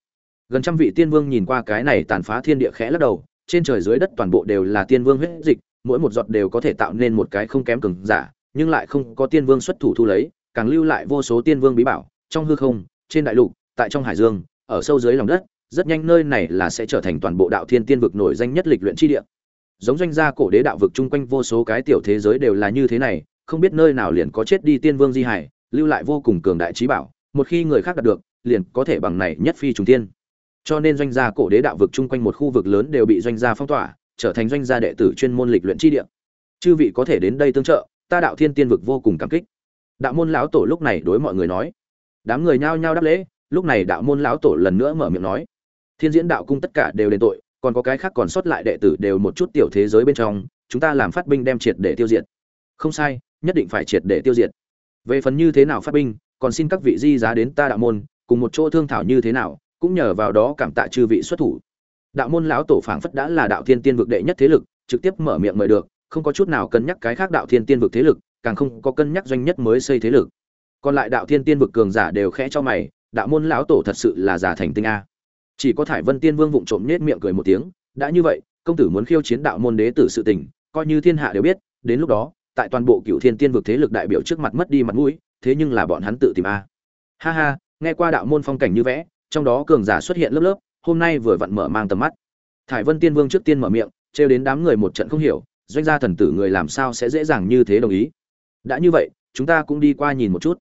Gần trăm vị tiên vương nhìn qua cái này tàn phá thiên địa khẽ lắc đầu, trên trời dưới đất toàn bộ đều là tiên vương huyết dịch, mỗi một giọt đều có thể tạo nên một cái không kém cường giả, nhưng lại không có tiên vương xuất thủ thu lấy, càng lưu lại vô số tiên vương bí bảo, trong hư không, trên đại lục, tại trong hải dương, ở sâu dưới lòng đất, rất nhanh nơi này là sẽ trở thành toàn bộ đạo thiên tiên vực nổi danh nhất lịch luyện chi địa giống doanh gia cổ đế đạo vực chung quanh vô số cái tiểu thế giới đều là như thế này, không biết nơi nào liền có chết đi tiên vương di hải, lưu lại vô cùng cường đại trí bảo, một khi người khác đạt được, liền có thể bằng này nhất phi trùng tiên. Cho nên doanh gia cổ đế đạo vực chung quanh một khu vực lớn đều bị doanh gia phong tỏa, trở thành doanh gia đệ tử chuyên môn lịch luyện chi địa. Chư vị có thể đến đây tương trợ, ta đạo thiên tiên vực vô cùng cảm kích. Đạo môn lão tổ lúc này đối mọi người nói. Đám người nhao nhao đáp lễ, lúc này đạo môn lão tổ lần nữa mở miệng nói. Thiên diễn đạo cung tất cả đều đền tội còn có cái khác còn sót lại đệ tử đều một chút tiểu thế giới bên trong, chúng ta làm phát binh đem triệt để tiêu diệt. Không sai, nhất định phải triệt để tiêu diệt. Về phần như thế nào phát binh, còn xin các vị di giá đến ta đạo môn, cùng một chỗ thương thảo như thế nào, cũng nhờ vào đó cảm tạ chư vị xuất thủ. Đạo môn lão tổ phảng phất đã là đạo thiên tiên vực đệ nhất thế lực, trực tiếp mở miệng mời được, không có chút nào cân nhắc cái khác đạo thiên tiên vực thế lực, càng không có cân nhắc doanh nhất mới xây thế lực. Còn lại đạo thiên tiên vực cường giả đều khẽ cho mày, đạo môn lão tổ thật sự là giả thành tinh a chỉ có thải vân tiên vương vụng trộm nết miệng cười một tiếng, đã như vậy, công tử muốn khiêu chiến đạo môn đế tử sự tình, coi như thiên hạ đều biết, đến lúc đó, tại toàn bộ cựu thiên tiên vực thế lực đại biểu trước mặt mất đi mặt mũi, thế nhưng là bọn hắn tự tìm a. Ha ha, nghe qua đạo môn phong cảnh như vẽ, trong đó cường giả xuất hiện lớp lớp, hôm nay vừa vặn mở mang tầm mắt. Thải vân tiên vương trước tiên mở miệng, trêu đến đám người một trận không hiểu, doanh gia thần tử người làm sao sẽ dễ dàng như thế đồng ý. Đã như vậy, chúng ta cũng đi qua nhìn một chút.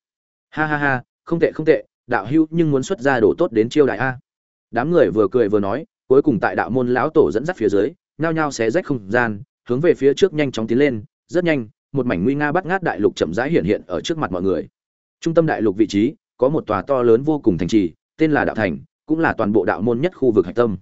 Ha ha ha, không tệ không tệ, đạo hữu nhưng muốn xuất ra đồ tốt đến chiêu đại a đám người vừa cười vừa nói, cuối cùng tại đạo môn lão tổ dẫn dắt phía dưới, nhao nhao xé rách không gian, hướng về phía trước nhanh chóng tiến lên, rất nhanh, một mảnh nguy nga bắt ngát đại lục chậm rãi hiện hiện ở trước mặt mọi người. Trung tâm đại lục vị trí, có một tòa to lớn vô cùng thành trì, tên là đạo thành, cũng là toàn bộ đạo môn nhất khu vực hạch tâm.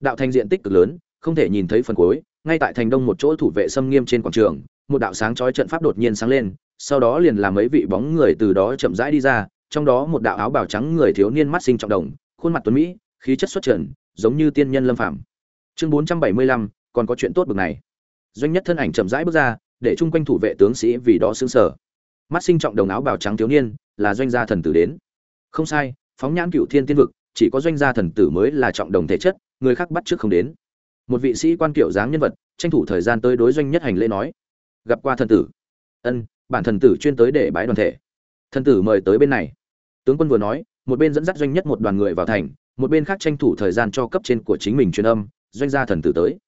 Đạo thành diện tích cực lớn, không thể nhìn thấy phần cuối, ngay tại thành đông một chỗ thủ vệ xâm nghiêm trên quảng trường, một đạo sáng chói trận pháp đột nhiên sáng lên, sau đó liền làm mấy vị bóng người từ đó chậm rãi đi ra, trong đó một đạo áo bào trắng người thiếu niên mắt sinh trọng đồng, khuôn mặt tuấn mỹ khí chất xuất trần, giống như tiên nhân lâm phàm. Chương bốn trăm bảy mươi lăm, còn có chuyện tốt bực này. Doanh nhất thân ảnh chậm rãi bước ra, để chung quanh thủ vệ tướng sĩ vì đó sững sở mắt sinh trọng đồng áo bào trắng thiếu niên, là doanh gia thần tử đến. Không sai, phóng nhãn cựu thiên tiên vực, chỉ có doanh gia thần tử mới là trọng đồng thể chất, người khác bắt trước không đến. Một vị sĩ quan kiểu dáng nhân vật, tranh thủ thời gian tới đối doanh nhất hành lễ nói. Gặp qua thần tử. Ân, bản thần tử chuyên tới để bái đoàn thể. Thần tử mời tới bên này. Tướng quân vừa nói, một bên dẫn dắt doanh nhất một đoàn người vào thành một bên khác tranh thủ thời gian cho cấp trên của chính mình truyền âm, doanh gia thần tử tới.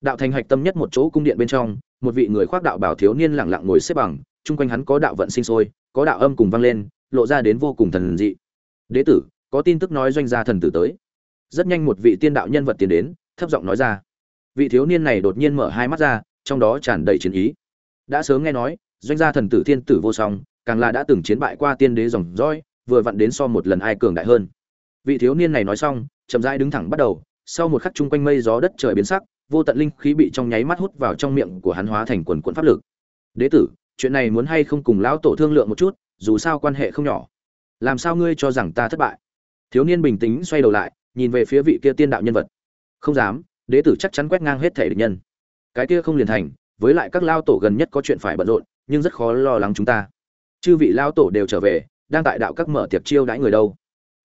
Đạo thành hạch tâm nhất một chỗ cung điện bên trong, một vị người khoác đạo bảo thiếu niên lẳng lặng ngồi xếp bằng, chung quanh hắn có đạo vận sinh sôi, có đạo âm cùng vang lên, lộ ra đến vô cùng thần dị. Đế tử, có tin tức nói doanh gia thần tử tới. Rất nhanh một vị tiên đạo nhân vật tiến đến, thấp giọng nói ra. Vị thiếu niên này đột nhiên mở hai mắt ra, trong đó tràn đầy chiến ý. Đã sớm nghe nói, doanh gia thần tử thiên tử vô song, càng là đã từng chiến bại qua tiên đế dòng dõi, vừa vặn đến so một lần ai cường đại hơn vị thiếu niên này nói xong, chậm rãi đứng thẳng bắt đầu, sau một khắc chung quanh mây gió đất trời biến sắc, vô tận linh khí bị trong nháy mắt hút vào trong miệng của hắn hóa thành quần quần pháp lực. Đế tử, chuyện này muốn hay không cùng lão tổ thương lượng một chút, dù sao quan hệ không nhỏ. Làm sao ngươi cho rằng ta thất bại? Thiếu niên bình tĩnh xoay đầu lại, nhìn về phía vị kia tiên đạo nhân vật. Không dám, đế tử chắc chắn quét ngang hết thể địch nhân. Cái kia không liền thành, với lại các lao tổ gần nhất có chuyện phải bận rộn, nhưng rất khó lo lắng chúng ta. Chư vị lao tổ đều trở về, đang tại đạo các mở tiệc chiêu đãi người đâu.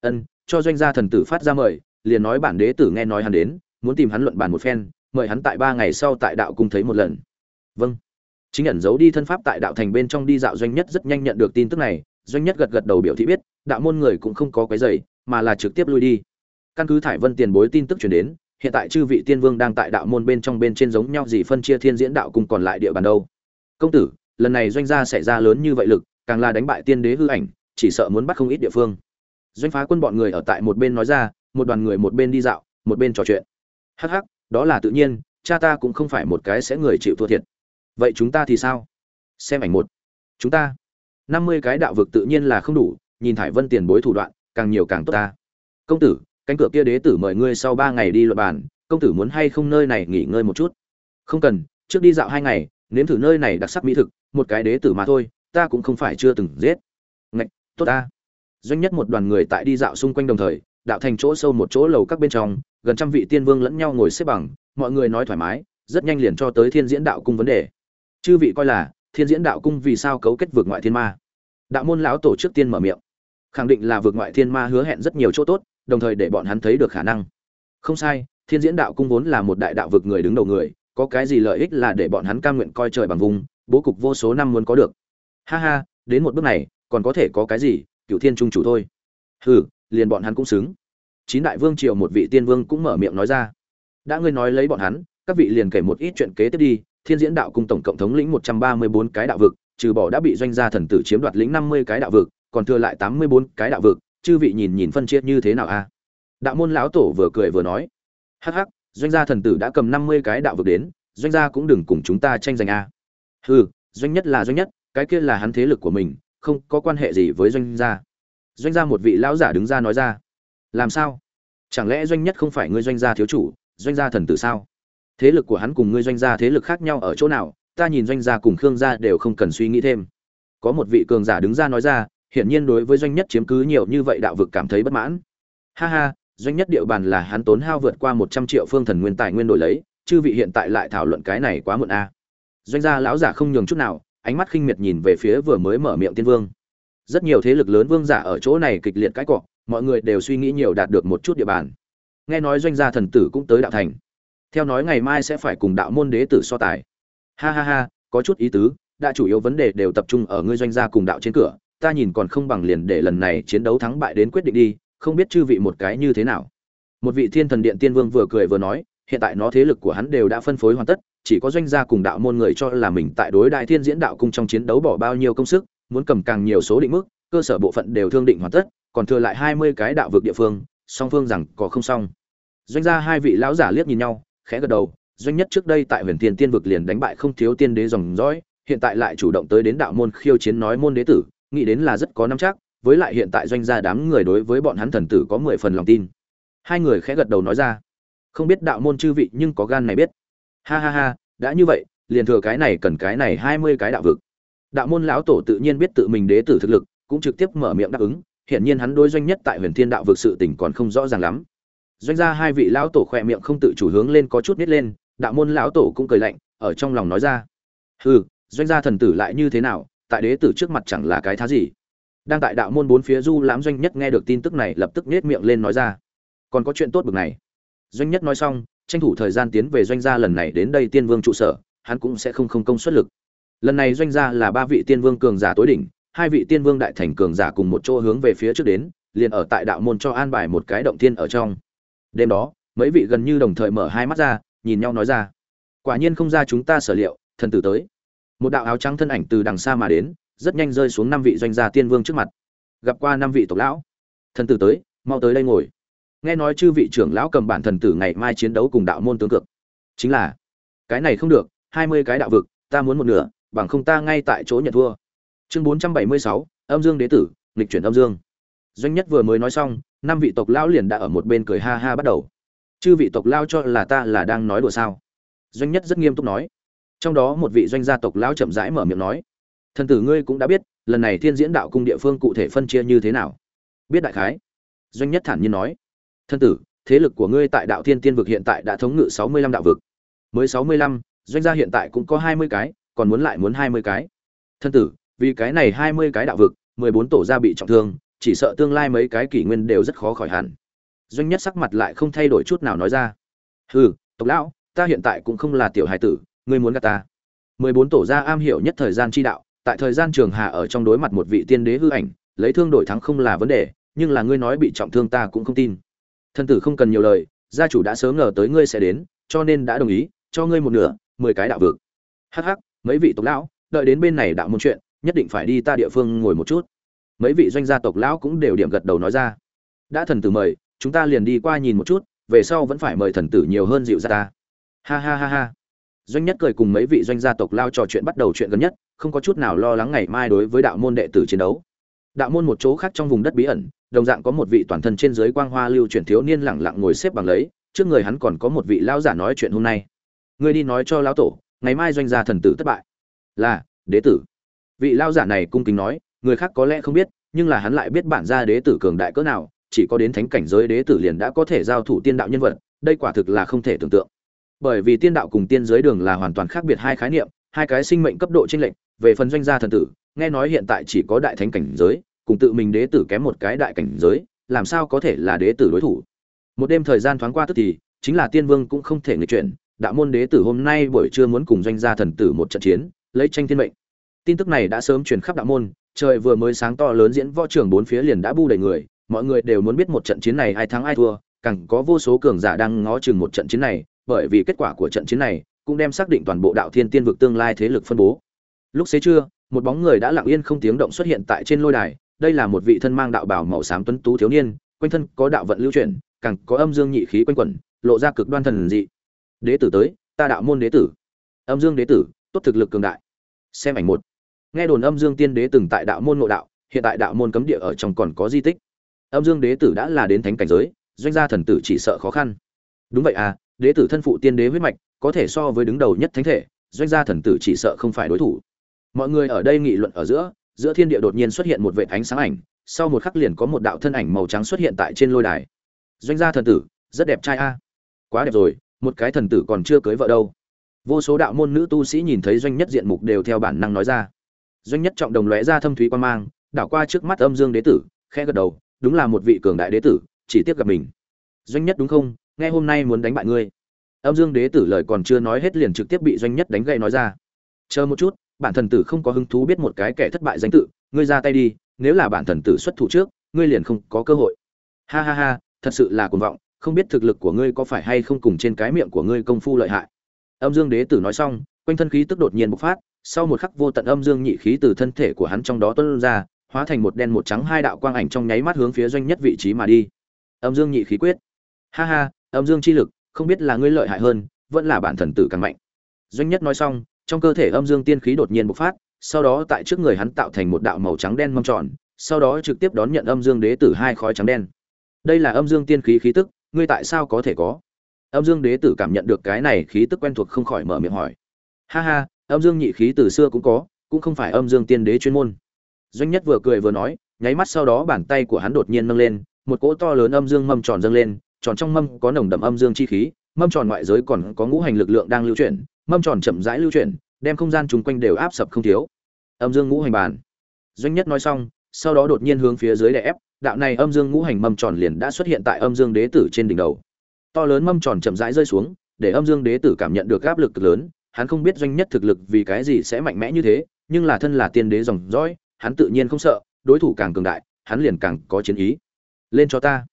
Ân cho doanh gia thần tử phát ra mời, liền nói bản đế tử nghe nói hắn đến, muốn tìm hắn luận bàn một phen, mời hắn tại ba ngày sau tại đạo cung thấy một lần. Vâng. Chính ẩn giấu đi thân pháp tại đạo thành bên trong đi dạo doanh nhất rất nhanh nhận được tin tức này, doanh nhất gật gật đầu biểu thị biết, đạo môn người cũng không có quấy giày mà là trực tiếp lui đi. Căn cứ thải vân tiền bối tin tức truyền đến, hiện tại chư vị tiên vương đang tại đạo môn bên trong bên trên giống nhau gì phân chia thiên diễn đạo cung còn lại địa bàn đâu. Công tử, lần này doanh gia xảy ra lớn như vậy lực, càng là đánh bại tiên đế hư ảnh, chỉ sợ muốn bắt không ít địa phương doanh phá quân bọn người ở tại một bên nói ra, một đoàn người một bên đi dạo, một bên trò chuyện. Hắc hắc, đó là tự nhiên, cha ta cũng không phải một cái sẽ người chịu thua thiệt. Vậy chúng ta thì sao? Xem ảnh một. Chúng ta. Năm mươi cái đạo vực tự nhiên là không đủ, nhìn thải vân tiền bối thủ đoạn, càng nhiều càng tốt ta. Công tử, cánh cửa kia đế tử mời ngươi sau ba ngày đi luật bàn, công tử muốn hay không nơi này nghỉ ngơi một chút? Không cần, trước đi dạo hai ngày, nếm thử nơi này đặc sắc mỹ thực, một cái đế tử mà thôi, ta cũng không phải chưa từng giết. Ngạch, tốt ta doanh nhất một đoàn người tại đi dạo xung quanh đồng thời, đạo thành chỗ sâu một chỗ lầu các bên trong, gần trăm vị tiên vương lẫn nhau ngồi xếp bằng, mọi người nói thoải mái, rất nhanh liền cho tới thiên diễn đạo cung vấn đề. Chư vị coi là, thiên diễn đạo cung vì sao cấu kết vượt ngoại thiên ma? Đạo môn lão tổ trước tiên mở miệng. Khẳng định là vượt ngoại thiên ma hứa hẹn rất nhiều chỗ tốt, đồng thời để bọn hắn thấy được khả năng. Không sai, thiên diễn đạo cung vốn là một đại đạo vực người đứng đầu người, có cái gì lợi ích là để bọn hắn cam nguyện coi trời bằng vùng, bố cục vô số năm muốn có được. Ha ha, đến một bước này, còn có thể có cái gì? Cựu thiên trung chủ thôi. Hừ, liền bọn hắn cũng xứng. Chín đại vương triều một vị tiên vương cũng mở miệng nói ra. Đã ngươi nói lấy bọn hắn, các vị liền kể một ít chuyện kế tiếp đi. Thiên diễn đạo cung tổng cộng thống lĩnh một trăm ba mươi bốn cái đạo vực, trừ bỏ đã bị doanh gia thần tử chiếm đoạt lĩnh năm mươi cái đạo vực, còn thừa lại tám mươi bốn cái đạo vực. Chư vị nhìn nhìn phân chia như thế nào a? Đạo môn lão tổ vừa cười vừa nói. Hắc hắc, doanh gia thần tử đã cầm năm mươi cái đạo vực đến, doanh gia cũng đừng cùng chúng ta tranh giành a. Hừ, doanh nhất là doanh nhất, cái kia là hắn thế lực của mình không có quan hệ gì với doanh gia. Doanh gia một vị lão giả đứng ra nói ra, làm sao? Chẳng lẽ doanh nhất không phải ngươi doanh gia thiếu chủ, doanh gia thần tử sao? Thế lực của hắn cùng ngươi doanh gia thế lực khác nhau ở chỗ nào? Ta nhìn doanh gia cùng khương gia đều không cần suy nghĩ thêm. Có một vị cường giả đứng ra nói ra, hiển nhiên đối với doanh nhất chiếm cứ nhiều như vậy đạo vực cảm thấy bất mãn. Ha ha, doanh nhất địa bàn là hắn tốn hao vượt qua một trăm triệu phương thần nguyên tài nguyên đổi lấy, chư vị hiện tại lại thảo luận cái này quá muộn a doanh gia lão giả không nhường chút nào ánh mắt khinh miệt nhìn về phía vừa mới mở miệng tiên vương. Rất nhiều thế lực lớn vương giả ở chỗ này kịch liệt cãi cọ, mọi người đều suy nghĩ nhiều đạt được một chút địa bàn. Nghe nói doanh gia thần tử cũng tới đạo thành. Theo nói ngày mai sẽ phải cùng đạo môn đế tử so tài. Ha ha ha, có chút ý tứ, đã chủ yếu vấn đề đều tập trung ở ngươi doanh gia cùng đạo trên cửa, ta nhìn còn không bằng liền để lần này chiến đấu thắng bại đến quyết định đi, không biết chư vị một cái như thế nào. Một vị thiên thần điện tiên vương vừa cười vừa nói, hiện tại nó thế lực của hắn đều đã phân phối hoàn tất chỉ có doanh gia cùng đạo môn người cho là mình tại đối đại thiên diễn đạo cung trong chiến đấu bỏ bao nhiêu công sức, muốn cầm càng nhiều số định mức, cơ sở bộ phận đều thương định hoàn tất, còn thừa lại hai mươi cái đạo vực địa phương, song phương rằng có không xong. Doanh gia hai vị lão giả liếc nhìn nhau, khẽ gật đầu, doanh nhất trước đây tại huyền thiên tiên vực liền đánh bại không thiếu tiên đế dòng dõi, hiện tại lại chủ động tới đến đạo môn khiêu chiến nói môn đế tử, nghĩ đến là rất có nắm chắc, với lại hiện tại doanh gia đám người đối với bọn hắn thần tử có mười phần lòng tin. Hai người khẽ gật đầu nói ra, không biết đạo môn chư vị nhưng có gan này biết ha ha ha, đã như vậy, liền thừa cái này cần cái này hai mươi cái đạo vực. Đạo môn lão tổ tự nhiên biết tự mình đế tử thực lực, cũng trực tiếp mở miệng đáp ứng hiện nhiên hắn đối doanh nhất tại huyền thiên đạo vực sự tình còn không rõ ràng lắm. Doanh gia hai vị lão tổ khỏe miệng không tự chủ hướng lên có chút nít lên, đạo môn lão tổ cũng cười lạnh, ở trong lòng nói ra. Hừ, doanh gia thần tử lại như thế nào, tại đế tử trước mặt chẳng là cái thá gì. Đang tại đạo môn bốn phía du lãm doanh nhất nghe được tin tức này lập tức nết miệng lên nói ra. Còn có chuyện tốt bực này. Doanh nhất nói xong tranh thủ thời gian tiến về doanh gia lần này đến đây tiên vương trụ sở, hắn cũng sẽ không không công suất lực. Lần này doanh gia là ba vị tiên vương cường giả tối đỉnh, hai vị tiên vương đại thành cường giả cùng một chỗ hướng về phía trước đến, liền ở tại đạo môn cho an bài một cái động tiên ở trong. Đêm đó, mấy vị gần như đồng thời mở hai mắt ra, nhìn nhau nói ra, quả nhiên không ra chúng ta sở liệu, thần tử tới. Một đạo áo trắng thân ảnh từ đằng xa mà đến, rất nhanh rơi xuống năm vị doanh gia tiên vương trước mặt. Gặp qua năm vị tộc lão. Thần tử tới, mau tới đây ngồi nghe nói chư vị trưởng lão cầm bản thần tử ngày mai chiến đấu cùng đạo môn tướng cực chính là, cái này không được, hai mươi cái đạo vực, ta muốn một nửa, bằng không ta ngay tại chỗ nhận thua. Chương bốn trăm bảy mươi sáu, âm dương đế tử, nghịch chuyển âm dương. Doanh nhất vừa mới nói xong, năm vị tộc lão liền đã ở một bên cười ha ha bắt đầu. Chư vị tộc lao cho là ta là đang nói đùa sao? Doanh nhất rất nghiêm túc nói. Trong đó một vị doanh gia tộc lão chậm rãi mở miệng nói. Thần tử ngươi cũng đã biết, lần này thiên diễn đạo cung địa phương cụ thể phân chia như thế nào? Biết đại khái. Doanh nhất thản nhiên nói thân tử, thế lực của ngươi tại đạo thiên tiên vực hiện tại đã thống ngự sáu mươi lăm đạo vực. Mới sáu mươi lăm, doanh gia hiện tại cũng có hai mươi cái, còn muốn lại muốn hai mươi cái. Thân tử, vì cái này hai mươi cái đạo vực, mười bốn tổ gia bị trọng thương, chỉ sợ tương lai mấy cái kỷ nguyên đều rất khó khỏi hẳn. Doanh nhất sắc mặt lại không thay đổi chút nào nói ra. Hừ, tộc lão, ta hiện tại cũng không là tiểu hài tử, ngươi muốn gạt ta. mười bốn tổ gia am hiểu nhất thời gian chi đạo, tại thời gian trường hạ ở trong đối mặt một vị tiên đế hư ảnh, lấy thương đổi thắng không là vấn đề, nhưng là ngươi nói bị trọng thương ta cũng không tin thân tử không cần nhiều lời, gia chủ đã sớm ngờ tới ngươi sẽ đến, cho nên đã đồng ý, cho ngươi một nửa, mười cái đạo vực. Hắc hắc, mấy vị tộc lão, đợi đến bên này đạo môn chuyện, nhất định phải đi ta địa phương ngồi một chút. Mấy vị doanh gia tộc lão cũng đều điểm gật đầu nói ra. Đã thần tử mời, chúng ta liền đi qua nhìn một chút, về sau vẫn phải mời thần tử nhiều hơn dịu ra ta. Ha ha ha ha. Doanh nhất cười cùng mấy vị doanh gia tộc lao trò chuyện bắt đầu chuyện gần nhất, không có chút nào lo lắng ngày mai đối với đạo môn đệ tử chiến đấu. Đạo môn một chỗ khác trong vùng đất bí ẩn đồng dạng có một vị toàn thân trên dưới quang hoa lưu chuyển thiếu niên lẳng lặng ngồi xếp bằng lấy, trước người hắn còn có một vị lão giả nói chuyện hôm nay. Ngươi đi nói cho lão tổ, ngày mai doanh gia thần tử thất bại. Là, đế tử. Vị lão giả này cung kính nói, người khác có lẽ không biết, nhưng là hắn lại biết bản gia đế tử cường đại cỡ nào, chỉ có đến thánh cảnh giới đế tử liền đã có thể giao thủ tiên đạo nhân vật, đây quả thực là không thể tưởng tượng. Bởi vì tiên đạo cùng tiên giới đường là hoàn toàn khác biệt hai khái niệm, hai cái sinh mệnh cấp độ chênh lệch, về phần doanh gia thần tử, nghe nói hiện tại chỉ có đại thánh cảnh giới cùng tự mình đế tử kém một cái đại cảnh giới, làm sao có thể là đế tử đối thủ? Một đêm thời gian thoáng qua tức thì, chính là tiên vương cũng không thể nghịch chuyển, đạo môn đế tử hôm nay buổi trưa muốn cùng doanh gia thần tử một trận chiến, lấy tranh thiên mệnh. Tin tức này đã sớm truyền khắp đạo môn, trời vừa mới sáng to lớn diễn võ trường bốn phía liền đã bu đầy người, mọi người đều muốn biết một trận chiến này ai thắng ai thua, càng có vô số cường giả đang ngó chừng một trận chiến này, bởi vì kết quả của trận chiến này cũng đem xác định toàn bộ đạo thiên tiên vực tương lai thế lực phân bố. Lúc xế trưa, một bóng người đã lặng yên không tiếng động xuất hiện tại trên lôi đài đây là một vị thân mang đạo bảo màu xám tuấn tú thiếu niên, quanh thân có đạo vận lưu chuyển, càng có âm dương nhị khí quanh quẩn, lộ ra cực đoan thần dị. Đế tử tới, ta đạo môn đế tử. Âm dương đế tử, tốt thực lực cường đại. Xem ảnh một. Nghe đồn âm dương tiên đế từng tại đạo môn ngộ đạo, hiện tại đạo môn cấm địa ở trong còn có di tích. Âm dương đế tử đã là đến thánh cảnh giới, doanh gia thần tử chỉ sợ khó khăn. Đúng vậy à đế tử thân phụ tiên đế huyết mạch, có thể so với đứng đầu nhất thánh thể, doanh gia thần tử chỉ sợ không phải đối thủ. Mọi người ở đây nghị luận ở giữa giữa thiên địa đột nhiên xuất hiện một vệt ánh sáng ảnh, sau một khắc liền có một đạo thân ảnh màu trắng xuất hiện tại trên lôi đài. Doanh gia thần tử, rất đẹp trai a. Quá đẹp rồi, một cái thần tử còn chưa cưới vợ đâu. Vô số đạo môn nữ tu sĩ nhìn thấy doanh nhất diện mục đều theo bản năng nói ra. Doanh nhất trọng đồng lóe ra thâm thúy quan mang, đảo qua trước mắt âm dương đế tử, khẽ gật đầu, đúng là một vị cường đại đế tử, chỉ tiếc gặp mình. Doanh nhất đúng không? Nghe hôm nay muốn đánh bại ngươi. Âm dương đế tử lời còn chưa nói hết liền trực tiếp bị doanh nhất đánh gậy nói ra. Chờ một chút bản thần tử không có hứng thú biết một cái kẻ thất bại danh tự, ngươi ra tay đi, nếu là bản thần tử xuất thủ trước, ngươi liền không có cơ hội. Ha ha ha, thật sự là cuồng vọng, không biết thực lực của ngươi có phải hay không cùng trên cái miệng của ngươi công phu lợi hại. Âm dương đế tử nói xong, quanh thân khí tức đột nhiên bộc phát, sau một khắc vô tận âm dương nhị khí từ thân thể của hắn trong đó tuôn ra, hóa thành một đen một trắng hai đạo quang ảnh trong nháy mắt hướng phía doanh nhất vị trí mà đi. Âm dương nhị khí quyết. Ha ha, âm dương chi lực, không biết là ngươi lợi hại hơn, vẫn là bản thần tử càng mạnh. Doanh nhất nói xong trong cơ thể âm dương tiên khí đột nhiên bộc phát, sau đó tại trước người hắn tạo thành một đạo màu trắng đen mâm tròn, sau đó trực tiếp đón nhận âm dương đế tử hai khói trắng đen. Đây là âm dương tiên khí khí tức, ngươi tại sao có thể có? Âm dương đế tử cảm nhận được cái này khí tức quen thuộc không khỏi mở miệng hỏi. Ha ha, âm dương nhị khí từ xưa cũng có, cũng không phải âm dương tiên đế chuyên môn. Doanh nhất vừa cười vừa nói, nháy mắt sau đó bàn tay của hắn đột nhiên nâng lên, một cỗ to lớn âm dương mâm tròn dâng lên, tròn trong mâm có nồng đậm âm dương chi khí mâm tròn ngoại giới còn có ngũ hành lực lượng đang lưu chuyển, mâm tròn chậm rãi lưu chuyển, đem không gian chung quanh đều áp sập không thiếu. Âm dương ngũ hành bàn. Doanh nhất nói xong, sau đó đột nhiên hướng phía dưới đè ép, đạo này âm dương ngũ hành mâm tròn liền đã xuất hiện tại âm dương đế tử trên đỉnh đầu. To lớn mâm tròn chậm rãi rơi xuống, để âm dương đế tử cảm nhận được áp lực lớn, hắn không biết doanh nhất thực lực vì cái gì sẽ mạnh mẽ như thế, nhưng là thân là tiên đế dòng dõi, hắn tự nhiên không sợ, đối thủ càng cường đại, hắn liền càng có chiến ý. Lên cho ta.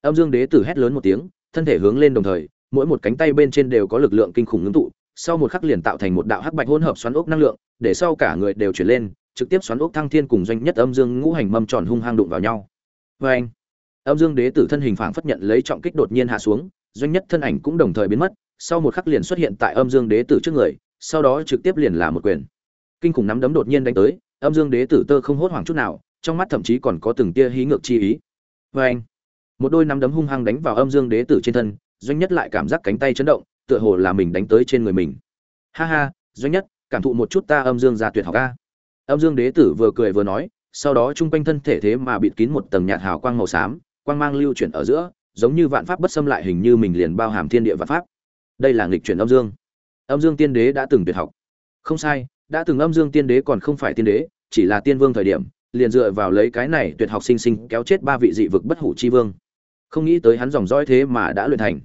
Âm dương đế tử hét lớn một tiếng, thân thể hướng lên đồng thời mỗi một cánh tay bên trên đều có lực lượng kinh khủng ngưng tụ, sau một khắc liền tạo thành một đạo hắc bạch hỗn hợp xoắn ốc năng lượng, để sau cả người đều chuyển lên, trực tiếp xoắn ốc thăng thiên cùng doanh nhất âm dương ngũ hành mâm tròn hung hăng đụng vào nhau. Vê anh, âm dương đế tử thân hình phảng phất nhận lấy trọng kích đột nhiên hạ xuống, doanh nhất thân ảnh cũng đồng thời biến mất, sau một khắc liền xuất hiện tại âm dương đế tử trước người, sau đó trực tiếp liền là một quyền. Kinh khủng nắm đấm đột nhiên đánh tới, âm dương đế tử tơ không hốt hoảng chút nào, trong mắt thậm chí còn có từng tia hí ngược chi ý. Vê anh, một đôi nắm đấm hung hăng đánh vào âm dương đế tử trên thân doanh nhất lại cảm giác cánh tay chấn động, tựa hồ là mình đánh tới trên người mình. Ha ha, doanh nhất, cảm thụ một chút ta âm dương ra tuyệt học ca âm dương đế tử vừa cười vừa nói, sau đó trung quanh thân thể thế mà bịt kín một tầng nhạt hào quang màu xám, quang mang lưu chuyển ở giữa, giống như vạn pháp bất xâm lại hình như mình liền bao hàm thiên địa vạn pháp. Đây là nghịch chuyển âm dương. Âm dương tiên đế đã từng tuyệt học. Không sai, đã từng âm dương tiên đế còn không phải tiên đế, chỉ là tiên vương thời điểm, liền dựa vào lấy cái này tuyệt học sinh sinh kéo chết ba vị dị vực bất hủ chi vương. Không nghĩ tới hắn dòng dõi thế mà đã luyện thành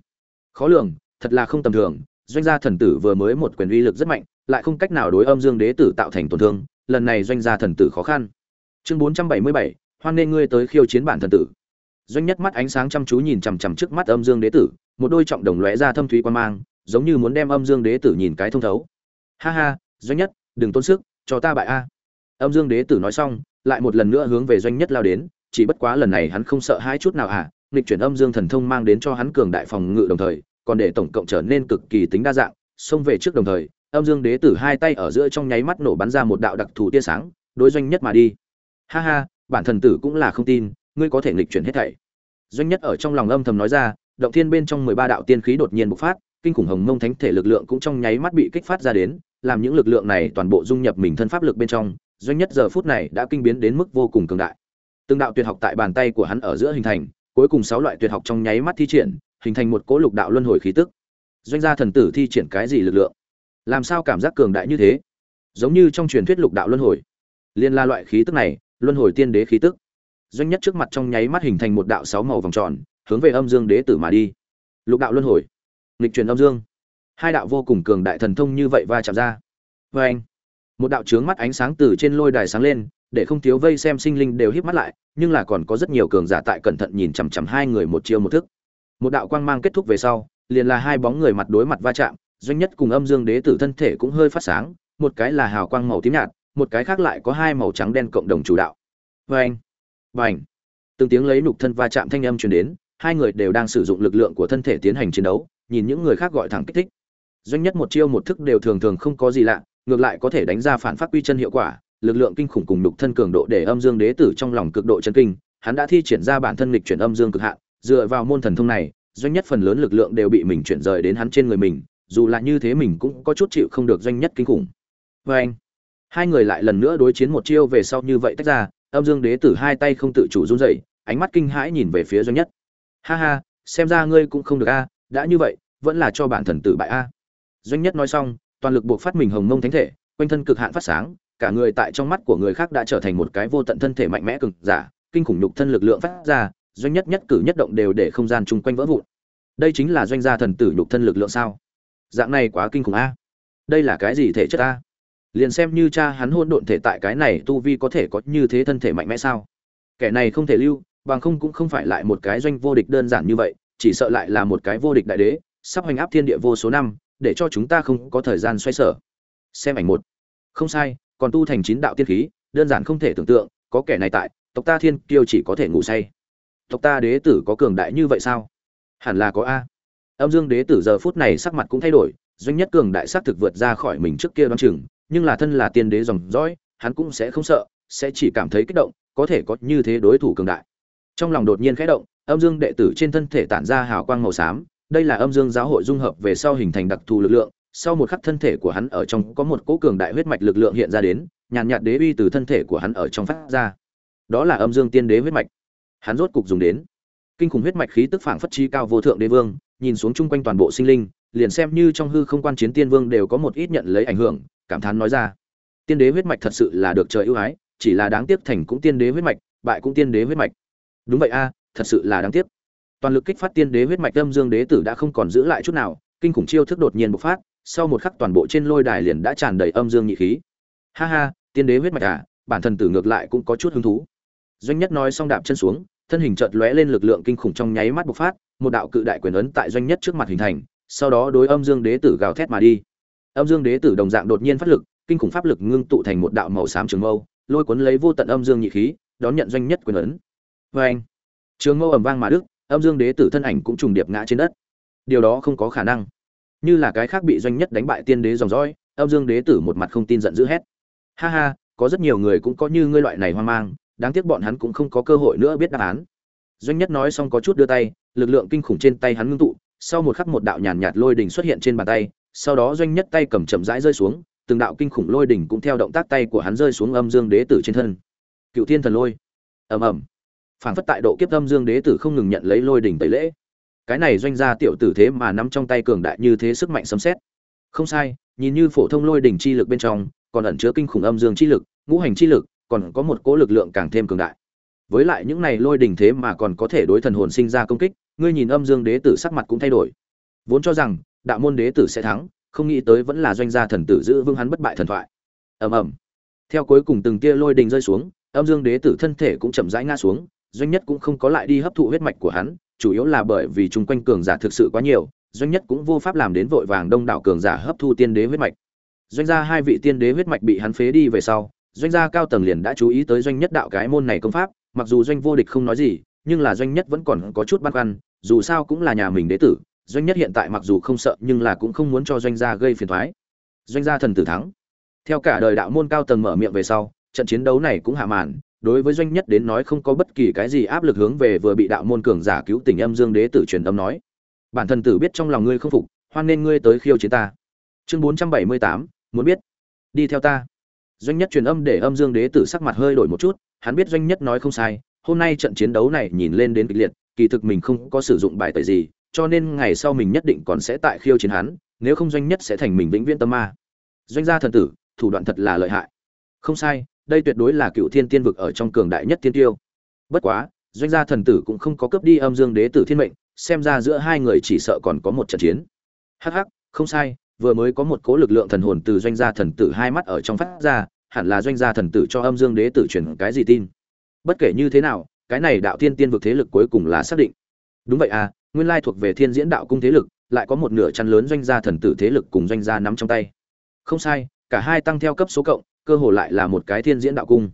khó lường, thật là không tầm thường. Doanh gia thần tử vừa mới một quyền uy lực rất mạnh, lại không cách nào đối âm dương đế tử tạo thành tổn thương, lần này doanh gia thần tử khó khăn. Chương bốn trăm bảy mươi bảy, hoan nên ngươi tới khiêu chiến bản thần tử. Doanh nhất mắt ánh sáng chăm chú nhìn chằm chằm trước mắt âm dương đế tử, một đôi trọng đồng lóe ra thâm thúy quan mang, giống như muốn đem âm dương đế tử nhìn cái thông thấu. Ha ha, doanh nhất, đừng tốn sức, cho ta bại a. Âm dương đế tử nói xong, lại một lần nữa hướng về doanh nhất lao đến, chỉ bất quá lần này hắn không sợ hai chút nào à nghịch chuyển âm dương thần thông mang đến cho hắn cường đại phòng ngự đồng thời, còn để tổng cộng trở nên cực kỳ tính đa dạng, xông về trước đồng thời, âm dương đế tử hai tay ở giữa trong nháy mắt nổ bắn ra một đạo đặc thù tia sáng, đối doanh nhất mà đi. Ha ha, bản thần tử cũng là không tin, ngươi có thể nghịch chuyển hết thảy. Doanh nhất ở trong lòng âm thầm nói ra, động thiên bên trong mười ba đạo tiên khí đột nhiên bộc phát, kinh khủng hồng mông thánh thể lực lượng cũng trong nháy mắt bị kích phát ra đến, làm những lực lượng này toàn bộ dung nhập mình thân pháp lực bên trong, doanh nhất giờ phút này đã kinh biến đến mức vô cùng cường đại. Từng đạo tuyệt học tại bàn tay của hắn ở giữa hình thành cuối cùng sáu loại tuyệt học trong nháy mắt thi triển, hình thành một cỗ lục đạo luân hồi khí tức. Doanh gia thần tử thi triển cái gì lực lượng? Làm sao cảm giác cường đại như thế? Giống như trong truyền thuyết lục đạo luân hồi. Liên la loại khí tức này, luân hồi tiên đế khí tức. Doanh nhất trước mặt trong nháy mắt hình thành một đạo sáu màu vòng tròn, hướng về âm dương đế tử mà đi. Lục đạo luân hồi. Nghịch truyền âm dương. Hai đạo vô cùng cường đại thần thông như vậy va chạm ra. Vê anh một đạo trướng mắt ánh sáng từ trên lôi đài sáng lên để không thiếu vây xem sinh linh đều híp mắt lại, nhưng là còn có rất nhiều cường giả tại cẩn thận nhìn chằm chằm hai người một chiêu một thức. Một đạo quang mang kết thúc về sau, liền là hai bóng người mặt đối mặt va chạm, doanh nhất cùng âm dương đế tử thân thể cũng hơi phát sáng, một cái là hào quang màu tím nhạt, một cái khác lại có hai màu trắng đen cộng đồng chủ đạo. Vê Bành. từng tiếng lấy nục thân va chạm thanh âm truyền đến, hai người đều đang sử dụng lực lượng của thân thể tiến hành chiến đấu, nhìn những người khác gọi thẳng kích thích. Doanh nhất một chiêu một thức đều thường thường không có gì lạ, ngược lại có thể đánh ra phản phát quy chân hiệu quả lực lượng kinh khủng cùng đục thân cường độ để âm dương đế tử trong lòng cực độ chân kinh, hắn đã thi triển ra bản thân lịch chuyển âm dương cực hạn, dựa vào môn thần thông này, doanh nhất phần lớn lực lượng đều bị mình chuyển rời đến hắn trên người mình, dù là như thế mình cũng có chút chịu không được doanh nhất kinh khủng. Vê anh, hai người lại lần nữa đối chiến một chiêu về sau như vậy tách ra, âm dương đế tử hai tay không tự chủ run rẩy, ánh mắt kinh hãi nhìn về phía doanh nhất. Ha ha, xem ra ngươi cũng không được a, đã như vậy, vẫn là cho bản thần tử bại a. Doanh nhất nói xong, toàn lực buộc phát mình hồng mông thánh thể, quanh thân cực hạn phát sáng cả người tại trong mắt của người khác đã trở thành một cái vô tận thân thể mạnh mẽ cực giả, kinh khủng nhục thân lực lượng phát ra, doanh nhất nhất cử nhất động đều để không gian chung quanh vỡ vụn. Đây chính là doanh gia thần tử nhục thân lực lượng sao? Dạng này quá kinh khủng a. Đây là cái gì thể chất a? Liền xem như cha hắn hôn độn thể tại cái này tu vi có thể có như thế thân thể mạnh mẽ sao? Kẻ này không thể lưu, bằng không cũng không phải lại một cái doanh vô địch đơn giản như vậy, chỉ sợ lại là một cái vô địch đại đế, sắp hoành áp thiên địa vô số năm, để cho chúng ta không có thời gian xoay sở. Xem ảnh một. Không sai còn tu thành chín đạo tiên khí, đơn giản không thể tưởng tượng, có kẻ này tại, tộc ta thiên kiêu chỉ có thể ngủ say. Tộc ta đế tử có cường đại như vậy sao? Hẳn là có a. Âm dương đế tử giờ phút này sắc mặt cũng thay đổi, doanh nhất cường đại sát thực vượt ra khỏi mình trước kia đoán chừng, nhưng là thân là tiên đế dòng dõi, hắn cũng sẽ không sợ, sẽ chỉ cảm thấy kích động, có thể có như thế đối thủ cường đại. Trong lòng đột nhiên khẽ động, âm dương đệ tử trên thân thể tản ra hào quang màu xám, đây là âm dương giáo hội dung hợp về sau hình thành đặc thù lực lượng sau một khắc thân thể của hắn ở trong có một cỗ cường đại huyết mạch lực lượng hiện ra đến, nhàn nhạt đế uy từ thân thể của hắn ở trong phát ra. Đó là âm dương tiên đế huyết mạch. Hắn rốt cục dùng đến. Kinh khủng huyết mạch khí tức phảng phất chi cao vô thượng đế vương, nhìn xuống chung quanh toàn bộ sinh linh, liền xem như trong hư không quan chiến tiên vương đều có một ít nhận lấy ảnh hưởng, cảm thán nói ra. Tiên đế huyết mạch thật sự là được trời ưu ái, chỉ là đáng tiếc thành cũng tiên đế huyết mạch, bại cũng tiên đế huyết mạch. Đúng vậy a, thật sự là đáng tiếc. Toàn lực kích phát tiên đế huyết mạch âm dương đế tử đã không còn giữ lại chút nào, kinh khủng chiêu thức đột nhiên bộc phát sau một khắc toàn bộ trên lôi đài liền đã tràn đầy âm dương nhị khí. Ha ha, tiên đế huyết mạch à bản thân tử ngược lại cũng có chút hứng thú. Doanh nhất nói xong đạp chân xuống, thân hình chợt lóe lên lực lượng kinh khủng trong nháy mắt bộc phát, một đạo cự đại quyền ấn tại doanh nhất trước mặt hình thành, sau đó đối âm dương đế tử gào thét mà đi. Âm dương đế tử đồng dạng đột nhiên phát lực, kinh khủng pháp lực ngưng tụ thành một đạo màu xám trường mâu, lôi cuốn lấy vô tận âm dương nhị khí, đón nhận doanh nhất quyền ấn. Vê anh trường mâu ầm vang mà đức âm dương đế tử thân ảnh cũng trùng điệp ngã trên đất. Điều đó không có khả năng như là cái khác bị doanh nhất đánh bại tiên đế dòng dõi, âm dương đế tử một mặt không tin giận dữ hét. Ha ha, có rất nhiều người cũng có như ngươi loại này hoang mang, đáng tiếc bọn hắn cũng không có cơ hội nữa biết đáp án. Doanh nhất nói xong có chút đưa tay, lực lượng kinh khủng trên tay hắn ngưng tụ, sau một khắc một đạo nhàn nhạt lôi đỉnh xuất hiện trên bàn tay, sau đó doanh nhất tay cầm chậm rãi rơi xuống, từng đạo kinh khủng lôi đỉnh cũng theo động tác tay của hắn rơi xuống âm dương đế tử trên thân. Cựu thiên thần lôi. Ầm ầm. Phản phất tại độ kiếp âm dương đế tử không ngừng nhận lấy lôi đỉnh tẩy lễ cái này doanh gia tiểu tử thế mà nắm trong tay cường đại như thế sức mạnh sấm xét không sai, nhìn như phổ thông lôi đỉnh chi lực bên trong, còn ẩn chứa kinh khủng âm dương chi lực, ngũ hành chi lực, còn có một cỗ lực lượng càng thêm cường đại. Với lại những này lôi đỉnh thế mà còn có thể đối thần hồn sinh ra công kích, ngươi nhìn âm dương đế tử sắc mặt cũng thay đổi. Vốn cho rằng, đạo môn đế tử sẽ thắng, không nghĩ tới vẫn là doanh gia thần tử giữ vững hắn bất bại thần thoại. Ầm ầm. Theo cuối cùng từng tia lôi đình rơi xuống, âm dương đế tử thân thể cũng chậm rãi ngã xuống, doanh nhất cũng không có lại đi hấp thụ huyết mạch của hắn chủ yếu là bởi vì chung quanh cường giả thực sự quá nhiều, doanh nhất cũng vô pháp làm đến vội vàng đông đảo cường giả hấp thu tiên đế huyết mạch. Doanh gia hai vị tiên đế huyết mạch bị hắn phế đi về sau, doanh gia cao tầng liền đã chú ý tới doanh nhất đạo cái môn này công pháp, mặc dù doanh vô địch không nói gì, nhưng là doanh nhất vẫn còn có chút băn khoăn, dù sao cũng là nhà mình đế tử, doanh nhất hiện tại mặc dù không sợ, nhưng là cũng không muốn cho doanh gia gây phiền thoái doanh gia thần tử thắng. Theo cả đời đạo môn cao tầng mở miệng về sau, trận chiến đấu này cũng hạ màn đối với doanh nhất đến nói không có bất kỳ cái gì áp lực hướng về vừa bị đạo môn cường giả cứu tình âm dương đế tử truyền âm nói. Bản thân tử biết trong lòng ngươi không phục, hoan nên ngươi tới khiêu chiến ta. Chương bốn trăm bảy mươi tám, muốn biết. Đi theo ta. Doanh nhất truyền âm để âm dương đế tử sắc mặt hơi đổi một chút, hắn biết doanh nhất nói không sai, hôm nay trận chiến đấu này nhìn lên đến kịch liệt, kỳ thực mình không có sử dụng bài tẩy gì, cho nên ngày sau mình nhất định còn sẽ tại khiêu chiến hắn, nếu không doanh nhất sẽ thành mình vĩnh viễn tâm ma. Doanh gia thần tử, thủ đoạn thật là lợi hại. Không sai đây tuyệt đối là cựu thiên tiên vực ở trong cường đại nhất tiên tiêu. Bất quá, doanh gia thần tử cũng không có cướp đi âm dương đế tử thiên mệnh, xem ra giữa hai người chỉ sợ còn có một trận chiến. Hh không sai, vừa mới có một cố lực lượng thần hồn từ doanh gia thần tử hai mắt ở trong phát ra, hẳn là doanh gia thần tử cho âm dương đế tử truyền cái gì tin. Bất kể như thế nào, cái này đạo thiên tiên vực thế lực cuối cùng là xác định. Đúng vậy à nguyên lai thuộc về thiên diễn đạo cung thế lực, lại có một nửa chăn lớn doanh gia thần tử thế lực cùng doanh gia nắm trong tay. Không sai, cả hai tăng theo cấp số cộng cơ hồ lại là một cái thiên diễn đạo cung.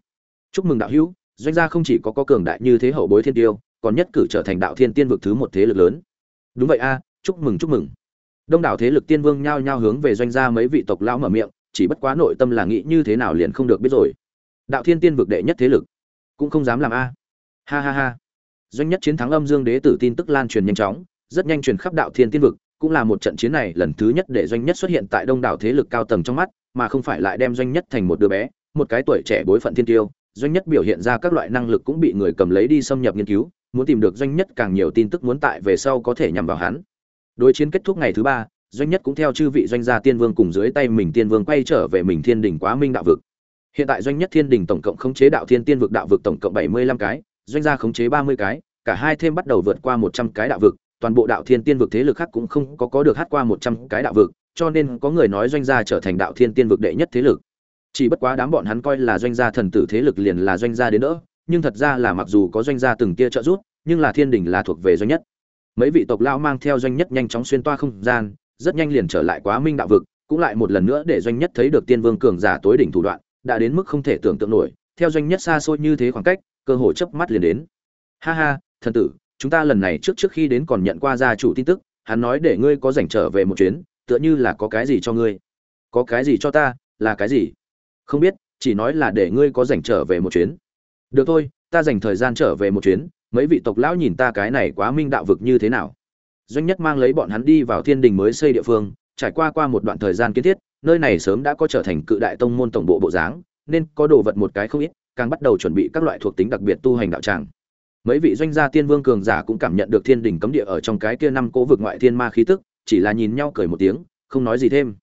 Chúc mừng đạo hữu, doanh gia không chỉ có có cường đại như thế hậu bối thiên tiêu, còn nhất cử trở thành đạo thiên tiên vực thứ một thế lực lớn. Đúng vậy a, chúc mừng chúc mừng. Đông đảo thế lực tiên vương nhao nhao hướng về doanh gia mấy vị tộc lão mở miệng, chỉ bất quá nội tâm là nghĩ như thế nào liền không được biết rồi. Đạo thiên tiên vực đệ nhất thế lực, cũng không dám làm a. Ha ha ha. Doanh nhất chiến thắng âm dương đế tử tin tức lan truyền nhanh chóng, rất nhanh truyền khắp đạo thiên tiên vực, cũng là một trận chiến này lần thứ nhất để doanh nhất xuất hiện tại đông đảo thế lực cao tầng trong mắt mà không phải lại đem doanh nhất thành một đứa bé, một cái tuổi trẻ bối phận thiên tiêu. Doanh nhất biểu hiện ra các loại năng lực cũng bị người cầm lấy đi xâm nhập nghiên cứu, muốn tìm được doanh nhất càng nhiều tin tức muốn tại về sau có thể nhằm vào hắn. Đối chiến kết thúc ngày thứ ba, doanh nhất cũng theo chư vị doanh gia tiên vương cùng dưới tay mình tiên vương quay trở về mình thiên đình quá minh đạo vực. Hiện tại doanh nhất thiên đình tổng cộng khống chế đạo thiên tiên vực đạo vực tổng cộng bảy mươi lăm cái, doanh gia khống chế ba mươi cái, cả hai thêm bắt đầu vượt qua một trăm cái đạo vực, toàn bộ đạo thiên tiên vực thế lực khác cũng không có có được hát qua một trăm cái đạo vực cho nên có người nói doanh gia trở thành đạo thiên tiên vực đệ nhất thế lực. Chỉ bất quá đám bọn hắn coi là doanh gia thần tử thế lực liền là doanh gia đến nữa nhưng thật ra là mặc dù có doanh gia từng tia trợ giúp, nhưng là thiên đình là thuộc về doanh nhất. Mấy vị tộc lao mang theo doanh nhất nhanh chóng xuyên toa không gian, rất nhanh liền trở lại quá minh đạo vực, cũng lại một lần nữa để doanh nhất thấy được tiên vương cường giả tối đỉnh thủ đoạn, đã đến mức không thể tưởng tượng nổi. Theo doanh nhất xa xôi như thế khoảng cách, cơ hội chớp mắt liền đến. Ha ha, thần tử, chúng ta lần này trước trước khi đến còn nhận qua gia chủ tin tức, hắn nói để ngươi có rảnh trở về một chuyến tựa như là có cái gì cho ngươi. Có cái gì cho ta, là cái gì? Không biết, chỉ nói là để ngươi có rảnh trở về một chuyến. Được thôi, ta dành thời gian trở về một chuyến, mấy vị tộc lão nhìn ta cái này quá minh đạo vực như thế nào. Doanh nhất mang lấy bọn hắn đi vào thiên đình mới xây địa phương, trải qua qua một đoạn thời gian kiến thiết, nơi này sớm đã có trở thành cự đại tông môn tổng bộ bộ dáng, nên có đồ vật một cái không ít, càng bắt đầu chuẩn bị các loại thuộc tính đặc biệt tu hành đạo tràng. Mấy vị doanh gia tiên vương cường giả cũng cảm nhận được thiên đình cấm địa ở trong cái kia năm cố vực ngoại thiên ma khí tức chỉ là nhìn nhau cười một tiếng, không nói gì thêm.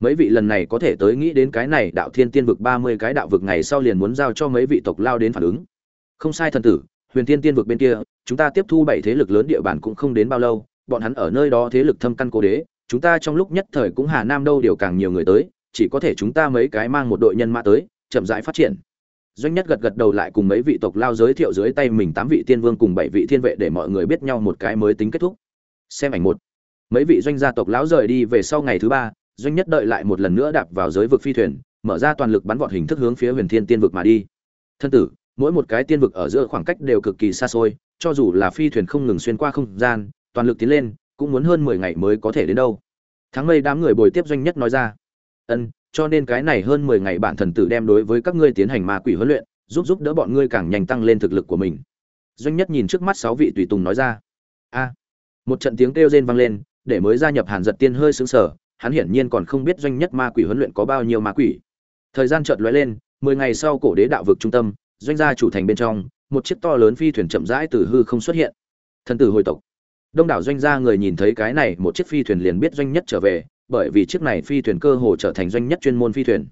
Mấy vị lần này có thể tới nghĩ đến cái này đạo thiên tiên vực ba mươi cái đạo vực ngày sau liền muốn giao cho mấy vị tộc lao đến phản ứng. Không sai thần tử, huyền thiên tiên vực bên kia, chúng ta tiếp thu bảy thế lực lớn địa bàn cũng không đến bao lâu, bọn hắn ở nơi đó thế lực thâm căn cố đế, chúng ta trong lúc nhất thời cũng hà nam đâu điều càng nhiều người tới, chỉ có thể chúng ta mấy cái mang một đội nhân mã tới, chậm rãi phát triển. Doanh nhất gật gật đầu lại cùng mấy vị tộc lao giới thiệu dưới tay mình tám vị tiên vương cùng bảy vị thiên vệ để mọi người biết nhau một cái mới tính kết thúc. Xem ảnh một mấy vị doanh gia tộc lão rời đi về sau ngày thứ ba, doanh nhất đợi lại một lần nữa đạp vào giới vực phi thuyền, mở ra toàn lực bắn vọt hình thức hướng phía huyền thiên tiên vực mà đi. Thân tử, mỗi một cái tiên vực ở giữa khoảng cách đều cực kỳ xa xôi, cho dù là phi thuyền không ngừng xuyên qua không gian, toàn lực tiến lên, cũng muốn hơn mười ngày mới có thể đến đâu. Tháng mây đám người bồi tiếp doanh nhất nói ra. Ân, cho nên cái này hơn mười ngày bản thần tử đem đối với các ngươi tiến hành ma quỷ huấn luyện, giúp giúp đỡ bọn ngươi càng nhanh tăng lên thực lực của mình. Doanh nhất nhìn trước mắt sáu vị tùy tùng nói ra. A. Một trận tiếng kêu rên vang lên để mới gia nhập hàn giật tiên hơi sững sờ, hắn hiển nhiên còn không biết doanh nhất ma quỷ huấn luyện có bao nhiêu ma quỷ. Thời gian chợt lóe lên, mười ngày sau cổ đế đạo vực trung tâm, doanh gia chủ thành bên trong, một chiếc to lớn phi thuyền chậm rãi từ hư không xuất hiện. Thần tử hồi tộc. Đông đảo doanh gia người nhìn thấy cái này, một chiếc phi thuyền liền biết doanh nhất trở về, bởi vì chiếc này phi thuyền cơ hồ trở thành doanh nhất chuyên môn phi thuyền.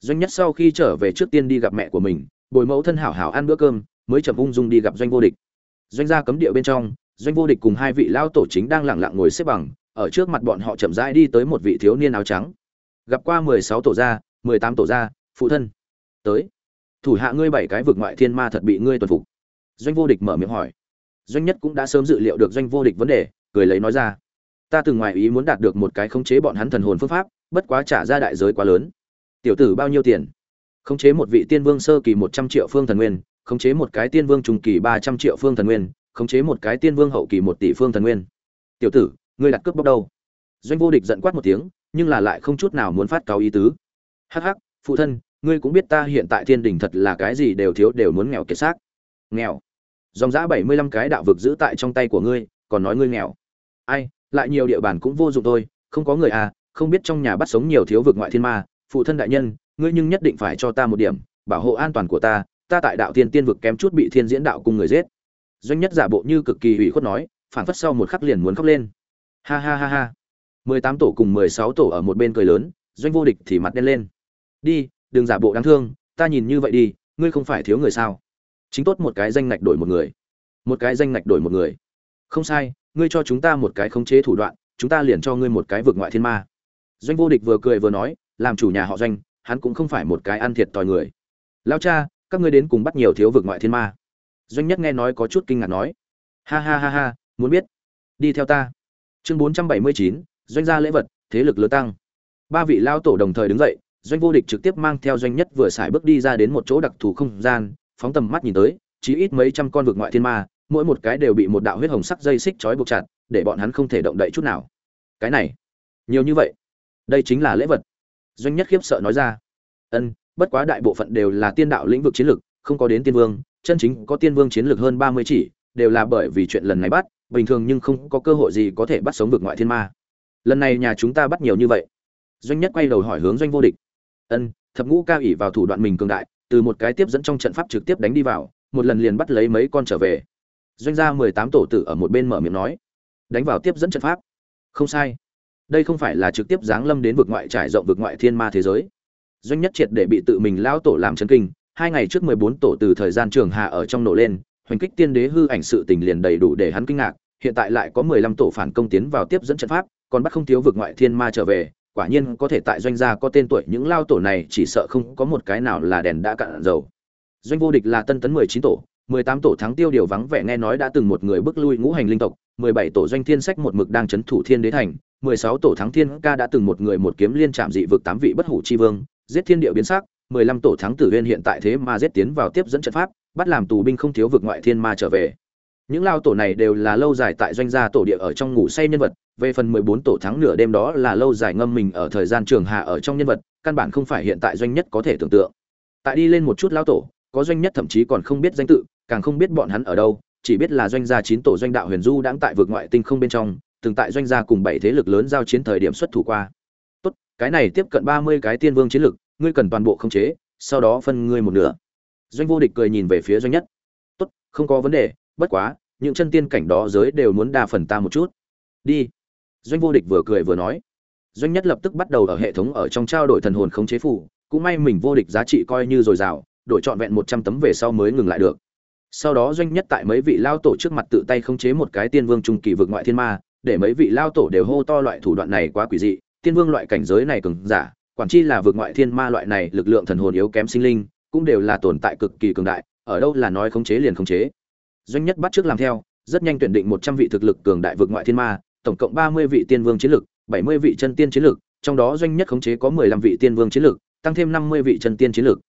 Doanh nhất sau khi trở về trước tiên đi gặp mẹ của mình, bồi mẫu thân hảo hảo ăn bữa cơm, mới chậm ung dung đi gặp doanh vô địch. Doanh gia cấm địa bên trong doanh vô địch cùng hai vị lao tổ chính đang lặng lặng ngồi xếp bằng, ở trước mặt bọn họ chậm rãi đi tới một vị thiếu niên áo trắng. Gặp qua mười sáu tổ gia, mười tám tổ gia, phụ thân. Tới. Thủ hạ ngươi bảy cái vực ngoại thiên ma thật bị ngươi tuần phục. Doanh vô địch mở miệng hỏi. Doanh nhất cũng đã sớm dự liệu được doanh vô địch vấn đề, cười lấy nói ra. Ta từng ngoài ý muốn đạt được một cái khống chế bọn hắn thần hồn phương pháp, bất quá trả ra đại giới quá lớn. Tiểu tử bao nhiêu tiền? Khống chế một vị tiên vương sơ kỳ một trăm triệu phương thần nguyên, khống chế một cái tiên vương trung kỳ ba trăm triệu phương thần nguyên khống chế một cái tiên vương hậu kỳ một tỷ phương thần nguyên. Tiểu tử, ngươi đặt cướp bóc đâu? Doanh vô địch giận quát một tiếng, nhưng là lại không chút nào muốn phát cáo ý tứ. Hắc hắc, phụ thân, ngươi cũng biết ta hiện tại thiên đình thật là cái gì đều thiếu đều muốn nghèo kiệt xác. Nghèo. Dòng giã bảy mươi lăm cái đạo vực giữ tại trong tay của ngươi, còn nói ngươi nghèo. Ai, lại nhiều địa bàn cũng vô dụng thôi, không có người à không biết trong nhà bắt sống nhiều thiếu vực ngoại thiên ma. Phụ thân đại nhân, ngươi nhưng nhất định phải cho ta một điểm, bảo hộ an toàn của ta ta tại đạo tiên tiên vực kém chút bị thiên diễn đạo cùng người giết doanh nhất giả bộ như cực kỳ ủy khuất nói phản phất sau một khắc liền muốn khóc lên. Ha ha ha ha. Mười tám tổ cùng mười sáu tổ ở một bên cười lớn, doanh vô địch thì mặt đen lên. Đi, đừng giả bộ đáng thương, ta nhìn như vậy đi, ngươi không phải thiếu người sao? Chính tốt một cái danh ngạch đổi một người. Một cái danh ngạch đổi một người. Không sai, ngươi cho chúng ta một cái khống chế thủ đoạn, chúng ta liền cho ngươi một cái vượt ngoại thiên ma. Doanh vô địch vừa cười vừa nói, làm chủ nhà họ doanh, hắn cũng không phải một cái ăn thiệt tòi người. Lao cha, các ngươi đến cùng bắt nhiều thiếu vượt ngoại thiên ma doanh nhất nghe nói có chút kinh ngạc nói, ha ha ha ha, muốn biết. Đi theo ta. Chương bốn trăm bảy mươi chín, doanh gia lễ vật, thế lực lớn tăng. Ba vị lao tổ đồng thời đứng dậy, doanh vô địch trực tiếp mang theo doanh nhất vừa xài bước đi ra đến một chỗ đặc thù không gian, phóng tầm mắt nhìn tới chỉ ít mấy trăm con vực ngoại thiên ma, mỗi một cái đều bị một đạo huyết hồng sắc dây xích trói buộc chặt, để bọn hắn không thể động đậy chút nào. Cái này, nhiều như vậy. Đây chính là lễ vật. Doanh nhất khiếp sợ nói ra, ân, bất quá đại bộ phận đều là tiên đạo lĩnh vực chiến lược, không có đến tiên vương chân chính có tiên vương chiến lược hơn ba mươi chỉ, đều là bởi vì chuyện lần này bắt, bình thường nhưng không có cơ hội gì có thể bắt sống vực ngoại thiên ma. Lần này nhà chúng ta bắt nhiều như vậy. Doanh nhất quay đầu hỏi hướng doanh vô địch. Ân, thập ngũ cao ỷ vào thủ đoạn mình cường đại, từ một cái tiếp dẫn trong trận pháp trực tiếp đánh đi vào, một lần liền bắt lấy mấy con trở về. Doanh gia mười tám tổ tử ở một bên mở miệng nói. Đánh vào tiếp dẫn trận pháp. Không sai. Đây không phải là trực tiếp giáng lâm đến vực ngoại trải rộng vực ngoại thiên ma thế giới. Doanh nhất triệt để bị tự mình lao tổ làm chấn kinh hai ngày trước mười bốn tổ từ thời gian trường hạ ở trong nổ lên, hoành kích tiên đế hư ảnh sự tình liền đầy đủ để hắn kinh ngạc, hiện tại lại có mười lăm tổ phản công tiến vào tiếp dẫn trận pháp, còn bắt không thiếu vực ngoại thiên ma trở về, quả nhiên có thể tại doanh gia có tên tuổi, những lao tổ này chỉ sợ không có một cái nào là đèn đã cạn dầu. Doanh vô địch là tân tấn mười chín tổ, mười tám tổ thắng tiêu điều vắng vẻ nghe nói đã từng một người bước lui ngũ hành linh tộc, mười bảy tổ doanh thiên sách một mực đang chấn thủ thiên đế thành, mười sáu tổ thắng thiên ca đã từng một người một kiếm liên chạm dị vực tám vị bất hủ chi vương, giết thiên địa biến sắc mười lăm tổ thắng tử viên hiện tại thế mà giết tiến vào tiếp dẫn trận pháp, bắt làm tù binh không thiếu vực ngoại thiên ma trở về. Những lao tổ này đều là lâu dài tại doanh gia tổ địa ở trong ngủ say nhân vật, về phần mười bốn tổ thắng nửa đêm đó là lâu dài ngâm mình ở thời gian trường hạ ở trong nhân vật, căn bản không phải hiện tại doanh nhất có thể tưởng tượng. Tại đi lên một chút lao tổ, có doanh nhất thậm chí còn không biết danh tự, càng không biết bọn hắn ở đâu, chỉ biết là doanh gia chín tổ doanh đạo huyền du đang tại vực ngoại tinh không bên trong, từng tại doanh gia cùng bảy thế lực lớn giao chiến thời điểm xuất thủ qua. Tốt, cái này tiếp cận ba mươi cái tiên vương chiến lực ngươi cần toàn bộ khống chế, sau đó phân ngươi một nửa. Doanh vô địch cười nhìn về phía doanh nhất. Tốt, không có vấn đề, bất quá, những chân tiên cảnh đó giới đều muốn đa phần ta một chút. Đi. Doanh vô địch vừa cười vừa nói. Doanh nhất lập tức bắt đầu ở hệ thống ở trong trao đổi thần hồn khống chế phủ cũng may mình vô địch giá trị coi như dồi dào, đổi trọn vẹn một trăm tấm về sau mới ngừng lại được. Sau đó doanh nhất tại mấy vị lao tổ trước mặt tự tay khống chế một cái tiên vương trung kỳ vực ngoại thiên ma, để mấy vị lao tổ đều hô to loại thủ đoạn này quá quỷ dị, tiên vương loại cảnh giới này cường giả quản chi là vượt ngoại thiên ma loại này, lực lượng thần hồn yếu kém sinh linh, cũng đều là tồn tại cực kỳ cường đại, ở đâu là nói khống chế liền khống chế. Doanh nhất bắt trước làm theo, rất nhanh tuyển định một trăm vị thực lực cường đại vượt ngoại thiên ma, tổng cộng ba mươi vị tiên vương chiến lực, bảy mươi vị chân tiên chiến lực, trong đó doanh nhất khống chế có mười lăm vị tiên vương chiến lực, tăng thêm năm mươi vị chân tiên chiến lực.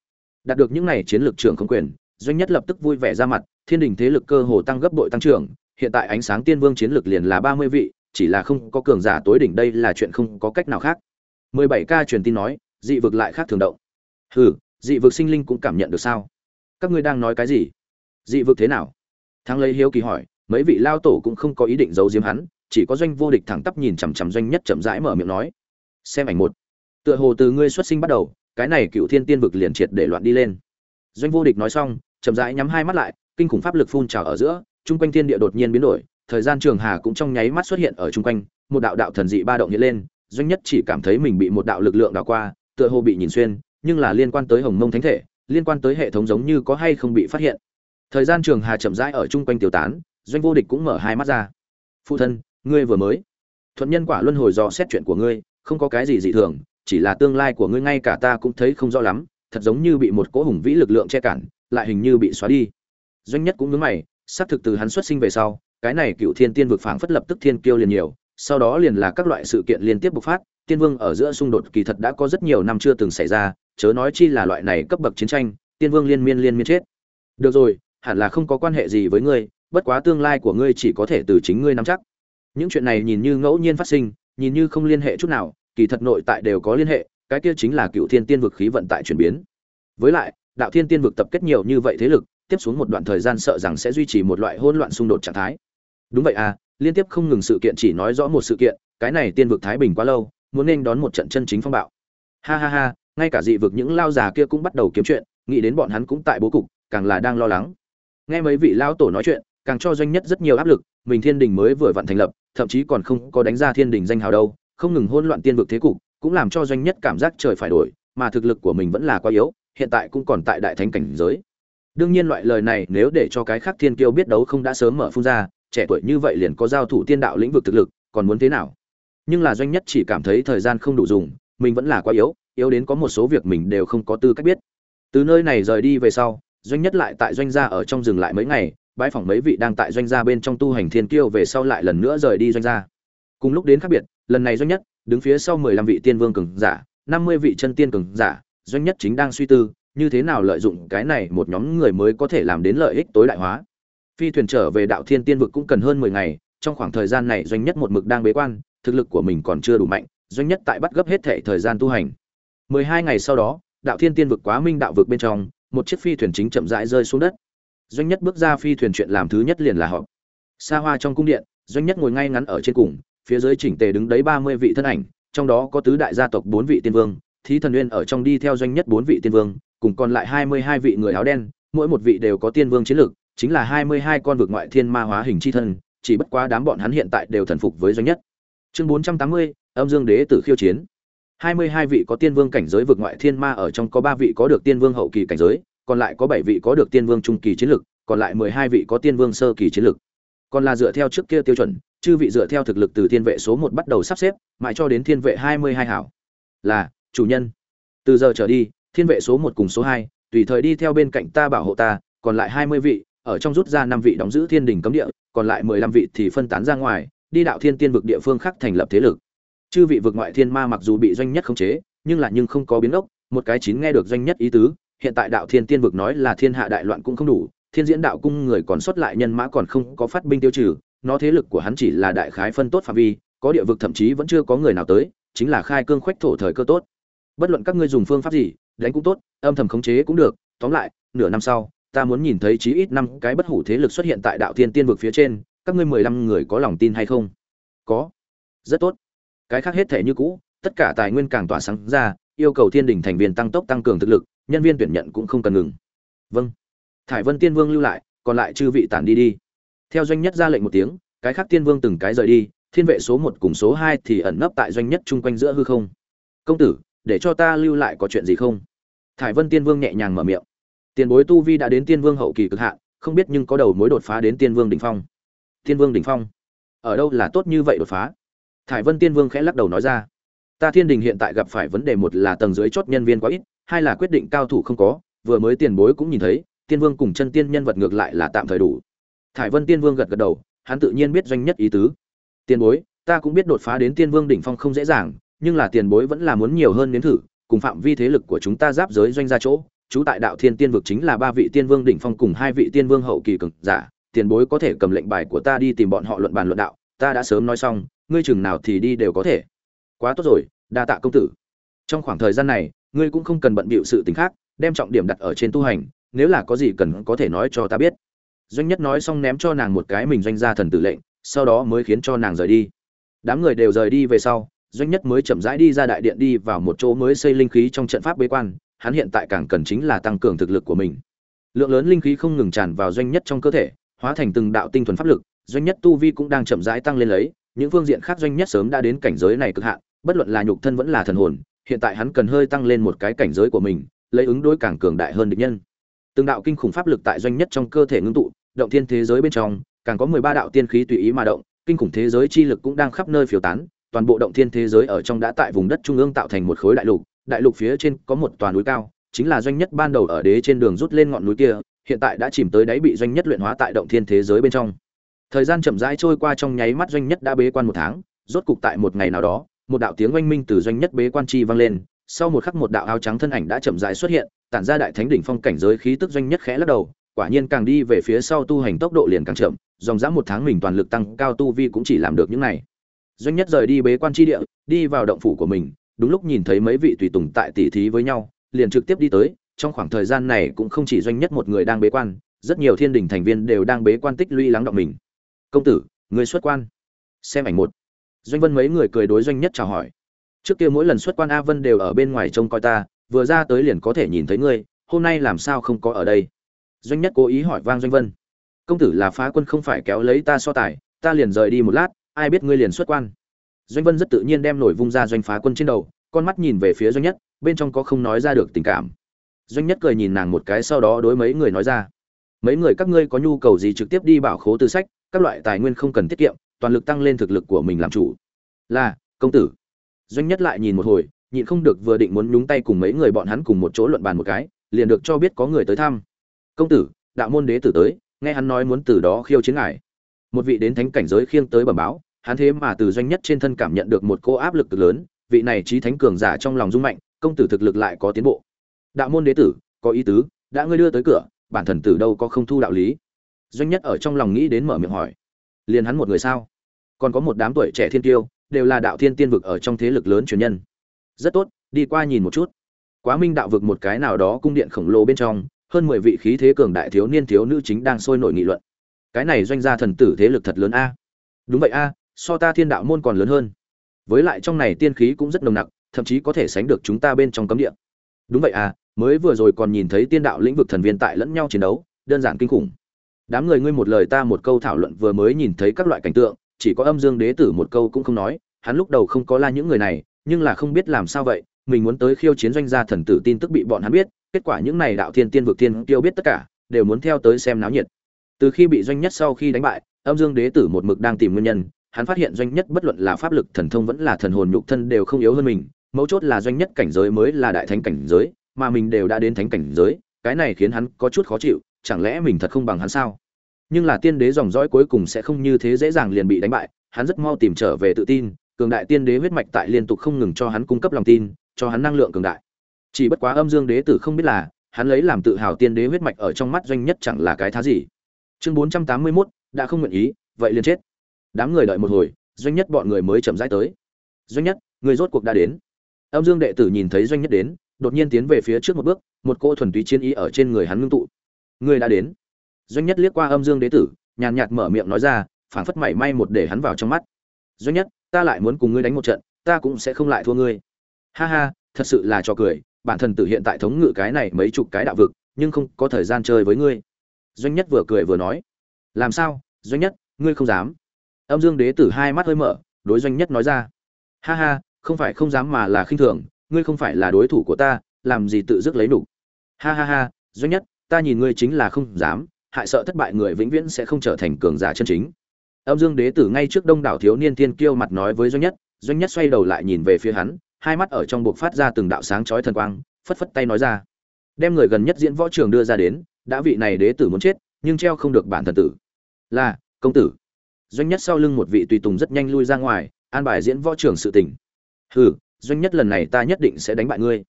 Đạt được những này chiến lược trưởng không quyền, doanh nhất lập tức vui vẻ ra mặt, thiên đình thế lực cơ hồ tăng gấp bội tăng trưởng, hiện tại ánh sáng tiên vương chiến lực liền là ba mươi vị, chỉ là không có cường giả tối đỉnh đây là chuyện không có cách nào khác mười bảy ca truyền tin nói, dị vực lại khác thường động. Hừ, dị vực sinh linh cũng cảm nhận được sao? Các ngươi đang nói cái gì? Dị vực thế nào? Thắng lấy hiếu kỳ hỏi, mấy vị lao tổ cũng không có ý định giấu giếm hắn, chỉ có doanh vô địch thẳng tắp nhìn chằm chằm doanh nhất chậm rãi mở miệng nói. Xem ảnh một. Tựa hồ từ ngươi xuất sinh bắt đầu, cái này cựu thiên tiên vực liền triệt để loạn đi lên. Doanh vô địch nói xong, chậm rãi nhắm hai mắt lại, kinh khủng pháp lực phun trào ở giữa trung quanh thiên địa đột nhiên biến đổi, thời gian trường hà cũng trong nháy mắt xuất hiện ở trung quanh, một đạo đạo thần dị ba động hiện lên doanh nhất chỉ cảm thấy mình bị một đạo lực lượng đảo qua, tựa hồ bị nhìn xuyên, nhưng là liên quan tới hồng mông thánh thể, liên quan tới hệ thống giống như có hay không bị phát hiện. Thời gian trường hà chậm rãi ở chung quanh tiêu tán, doanh vô địch cũng mở hai mắt ra. Phụ thân, ngươi vừa mới, thuận nhân quả luân hồi dò xét chuyện của ngươi, không có cái gì dị thường, chỉ là tương lai của ngươi ngay cả ta cũng thấy không rõ lắm, thật giống như bị một cỗ hùng vĩ lực lượng che cản, lại hình như bị xóa đi. Doanh nhất cũng nhớ mày, xác thực từ hắn xuất sinh về sau, cái này cựu thiên tiên vực phảng phất lập tức thiên kiêu liền nhiều sau đó liền là các loại sự kiện liên tiếp bộc phát, tiên vương ở giữa xung đột kỳ thật đã có rất nhiều năm chưa từng xảy ra, chớ nói chi là loại này cấp bậc chiến tranh, tiên vương liên miên liên miên chết. Được rồi, hẳn là không có quan hệ gì với ngươi, bất quá tương lai của ngươi chỉ có thể từ chính ngươi nắm chắc. Những chuyện này nhìn như ngẫu nhiên phát sinh, nhìn như không liên hệ chút nào, kỳ thật nội tại đều có liên hệ, cái kia chính là cựu thiên tiên vực khí vận tại chuyển biến. Với lại, đạo thiên tiên vực tập kết nhiều như vậy thế lực, tiếp xuống một đoạn thời gian sợ rằng sẽ duy trì một loại hỗn loạn xung đột trạng thái. Đúng vậy à liên tiếp không ngừng sự kiện chỉ nói rõ một sự kiện, cái này tiên vực thái bình quá lâu, muốn nên đón một trận chân chính phong bạo. Ha ha ha, ngay cả dị vực những lao già kia cũng bắt đầu kiếm chuyện, nghĩ đến bọn hắn cũng tại bố cục, càng là đang lo lắng. Nghe mấy vị lao tổ nói chuyện, càng cho doanh nhất rất nhiều áp lực, mình thiên đình mới vừa vặn thành lập, thậm chí còn không có đánh ra thiên đình danh hào đâu, không ngừng hỗn loạn tiên vực thế cục, cũng làm cho doanh nhất cảm giác trời phải đổi, mà thực lực của mình vẫn là quá yếu, hiện tại cũng còn tại đại thánh cảnh giới. Đương nhiên loại lời này nếu để cho cái khác thiên kiêu biết đấu không đã sớm mở phun ra trẻ tuổi như vậy liền có giao thủ tiên đạo lĩnh vực thực lực, còn muốn thế nào? Nhưng là doanh nhất chỉ cảm thấy thời gian không đủ dùng, mình vẫn là quá yếu yếu đến có một số việc mình đều không có tư cách biết. Từ nơi này rời đi về sau, doanh nhất lại tại doanh gia ở trong rừng lại mấy ngày, bãi phỏng mấy vị đang tại doanh gia bên trong tu hành thiên kiêu về sau lại lần nữa rời đi doanh gia. Cùng lúc đến khác biệt, lần này doanh nhất đứng phía sau mười lăm vị tiên vương cường giả, năm mươi vị chân tiên cường giả, doanh nhất chính đang suy tư, như thế nào lợi dụng cái này một nhóm người mới có thể làm đến lợi ích tối đại hóa phi thuyền trở về đạo thiên tiên vực cũng cần hơn mười ngày, trong khoảng thời gian này doanh nhất một mực đang bế quan, thực lực của mình còn chưa đủ mạnh, doanh nhất tại bắt gấp hết thể thời gian tu hành. mười hai ngày sau đó, đạo thiên tiên vực quá minh đạo vực bên trong, một chiếc phi thuyền chính chậm rãi rơi xuống đất. Doanh nhất bước ra phi thuyền chuyện làm thứ nhất liền là họp. Xa hoa trong cung điện, doanh nhất ngồi ngay ngắn ở trên cùng, phía dưới chỉnh tề đứng đấy ba mươi vị thân ảnh, trong đó có tứ đại gia tộc bốn vị tiên vương, thí thần nguyên ở trong đi theo doanh nhất bốn vị tiên vương, cùng còn lại hai mươi hai vị người áo đen, mỗi một vị đều có tiên vương chiến lực chính là hai mươi hai con vực ngoại thiên ma hóa hình chi thân, chỉ bất quá đám bọn hắn hiện tại đều thần phục với doanh nhất. Chương bốn trăm tám mươi, âm dương đế tử khiêu chiến. hai mươi hai vị có tiên vương cảnh giới vực ngoại thiên ma ở trong có ba vị có được tiên vương hậu kỳ cảnh giới, còn lại có bảy vị có được tiên vương trung kỳ chiến lực, còn lại mười hai vị có tiên vương sơ kỳ chiến lực. Còn là dựa theo trước kia tiêu chuẩn, chư vị dựa theo thực lực từ thiên vệ số một bắt đầu sắp xếp, mãi cho đến thiên vệ hai mươi hai hảo. Là, chủ nhân. Từ giờ trở đi, thiên vệ số một cùng số hai, tùy thời đi theo bên cạnh ta bảo hộ ta, còn lại hai mươi vị ở trong rút ra năm vị đóng giữ thiên đình cấm địa, còn lại mười lăm vị thì phân tán ra ngoài, đi đạo thiên tiên vực địa phương khác thành lập thế lực. Chư vị vực ngoại thiên ma mặc dù bị doanh nhất khống chế, nhưng là nhưng không có biến ốc, một cái chín nghe được doanh nhất ý tứ, hiện tại đạo thiên tiên vực nói là thiên hạ đại loạn cũng không đủ, thiên diễn đạo cung người còn xuất lại nhân mã còn không có phát binh tiêu trừ, nó thế lực của hắn chỉ là đại khái phân tốt phạm vi, có địa vực thậm chí vẫn chưa có người nào tới, chính là khai cương khoách thổ thời cơ tốt. Bất luận các ngươi dùng phương pháp gì, đánh cũng tốt, âm thầm khống chế cũng được, tóm lại, nửa năm sau ta muốn nhìn thấy chí ít năm cái bất hủ thế lực xuất hiện tại đạo thiên tiên vực phía trên, các ngươi mười lăm người có lòng tin hay không? Có. Rất tốt. Cái khác hết thể như cũ, tất cả tài nguyên càng tỏa sáng ra, yêu cầu thiên đình thành viên tăng tốc tăng cường thực lực, nhân viên tuyển nhận cũng không cần ngừng. Vâng. Thải vân tiên vương lưu lại, còn lại chư vị tản đi đi. Theo doanh nhất ra lệnh một tiếng, cái khác tiên vương từng cái rời đi, thiên vệ số một cùng số hai thì ẩn nấp tại doanh nhất chung quanh giữa hư không. Công tử, để cho ta lưu lại có chuyện gì không? Thải vân tiên vương nhẹ nhàng mở miệng tiền bối tu vi đã đến tiên vương hậu kỳ cực hạn, không biết nhưng có đầu mối đột phá đến tiên vương đỉnh phong. Tiên vương đỉnh phong? Ở đâu là tốt như vậy đột phá? Thải vân tiên vương khẽ lắc đầu nói ra. Ta thiên đình hiện tại gặp phải vấn đề một là tầng dưới chót nhân viên quá ít, hai là quyết định cao thủ không có, vừa mới tiền bối cũng nhìn thấy, tiên vương cùng chân tiên nhân vật ngược lại là tạm thời đủ. Thải vân tiên vương gật gật đầu, hắn tự nhiên biết doanh nhất ý tứ. Tiền bối, ta cũng biết đột phá đến tiên vương đỉnh phong không dễ dàng, nhưng là tiền bối vẫn là muốn nhiều hơn nếm thử, cùng phạm vi thế lực của chúng ta giáp giới doanh ra chỗ chú tại đạo thiên tiên vực chính là ba vị tiên vương đỉnh phong cùng hai vị tiên vương hậu kỳ cực giả. Tiền bối có thể cầm lệnh bài của ta đi tìm bọn họ luận bàn luận đạo. Ta đã sớm nói xong, ngươi chừng nào thì đi đều có thể. Quá tốt rồi, đa tạ công tử. Trong khoảng thời gian này, ngươi cũng không cần bận bịu sự tình khác, đem trọng điểm đặt ở trên tu hành, nếu là có gì cần có thể nói cho ta biết. Doanh nhất nói xong ném cho nàng một cái mình doanh ra thần tử lệnh, sau đó mới khiến cho nàng rời đi. Đám người đều rời đi về sau, doanh nhất mới chậm rãi đi ra đại điện đi vào một chỗ mới xây linh khí trong trận pháp bế quan hắn hiện tại càng cần chính là tăng cường thực lực của mình. Lượng lớn linh khí không ngừng tràn vào doanh nhất trong cơ thể, hóa thành từng đạo tinh thuần pháp lực, doanh nhất tu vi cũng đang chậm rãi tăng lên lấy, những phương diện khác doanh nhất sớm đã đến cảnh giới này cực hạn, bất luận là nhục thân vẫn là thần hồn, hiện tại hắn cần hơi tăng lên một cái cảnh giới của mình, lấy ứng đối càng cường đại hơn địch nhân. Từng đạo kinh khủng pháp lực tại doanh nhất trong cơ thể ngưng tụ, động thiên thế giới bên trong, càng có mười ba đạo tiên khí tùy ý mà động, kinh khủng thế giới chi lực cũng đang khắp nơi phiêu tán, toàn bộ động thiên thế giới ở trong đã tại vùng đất trung ương tạo thành một khối đại lục đại lục phía trên có một tòa núi cao, chính là doanh nhất ban đầu ở đế trên đường rút lên ngọn núi kia, hiện tại đã chìm tới đáy bị doanh nhất luyện hóa tại động thiên thế giới bên trong. Thời gian chậm rãi trôi qua trong nháy mắt doanh nhất đã bế quan một tháng, rốt cục tại một ngày nào đó, một đạo tiếng oanh minh từ doanh nhất bế quan chi vang lên, sau một khắc một đạo áo trắng thân ảnh đã chậm rãi xuất hiện, tản ra đại thánh đỉnh phong cảnh giới khí tức doanh nhất khẽ lắc đầu, quả nhiên càng đi về phía sau tu hành tốc độ liền càng chậm, dòng dã một tháng mình toàn lực tăng cao tu vi cũng chỉ làm được những này. Doanh nhất rời đi bế quan chi địa, đi vào động phủ của mình đúng lúc nhìn thấy mấy vị tùy tùng tại tỉ thí với nhau, liền trực tiếp đi tới, trong khoảng thời gian này cũng không chỉ doanh nhất một người đang bế quan, rất nhiều thiên đình thành viên đều đang bế quan tích lũy lắng động mình. Công tử, người xuất quan. Xem ảnh một. Doanh vân mấy người cười đối doanh nhất chào hỏi. Trước kia mỗi lần xuất quan a vân đều ở bên ngoài trông coi ta, vừa ra tới liền có thể nhìn thấy ngươi, hôm nay làm sao không có ở đây? Doanh nhất cố ý hỏi vang doanh vân. Công tử là phá quân không phải kéo lấy ta so tài, ta liền rời đi một lát, ai biết ngươi liền xuất quan? Doanh vân rất tự nhiên đem nổi vung ra doanh phá quân trên đầu, con mắt nhìn về phía doanh nhất, bên trong có không nói ra được tình cảm. Doanh nhất cười nhìn nàng một cái sau đó đối mấy người nói ra, mấy người các ngươi có nhu cầu gì trực tiếp đi bảo khố tư sách, các loại tài nguyên không cần tiết kiệm, toàn lực tăng lên thực lực của mình làm chủ. Là, công tử. Doanh nhất lại nhìn một hồi, nhịn không được vừa định muốn nhúng tay cùng mấy người bọn hắn cùng một chỗ luận bàn một cái, liền được cho biết có người tới thăm. Công tử, đạo môn đế tử tới, nghe hắn nói muốn từ đó khiêu chiến ngài. Một vị đến thánh cảnh giới khiêng tới bẩm báo hắn thế mà từ doanh nhất trên thân cảm nhận được một cô áp lực cực lớn, vị này trí thánh cường giả trong lòng rung mạnh, công tử thực lực lại có tiến bộ. Đạo môn đế tử, có ý tứ, đã ngươi đưa tới cửa, bản thần tử đâu có không thu đạo lý. Doanh nhất ở trong lòng nghĩ đến mở miệng hỏi. Liền hắn một người sao? Còn có một đám tuổi trẻ thiên tiêu đều là đạo thiên tiên vực ở trong thế lực lớn truyền nhân. Rất tốt, đi qua nhìn một chút. Quá minh đạo vực một cái nào đó cung điện khổng lồ bên trong, hơn mười vị khí thế cường đại thiếu niên thiếu nữ chính đang sôi nổi nghị luận. Cái này doanh gia thần tử thế lực thật lớn a. Đúng vậy a so ta thiên đạo môn còn lớn hơn. Với lại trong này tiên khí cũng rất nồng nặc, thậm chí có thể sánh được chúng ta bên trong cấm địa. Đúng vậy à mới vừa rồi còn nhìn thấy tiên đạo lĩnh vực thần viên tại lẫn nhau chiến đấu, đơn giản kinh khủng. Đám người ngươi một lời ta một câu thảo luận vừa mới nhìn thấy các loại cảnh tượng, chỉ có âm dương đế tử một câu cũng không nói, hắn lúc đầu không có la những người này, nhưng là không biết làm sao vậy, mình muốn tới khiêu chiến doanh gia thần tử tin tức bị bọn hắn biết, kết quả những này đạo thiên tiên vực tiên tiêu biết tất cả, đều muốn theo tới xem náo nhiệt. Từ khi bị doanh nhất sau khi đánh bại, âm dương đế tử một mực đang tìm nguyên nhân hắn phát hiện doanh nhất bất luận là pháp lực thần thông vẫn là thần hồn nhục thân đều không yếu hơn mình mấu chốt là doanh nhất cảnh giới mới là đại thánh cảnh giới mà mình đều đã đến thánh cảnh giới cái này khiến hắn có chút khó chịu chẳng lẽ mình thật không bằng hắn sao? Nhưng là tiên đế dòng dõi cuối cùng sẽ không như thế dễ dàng liền bị đánh bại hắn rất mau tìm trở về tự tin cường đại tiên đế huyết mạch tại liên tục không ngừng cho hắn cung cấp lòng tin cho hắn năng lượng cường đại. Chỉ bất quá âm dương đế tử không biết là hắn lấy làm tự hào tiên đế huyết mạch ở trong mắt doanh nhất chẳng là cái thá gì. Chương bốn trăm tám mươi 481, đã không nguyện ý vậy liền chết đám người đợi một hồi, doanh nhất bọn người mới chậm rãi tới. Doanh nhất, người rốt cuộc đã đến. Âm dương đệ tử nhìn thấy doanh nhất đến, đột nhiên tiến về phía trước một bước, một cô thuần túy chiến ý ở trên người hắn ngưng tụ. Người đã đến. Doanh nhất liếc qua âm dương đế tử, nhàn nhạt mở miệng nói ra, phảng phất mảy may một để hắn vào trong mắt. Doanh nhất, ta lại muốn cùng ngươi đánh một trận, ta cũng sẽ không lại thua ngươi. Ha ha, thật sự là cho cười, bản thân tử hiện tại thống ngự cái này mấy chục cái đạo vực, nhưng không có thời gian chơi với ngươi. Doanh nhất vừa cười vừa nói. Làm sao, doanh nhất, ngươi không dám? Âm dương đế tử hai mắt hơi mở, đối doanh nhất nói ra. Ha ha, không phải không dám mà là khinh thường, ngươi không phải là đối thủ của ta, làm gì tự dứt lấy đủ ha ha ha, doanh nhất, ta nhìn ngươi chính là không dám, hại sợ thất bại người vĩnh viễn sẽ không trở thành cường giả chân chính. Âm dương đế tử ngay trước đông đảo thiếu niên tiên kiêu mặt nói với doanh nhất doanh nhất xoay đầu lại nhìn về phía hắn, hai mắt ở trong buộc phát ra từng đạo sáng chói thần quang, phất phất tay nói ra. Đem người gần nhất diễn võ trường đưa ra đến, đã vị này đế tử muốn chết, nhưng treo không được bản thần tử. Là, công tử doanh nhất sau lưng một vị tùy tùng rất nhanh lui ra ngoài, an bài diễn võ trường sự tình. Hừ, doanh nhất lần này ta nhất định sẽ đánh bại ngươi.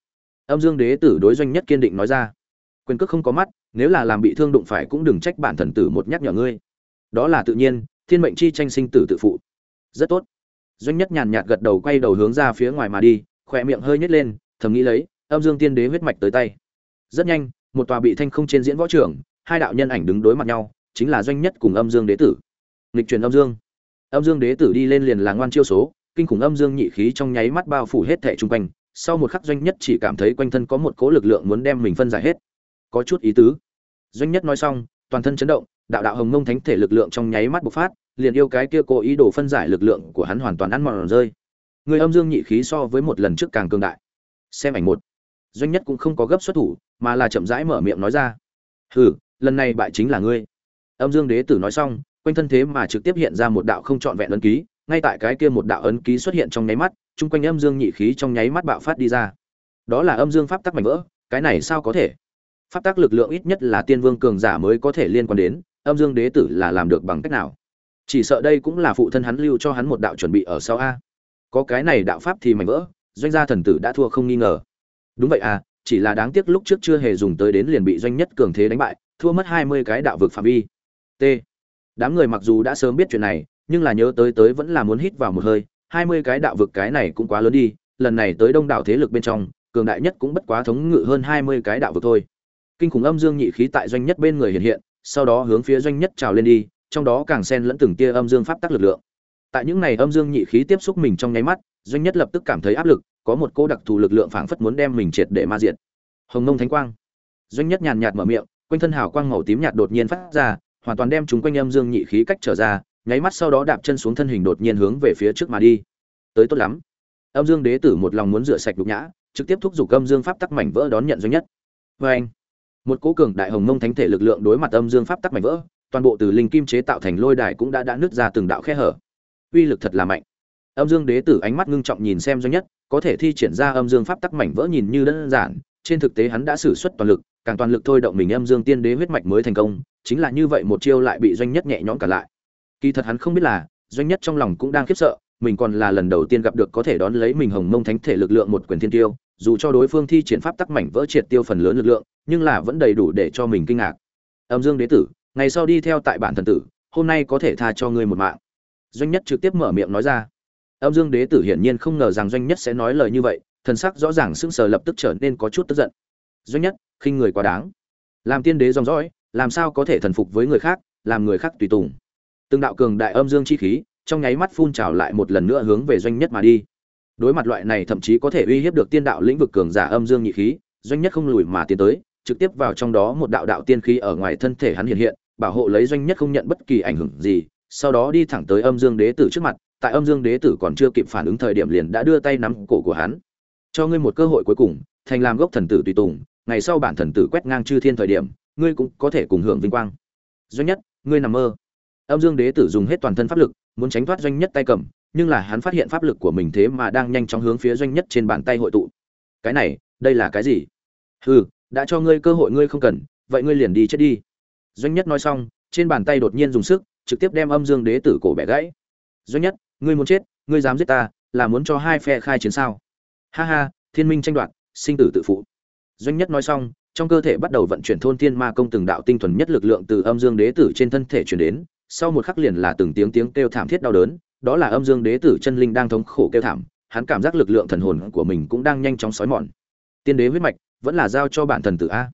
Âm dương đế tử đối doanh nhất kiên định nói ra. Quyền cước không có mắt, nếu là làm bị thương đụng phải cũng đừng trách bản thần tử một nhắc nhở ngươi. Đó là tự nhiên, thiên mệnh chi tranh sinh tử tự phụ. Rất tốt. Doanh nhất nhàn nhạt gật đầu quay đầu hướng ra phía ngoài mà đi, khỏe miệng hơi nhếch lên, thầm nghĩ lấy, âm dương tiên đế huyết mạch tới tay. Rất nhanh, một tòa bị thanh không trên diễn võ trường hai đạo nhân ảnh đứng đối mặt nhau, chính là doanh nhất cùng âm dương đế tử nghịch truyền âm dương. Âm dương đế tử đi lên liền là ngoan chiêu số, kinh khủng âm dương nhị khí trong nháy mắt bao phủ hết thẻ chung quanh, sau một khắc doanh nhất chỉ cảm thấy quanh thân có một cố lực lượng muốn đem mình phân giải hết. Có chút ý tứ. Doanh nhất nói xong, toàn thân chấn động, đạo đạo hồng mông thánh thể lực lượng trong nháy mắt bộc phát, liền yêu cái kia cố ý đồ phân giải lực lượng của hắn hoàn toàn ăn mòn rơi. Người âm dương nhị khí so với một lần trước càng cường đại. Xem ảnh một. Doanh nhất cũng không có gấp xuất thủ, mà là chậm rãi mở miệng nói ra. Hừ, lần này bại chính là ngươi. Âm dương đế tử nói xong quanh thân thế mà trực tiếp hiện ra một đạo không trọn vẹn ấn ký, ngay tại cái kia một đạo ấn ký xuất hiện trong nháy mắt, chung quanh âm dương nhị khí trong nháy mắt bạo phát đi ra. Đó là âm dương pháp tắc mảnh vỡ, cái này sao có thể? Pháp tắc lực lượng ít nhất là tiên vương cường giả mới có thể liên quan đến, âm dương đế tử là làm được bằng cách nào? Chỉ sợ đây cũng là phụ thân hắn lưu cho hắn một đạo chuẩn bị ở sau a. Có cái này đạo pháp thì mảnh vỡ, doanh gia thần tử đã thua không nghi ngờ. Đúng vậy à chỉ là đáng tiếc lúc trước chưa hề dùng tới đến liền bị doanh nhất cường thế đánh bại, thua mất hai mươi cái đạo vực phạm vi. T đám người mặc dù đã sớm biết chuyện này, nhưng là nhớ tới tới vẫn là muốn hít vào một hơi, hai mươi cái đạo vực cái này cũng quá lớn đi, lần này tới đông đảo thế lực bên trong, cường đại nhất cũng bất quá thống ngự hơn hai mươi cái đạo vực thôi. Kinh khủng âm dương nhị khí tại doanh nhất bên người hiện hiện, sau đó hướng phía doanh nhất trào lên đi, trong đó càng xen lẫn từng tia âm dương pháp tắc lực lượng. Tại những này âm dương nhị khí tiếp xúc mình trong nháy mắt, doanh nhất lập tức cảm thấy áp lực, có một cô đặc thù lực lượng phảng phất muốn đem mình triệt để ma diệt. Hồng nông thánh quang. Doanh nhất nhàn nhạt mở miệng, quanh thân hào quang màu tím nhạt đột nhiên phát ra hoàn toàn đem chúng quanh âm dương nhị khí cách trở ra, nháy mắt sau đó đạp chân xuống thân hình đột nhiên hướng về phía trước mà đi. Tới tốt lắm. Âm dương đế tử một lòng muốn rửa sạch đục nhã, trực tiếp thúc giục âm dương pháp tắc mảnh vỡ đón nhận duy nhất. Vê anh, một cố cường đại hồng mông thánh thể lực lượng đối mặt âm dương pháp tắc mảnh vỡ, toàn bộ từ linh kim chế tạo thành lôi đài cũng đã đã nứt ra từng đạo khe hở. Uy lực thật là mạnh. Âm dương đế tử ánh mắt ngưng trọng nhìn xem duy nhất, có thể thi triển ra âm dương pháp tắc mảnh vỡ nhìn như đơn giản trên thực tế hắn đã sử xuất toàn lực, càng toàn lực thôi động mình âm dương tiên đế huyết mạch mới thành công, chính là như vậy một chiêu lại bị doanh nhất nhẹ nhõm cả lại. Kỳ thật hắn không biết là, doanh nhất trong lòng cũng đang khiếp sợ, mình còn là lần đầu tiên gặp được có thể đón lấy mình hồng mông thánh thể lực lượng một quyền thiên tiêu, dù cho đối phương thi triển pháp tắc mảnh vỡ triệt tiêu phần lớn lực lượng, nhưng là vẫn đầy đủ để cho mình kinh ngạc. Âm dương đế tử, ngày sau đi theo tại bản thần tử, hôm nay có thể tha cho ngươi một mạng. Doanh nhất trực tiếp mở miệng nói ra. Âm dương đế tử hiển nhiên không ngờ rằng doanh nhất sẽ nói lời như vậy thần sắc rõ ràng sững sờ lập tức trở nên có chút tức giận. Doanh nhất, khinh người quá đáng. Làm tiên đế dòng dõi, làm sao có thể thần phục với người khác, làm người khác tùy tùng. Từng đạo cường đại âm dương chi khí, trong nháy mắt phun trào lại một lần nữa hướng về doanh nhất mà đi. Đối mặt loại này thậm chí có thể uy hiếp được tiên đạo lĩnh vực cường giả âm dương nhị khí, doanh nhất không lùi mà tiến tới, trực tiếp vào trong đó một đạo đạo tiên khí ở ngoài thân thể hắn hiện hiện, bảo hộ lấy doanh nhất không nhận bất kỳ ảnh hưởng gì, sau đó đi thẳng tới âm dương đế tử trước mặt, tại âm dương đế tử còn chưa kịp phản ứng thời điểm liền đã đưa tay nắm cổ của hắn cho ngươi một cơ hội cuối cùng, thành làm gốc thần tử tùy tùng, ngày sau bản thần tử quét ngang chư thiên thời điểm, ngươi cũng có thể cùng hưởng vinh quang. Doanh nhất, ngươi nằm mơ. Âm dương đế tử dùng hết toàn thân pháp lực, muốn tránh thoát doanh nhất tay cầm, nhưng là hắn phát hiện pháp lực của mình thế mà đang nhanh chóng hướng phía doanh nhất trên bàn tay hội tụ. Cái này, đây là cái gì? Hừ, đã cho ngươi cơ hội ngươi không cần, vậy ngươi liền đi chết đi. Doanh nhất nói xong, trên bàn tay đột nhiên dùng sức, trực tiếp đem âm dương đế tử cổ bẻ gãy. Doanh nhất, ngươi muốn chết, ngươi dám giết ta, là muốn cho hai phe khai chiến sao? Ha ha, thiên minh tranh đoạt, sinh tử tự phụ. Doanh nhất nói xong, trong cơ thể bắt đầu vận chuyển thôn thiên ma công từng đạo tinh thuần nhất lực lượng từ âm dương đế tử trên thân thể chuyển đến, sau một khắc liền là từng tiếng tiếng kêu thảm thiết đau đớn, đó là âm dương đế tử chân linh đang thống khổ kêu thảm, hắn cảm giác lực lượng thần hồn của mình cũng đang nhanh chóng xói mòn. Tiên đế huyết mạch, vẫn là giao cho bản thần tử a.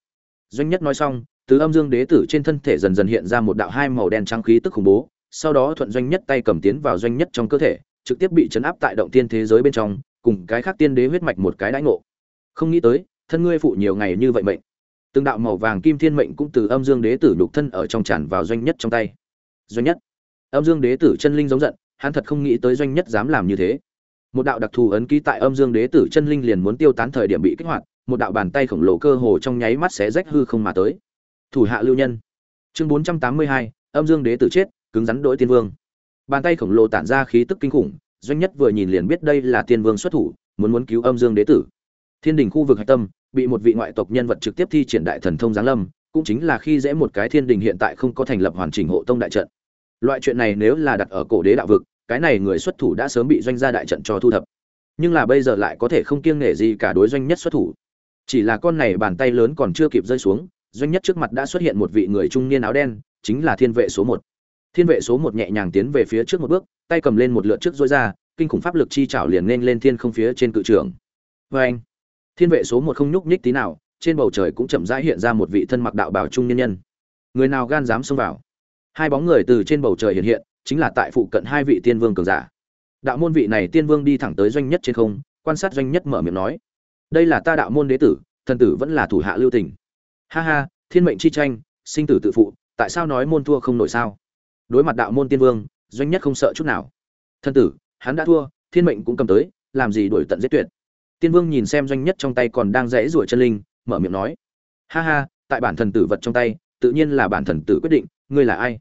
Doanh nhất nói xong, từ âm dương đế tử trên thân thể dần dần hiện ra một đạo hai màu đen trắng khí tức khủng bố, sau đó thuận doanh nhất tay cầm tiến vào doanh nhất trong cơ thể, trực tiếp bị chấn áp tại động tiên thế giới bên trong cùng cái khác tiên đế huyết mạch một cái đãi ngộ. Không nghĩ tới, thân ngươi phụ nhiều ngày như vậy mệnh. Từng đạo màu vàng kim thiên mệnh cũng từ âm dương đế tử nhục thân ở trong tràn vào doanh nhất trong tay. Doanh nhất. Âm dương đế tử chân linh giống giận, hắn thật không nghĩ tới doanh nhất dám làm như thế. Một đạo đặc thù ấn ký tại âm dương đế tử chân linh liền muốn tiêu tán thời điểm bị kích hoạt, một đạo bàn tay khổng lồ cơ hồ trong nháy mắt xé rách hư không mà tới. Thủ hạ lưu nhân. Chương bốn trăm tám mươi hai, âm dương đế tử chết, cứng rắn đỗi tiên vương. Bàn tay khổng lồ tản ra khí tức kinh khủng doanh nhất vừa nhìn liền biết đây là tiên vương xuất thủ, muốn muốn cứu âm dương đế tử. Thiên đình khu vực hạch tâm, bị một vị ngoại tộc nhân vật trực tiếp thi triển đại thần thông giáng lâm, cũng chính là khi dễ một cái thiên đình hiện tại không có thành lập hoàn chỉnh hộ tông đại trận. Loại chuyện này nếu là đặt ở cổ đế đạo vực, cái này người xuất thủ đã sớm bị doanh gia đại trận cho thu thập. Nhưng là bây giờ lại có thể không kiêng nể gì cả đối doanh nhất xuất thủ. Chỉ là con này bàn tay lớn còn chưa kịp rơi xuống, doanh nhất trước mặt đã xuất hiện một vị người trung niên áo đen, chính là thiên vệ số một. Thiên vệ số một nhẹ nhàng tiến về phía trước một bước tay cầm lên một lượt trước rối ra, kinh khủng pháp lực chi chảo liền nên lên thiên không phía trên cự trường vê anh, thiên vệ số một không nhúc nhích tí nào, trên bầu trời cũng chậm rãi hiện ra một vị thân mặc đạo bảo trung nhân nhân. Người nào gan dám xông vào? Hai bóng người từ trên bầu trời hiện hiện, chính là tại phụ cận hai vị tiên vương cường giả. Đạo môn vị này tiên vương đi thẳng tới doanh nhất trên không, quan sát doanh nhất mở miệng nói, đây là ta đạo môn đế tử, thần tử vẫn là thủ hạ lưu tình. Ha ha, thiên mệnh chi tranh, sinh tử tự phụ, tại sao nói môn thua không nổi sao? Đối mặt đạo môn tiên vương doanh nhất không sợ chút nào. Thân tử, hắn đã thua, thiên mệnh cũng cầm tới, làm gì đuổi tận giết tuyệt. Tiên vương nhìn xem doanh nhất trong tay còn đang rẽ rủa chân linh, mở miệng nói. Ha ha, tại bản thần tử vật trong tay, tự nhiên là bản thần tử quyết định, ngươi là ai?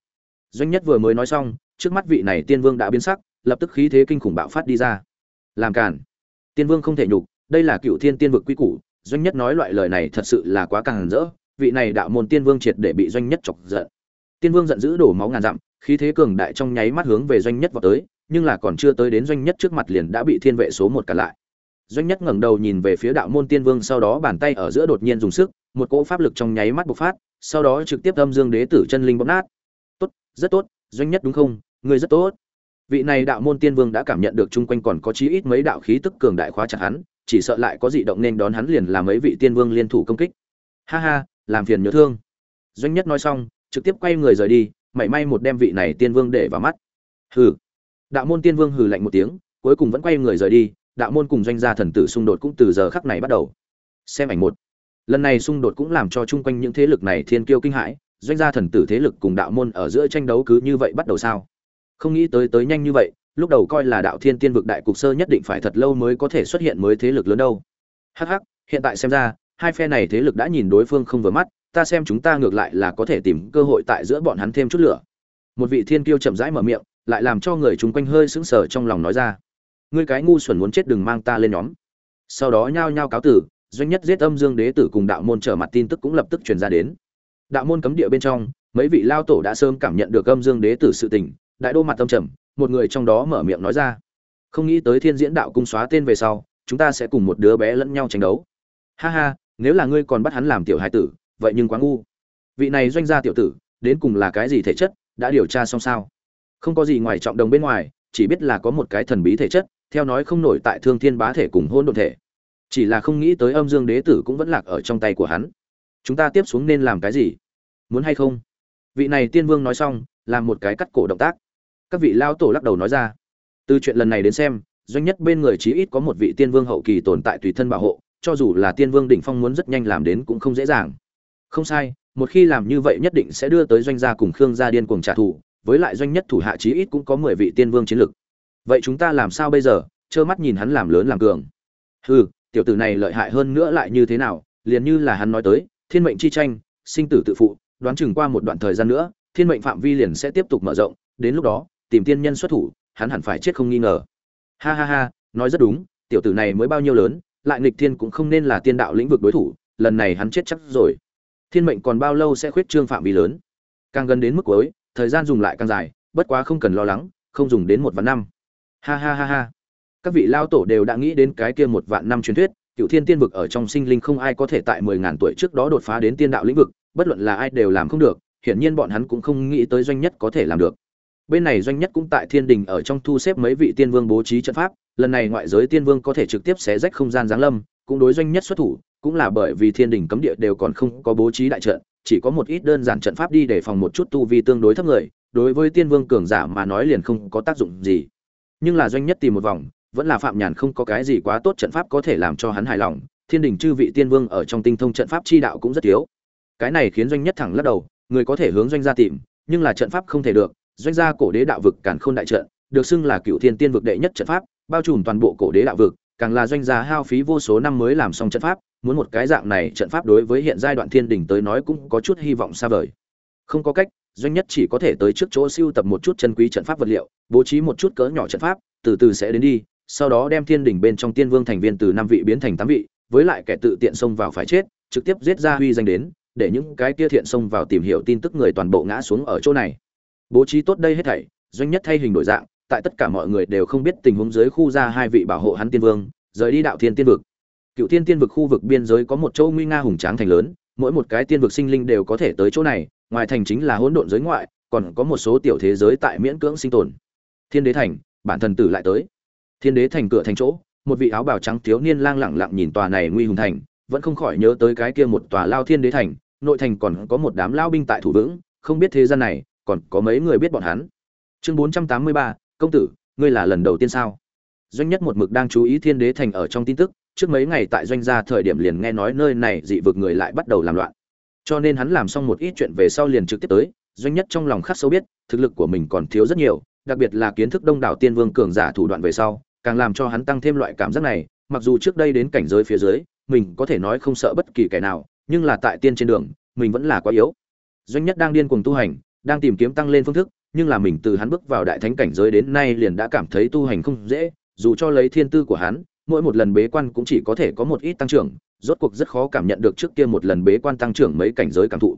Doanh nhất vừa mới nói xong, trước mắt vị này tiên vương đã biến sắc, lập tức khí thế kinh khủng bạo phát đi ra. Làm cản tiên vương không thể nhục, đây là cựu thiên tiên vực quy củ, doanh nhất nói loại lời này thật sự là quá càng rỡ, vị này đạo môn tiên vương triệt để bị doanh nhất chọc giận. Tiên vương giận dữ đổ máu ngàn dặm khí thế cường đại trong nháy mắt hướng về doanh nhất vào tới, nhưng là còn chưa tới đến doanh nhất trước mặt liền đã bị thiên vệ số một cả lại. Doanh nhất ngẩng đầu nhìn về phía đạo môn tiên vương, sau đó bàn tay ở giữa đột nhiên dùng sức, một cỗ pháp lực trong nháy mắt bộc phát, sau đó trực tiếp âm dương đế tử chân linh bóp nát. Tốt, rất tốt, doanh nhất đúng không? Ngươi rất tốt. Vị này đạo môn tiên vương đã cảm nhận được chung quanh còn có chí ít mấy đạo khí tức cường đại khóa chặt hắn, chỉ sợ lại có dị động nên đón hắn liền làm mấy vị tiên vương liên thủ công kích. Ha ha, làm phiền nhớ thương. Doanh nhất nói xong, trực tiếp quay người rời đi mảy may một đem vị này tiên vương để vào mắt. Hừ. Đạo môn tiên vương hừ lạnh một tiếng, cuối cùng vẫn quay người rời đi, đạo môn cùng doanh gia thần tử xung đột cũng từ giờ khắc này bắt đầu. Xem ảnh một. Lần này xung đột cũng làm cho chung quanh những thế lực này thiên kiêu kinh hãi, doanh gia thần tử thế lực cùng đạo môn ở giữa tranh đấu cứ như vậy bắt đầu sao? Không nghĩ tới tới nhanh như vậy, lúc đầu coi là đạo thiên tiên vực đại cục sơ nhất định phải thật lâu mới có thể xuất hiện mới thế lực lớn đâu. Hắc hắc, hiện tại xem ra, hai phe này thế lực đã nhìn đối phương không vừa mắt ta xem chúng ta ngược lại là có thể tìm cơ hội tại giữa bọn hắn thêm chút lửa. Một vị thiên kiêu chậm rãi mở miệng, lại làm cho người chung quanh hơi sững sờ trong lòng nói ra. Ngươi cái ngu xuẩn muốn chết đừng mang ta lên nhóm. Sau đó nhao nhao cáo tử, doanh nhất giết âm dương đế tử cùng đạo môn trở mặt tin tức cũng lập tức truyền ra đến. Đạo môn cấm địa bên trong, mấy vị lao tổ đã sớm cảm nhận được âm dương đế tử sự tình, đại đô mặt tâm trầm, một người trong đó mở miệng nói ra. Không nghĩ tới thiên diễn đạo cung xóa tên về sau, chúng ta sẽ cùng một đứa bé lẫn nhau tranh đấu. Ha ha, nếu là ngươi còn bắt hắn làm tiểu hài tử vậy nhưng quá ngu. Vị này doanh gia tiểu tử, đến cùng là cái gì thể chất, đã điều tra xong sao? Không có gì ngoài trọng đồng bên ngoài, chỉ biết là có một cái thần bí thể chất, theo nói không nổi tại thương thiên bá thể cùng hôn độn thể. Chỉ là không nghĩ tới âm dương đế tử cũng vẫn lạc ở trong tay của hắn. Chúng ta tiếp xuống nên làm cái gì? Muốn hay không? Vị này tiên vương nói xong, làm một cái cắt cổ động tác. Các vị lao tổ lắc đầu nói ra. Từ chuyện lần này đến xem, doanh nhất bên người chí ít có một vị tiên vương hậu kỳ tồn tại tùy thân bảo hộ, cho dù là tiên vương đỉnh phong muốn rất nhanh làm đến cũng không dễ dàng không sai, một khi làm như vậy nhất định sẽ đưa tới doanh gia cùng khương gia điên cuồng trả thù, với lại doanh nhất thủ hạ chí ít cũng có mười vị tiên vương chiến lực. Vậy chúng ta làm sao bây giờ? Trơ mắt nhìn hắn làm lớn làm cường. Hừ, tiểu tử này lợi hại hơn nữa lại như thế nào? Liền như là hắn nói tới, thiên mệnh chi tranh, sinh tử tự phụ, đoán chừng qua một đoạn thời gian nữa, thiên mệnh phạm vi liền sẽ tiếp tục mở rộng, đến lúc đó, tìm tiên nhân xuất thủ, hắn hẳn phải chết không nghi ngờ. Ha ha ha, nói rất đúng, tiểu tử này mới bao nhiêu lớn, lại nghịch thiên cũng không nên là tiên đạo lĩnh vực đối thủ, lần này hắn chết chắc rồi thiên mệnh còn bao lâu sẽ khuyết trương phạm vi lớn? Càng gần đến mức cuối, thời gian dùng lại càng dài, bất quá không cần lo lắng, không dùng đến một vạn năm. Ha ha ha ha. Các vị lao tổ đều đã nghĩ đến cái kia một vạn năm truyền thuyết, cựu thiên tiên vực ở trong sinh linh không ai có thể tại mười ngàn tuổi trước đó đột phá đến tiên đạo lĩnh vực, bất luận là ai đều làm không được, hiển nhiên bọn hắn cũng không nghĩ tới doanh nhất có thể làm được. Bên này doanh nhất cũng tại thiên đình ở trong thu xếp mấy vị tiên vương bố trí trận pháp, lần này ngoại giới tiên vương có thể trực tiếp xé rách không gian giáng lâm, cũng đối doanh nhất xuất thủ cũng là bởi vì thiên đình cấm địa đều còn không có bố trí đại trận, chỉ có một ít đơn giản trận pháp đi để phòng một chút tu vi tương đối thấp người, đối với tiên vương cường giả mà nói liền không có tác dụng gì. Nhưng là doanh nhất tìm một vòng, vẫn là phạm nhàn không có cái gì quá tốt trận pháp có thể làm cho hắn hài lòng, thiên đình chư vị tiên vương ở trong tinh thông trận pháp chi đạo cũng rất thiếu cái này khiến doanh nhất thẳng lắc đầu, người có thể hướng doanh gia tìm, nhưng là trận pháp không thể được, doanh gia cổ đế đạo vực càn khôn đại trận, được xưng là cựu thiên tiên vực đệ nhất trận pháp, bao trùm toàn bộ cổ đế đạo vực, càng là doanh gia hao phí vô số năm mới làm xong trận pháp muốn một cái dạng này trận pháp đối với hiện giai đoạn thiên đình tới nói cũng có chút hy vọng xa vời. Không có cách, doanh nhất chỉ có thể tới trước chỗ siêu tập một chút chân quý trận pháp vật liệu, bố trí một chút cỡ nhỏ trận pháp, từ từ sẽ đến đi, sau đó đem thiên đình bên trong tiên vương thành viên từ năm vị biến thành tám vị, với lại kẻ tự tiện xông vào phải chết, trực tiếp giết ra huy danh đến, để những cái kia thiện xông vào tìm hiểu tin tức người toàn bộ ngã xuống ở chỗ này. Bố trí tốt đây hết thảy, doanh nhất thay hình đổi dạng, tại tất cả mọi người đều không biết tình huống dưới khu ra hai vị bảo hộ hắn tiên vương, rời đi đạo thiên tiên vực cựu thiên tiên vực khu vực biên giới có một châu nguy nga hùng tráng thành lớn, mỗi một cái tiên vực sinh linh đều có thể tới chỗ này, ngoài thành chính là hỗn độn giới ngoại, còn có một số tiểu thế giới tại miễn cưỡng sinh tồn. Thiên đế thành, bản thần tử lại tới. Thiên đế thành cửa thành chỗ, một vị áo bào trắng thiếu niên lang lẳng lặng nhìn tòa này nguy hùng thành, vẫn không khỏi nhớ tới cái kia một tòa lao thiên đế thành, nội thành còn có một đám lao binh tại thủ vững, không biết thế gian này, còn có mấy người biết bọn hắn. Chương bốn trăm tám mươi ba, công tử, ngươi là lần đầu tiên sao? Doanh nhất một mực đang chú ý thiên đế thành ở trong tin tức trước mấy ngày tại doanh gia thời điểm liền nghe nói nơi này dị vực người lại bắt đầu làm loạn. Cho nên hắn làm xong một ít chuyện về sau liền trực tiếp tới, doanh nhất trong lòng khắc sâu biết, thực lực của mình còn thiếu rất nhiều, đặc biệt là kiến thức đông đảo tiên vương cường giả thủ đoạn về sau, càng làm cho hắn tăng thêm loại cảm giác này, mặc dù trước đây đến cảnh giới phía dưới, mình có thể nói không sợ bất kỳ kẻ nào, nhưng là tại tiên trên đường, mình vẫn là quá yếu. Doanh nhất đang điên cuồng tu hành, đang tìm kiếm tăng lên phương thức, nhưng là mình từ hắn bước vào đại thánh cảnh giới đến nay liền đã cảm thấy tu hành không dễ, dù cho lấy thiên tư của hắn mỗi một lần bế quan cũng chỉ có thể có một ít tăng trưởng, rốt cuộc rất khó cảm nhận được trước kia một lần bế quan tăng trưởng mấy cảnh giới cảm thụ.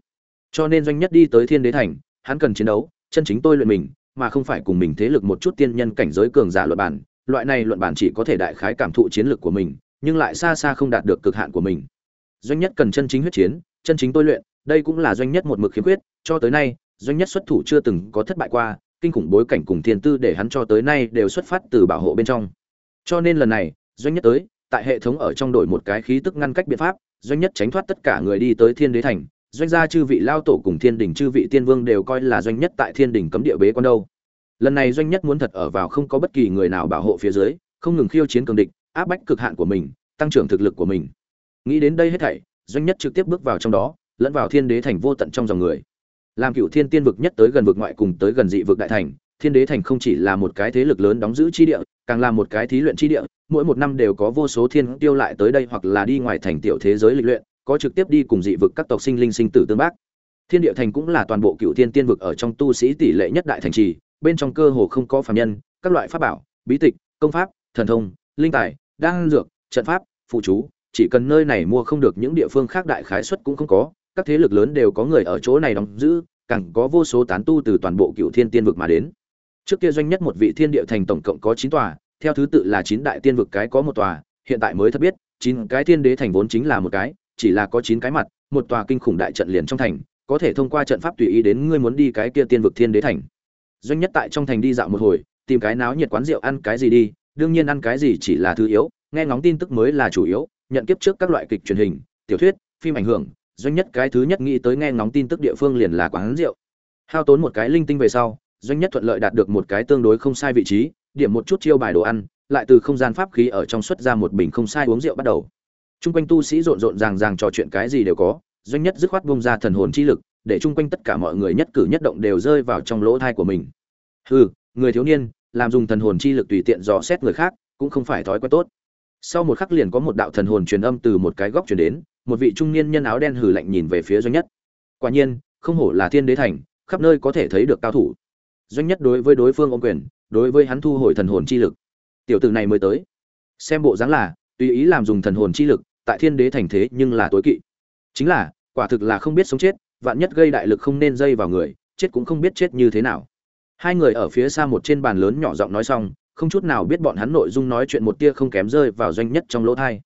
Cho nên doanh nhất đi tới thiên đế thành, hắn cần chiến đấu, chân chính tôi luyện mình, mà không phải cùng mình thế lực một chút tiên nhân cảnh giới cường giả luận bản loại này luận bản chỉ có thể đại khái cảm thụ chiến lược của mình, nhưng lại xa xa không đạt được cực hạn của mình. Doanh nhất cần chân chính huyết chiến, chân chính tôi luyện, đây cũng là doanh nhất một mực khiếm khuyết, cho tới nay, doanh nhất xuất thủ chưa từng có thất bại qua, kinh khủng bối cảnh cùng thiên tư để hắn cho tới nay đều xuất phát từ bảo hộ bên trong. Cho nên lần này doanh nhất tới, tại hệ thống ở trong đổi một cái khí tức ngăn cách biện pháp, doanh nhất tránh thoát tất cả người đi tới thiên đế thành, doanh gia chư vị lao tổ cùng thiên đình chư vị tiên vương đều coi là doanh nhất tại thiên đình cấm địa bế quan đâu. Lần này doanh nhất muốn thật ở vào không có bất kỳ người nào bảo hộ phía dưới, không ngừng khiêu chiến cường địch, áp bách cực hạn của mình, tăng trưởng thực lực của mình. Nghĩ đến đây hết thảy, doanh nhất trực tiếp bước vào trong đó, lẫn vào thiên đế thành vô tận trong dòng người. Làm cựu thiên tiên vực nhất tới gần vực ngoại cùng tới gần dị vực đại thành thiên đế thành không chỉ là một cái thế lực lớn đóng giữ chi địa, càng là một cái thí luyện chi địa. Mỗi một năm đều có vô số thiên tiêu lại tới đây hoặc là đi ngoài thành tiểu thế giới lịch luyện, có trực tiếp đi cùng dị vực các tộc sinh linh sinh tử tương bác. Thiên địa thành cũng là toàn bộ cựu thiên tiên vực ở trong tu sĩ tỷ lệ nhất đại thành trì, bên trong cơ hồ không có phàm nhân, các loại pháp bảo, bí tịch, công pháp, thần thông, linh tài, đan dược, trận pháp, phụ chú, chỉ cần nơi này mua không được những địa phương khác đại khái suất cũng không có, các thế lực lớn đều có người ở chỗ này đóng giữ, càng có vô số tán tu từ toàn bộ cựu thiên tiên vực mà đến trước kia doanh nhất một vị thiên địa thành tổng cộng có chín tòa, theo thứ tự là chín đại tiên vực cái có một tòa, hiện tại mới thật biết, chín cái thiên đế thành vốn chính là một cái, chỉ là có chín cái mặt, một tòa kinh khủng đại trận liền trong thành, có thể thông qua trận pháp tùy ý đến ngươi muốn đi cái kia tiên vực thiên đế thành. Doanh nhất tại trong thành đi dạo một hồi, tìm cái náo nhiệt quán rượu ăn cái gì đi, đương nhiên ăn cái gì chỉ là thứ yếu, nghe ngóng tin tức mới là chủ yếu, nhận kiếp trước các loại kịch truyền hình, tiểu thuyết, phim ảnh hưởng, doanh nhất cái thứ nhất nghĩ tới nghe ngóng tin tức địa phương liền là quán rượu. Hao tốn một cái linh tinh về sau doanh nhất thuận lợi đạt được một cái tương đối không sai vị trí, điểm một chút chiêu bài đồ ăn, lại từ không gian pháp khí ở trong xuất ra một bình không sai uống rượu bắt đầu. Chung quanh tu sĩ rộn rộn ràng ràng trò chuyện cái gì đều có, doanh nhất dứt khoát bông ra thần hồn chi lực, để chung quanh tất cả mọi người nhất cử nhất động đều rơi vào trong lỗ thai của mình. Hừ, người thiếu niên, làm dùng thần hồn chi lực tùy tiện dò xét người khác, cũng không phải thói quen tốt. Sau một khắc liền có một đạo thần hồn truyền âm từ một cái góc truyền đến, một vị trung niên nhân áo đen hừ lạnh nhìn về phía doanh nhất. Quả nhiên, không hổ là thiên đế thành, khắp nơi có thể thấy được cao thủ doanh nhất đối với đối phương ôm quyền, đối với hắn thu hồi thần hồn chi lực. Tiểu tử này mới tới. Xem bộ dáng là, tùy ý làm dùng thần hồn chi lực, tại thiên đế thành thế nhưng là tối kỵ. Chính là, quả thực là không biết sống chết, vạn nhất gây đại lực không nên dây vào người, chết cũng không biết chết như thế nào. Hai người ở phía xa một trên bàn lớn nhỏ giọng nói xong, không chút nào biết bọn hắn nội dung nói chuyện một tia không kém rơi vào doanh nhất trong lỗ thai.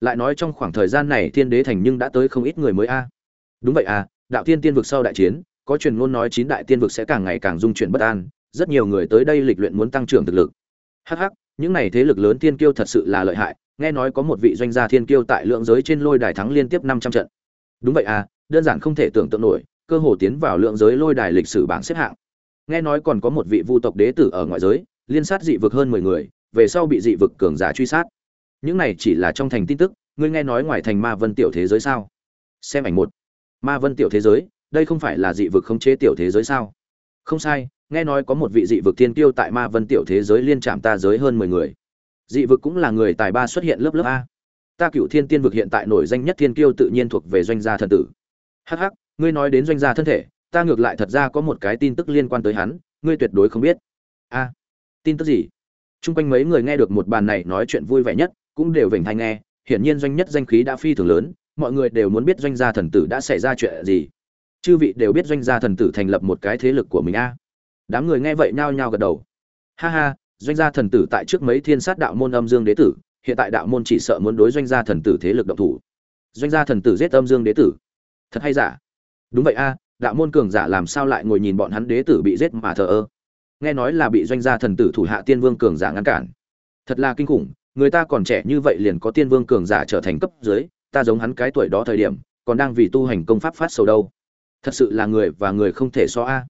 Lại nói trong khoảng thời gian này thiên đế thành nhưng đã tới không ít người mới a. Đúng vậy à đạo thiên tiên vực sau đại chiến có truyền ngôn nói chín đại tiên vực sẽ càng ngày càng dung chuyển bất an rất nhiều người tới đây lịch luyện muốn tăng trưởng thực lực. Hắc hắc, những này thế lực lớn tiên kiêu thật sự là lợi hại nghe nói có một vị doanh gia thiên kiêu tại lượng giới trên lôi đài thắng liên tiếp năm trăm trận. Đúng vậy à đơn giản không thể tưởng tượng nổi cơ hồ tiến vào lượng giới lôi đài lịch sử bảng xếp hạng. Nghe nói còn có một vị vu tộc đế tử ở ngoại giới liên sát dị vực hơn mười người về sau bị dị vực cường giả truy sát. Những này chỉ là trong thành tin tức ngươi nghe nói ngoài thành ma vân tiểu thế giới sao? Xem ảnh một. Ma vân tiểu thế giới đây không phải là dị vực khống chế tiểu thế giới sao? Không sai nghe nói có một vị dị vực tiên tiêu tại ma vân tiểu thế giới liên chạm ta giới hơn mười người. Dị vực cũng là người tài ba xuất hiện lớp lớp a. Ta cửu thiên tiên vực hiện tại nổi danh nhất thiên kiêu tự nhiên thuộc về doanh gia thần tử. Hắc hắc, ngươi nói đến doanh gia thân thể ta ngược lại thật ra có một cái tin tức liên quan tới hắn ngươi tuyệt đối không biết. A tin tức gì? Trung quanh mấy người nghe được một bàn này nói chuyện vui vẻ nhất cũng đều vểnh thanh nghe hiển nhiên doanh nhất danh khí đã phi thường lớn mọi người đều muốn biết doanh gia thần tử đã xảy ra chuyện gì chư vị đều biết doanh gia thần tử thành lập một cái thế lực của mình a. Đám người nghe vậy nhao nhao gật đầu. Ha ha, doanh gia thần tử tại trước mấy thiên sát đạo môn âm dương đế tử, hiện tại đạo môn chỉ sợ muốn đối doanh gia thần tử thế lực động thủ. Doanh gia thần tử giết âm dương đế tử. Thật hay giả? Đúng vậy a, đạo môn cường giả làm sao lại ngồi nhìn bọn hắn đế tử bị giết mà thờ ơ? Nghe nói là bị doanh gia thần tử thủ hạ tiên vương cường giả ngăn cản. Thật là kinh khủng, người ta còn trẻ như vậy liền có tiên vương cường giả trở thành cấp dưới, ta giống hắn cái tuổi đó thời điểm, còn đang vì tu hành công pháp phát sầu đâu thật sự là người và người không thể so a.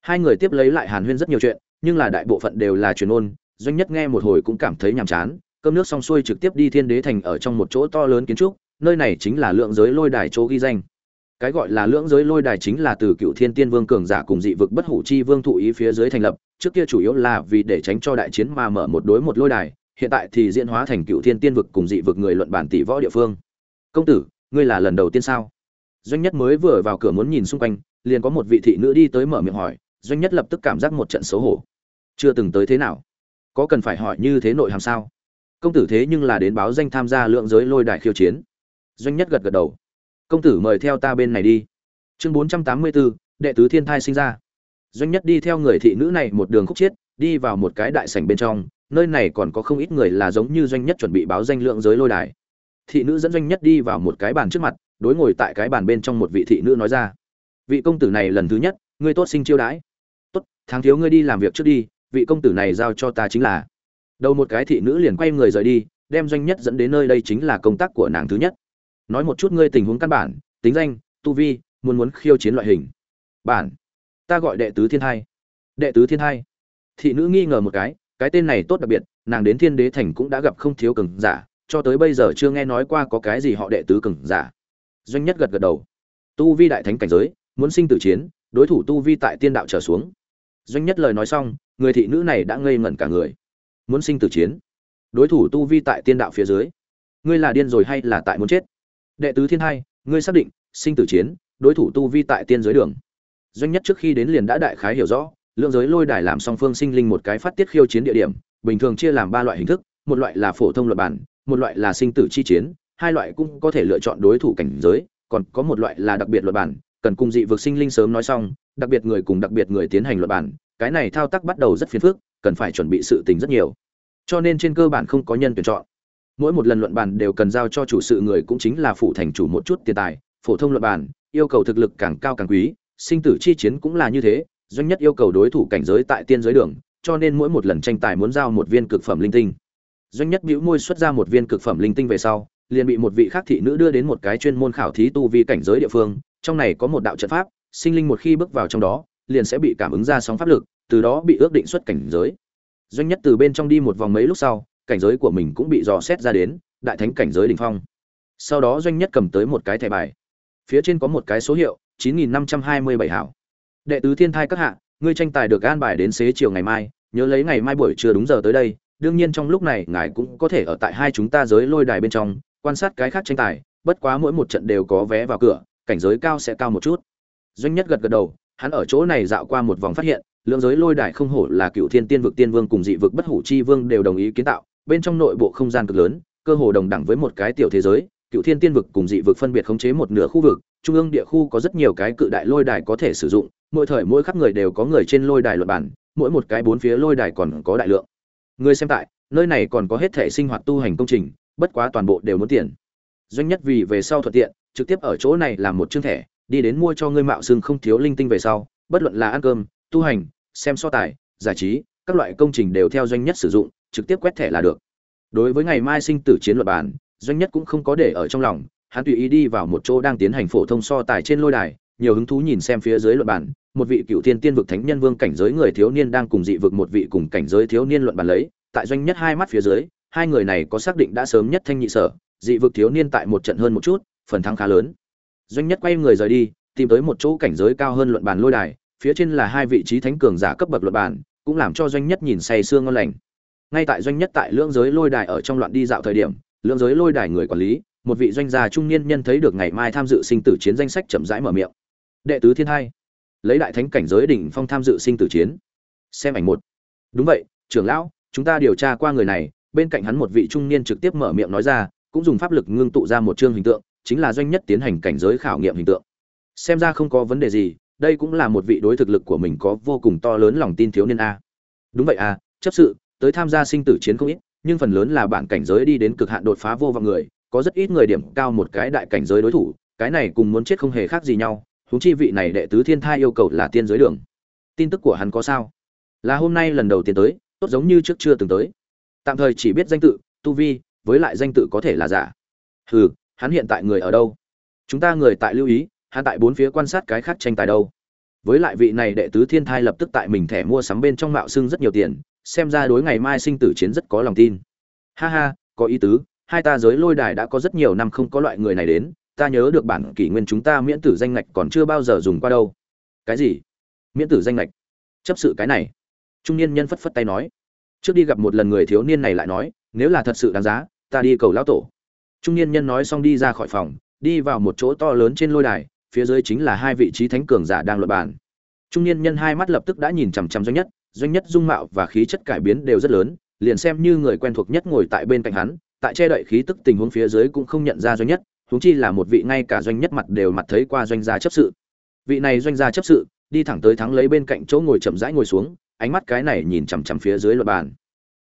Hai người tiếp lấy lại hàn huyên rất nhiều chuyện, nhưng là đại bộ phận đều là truyền ôn, doanh nhất nghe một hồi cũng cảm thấy nhàm chán, cơm nước xong xuôi trực tiếp đi thiên đế thành ở trong một chỗ to lớn kiến trúc, nơi này chính là lượng giới lôi đài chỗ ghi danh. Cái gọi là lượng giới lôi đài chính là từ cựu thiên tiên vương cường giả cùng dị vực bất hủ chi vương thụ ý phía dưới thành lập, trước kia chủ yếu là vì để tránh cho đại chiến mà mở một đối một lôi đài, hiện tại thì diễn hóa thành cựu thiên tiên vực cùng dị vực người luận bản tỷ võ địa phương. Công tử, ngươi là lần đầu tiên sao? Doanh nhất mới vừa vào cửa muốn nhìn xung quanh, liền có một vị thị nữ đi tới mở miệng hỏi, doanh nhất lập tức cảm giác một trận xấu hổ. Chưa từng tới thế nào? Có cần phải hỏi như thế nội hàm sao? Công tử thế nhưng là đến báo danh tham gia lượng giới lôi đài khiêu chiến. Doanh nhất gật gật đầu. Công tử mời theo ta bên này đi. Chương bốn trăm tám mươi bốn đệ tứ thiên thai sinh ra. Doanh nhất đi theo người thị nữ này một đường khúc chiết, đi vào một cái đại sảnh bên trong, nơi này còn có không ít người là giống như doanh nhất chuẩn bị báo danh lượng giới lôi đài. Thị nữ dẫn doanh nhất đi vào một cái bàn trước mặt đối ngồi tại cái bàn bên trong một vị thị nữ nói ra, vị công tử này lần thứ nhất, ngươi tốt sinh chiêu đãi. Tốt, tháng thiếu ngươi đi làm việc trước đi, vị công tử này giao cho ta chính là. Đầu một cái thị nữ liền quay người rời đi, đem doanh nhất dẫn đến nơi đây chính là công tác của nàng thứ nhất. Nói một chút ngươi tình huống căn bản, tính danh, tu vi, muốn muốn khiêu chiến loại hình. Bản, ta gọi đệ tứ thiên hai đệ tứ thiên hai thị nữ nghi ngờ một cái cái tên này tốt đặc biệt, nàng đến thiên đế thành cũng đã gặp không thiếu cường giả, cho tới bây giờ chưa nghe nói qua có cái gì họ đệ tứ cường giả doanh nhất gật gật đầu. Tu vi đại thánh cảnh giới, muốn sinh tử chiến, đối thủ tu vi tại tiên đạo trở xuống. Doanh nhất lời nói xong, người thị nữ này đã ngây ngẩn cả người. Muốn sinh tử chiến, đối thủ tu vi tại tiên đạo phía dưới. Ngươi là điên rồi hay là tại muốn chết? Đệ tứ thiên hai, ngươi xác định, sinh tử chiến, đối thủ tu vi tại tiên giới đường. Doanh nhất trước khi đến liền đã đại khái hiểu rõ, lượng giới lôi đài làm song phương sinh linh một cái phát tiết khiêu chiến địa điểm, bình thường chia làm ba loại hình thức, một loại là phổ thông luật bản, một loại là sinh tử chi chiến hai loại cũng có thể lựa chọn đối thủ cảnh giới, còn có một loại là đặc biệt luật bản, cần cùng dị vực sinh linh sớm nói xong, đặc biệt người cùng đặc biệt người tiến hành luật bản, cái này thao tác bắt đầu rất phiền phức, cần phải chuẩn bị sự tình rất nhiều. Cho nên trên cơ bản không có nhân tuyển chọn. Mỗi một lần luận bản đều cần giao cho chủ sự người cũng chính là phụ thành chủ một chút tiền tài, phổ thông luận bản, yêu cầu thực lực càng cao càng quý, sinh tử chi chiến cũng là như thế, doanh nhất yêu cầu đối thủ cảnh giới tại tiên giới đường, cho nên mỗi một lần tranh tài muốn giao một viên cực phẩm linh tinh. Doanh nhất bĩu môi xuất ra một viên cực phẩm linh tinh về sau liền bị một vị khác thị nữ đưa đến một cái chuyên môn khảo thí tu vi cảnh giới địa phương, trong này có một đạo trận pháp, sinh linh một khi bước vào trong đó, liền sẽ bị cảm ứng ra sóng pháp lực, từ đó bị ước định xuất cảnh giới. Doanh nhất từ bên trong đi một vòng mấy lúc sau, cảnh giới của mình cũng bị dò xét ra đến, đại thánh cảnh giới đỉnh phong. Sau đó doanh nhất cầm tới một cái thẻ bài. Phía trên có một cái số hiệu 9527 hảo. Đệ tứ thiên thai các hạ, ngươi tranh tài được an bài đến xế chiều ngày mai, nhớ lấy ngày mai buổi trưa đúng giờ tới đây, đương nhiên trong lúc này ngài cũng có thể ở tại hai chúng ta giới lôi đài bên trong quan sát cái khác tranh tài, bất quá mỗi một trận đều có vé vào cửa, cảnh giới cao sẽ cao một chút. Doanh nhất gật gật đầu, hắn ở chỗ này dạo qua một vòng phát hiện, lượng giới lôi đài không hổ là cựu thiên tiên vực tiên vương cùng dị vực bất hủ chi vương đều đồng ý kiến tạo, bên trong nội bộ không gian cực lớn, cơ hồ đồng đẳng với một cái tiểu thế giới, cựu thiên tiên vực cùng dị vực phân biệt khống chế một nửa khu vực, trung ương địa khu có rất nhiều cái cự đại lôi đài có thể sử dụng, mỗi thời mỗi khắp người đều có người trên lôi đài luận bản mỗi một cái bốn phía lôi đài còn có đại lượng. Người xem tại, nơi này còn có hết thể sinh hoạt tu hành công trình bất quá toàn bộ đều muốn tiền. Doanh nhất vì về sau thuận tiện, trực tiếp ở chỗ này làm một chương thẻ, đi đến mua cho ngươi mạo xương không thiếu linh tinh về sau, bất luận là ăn cơm, tu hành, xem so tài, giải trí, các loại công trình đều theo doanh nhất sử dụng, trực tiếp quét thẻ là được. Đối với ngày mai sinh tử chiến luật bản doanh nhất cũng không có để ở trong lòng, hắn tùy ý đi vào một chỗ đang tiến hành phổ thông so tài trên lôi đài, nhiều hứng thú nhìn xem phía dưới luận bản một vị cựu thiên tiên vực thánh nhân vương cảnh giới người thiếu niên đang cùng dị vực một vị cùng cảnh giới thiếu niên luận bàn lấy, tại doanh nhất hai mắt phía dưới hai người này có xác định đã sớm nhất thanh nhị sở, dị vực thiếu niên tại một trận hơn một chút, phần thắng khá lớn. Doanh nhất quay người rời đi, tìm tới một chỗ cảnh giới cao hơn luận bàn lôi đài, phía trên là hai vị trí thánh cường giả cấp bậc luận bàn, cũng làm cho doanh nhất nhìn say sương ngon lành. Ngay tại doanh nhất tại lưỡng giới lôi đài ở trong loạn đi dạo thời điểm, lưỡng giới lôi đài người quản lý, một vị doanh gia trung niên nhân thấy được ngày mai tham dự sinh tử chiến danh sách chậm rãi mở miệng. Đệ tứ thiên hai. Lấy đại thánh cảnh giới đỉnh phong tham dự sinh tử chiến. Xem ảnh một. Đúng vậy, trưởng lão, chúng ta điều tra qua người này bên cạnh hắn một vị trung niên trực tiếp mở miệng nói ra, cũng dùng pháp lực ngưng tụ ra một chương hình tượng, chính là doanh nhất tiến hành cảnh giới khảo nghiệm hình tượng. Xem ra không có vấn đề gì, đây cũng là một vị đối thực lực của mình có vô cùng to lớn lòng tin thiếu niên a. Đúng vậy a, chấp sự, tới tham gia sinh tử chiến không ít, nhưng phần lớn là bản cảnh giới đi đến cực hạn đột phá vô vọng người, có rất ít người điểm cao một cái đại cảnh giới đối thủ, cái này cùng muốn chết không hề khác gì nhau, huống chi vị này đệ tứ thiên thai yêu cầu là tiên giới đường. Tin tức của hắn có sao? Là hôm nay lần đầu tiên tới, tốt giống như trước chưa từng tới tạm thời chỉ biết danh tự, tu vi, với lại danh tự có thể là giả. Hừ, hắn hiện tại người ở đâu? Chúng ta người tại lưu ý, hắn tại bốn phía quan sát cái khác tranh tài đâu. Với lại vị này đệ tứ thiên thai lập tức tại mình thẻ mua sắm bên trong mạo xưng rất nhiều tiền, xem ra đối ngày mai sinh tử chiến rất có lòng tin. Ha ha, có ý tứ, hai ta giới lôi đài đã có rất nhiều năm không có loại người này đến, ta nhớ được bản kỷ nguyên chúng ta miễn tử danh ngạch còn chưa bao giờ dùng qua đâu. Cái gì? Miễn tử danh ngạch? Chấp sự cái này. Trung niên nhân phất phất tay nói trước đi gặp một lần người thiếu niên này lại nói, nếu là thật sự đáng giá, ta đi cầu lão tổ. Trung niên nhân nói xong đi ra khỏi phòng, đi vào một chỗ to lớn trên lôi đài, phía dưới chính là hai vị trí thánh cường giả đang luận bàn. Trung niên nhân hai mắt lập tức đã nhìn chằm chằm doanh nhất doanh nhất dung mạo và khí chất cải biến đều rất lớn, liền xem như người quen thuộc nhất ngồi tại bên cạnh hắn, tại che đậy khí tức tình huống phía dưới cũng không nhận ra doanh nhất, huống chi là một vị ngay cả doanh nhất mặt đều mặt thấy qua doanh gia chấp sự. Vị này doanh gia chấp sự, đi thẳng tới thắng lấy bên cạnh chỗ ngồi chậm rãi ngồi xuống ánh mắt cái này nhìn chằm chằm phía dưới luật bàn.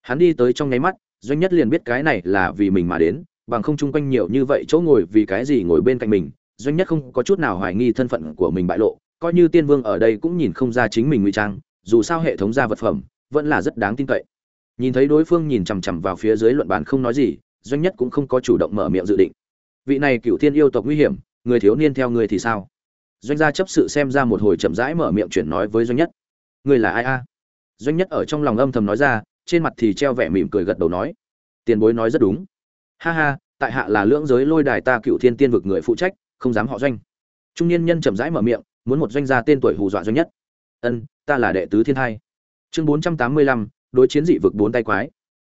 Hắn đi tới trong nháy mắt, doanh nhất liền biết cái này là vì mình mà đến, bằng không chung quanh nhiều như vậy chỗ ngồi vì cái gì ngồi bên cạnh mình, doanh nhất không có chút nào hoài nghi thân phận của mình bại lộ, coi như tiên vương ở đây cũng nhìn không ra chính mình ngụy trang, dù sao hệ thống gia vật phẩm vẫn là rất đáng tin cậy. Nhìn thấy đối phương nhìn chằm chằm vào phía dưới luận bàn không nói gì, doanh nhất cũng không có chủ động mở miệng dự định. Vị này cựu thiên yêu tộc nguy hiểm, người thiếu niên theo người thì sao? Doanh gia chấp sự xem ra một hồi chậm rãi mở miệng chuyển nói với doanh nhất. Người là ai a? Doanh nhất ở trong lòng âm thầm nói ra, trên mặt thì treo vẻ mỉm cười gật đầu nói, tiền bối nói rất đúng. Ha ha, tại hạ là lưỡng giới lôi đài ta cựu thiên tiên vực người phụ trách, không dám họ doanh. Trung niên nhân chậm rãi mở miệng, muốn một doanh gia tên tuổi hù dọa doanh nhất. Ân, ta là đệ tứ thiên hai chương bốn trăm tám mươi lăm, đối chiến dị vực bốn tay quái.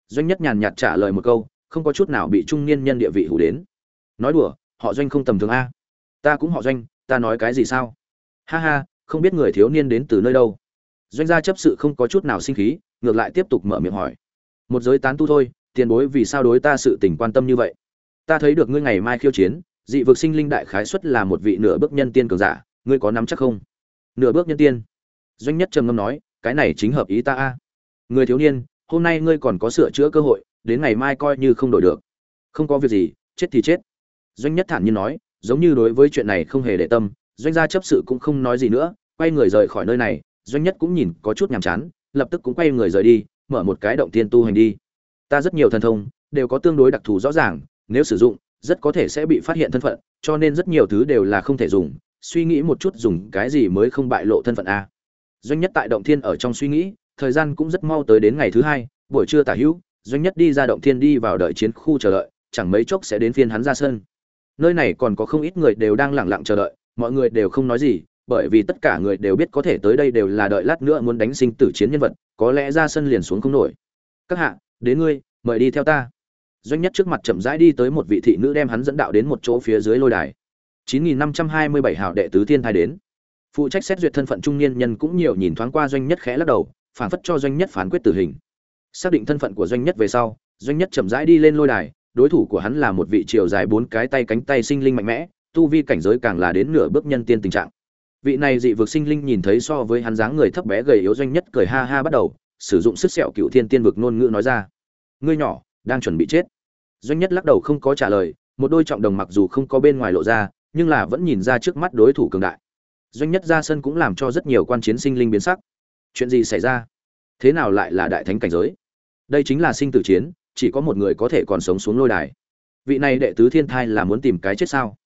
Doanh nhất nhàn nhạt trả lời một câu, không có chút nào bị trung niên nhân địa vị hủ đến. Nói đùa, họ doanh không tầm thường a. Ta cũng họ doanh, ta nói cái gì sao? Ha ha, không biết người thiếu niên đến từ nơi đâu doanh gia chấp sự không có chút nào sinh khí, ngược lại tiếp tục mở miệng hỏi. Một giới tán tu thôi, tiền bối vì sao đối ta sự tình quan tâm như vậy? Ta thấy được ngươi ngày mai khiêu chiến, dị vực sinh linh đại khái xuất là một vị nửa bước nhân tiên cường giả, ngươi có nắm chắc không? Nửa bước nhân tiên. Doanh nhất trầm ngâm nói, cái này chính hợp ý ta a. Người thiếu niên, hôm nay ngươi còn có sửa chữa cơ hội, đến ngày mai coi như không đổi được. Không có việc gì, chết thì chết. Doanh nhất thản nhiên nói, giống như đối với chuyện này không hề để tâm, doanh gia chấp sự cũng không nói gì nữa, quay người rời khỏi nơi này doanh nhất cũng nhìn có chút nhàm chán, lập tức cũng quay người rời đi, mở một cái động tiên tu hành đi. Ta rất nhiều thần thông, đều có tương đối đặc thù rõ ràng, nếu sử dụng, rất có thể sẽ bị phát hiện thân phận, cho nên rất nhiều thứ đều là không thể dùng, suy nghĩ một chút dùng cái gì mới không bại lộ thân phận a. Doanh nhất tại động thiên ở trong suy nghĩ, thời gian cũng rất mau tới đến ngày thứ hai, buổi trưa tả hữu, doanh nhất đi ra động thiên đi vào đợi chiến khu chờ đợi, chẳng mấy chốc sẽ đến phiên hắn ra sân. Nơi này còn có không ít người đều đang lẳng lặng chờ đợi, mọi người đều không nói gì bởi vì tất cả người đều biết có thể tới đây đều là đợi lát nữa muốn đánh sinh tử chiến nhân vật, có lẽ ra sân liền xuống không nổi. Các hạ, đến ngươi, mời đi theo ta. Doanh nhất trước mặt chậm rãi đi tới một vị thị nữ đem hắn dẫn đạo đến một chỗ phía dưới lôi đài. 9527 hảo đệ tứ thiên thai đến. Phụ trách xét duyệt thân phận trung niên nhân cũng nhiều nhìn thoáng qua doanh nhất khẽ lắc đầu, phản phất cho doanh nhất phán quyết tử hình. Xác định thân phận của doanh nhất về sau, doanh nhất chậm rãi đi lên lôi đài, đối thủ của hắn là một vị chiều dài bốn cái tay cánh tay sinh linh mạnh mẽ, tu vi cảnh giới càng là đến nửa bước nhân tiên tình trạng vị này dị vực sinh linh nhìn thấy so với hắn dáng người thấp bé gầy yếu doanh nhất cười ha ha bắt đầu, sử dụng sức sẹo cựu thiên tiên vực ngôn ngữ nói ra. Ngươi nhỏ, đang chuẩn bị chết. Doanh nhất lắc đầu không có trả lời, một đôi trọng đồng mặc dù không có bên ngoài lộ ra, nhưng là vẫn nhìn ra trước mắt đối thủ cường đại. Doanh nhất ra sân cũng làm cho rất nhiều quan chiến sinh linh biến sắc. Chuyện gì xảy ra? Thế nào lại là đại thánh cảnh giới? Đây chính là sinh tử chiến, chỉ có một người có thể còn sống xuống lôi đài. Vị này đệ tứ thiên thai là muốn tìm cái chết sao?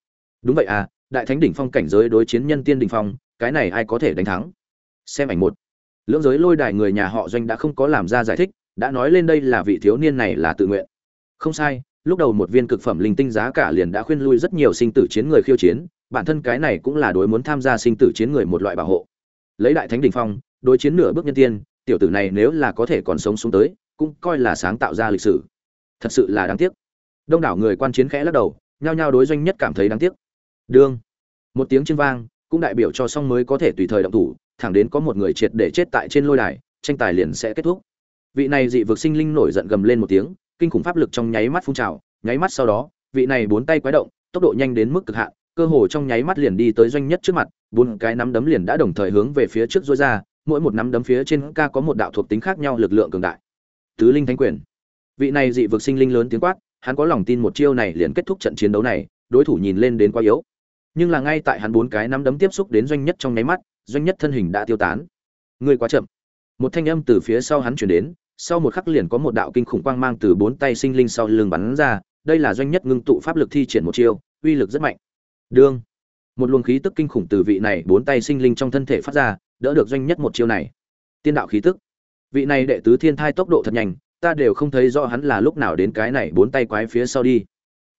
Đúng vậy à đại thánh đỉnh phong cảnh giới đối chiến nhân tiên đỉnh phong, cái này ai có thể đánh thắng? Xem ảnh một. Lưỡng giới lôi đài người nhà họ doanh đã không có làm ra giải thích, đã nói lên đây là vị thiếu niên này là tự nguyện. Không sai, lúc đầu một viên cực phẩm linh tinh giá cả liền đã khuyên lui rất nhiều sinh tử chiến người khiêu chiến, bản thân cái này cũng là đối muốn tham gia sinh tử chiến người một loại bảo hộ. Lấy đại thánh đỉnh phong, đối chiến nửa bước nhân tiên, tiểu tử này nếu là có thể còn sống xuống tới, cũng coi là sáng tạo ra lịch sử. Thật sự là đáng tiếc. Đông đảo người quan chiến khẽ lắc đầu, nhao nhao đối doanh nhất cảm thấy đáng tiếc đương. Một tiếng chiên vang, cũng đại biểu cho song mới có thể tùy thời động thủ, thẳng đến có một người triệt để chết tại trên lôi đài, tranh tài liền sẽ kết thúc. Vị này dị vực sinh linh nổi giận gầm lên một tiếng, kinh khủng pháp lực trong nháy mắt phun trào, nháy mắt sau đó, vị này bốn tay quái động, tốc độ nhanh đến mức cực hạn, cơ hồ trong nháy mắt liền đi tới doanh nhất trước mặt, bốn cái nắm đấm liền đã đồng thời hướng về phía trước dối ra, mỗi một nắm đấm phía trên ca có một đạo thuộc tính khác nhau lực lượng cường đại. Tứ linh thánh quyền. Vị này dị vực sinh linh lớn tiếng quát, hắn có lòng tin một chiêu này liền kết thúc trận chiến đấu này, đối thủ nhìn lên đến quá yếu nhưng là ngay tại hắn bốn cái nắm đấm tiếp xúc đến doanh nhất trong nháy mắt, doanh nhất thân hình đã tiêu tán. Người quá chậm. Một thanh âm từ phía sau hắn chuyển đến, sau một khắc liền có một đạo kinh khủng quang mang từ bốn tay sinh linh sau lưng bắn ra, đây là doanh nhất ngưng tụ pháp lực thi triển một chiêu, uy lực rất mạnh. Đương. Một luồng khí tức kinh khủng từ vị này bốn tay sinh linh trong thân thể phát ra, đỡ được doanh nhất một chiêu này. Tiên đạo khí tức. Vị này đệ tứ thiên thai tốc độ thật nhanh, ta đều không thấy rõ hắn là lúc nào đến cái này bốn tay quái phía sau đi.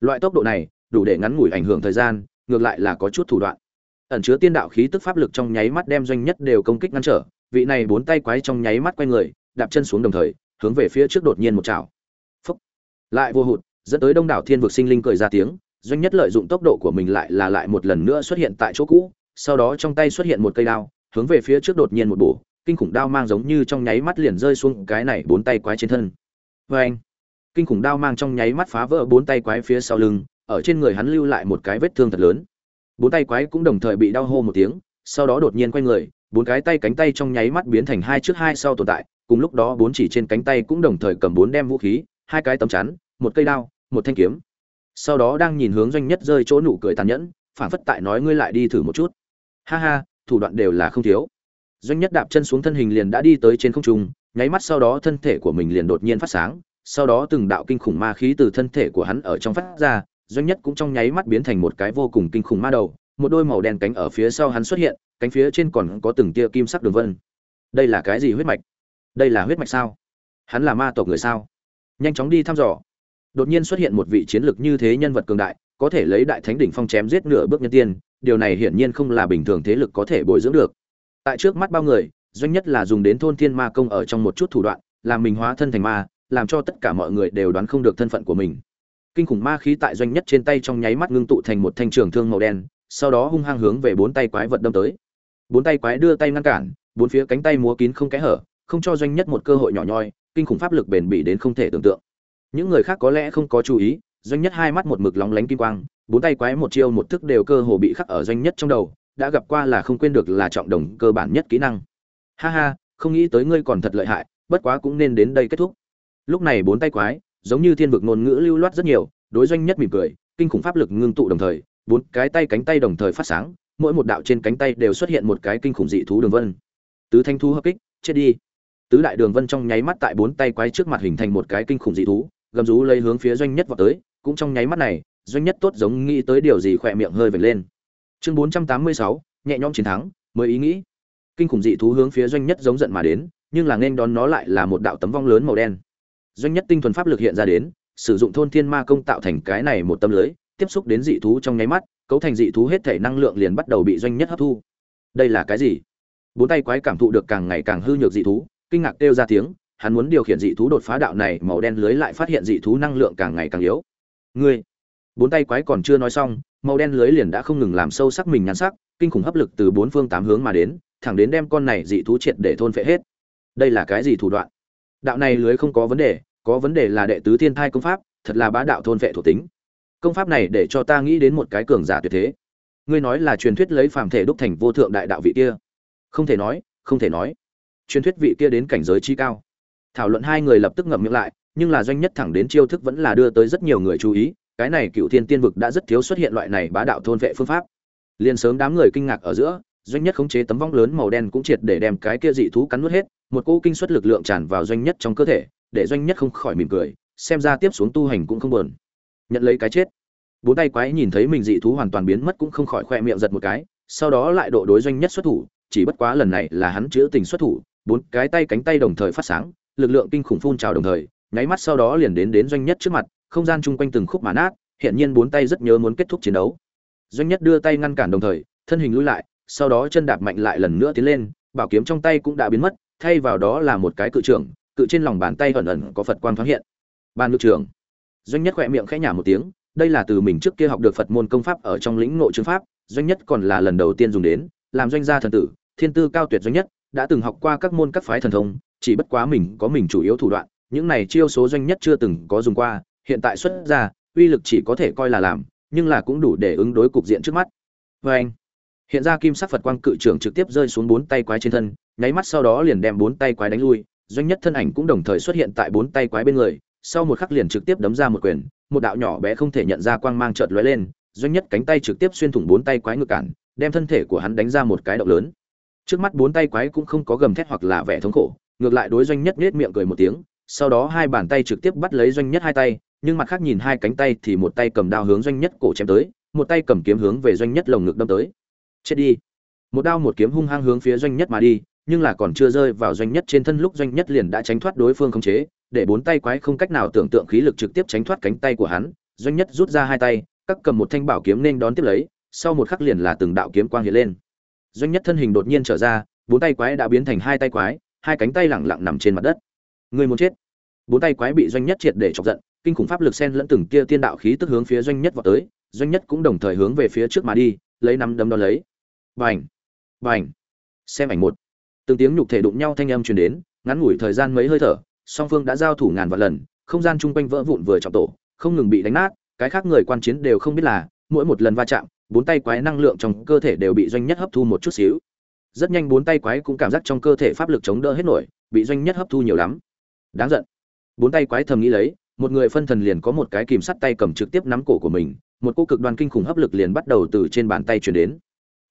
Loại tốc độ này, đủ để ngắn ngủi ảnh hưởng thời gian ngược lại là có chút thủ đoạn. Ẩn chứa tiên đạo khí tức pháp lực trong nháy mắt đem doanh nhất đều công kích ngăn trở, vị này bốn tay quái trong nháy mắt quay người, đạp chân xuống đồng thời, hướng về phía trước đột nhiên một chảo. Phúc. Lại vô hụt, dẫn tới đông đảo thiên vực sinh linh cười ra tiếng, doanh nhất lợi dụng tốc độ của mình lại là lại một lần nữa xuất hiện tại chỗ cũ, sau đó trong tay xuất hiện một cây đao, hướng về phía trước đột nhiên một bổ, kinh khủng đao mang giống như trong nháy mắt liền rơi xuống cái này bốn tay quái trên thân. Vê anh kinh khủng đao mang trong nháy mắt phá vỡ bốn tay quái phía sau lưng ở trên người hắn lưu lại một cái vết thương thật lớn. Bốn tay quái cũng đồng thời bị đau hô một tiếng, sau đó đột nhiên quay người, bốn cái tay cánh tay trong nháy mắt biến thành hai trước hai sau tồn tại, cùng lúc đó bốn chỉ trên cánh tay cũng đồng thời cầm bốn đem vũ khí, hai cái tấm chắn, một cây đao, một thanh kiếm. Sau đó đang nhìn hướng doanh nhất rơi chỗ nụ cười tàn nhẫn phản phất tại nói ngươi lại đi thử một chút. Ha ha, thủ đoạn đều là không thiếu. Doanh nhất đạp chân xuống thân hình liền đã đi tới trên không trung, nháy mắt sau đó thân thể của mình liền đột nhiên phát sáng, sau đó từng đạo kinh khủng ma khí từ thân thể của hắn ở trong phát ra doanh nhất cũng trong nháy mắt biến thành một cái vô cùng kinh khủng ma đầu, một đôi màu đen cánh ở phía sau hắn xuất hiện, cánh phía trên còn có từng tia kim sắc đường vân. Đây là cái gì huyết mạch? Đây là huyết mạch sao? Hắn là ma tộc người sao? Nhanh chóng đi thăm dò. Đột nhiên xuất hiện một vị chiến lực như thế nhân vật cường đại, có thể lấy đại thánh đỉnh phong chém giết nửa bước nhân tiên, điều này hiển nhiên không là bình thường thế lực có thể bồi dưỡng được. Tại trước mắt bao người, doanh nhất là dùng đến thôn thiên ma công ở trong một chút thủ đoạn, làm mình hóa thân thành ma, làm cho tất cả mọi người đều đoán không được thân phận của mình kinh khủng ma khí tại doanh nhất trên tay trong nháy mắt ngưng tụ thành một thanh trường thương màu đen, sau đó hung hăng hướng về bốn tay quái vật đâm tới. Bốn tay quái đưa tay ngăn cản, bốn phía cánh tay múa kín không kẽ hở, không cho doanh nhất một cơ hội nhỏ nhoi, kinh khủng pháp lực bền bỉ đến không thể tưởng tượng. Những người khác có lẽ không có chú ý, doanh nhất hai mắt một mực lóng lánh kim quang, bốn tay quái một chiêu một thức đều cơ hồ bị khắc ở doanh nhất trong đầu, đã gặp qua là không quên được là trọng đồng cơ bản nhất kỹ năng. Ha ha, không nghĩ tới ngươi còn thật lợi hại, bất quá cũng nên đến đây kết thúc. Lúc này bốn tay quái giống như thiên vực ngôn ngữ lưu loát rất nhiều, đối doanh nhất mỉm cười, kinh khủng pháp lực ngưng tụ đồng thời, bốn cái tay cánh tay đồng thời phát sáng, mỗi một đạo trên cánh tay đều xuất hiện một cái kinh khủng dị thú đường vân. Tứ thanh thú hợp kích, chết đi. Tứ đại đường vân trong nháy mắt tại bốn tay quái trước mặt hình thành một cái kinh khủng dị thú, gầm rú lấy hướng phía doanh nhất vào tới, cũng trong nháy mắt này, doanh nhất tốt giống nghĩ tới điều gì khỏe miệng hơi vệt lên. Chương bốn trăm tám mươi sáu, nhẹ nhõm chiến thắng, mới ý nghĩ. Kinh khủng dị thú hướng phía doanh nhất giống giận mà đến, nhưng là nên đón nó lại là một đạo tấm vong lớn màu đen doanh nhất tinh thuần pháp lực hiện ra đến, sử dụng thôn thiên ma công tạo thành cái này một tâm lưới, tiếp xúc đến dị thú trong nháy mắt, cấu thành dị thú hết thể năng lượng liền bắt đầu bị doanh nhất hấp thu. Đây là cái gì? Bốn tay quái cảm thụ được càng ngày càng hư nhược dị thú, kinh ngạc kêu ra tiếng, hắn muốn điều khiển dị thú đột phá đạo này, màu đen lưới lại phát hiện dị thú năng lượng càng ngày càng yếu. Ngươi! Bốn tay quái còn chưa nói xong, màu đen lưới liền đã không ngừng làm sâu sắc mình nhắn sắc, kinh khủng hấp lực từ bốn phương tám hướng mà đến, thẳng đến đem con này dị thú triệt để thôn phệ hết. Đây là cái gì thủ đoạn? Đạo này lưới không có vấn đề, có vấn đề là đệ tứ thiên thai công pháp, thật là bá đạo thôn vệ thuộc tính. Công pháp này để cho ta nghĩ đến một cái cường giả tuyệt thế. Ngươi nói là truyền thuyết lấy phàm thể đúc thành vô thượng đại đạo vị kia. Không thể nói, không thể nói. Truyền thuyết vị kia đến cảnh giới chi cao. Thảo luận hai người lập tức ngậm miệng lại, nhưng là doanh nhất thẳng đến chiêu thức vẫn là đưa tới rất nhiều người chú ý, cái này cựu thiên tiên vực đã rất thiếu xuất hiện loại này bá đạo thôn vệ phương pháp. Liền sớm đám người kinh ngạc ở giữa doanh nhất khống chế tấm vong lớn màu đen cũng triệt để đem cái kia dị thú cắn nuốt hết, một cỗ kinh suất lực lượng tràn vào doanh nhất trong cơ thể, để doanh nhất không khỏi mỉm cười, xem ra tiếp xuống tu hành cũng không buồn. Nhận lấy cái chết. Bốn tay quái nhìn thấy mình dị thú hoàn toàn biến mất cũng không khỏi khoe miệng giật một cái, sau đó lại độ đối doanh nhất xuất thủ, chỉ bất quá lần này là hắn chữa tình xuất thủ, bốn cái tay cánh tay đồng thời phát sáng, lực lượng kinh khủng phun trào đồng thời, nháy mắt sau đó liền đến đến doanh nhất trước mặt, không gian chung quanh từng khúc mà nát, hiện nhiên bốn tay rất nhớ muốn kết thúc chiến đấu. Doanh nhất đưa tay ngăn cản đồng thời, thân hình lui lại sau đó chân đạp mạnh lại lần nữa tiến lên, bảo kiếm trong tay cũng đã biến mất, thay vào đó là một cái cự trưởng, cự trên lòng bàn tay ẩn ẩn có phật quan thoáng hiện. Ban ngự trưởng. Doanh nhất khỏe miệng khẽ nhả một tiếng, đây là từ mình trước kia học được phật môn công pháp ở trong lĩnh ngộ chứng pháp, doanh nhất còn là lần đầu tiên dùng đến, làm doanh gia thần tử, thiên tư cao tuyệt doanh nhất, đã từng học qua các môn các phái thần thông, chỉ bất quá mình có mình chủ yếu thủ đoạn, những này chiêu số doanh nhất chưa từng có dùng qua, hiện tại xuất ra, uy lực chỉ có thể coi là làm, nhưng là cũng đủ để ứng đối cục diện trước mắt. Vê anh hiện ra kim sắc phật quang cự trưởng trực tiếp rơi xuống bốn tay quái trên thân, nháy mắt sau đó liền đem bốn tay quái đánh lui, doanh nhất thân ảnh cũng đồng thời xuất hiện tại bốn tay quái bên người, sau một khắc liền trực tiếp đấm ra một quyền, một đạo nhỏ bé không thể nhận ra quang mang chợt lóe lên, doanh nhất cánh tay trực tiếp xuyên thủng bốn tay quái ngược cản, đem thân thể của hắn đánh ra một cái động lớn. Trước mắt bốn tay quái cũng không có gầm thét hoặc là vẻ thống khổ, ngược lại đối doanh nhất nết miệng cười một tiếng, sau đó hai bàn tay trực tiếp bắt lấy doanh nhất hai tay, nhưng mặt khác nhìn hai cánh tay thì một tay cầm đao hướng doanh nhất cổ chém tới, một tay cầm kiếm hướng về doanh nhất lồng ngực đâm tới chết đi. Một đao một kiếm hung hăng hướng phía doanh nhất mà đi, nhưng là còn chưa rơi vào doanh nhất trên thân lúc doanh nhất liền đã tránh thoát đối phương khống chế, để bốn tay quái không cách nào tưởng tượng khí lực trực tiếp tránh thoát cánh tay của hắn, doanh nhất rút ra hai tay, các cầm một thanh bảo kiếm nên đón tiếp lấy, sau một khắc liền là từng đạo kiếm quang hiện lên. Doanh nhất thân hình đột nhiên trở ra, bốn tay quái đã biến thành hai tay quái, hai cánh tay lẳng lặng nằm trên mặt đất. Người muốn chết. Bốn tay quái bị doanh nhất triệt để chọc giận, kinh khủng pháp lực sen lẫn từng kia tiên đạo khí tức hướng phía doanh nhất vào tới, doanh nhất cũng đồng thời hướng về phía trước mà đi, lấy năm đấm đo lấy bành! Bành! Xem ảnh một. Từng tiếng nhục thể đụng nhau thanh âm truyền đến, ngắn ngủi thời gian mấy hơi thở, song phương đã giao thủ ngàn vạn lần, không gian chung quanh vỡ vụn vừa trọng tổ, không ngừng bị đánh nát, cái khác người quan chiến đều không biết là, mỗi một lần va chạm, bốn tay quái năng lượng trong cơ thể đều bị doanh nhất hấp thu một chút xíu. Rất nhanh bốn tay quái cũng cảm giác trong cơ thể pháp lực chống đỡ hết nổi, bị doanh nhất hấp thu nhiều lắm. Đáng giận. Bốn tay quái thầm nghĩ lấy, một người phân thần liền có một cái kìm sắt tay cầm trực tiếp nắm cổ của mình, một cô cực đoan kinh khủng hấp lực liền bắt đầu từ trên bàn tay chuyển đến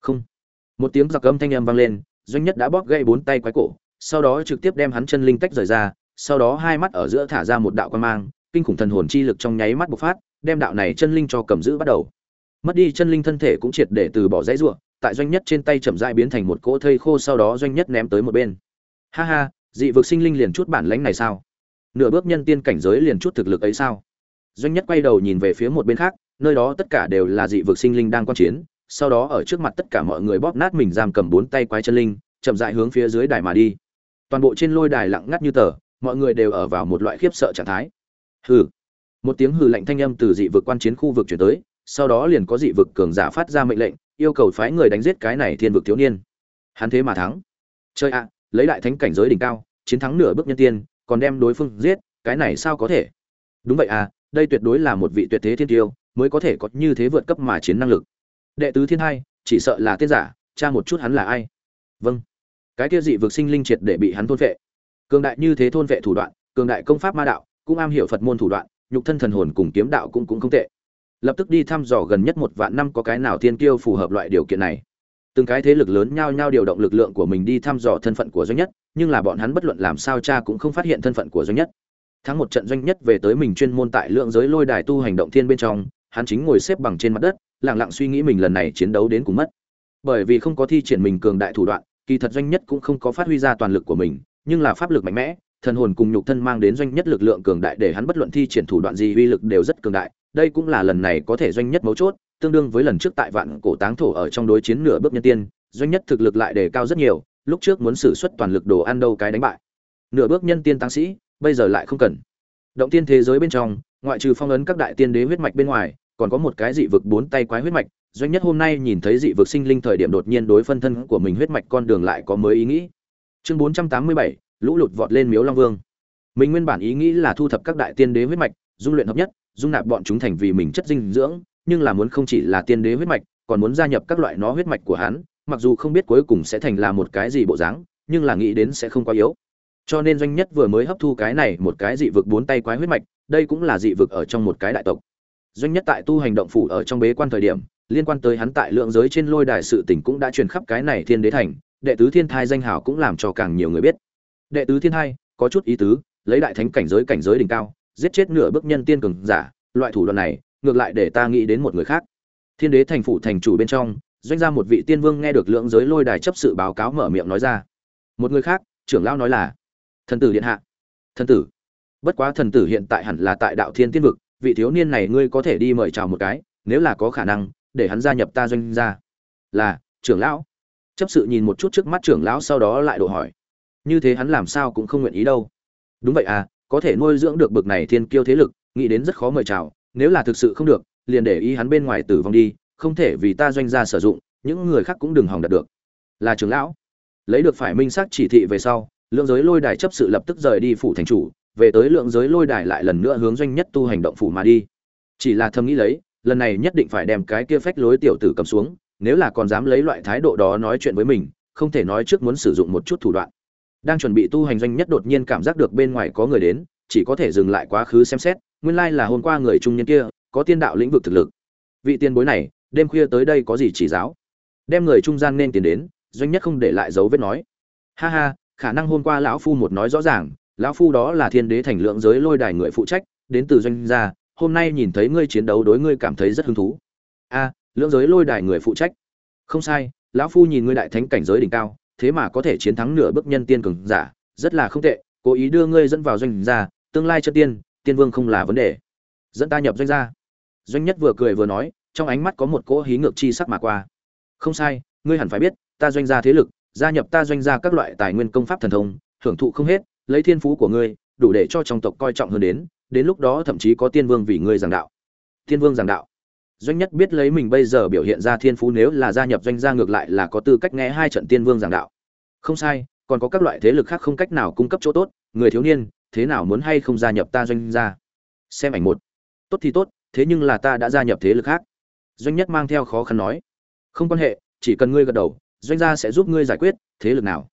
không. Một tiếng giặc âm thanh âm vang lên, doanh nhất đã bóp gãy bốn tay quái cổ, sau đó trực tiếp đem hắn chân linh tách rời ra, sau đó hai mắt ở giữa thả ra một đạo quan mang, kinh khủng thần hồn chi lực trong nháy mắt bộc phát, đem đạo này chân linh cho cầm giữ bắt đầu. Mất đi chân linh thân thể cũng triệt để từ bỏ dãy ruộng tại doanh nhất trên tay chậm rãi biến thành một cỗ thây khô sau đó doanh nhất ném tới một bên. Ha ha, dị vực sinh linh liền chút bản lãnh này sao? Nửa bước nhân tiên cảnh giới liền chút thực lực ấy sao? Doanh nhất quay đầu nhìn về phía một bên khác, nơi đó tất cả đều là dị vực sinh linh đang quan chiến sau đó ở trước mặt tất cả mọi người bóp nát mình giam cầm bốn tay quái chân linh, chậm rãi hướng phía dưới đài mà đi. Toàn bộ trên lôi đài lặng ngắt như tờ, mọi người đều ở vào một loại khiếp sợ trạng thái. Hừ. Một tiếng hừ lạnh thanh âm từ dị vực quan chiến khu vực chuyển tới, sau đó liền có dị vực cường giả phát ra mệnh lệnh, yêu cầu phái người đánh giết cái này thiên vực thiếu niên. Hắn thế mà thắng. Chơi ạ, lấy lại thánh cảnh giới đỉnh cao, chiến thắng nửa bước nhân tiên, còn đem đối phương giết, cái này sao có thể? Đúng vậy à đây tuyệt đối là một vị tuyệt thế thiên tiêu, mới có thể có như thế vượt cấp mà chiến năng lực đệ tứ thiên hai, chỉ sợ là tiên giả, cha một chút hắn là ai? Vâng. Cái kia dị vực sinh linh triệt để bị hắn thôn vệ. Cường đại như thế thôn vệ thủ đoạn, cường đại công pháp ma đạo, cũng am hiểu phật môn thủ đoạn, nhục thân thần hồn cùng kiếm đạo cũng cũng không tệ. Lập tức đi thăm dò gần nhất một vạn năm có cái nào thiên kiêu phù hợp loại điều kiện này. Từng cái thế lực lớn nhao nhao điều động lực lượng của mình đi thăm dò thân phận của doanh nhất, nhưng là bọn hắn bất luận làm sao cha cũng không phát hiện thân phận của doanh nhất. Thắng một trận doanh nhất về tới mình chuyên môn tại lượng giới lôi đài tu hành động thiên bên trong, hắn chính ngồi xếp bằng trên mặt đất lẳng lặng suy nghĩ mình lần này chiến đấu đến cùng mất. Bởi vì không có thi triển mình cường đại thủ đoạn, kỳ thật doanh nhất cũng không có phát huy ra toàn lực của mình, nhưng là pháp lực mạnh mẽ, thần hồn cùng nhục thân mang đến doanh nhất lực lượng cường đại để hắn bất luận thi triển thủ đoạn gì uy lực đều rất cường đại. Đây cũng là lần này có thể doanh nhất mấu chốt, tương đương với lần trước tại vạn cổ táng thổ ở trong đối chiến nửa bước nhân tiên, doanh nhất thực lực lại đề cao rất nhiều, lúc trước muốn sử xuất toàn lực đồ ăn đâu cái đánh bại. Nửa bước nhân tiên tăng sĩ, bây giờ lại không cần. Động tiên thế giới bên trong, ngoại trừ phong ấn các đại tiên đế huyết mạch bên ngoài còn có một cái dị vực bốn tay quái huyết mạch, doanh nhất hôm nay nhìn thấy dị vực sinh linh thời điểm đột nhiên đối phân thân của mình huyết mạch con đường lại có mới ý nghĩ. Chương bốn trăm tám mươi bảy, lũ lụt vọt lên miếu long vương. Mình nguyên bản ý nghĩ là thu thập các đại tiên đế huyết mạch, dung luyện hợp nhất, dung nạp bọn chúng thành vì mình chất dinh dưỡng, nhưng là muốn không chỉ là tiên đế huyết mạch, còn muốn gia nhập các loại nó huyết mạch của hắn, mặc dù không biết cuối cùng sẽ thành là một cái gì bộ dáng, nhưng là nghĩ đến sẽ không quá yếu. Cho nên doanh nhất vừa mới hấp thu cái này một cái dị vực bốn tay quái huyết mạch, đây cũng là dị vực ở trong một cái đại tộc doanh nhất tại tu hành động phủ ở trong bế quan thời điểm, liên quan tới hắn tại lượng giới trên lôi đài sự tỉnh cũng đã truyền khắp cái này thiên đế thành, đệ tứ thiên thai danh hào cũng làm cho càng nhiều người biết. Đệ tứ thiên thai, có chút ý tứ, lấy đại thánh cảnh giới cảnh giới đỉnh cao, giết chết nửa bước nhân tiên cường giả, loại thủ đoạn này, ngược lại để ta nghĩ đến một người khác. Thiên đế thành phủ thành chủ bên trong, doanh ra một vị tiên vương nghe được lượng giới lôi đài chấp sự báo cáo mở miệng nói ra. Một người khác, trưởng lão nói là, thần tử điện hạ. Thần tử. Bất quá thần tử hiện tại hẳn là tại đạo thiên tiên vực vị thiếu niên này ngươi có thể đi mời chào một cái, nếu là có khả năng, để hắn gia nhập ta doanh gia. Là, trưởng lão. Chấp sự nhìn một chút trước mắt trưởng lão sau đó lại đổ hỏi. Như thế hắn làm sao cũng không nguyện ý đâu. Đúng vậy à có thể nuôi dưỡng được bực này thiên kiêu thế lực, nghĩ đến rất khó mời chào, nếu là thực sự không được, liền để ý hắn bên ngoài tử vong đi, không thể vì ta doanh gia sử dụng, những người khác cũng đừng hòng đạt được. Là trưởng lão. Lấy được phải minh xác chỉ thị về sau, lượng giới lôi đài chấp sự lập tức rời đi phủ thành chủ về tới lượng giới lôi đài lại lần nữa hướng doanh nhất tu hành động phủ mà đi. Chỉ là thầm nghĩ lấy, lần này nhất định phải đem cái kia phách lối tiểu tử cầm xuống, nếu là còn dám lấy loại thái độ đó nói chuyện với mình, không thể nói trước muốn sử dụng một chút thủ đoạn. Đang chuẩn bị tu hành doanh nhất đột nhiên cảm giác được bên ngoài có người đến, chỉ có thể dừng lại quá khứ xem xét, nguyên lai là hôm qua người trung nhân kia, có tiên đạo lĩnh vực thực lực. Vị tiên bối này, đêm khuya tới đây có gì chỉ giáo? Đem người trung gian nên tiền đến, doanh nhất không để lại dấu vết nói. Ha ha, khả năng hôm qua lão phu một nói rõ ràng lão phu đó là thiên đế thành lượng giới lôi đài người phụ trách, đến từ doanh gia, hôm nay nhìn thấy ngươi chiến đấu đối ngươi cảm thấy rất hứng thú. A, lượng giới lôi đài người phụ trách. Không sai, lão phu nhìn ngươi đại thánh cảnh giới đỉnh cao, thế mà có thể chiến thắng nửa bước nhân tiên cường giả, rất là không tệ, cố ý đưa ngươi dẫn vào doanh gia, tương lai chân tiên tiên vương không là vấn đề. Dẫn ta nhập doanh gia. Doanh nhất vừa cười vừa nói, trong ánh mắt có một cỗ hí ngược chi sắc mà qua. Không sai, ngươi hẳn phải biết, ta doanh gia thế lực, gia nhập ta doanh gia các loại tài nguyên công pháp thần thông, hưởng thụ không hết lấy thiên phú của ngươi, đủ để cho trong tộc coi trọng hơn đến đến lúc đó thậm chí có tiên vương vì ngươi giảng đạo. Tiên vương giảng đạo. Doanh nhất biết lấy mình bây giờ biểu hiện ra thiên phú nếu là gia nhập doanh gia ngược lại là có tư cách nghe hai trận tiên vương giảng đạo. Không sai, còn có các loại thế lực khác không cách nào cung cấp chỗ tốt, người thiếu niên, thế nào muốn hay không gia nhập ta doanh gia? Xem ảnh một. Tốt thì tốt, thế nhưng là ta đã gia nhập thế lực khác. Doanh nhất mang theo khó khăn nói. Không quan hệ, chỉ cần ngươi gật đầu, doanh gia sẽ giúp ngươi giải quyết, thế lực nào?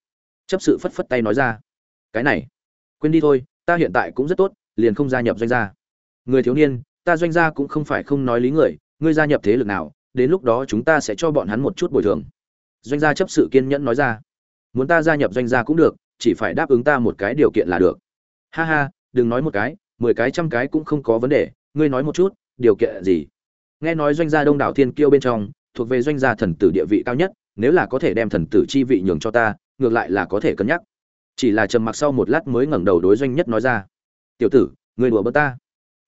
Chấp sự phất phất tay nói ra cái này, quên đi thôi, ta hiện tại cũng rất tốt, liền không gia nhập doanh gia. Người thiếu niên, ta doanh gia cũng không phải không nói lý người, ngươi gia nhập thế lực nào, đến lúc đó chúng ta sẽ cho bọn hắn một chút bồi thường. Doanh gia chấp sự kiên nhẫn nói ra. Muốn ta gia nhập doanh gia cũng được, chỉ phải đáp ứng ta một cái điều kiện là được. Ha ha, đừng nói một cái, mười cái trăm cái cũng không có vấn đề, ngươi nói một chút, điều kiện gì? Nghe nói doanh gia đông đảo thiên kiêu bên trong, thuộc về doanh gia thần tử địa vị cao nhất, nếu là có thể đem thần tử chi vị nhường cho ta, ngược lại là có thể cân nhắc chỉ là trầm mặc sau một lát mới ngẩng đầu đối doanh nhất nói ra. Tiểu tử người đùa bỡ ta.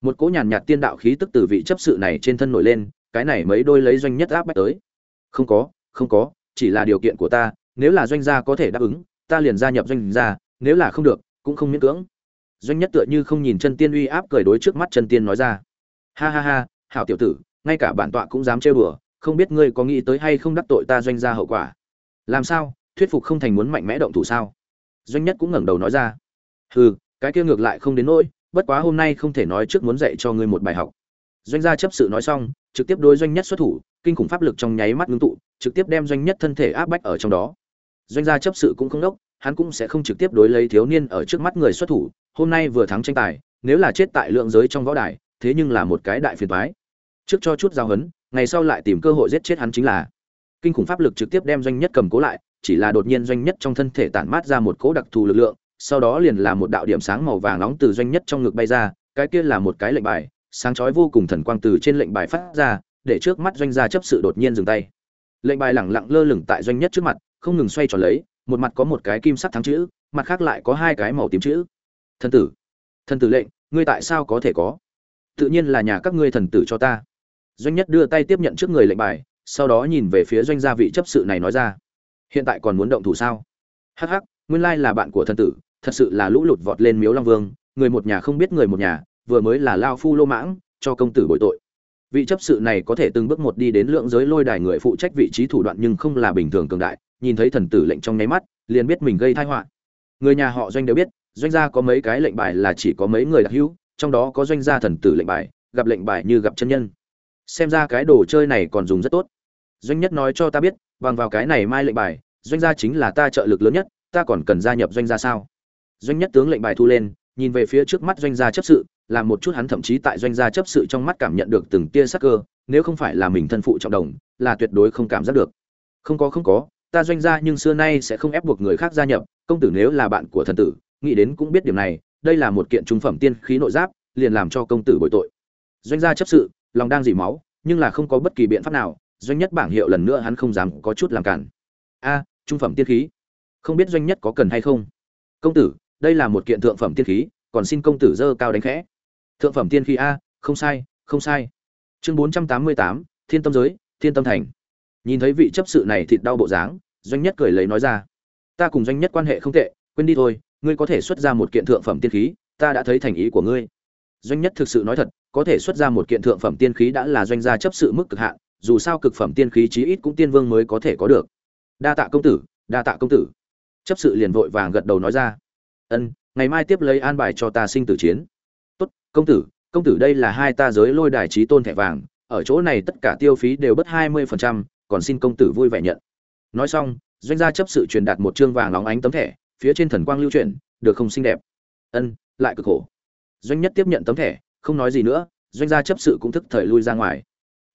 Một cỗ nhàn nhạt tiên đạo khí tức từ vị chấp sự này trên thân nổi lên, cái này mấy đôi lấy doanh nhất áp bách tới. Không có không có, chỉ là điều kiện của ta, nếu là doanh gia có thể đáp ứng, ta liền gia nhập doanh gia, nếu là không được, cũng không miễn cưỡng. Doanh nhất tựa như không nhìn chân tiên uy áp cười đối trước mắt chân tiên nói ra. Ha ha ha, hảo tiểu tử, ngay cả bản tọa cũng dám trêu đùa, không biết ngươi có nghĩ tới hay không đắc tội ta doanh gia hậu quả. Làm sao, thuyết phục không thành muốn mạnh mẽ động thủ sao? Doanh nhất cũng ngẩng đầu nói ra. Hừ, cái kia ngược lại không đến nỗi, bất quá hôm nay không thể nói trước muốn dạy cho ngươi một bài học. Doanh gia chấp sự nói xong, trực tiếp đối doanh nhất xuất thủ, kinh khủng pháp lực trong nháy mắt ngưng tụ, trực tiếp đem doanh nhất thân thể áp bách ở trong đó. Doanh gia chấp sự cũng không đốc, hắn cũng sẽ không trực tiếp đối lấy thiếu niên ở trước mắt người xuất thủ, hôm nay vừa thắng tranh tài, nếu là chết tại lượng giới trong võ đài, thế nhưng là một cái đại phiền thoái trước cho chút giao hấn, ngày sau lại tìm cơ hội giết chết hắn chính là. Kinh khủng pháp lực trực tiếp đem doanh nhất cầm cố lại chỉ là đột nhiên doanh nhất trong thân thể tản mát ra một cỗ đặc thù lực lượng, sau đó liền là một đạo điểm sáng màu vàng nóng từ doanh nhất trong ngực bay ra, cái kia là một cái lệnh bài, sáng chói vô cùng thần quang từ trên lệnh bài phát ra, để trước mắt doanh gia chấp sự đột nhiên dừng tay. Lệnh bài lẳng lặng lơ lửng tại doanh nhất trước mặt, không ngừng xoay tròn lấy, một mặt có một cái kim sắc thắng chữ, mặt khác lại có hai cái màu tím chữ. Thần tử thần tử lệnh, ngươi tại sao có thể có? Tự nhiên là nhà các ngươi thần tử cho ta. Doanh nhất đưa tay tiếp nhận trước người lệnh bài, sau đó nhìn về phía doanh gia vị chấp sự này nói ra hiện tại còn muốn động thủ sao? Hắc hắc, nguyên lai là bạn của thân tử, thật sự là lũ lụt vọt lên miếu long vương, người một nhà không biết người một nhà, vừa mới là lao phu lô mãng, cho công tử bội tội. Vị chấp sự này có thể từng bước một đi đến lượng giới lôi đài người phụ trách vị trí thủ đoạn nhưng không là bình thường cường đại, nhìn thấy thần tử lệnh trong nháy mắt, liền biết mình gây tai họa. Người nhà họ doanh đều biết, doanh gia có mấy cái lệnh bài là chỉ có mấy người đặc hữu, trong đó có doanh gia thần tử lệnh bài, gặp lệnh bài như gặp chân nhân. Xem ra cái đồ chơi này còn dùng rất tốt. Doanh nhất nói cho ta biết bằng vào cái này mai lệnh bài, doanh gia chính là ta trợ lực lớn nhất, ta còn cần gia nhập doanh gia sao? Doanh nhất tướng lệnh bài thu lên, nhìn về phía trước mắt doanh gia chấp sự, làm một chút hắn thậm chí tại doanh gia chấp sự trong mắt cảm nhận được từng tia sắc cơ, nếu không phải là mình thân phụ trọng đồng, là tuyệt đối không cảm giác được. Không có không có, ta doanh gia nhưng xưa nay sẽ không ép buộc người khác gia nhập, công tử nếu là bạn của thần tử, nghĩ đến cũng biết điểm này, đây là một kiện trung phẩm tiên khí nội giáp, liền làm cho công tử bội tội. Doanh gia chấp sự, lòng đang dỉ máu, nhưng là không có bất kỳ biện pháp nào doanh nhất bảng hiệu lần nữa hắn không dám có chút làm cản. A, trung phẩm tiên khí. Không biết doanh nhất có cần hay không? Công tử, đây là một kiện thượng phẩm tiên khí, còn xin công tử dơ cao đánh khẽ. Thượng phẩm tiên khí a, không sai không sai. Chương bốn trăm tám mươi tám, thiên tâm giới, thiên tâm thành. Nhìn thấy vị chấp sự này thịt đau bộ dáng, doanh nhất cười lấy nói ra. Ta cùng doanh nhất quan hệ không tệ, quên đi thôi, ngươi có thể xuất ra một kiện thượng phẩm tiên khí, ta đã thấy thành ý của ngươi. Doanh nhất thực sự nói thật, có thể xuất ra một kiện thượng phẩm tiên khí đã là doanh gia chấp sự mức cực hạn dù sao cực phẩm tiên khí chí ít cũng tiên vương mới có thể có được. Đa tạ công tử, đa tạ công tử. Chấp sự liền vội vàng gật đầu nói ra. Ân, ngày mai tiếp lấy an bài cho ta sinh tử chiến. Tốt, công tử công tử đây là hai ta giới lôi đài trí tôn thẻ vàng, ở chỗ này tất cả tiêu phí đều bất hai mươi phần trăm, còn xin công tử vui vẻ nhận. Nói xong, doanh gia chấp sự truyền đạt một chương vàng óng ánh tấm thẻ, phía trên thần quang lưu chuyển, được không xinh đẹp. Ân, lại cực khổ. Doanh nhất tiếp nhận tấm thẻ, không nói gì nữa, doanh gia chấp sự cũng thức thời lui ra ngoài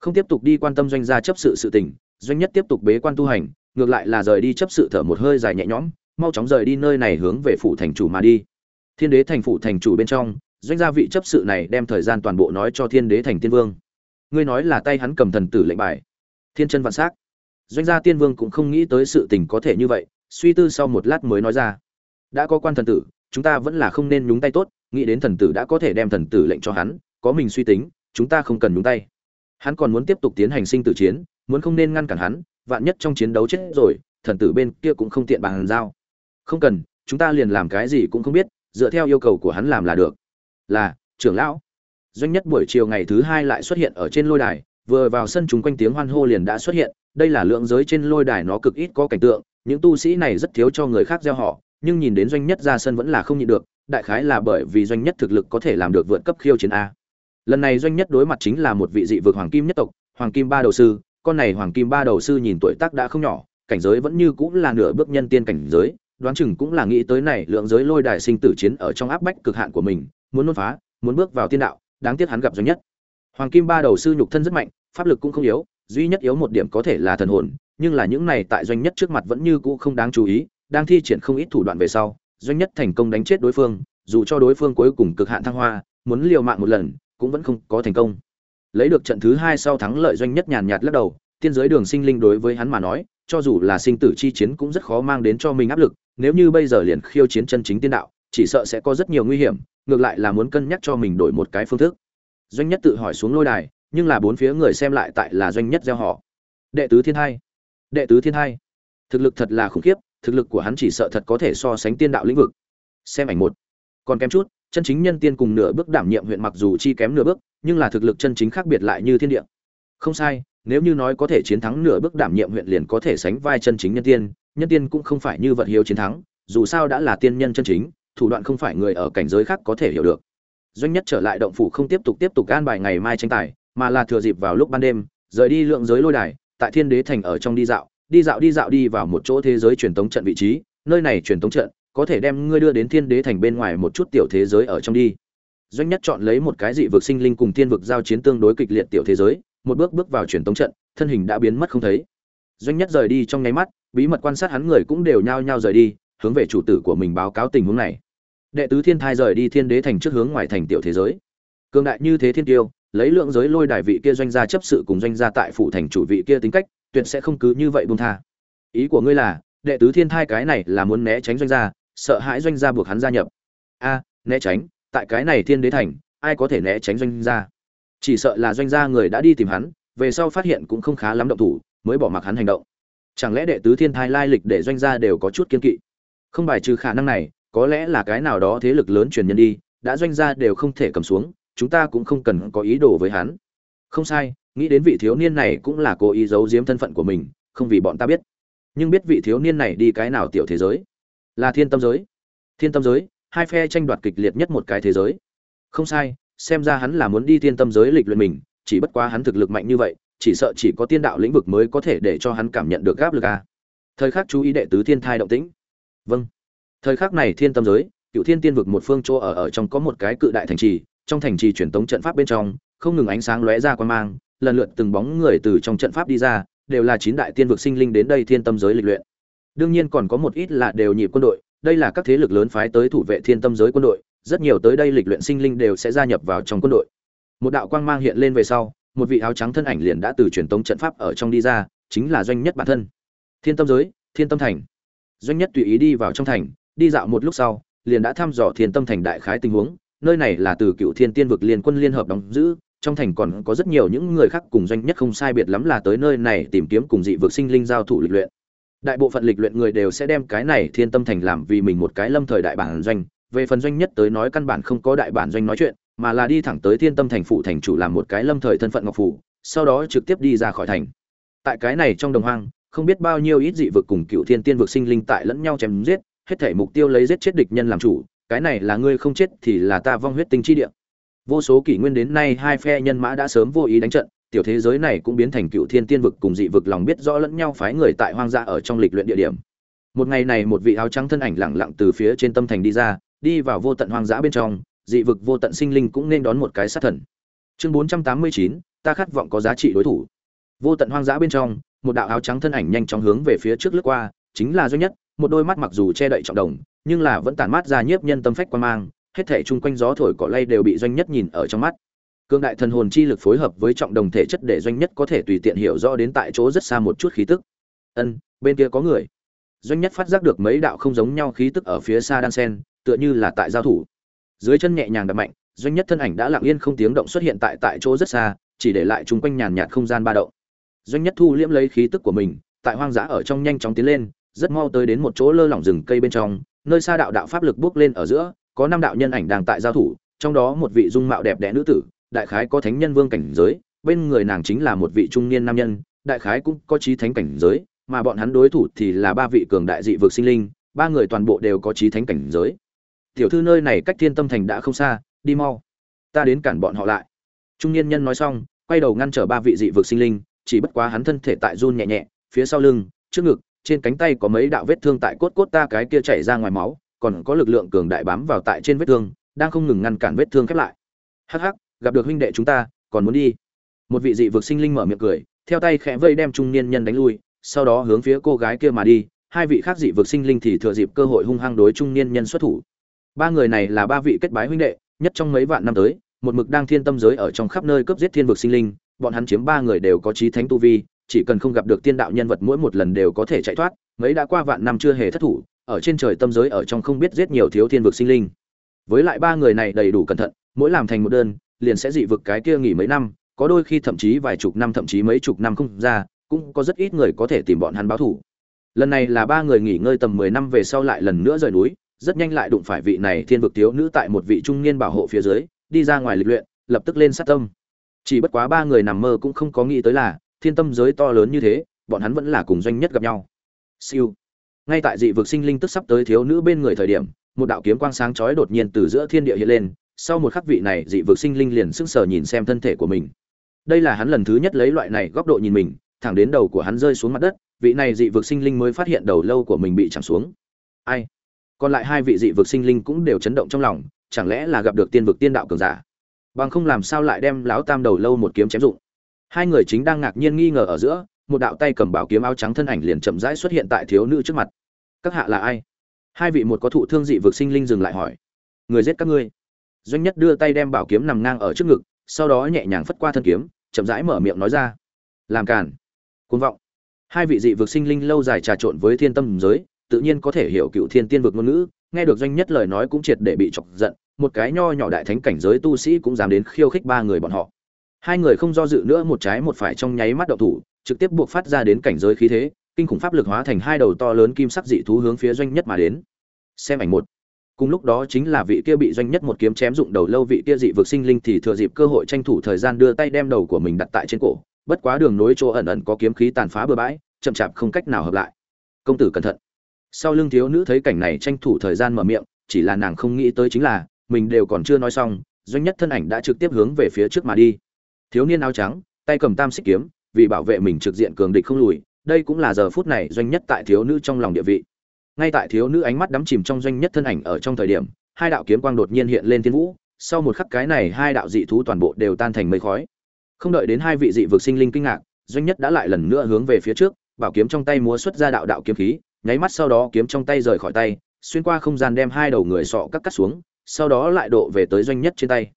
không tiếp tục đi quan tâm doanh gia chấp sự sự tình, doanh nhất tiếp tục bế quan tu hành, ngược lại là rời đi chấp sự thở một hơi dài nhẹ nhõm, mau chóng rời đi nơi này hướng về phủ thành chủ mà đi. Thiên đế thành phủ thành chủ bên trong, doanh gia vị chấp sự này đem thời gian toàn bộ nói cho thiên đế thành tiên vương. Ngươi nói là tay hắn cầm thần tử lệnh bài. Thiên chân vạn s á c doanh gia tiên vương cũng không nghĩ tới sự tình có thể như vậy, suy tư sau một lát mới nói ra. Đã có quan thần tử, chúng ta vẫn là không nên nhúng tay tốt, nghĩ đến thần tử đã có thể đem thần tử lệnh cho hắn, có mình suy tính, chúng ta không cần nhúng tay hắn còn muốn tiếp tục tiến hành sinh tử chiến, muốn không nên ngăn cản hắn, vạn nhất trong chiến đấu chết rồi, thần tử bên kia cũng không tiện bàn giao. Không cần, chúng ta liền làm cái gì cũng không biết, dựa theo yêu cầu của hắn làm là được. Là, trưởng lão. Doanh nhất buổi chiều ngày thứ hai lại xuất hiện ở trên lôi đài, vừa vào sân chúng quanh tiếng hoan hô liền đã xuất hiện, đây là lượng giới trên lôi đài nó cực ít có cảnh tượng, những tu sĩ này rất thiếu cho người khác gieo họ, nhưng nhìn đến doanh nhất ra sân vẫn là không nhịn được, đại khái là bởi vì doanh nhất thực lực có thể làm được vượt cấp khiêu chiến a lần này doanh nhất đối mặt chính là một vị dị vực hoàng kim nhất tộc, hoàng kim ba đầu sư. Con này hoàng kim ba đầu sư nhìn tuổi tác đã không nhỏ, cảnh giới vẫn như cũng là nửa bước nhân tiên cảnh giới, đoán chừng cũng là nghĩ tới này lượng giới lôi đài sinh tử chiến ở trong áp bách cực hạn của mình, muốn nôn phá, muốn bước vào tiên đạo, đáng tiếc hắn gặp doanh nhất. Hoàng kim ba đầu sư nhục thân rất mạnh, pháp lực cũng không yếu, duy nhất yếu một điểm có thể là thần hồn, nhưng là những này tại doanh nhất trước mặt vẫn như cũ không đáng chú ý, đang thi triển không ít thủ đoạn về sau, doanh nhất thành công đánh chết đối phương, dù cho đối phương cuối cùng cực hạn thăng hoa, muốn liều mạng một lần cũng vẫn không có thành công. Lấy được trận thứ hai sau thắng lợi doanh nhất nhàn nhạt lắc đầu, tiên giới đường sinh linh đối với hắn mà nói, cho dù là sinh tử chi chiến cũng rất khó mang đến cho mình áp lực, nếu như bây giờ liền khiêu chiến chân chính tiên đạo, chỉ sợ sẽ có rất nhiều nguy hiểm, ngược lại là muốn cân nhắc cho mình đổi một cái phương thức. Doanh nhất tự hỏi xuống lôi đài, nhưng là bốn phía người xem lại tại là doanh nhất gieo họ. Đệ tứ thiên hai. Đệ tứ thiên hai. Thực lực thật là khủng khiếp, thực lực của hắn chỉ sợ thật có thể so sánh tiên đạo lĩnh vực. Xem ảnh một. Còn kém chút chân chính nhân tiên cùng nửa bước đảm nhiệm huyện mặc dù chi kém nửa bước, nhưng là thực lực chân chính khác biệt lại như thiên địa. Không sai, nếu như nói có thể chiến thắng nửa bước đảm nhiệm huyện liền có thể sánh vai chân chính nhân tiên nhân tiên cũng không phải như vật hiếu chiến thắng, dù sao đã là tiên nhân chân chính, thủ đoạn không phải người ở cảnh giới khác có thể hiểu được. Doanh nhất trở lại động phủ không tiếp tục tiếp tục gan bài ngày mai tranh tài, mà là thừa dịp vào lúc ban đêm, rời đi lượng giới lôi đài, tại thiên đế thành ở trong đi dạo đi dạo đi dạo đi vào một chỗ thế giới truyền tống trận vị trí, nơi này truyền tống trận có thể đem ngươi đưa đến thiên đế thành bên ngoài một chút tiểu thế giới ở trong đi. Doanh nhất chọn lấy một cái dị vực sinh linh cùng thiên vực giao chiến tương đối kịch liệt tiểu thế giới, một bước bước vào truyền tống trận, thân hình đã biến mất không thấy. Doanh nhất rời đi trong nháy mắt, bí mật quan sát hắn người cũng đều nhao nhao rời đi, hướng về chủ tử của mình báo cáo tình huống này. Đệ tứ thiên thai rời đi thiên đế thành trước hướng ngoài thành tiểu thế giới. Cường đại như thế thiên tiêu, lấy lượng giới lôi đài vị kia doanh gia chấp sự cùng doanh gia tại phủ thành chủ vị kia tính cách, tuyệt sẽ không cứ như vậy buông tha. Ý của ngươi là, đệ tứ thiên thai cái này là muốn né tránh doanh gia sợ hãi doanh gia buộc hắn gia nhập. A, né tránh, tại cái này thiên đế thành, ai có thể né tránh doanh gia? Chỉ sợ là doanh gia người đã đi tìm hắn, về sau phát hiện cũng không khá lắm động thủ, mới bỏ mặc hắn hành động. Chẳng lẽ đệ tứ thiên thai lai lịch để doanh gia đều có chút kiên kỵ? Không bài trừ khả năng này, có lẽ là cái nào đó thế lực lớn truyền nhân đi, đã doanh gia đều không thể cầm xuống, chúng ta cũng không cần có ý đồ với hắn. Không sai, nghĩ đến vị thiếu niên này cũng là cố ý giấu giếm thân phận của mình, không vì bọn ta biết. Nhưng biết vị thiếu niên này đi cái nào tiểu thế giới? Là thiên tâm giới. Thiên tâm giới, hai phe tranh đoạt kịch liệt nhất một cái thế giới. Không sai, xem ra hắn là muốn đi thiên tâm giới lịch luyện mình, chỉ bất quá hắn thực lực mạnh như vậy, chỉ sợ chỉ có tiên đạo lĩnh vực mới có thể để cho hắn cảm nhận được áp lực a. Thời khắc chú ý đệ tứ thiên thai động tĩnh. Vâng. Thời khắc này thiên tâm giới, cựu thiên tiên vực một phương chỗ ở ở trong có một cái cự đại thành trì, trong thành trì truyền tống trận pháp bên trong, không ngừng ánh sáng lóe ra quan mang, lần lượt từng bóng người từ trong trận pháp đi ra, đều là chín đại tiên vực sinh linh đến đây thiên tâm giới lịch luyện đương nhiên còn có một ít là đều nhịp quân đội, đây là các thế lực lớn phái tới thủ vệ thiên tâm giới quân đội, rất nhiều tới đây lịch luyện sinh linh đều sẽ gia nhập vào trong quân đội. Một đạo quang mang hiện lên về sau, một vị áo trắng thân ảnh liền đã từ truyền tống trận pháp ở trong đi ra, chính là doanh nhất bản thân. Thiên tâm giới, thiên tâm thành. Doanh nhất tùy ý đi vào trong thành, đi dạo một lúc sau, liền đã thăm dò thiên tâm thành đại khái tình huống, nơi này là từ cựu thiên tiên vực liên quân liên hợp đóng giữ, trong thành còn có rất nhiều những người khác cùng doanh nhất không sai biệt lắm là tới nơi này tìm kiếm cùng dị vực sinh linh giao thủ lịch luyện đại bộ phận lịch luyện người đều sẽ đem cái này thiên tâm thành làm vì mình một cái lâm thời đại bản doanh. Về phần doanh nhất tới nói căn bản không có đại bản doanh nói chuyện, mà là đi thẳng tới thiên tâm thành phủ thành chủ làm một cái lâm thời thân phận ngọc phủ, sau đó trực tiếp đi ra khỏi thành. Tại cái này trong đồng hoang, không biết bao nhiêu ít dị vực cùng cựu thiên tiên vực sinh linh tại lẫn nhau chém giết, hết thể mục tiêu lấy giết chết địch nhân làm chủ, cái này là ngươi không chết thì là ta vong huyết tinh chi địa. Vô số kỷ nguyên đến nay hai phe nhân mã đã sớm vô ý đánh trận tiểu thế giới này cũng biến thành cựu thiên tiên vực cùng dị vực lòng biết rõ lẫn nhau phái người tại hoang dã ở trong lịch luyện địa điểm. Một ngày này một vị áo trắng thân ảnh lẳng lặng từ phía trên tâm thành đi ra, đi vào vô tận hoang dã bên trong, dị vực vô tận sinh linh cũng nên đón một cái sát thần. Chương bốn trăm tám mươi chín, ta khát vọng có giá trị đối thủ. Vô tận hoang dã bên trong, một đạo áo trắng thân ảnh nhanh chóng hướng về phía trước lướt qua, chính là duy nhất, một đôi mắt mặc dù che đậy trọng đồng, nhưng là vẫn tản mát ra nhiếp nhân tâm phách quan mang, hết thể chung quanh gió thổi cỏ lay đều bị doanh nhất nhìn ở trong mắt cương đại thần hồn chi lực phối hợp với trọng đồng thể chất để doanh nhất có thể tùy tiện hiểu rõ đến tại chỗ rất xa một chút khí tức. Ân, bên kia có người. Doanh nhất phát giác được mấy đạo không giống nhau khí tức ở phía xa đan sen, tựa như là tại giao thủ. Dưới chân nhẹ nhàng đập mạnh, doanh nhất thân ảnh đã lặng yên không tiếng động xuất hiện tại tại chỗ rất xa, chỉ để lại chung quanh nhàn nhạt không gian ba động. Doanh nhất thu liễm lấy khí tức của mình, tại hoang dã ở trong nhanh chóng tiến lên, rất mau tới đến một chỗ lơ lỏng rừng cây bên trong, nơi xa đạo đạo pháp lực bước lên ở giữa, có năm đạo nhân ảnh đang tại giao thủ, trong đó một vị dung mạo đẹp đẽ nữ tử đại khái có thánh nhân vương cảnh giới, bên người nàng chính là một vị trung niên nam nhân, đại khái cũng có trí thánh cảnh giới, mà bọn hắn đối thủ thì là ba vị cường đại dị vực sinh linh, ba người toàn bộ đều có trí thánh cảnh giới. Tiểu thư nơi này cách thiên tâm thành đã không xa, đi mau. Ta đến cản bọn họ lại. Trung niên nhân nói xong, quay đầu ngăn trở ba vị dị vực sinh linh, chỉ bất quá hắn thân thể tại run nhẹ nhẹ, phía sau lưng, trước ngực, trên cánh tay có mấy đạo vết thương tại cốt cốt ta cái kia chảy ra ngoài máu, còn có lực lượng cường đại bám vào tại trên vết thương, đang không ngừng ngăn cản vết thương khép lại. Hắc hắc gặp được huynh đệ chúng ta, còn muốn đi. Một vị dị vực sinh linh mở miệng cười, theo tay khẽ vây đem trung niên nhân đánh lui, sau đó hướng phía cô gái kia mà đi. Hai vị khác dị vực sinh linh thì thừa dịp cơ hội hung hăng đối trung niên nhân xuất thủ. Ba người này là ba vị kết bái huynh đệ, nhất trong mấy vạn năm tới, một mực đang thiên tâm giới ở trong khắp nơi cướp giết thiên vực sinh linh. Bọn hắn chiếm ba người đều có trí thánh tu vi, chỉ cần không gặp được tiên đạo nhân vật mỗi một lần đều có thể chạy thoát, mấy đã qua vạn năm chưa hề thất thủ, ở trên trời tâm giới ở trong không biết giết nhiều thiếu thiên vực sinh linh. Với lại ba người này đầy đủ cẩn thận, mỗi làm thành một đơn liền sẽ dị vực cái kia nghỉ mấy năm, có đôi khi thậm chí vài chục năm, thậm chí mấy chục năm không ra, cũng có rất ít người có thể tìm bọn hắn báo thủ lần này là ba người nghỉ ngơi tầm mười năm về sau lại lần nữa rời núi, rất nhanh lại đụng phải vị này thiên vực thiếu nữ tại một vị trung niên bảo hộ phía dưới, đi ra ngoài lịch luyện, lập tức lên sát tâm. Chỉ bất quá ba người nằm mơ cũng không có nghĩ tới là, thiên tâm giới to lớn như thế, bọn hắn vẫn là cùng doanh nhất gặp nhau. Siêu. Ngay tại dị vực sinh linh tức sắp tới thiếu nữ bên người thời điểm, một đạo kiếm quang sáng chói đột nhiên từ giữa thiên địa hiện lên sau một khắc vị này, dị vực sinh linh liền sững sờ nhìn xem thân thể của mình. Đây là hắn lần thứ nhất lấy loại này góc độ nhìn mình, thẳng đến đầu của hắn rơi xuống mặt đất, vị này dị vực sinh linh mới phát hiện đầu lâu của mình bị chạm xuống. Ai? Còn lại hai vị dị vực sinh linh cũng đều chấn động trong lòng, chẳng lẽ là gặp được tiên vực tiên đạo cường giả? Bằng không làm sao lại đem lão tam đầu lâu một kiếm chém dụng? Hai người chính đang ngạc nhiên nghi ngờ ở giữa, một đạo tay cầm bảo kiếm áo trắng thân ảnh liền chậm rãi xuất hiện tại thiếu nữ trước mặt. Các hạ là ai? Hai vị một có thụ thương dị vực sinh linh dừng lại hỏi. Người giết các ngươi doanh nhất đưa tay đem bảo kiếm nằm ngang ở trước ngực, sau đó nhẹ nhàng phất qua thân kiếm, chậm rãi mở miệng nói ra. Làm cản côn vọng. Hai vị dị vực sinh linh lâu dài trà trộn với thiên tâm giới, tự nhiên có thể hiểu cựu thiên tiên vực ngôn ngữ, nghe được doanh nhất lời nói cũng triệt để bị chọc giận, một cái nho nhỏ đại thánh cảnh giới tu sĩ cũng dám đến khiêu khích ba người bọn họ. Hai người không do dự nữa, một trái một phải trong nháy mắt đậu thủ, trực tiếp buộc phát ra đến cảnh giới khí thế, kinh khủng pháp lực hóa thành hai đầu to lớn kim sắc dị thú hướng phía doanh nhất mà đến. Xem ảnh một cùng lúc đó chính là vị kia bị doanh nhất một kiếm chém dụng đầu lâu vị kia dị vực sinh linh thì thừa dịp cơ hội tranh thủ thời gian đưa tay đem đầu của mình đặt tại trên cổ. Bất quá đường nối chỗ ẩn ẩn có kiếm khí tàn phá bừa bãi, chậm chạp không cách nào hợp lại. Công tử cẩn thận. Sau lưng thiếu nữ thấy cảnh này tranh thủ thời gian mở miệng, chỉ là nàng không nghĩ tới chính là, mình đều còn chưa nói xong, doanh nhất thân ảnh đã trực tiếp hướng về phía trước mà đi. Thiếu niên áo trắng, tay cầm tam xích kiếm, vì bảo vệ mình trực diện cường địch không lùi, đây cũng là giờ phút này doanh nhất tại thiếu nữ trong lòng địa vị ngay tại thiếu nữ ánh mắt đắm chìm trong doanh nhất thân ảnh ở trong thời điểm, hai đạo kiếm quang đột nhiên hiện lên thiên vũ, sau một khắc cái này hai đạo dị thú toàn bộ đều tan thành mây khói. Không đợi đến hai vị dị vực sinh linh kinh ngạc, doanh nhất đã lại lần nữa hướng về phía trước, bảo kiếm trong tay múa xuất ra đạo đạo kiếm khí, nháy mắt sau đó kiếm trong tay rời khỏi tay, xuyên qua không gian đem hai đầu người sọ cắt cắt xuống, sau đó lại độ về tới doanh nhất trên tay.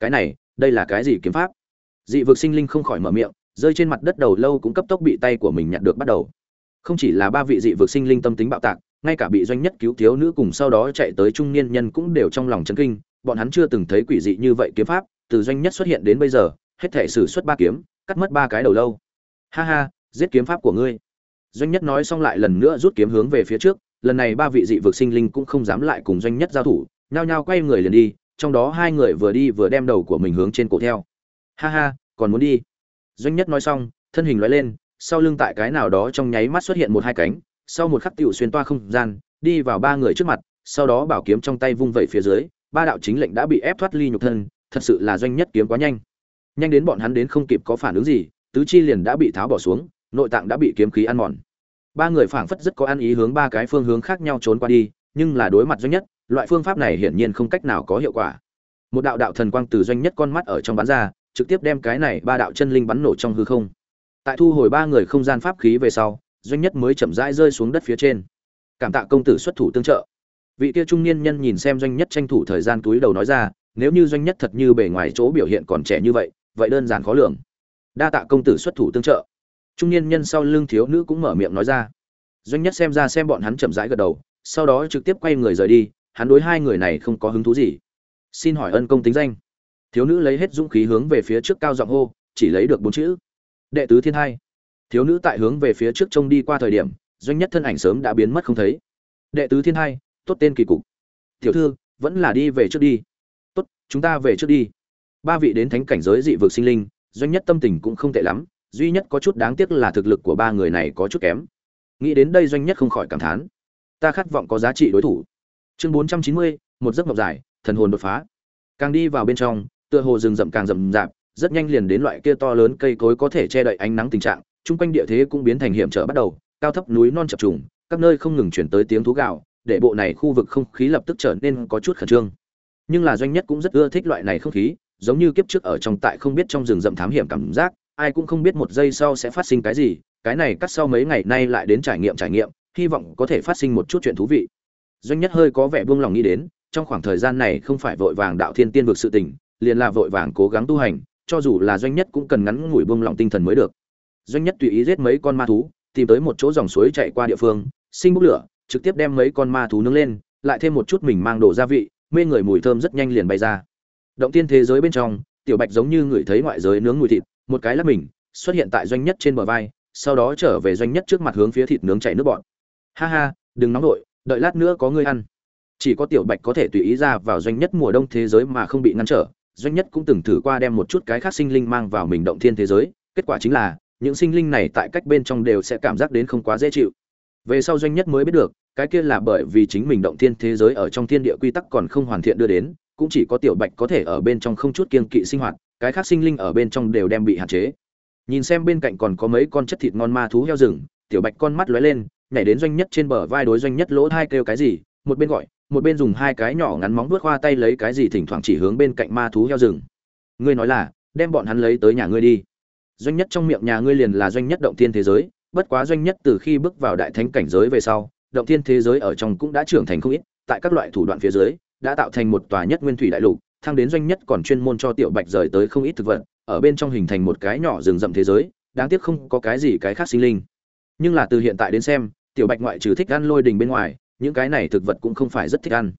Cái này, đây là cái gì kiếm pháp? Dị vực sinh linh không khỏi mở miệng, rơi trên mặt đất đầu lâu cũng cấp tốc bị tay của mình nhặt được bắt đầu. Không chỉ là ba vị dị vực sinh linh tâm tính bạo tạc ngay cả bị doanh nhất cứu thiếu nữ cùng sau đó chạy tới trung niên nhân cũng đều trong lòng chấn kinh, bọn hắn chưa từng thấy quỷ dị như vậy kiếm pháp, từ doanh nhất xuất hiện đến bây giờ, hết thể sử xuất ba kiếm, cắt mất ba cái đầu lâu. Ha ha, giết kiếm pháp của ngươi. Doanh nhất nói xong lại lần nữa rút kiếm hướng về phía trước, lần này ba vị dị vực sinh linh cũng không dám lại cùng doanh nhất giao thủ, nhao nhao quay người liền đi, trong đó hai người vừa đi vừa đem đầu của mình hướng trên cổ theo. Ha ha, còn muốn đi. Doanh nhất nói xong, thân hình lóe lên, sau lưng tại cái nào đó trong nháy mắt xuất hiện một hai cánh sau một khắc tiểu xuyên toa không gian, đi vào ba người trước mặt, sau đó bảo kiếm trong tay vung vẩy phía dưới, ba đạo chính lệnh đã bị ép thoát ly nhục thân, thật sự là doanh nhất kiếm quá nhanh. Nhanh đến bọn hắn đến không kịp có phản ứng gì, tứ chi liền đã bị tháo bỏ xuống, nội tạng đã bị kiếm khí ăn mòn. Ba người phảng phất rất có ăn ý hướng ba cái phương hướng khác nhau trốn qua đi, nhưng là đối mặt doanh nhất, loại phương pháp này hiển nhiên không cách nào có hiệu quả. Một đạo đạo thần quang từ doanh nhất con mắt ở trong bắn ra, trực tiếp đem cái này ba đạo chân linh bắn nổ trong hư không. Tại thu hồi ba người không gian pháp khí về sau doanh nhất mới chậm rãi rơi xuống đất phía trên. Cảm tạ công tử xuất thủ tương trợ. Vị kia trung niên nhân nhìn xem doanh nhất tranh thủ thời gian túi đầu nói ra, nếu như doanh nhất thật như bề ngoài chỗ biểu hiện còn trẻ như vậy vậy đơn giản khó lường. Đa tạ công tử xuất thủ tương trợ. Trung niên nhân sau lưng thiếu nữ cũng mở miệng nói ra. Doanh nhất xem ra xem bọn hắn chậm rãi gật đầu, sau đó trực tiếp quay người rời đi, hắn đối hai người này không có hứng thú gì. Xin hỏi ân công tính danh. Thiếu nữ lấy hết dũng khí hướng về phía trước cao giọng hô, chỉ lấy được bốn chữ. Đệ tứ thiên hai thiếu nữ tại hướng về phía trước trông đi qua thời điểm, doanh nhất thân ảnh sớm đã biến mất không thấy. Đệ tứ thiên hai, tốt tên kỳ cục. Tiểu thư, vẫn là đi về trước đi. Tốt, chúng ta về trước đi. Ba vị đến thánh cảnh giới dị vực sinh linh, doanh nhất tâm tình cũng không tệ lắm, duy nhất có chút đáng tiếc là thực lực của ba người này có chút kém. Nghĩ đến đây doanh nhất không khỏi cảm thán. Ta khát vọng có giá trị đối thủ. Chương bốn trăm chín mươi, một giấc mộng dài, thần hồn đột phá. Càng đi vào bên trong, tựa hồ rừng rậm càng rậm rạp, rất nhanh liền đến loại kia to lớn cây cối có thể che đậy ánh nắng tình trạng chung quanh địa thế cũng biến thành hiểm trở bắt đầu, cao thấp núi non chập trùng, các nơi không ngừng chuyển tới tiếng thú gạo để bộ này khu vực không khí lập tức trở nên có chút khẩn trương. Nhưng là doanh nhất cũng rất ưa thích loại này không khí, giống như kiếp trước ở trong tại không biết trong rừng rậm thám hiểm cảm giác, ai cũng không biết một giây sau sẽ phát sinh cái gì, cái này cắt sau mấy ngày nay lại đến trải nghiệm trải nghiệm, hy vọng có thể phát sinh một chút chuyện thú vị. Doanh nhất hơi có vẻ buông lòng nghĩ đến, trong khoảng thời gian này không phải vội vàng đạo thiên tiên vực sự tình, liền là vội vàng cố gắng tu hành, cho dù là doanh nhất cũng cần ngắn ngủi buông lòng tinh thần mới được doanh nhất tùy ý giết mấy con ma thú, tìm tới một chỗ dòng suối chạy qua địa phương, sinh bốc lửa, trực tiếp đem mấy con ma thú nướng lên, lại thêm một chút mình mang đồ gia vị, mê người mùi thơm rất nhanh liền bay ra. Động tiên thế giới bên trong, tiểu bạch giống như người thấy ngoại giới nướng mùi thịt, một cái lắp mình, xuất hiện tại doanh nhất trên bờ vai, sau đó trở về doanh nhất trước mặt hướng phía thịt nướng chảy nước bọn. Ha ha, đừng nóng nổi đợi lát nữa có ngươi ăn. Chỉ có tiểu bạch có thể tùy ý ra vào doanh nhất mùa đông thế giới mà không bị ngăn trở, doanh nhất cũng từng thử qua đem một chút cái khác sinh linh mang vào mình động thiên thế giới, kết quả chính là những sinh linh này tại cách bên trong đều sẽ cảm giác đến không quá dễ chịu. Về sau doanh nhất mới biết được, cái kia là bởi vì chính mình động thiên thế giới ở trong thiên địa quy tắc còn không hoàn thiện đưa đến, cũng chỉ có tiểu bạch có thể ở bên trong không chút kiên kỵ sinh hoạt, cái khác sinh linh ở bên trong đều đem bị hạn chế. Nhìn xem bên cạnh còn có mấy con chất thịt ngon ma thú heo rừng, tiểu bạch con mắt lóe lên, nhảy đến doanh nhất trên bờ vai đối doanh nhất lỗ thai kêu cái gì, một bên gọi, một bên dùng hai cái nhỏ ngắn móng vuốt khoa tay lấy cái gì thỉnh thoảng chỉ hướng bên cạnh ma thú heo rừng. Ngươi nói là, đem bọn hắn lấy tới nhà ngươi đi doanh nhất trong miệng nhà ngươi liền là doanh nhất động thiên thế giới, bất quá doanh nhất từ khi bước vào đại thánh cảnh giới về sau, động thiên thế giới ở trong cũng đã trưởng thành không ít, tại các loại thủ đoạn phía dưới, đã tạo thành một tòa nhất nguyên thủy đại lục, thăng đến doanh nhất còn chuyên môn cho tiểu bạch rời tới không ít thực vật, ở bên trong hình thành một cái nhỏ rừng rậm thế giới, đáng tiếc không có cái gì cái khác sinh linh. Nhưng là từ hiện tại đến xem, tiểu bạch ngoại trừ thích ăn lôi đình bên ngoài, những cái này thực vật cũng không phải rất thích ăn.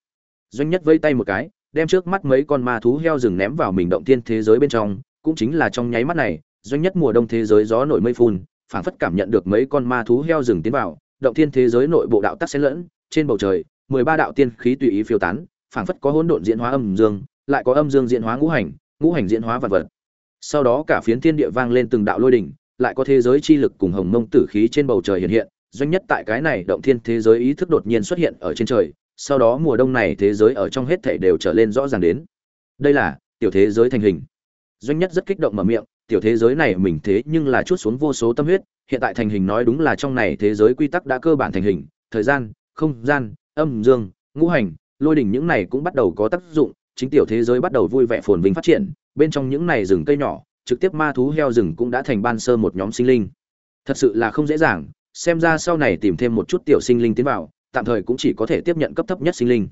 Doanh nhất vây tay một cái, đem trước mắt mấy con ma thú heo rừng ném vào mình động thiên thế giới bên trong, cũng chính là trong nháy mắt này doanh nhất mùa đông thế giới gió nổi mây phun, phảng phất cảm nhận được mấy con ma thú heo rừng tiến vào, động thiên thế giới nội bộ đạo tắc xen lẫn, trên bầu trời, mười ba đạo tiên khí tùy ý phiêu tán, phảng phất có hỗn độn diễn hóa âm dương, lại có âm dương diễn hóa ngũ hành ngũ hành diễn hóa vật vật. Sau đó cả phiến thiên địa vang lên từng đạo lôi đỉnh, lại có thế giới chi lực cùng hồng mông tử khí trên bầu trời hiện hiện, doanh nhất tại cái này động thiên thế giới ý thức đột nhiên xuất hiện ở trên trời, sau đó mùa đông này thế giới ở trong hết thảy đều trở lên rõ ràng đến. Đây là tiểu thế giới thành hình. Doanh nhất rất kích động mở miệng tiểu thế giới này mình thế nhưng là chút xuống vô số tâm huyết, hiện tại thành hình nói đúng là trong này thế giới quy tắc đã cơ bản thành hình, thời gian, không gian, âm dương, ngũ hành, lôi đỉnh những này cũng bắt đầu có tác dụng, chính tiểu thế giới bắt đầu vui vẻ phồn vinh phát triển, bên trong những này rừng cây nhỏ, trực tiếp ma thú heo rừng cũng đã thành ban sơ một nhóm sinh linh. Thật sự là không dễ dàng, xem ra sau này tìm thêm một chút tiểu sinh linh tiến vào, tạm thời cũng chỉ có thể tiếp nhận cấp thấp nhất sinh linh.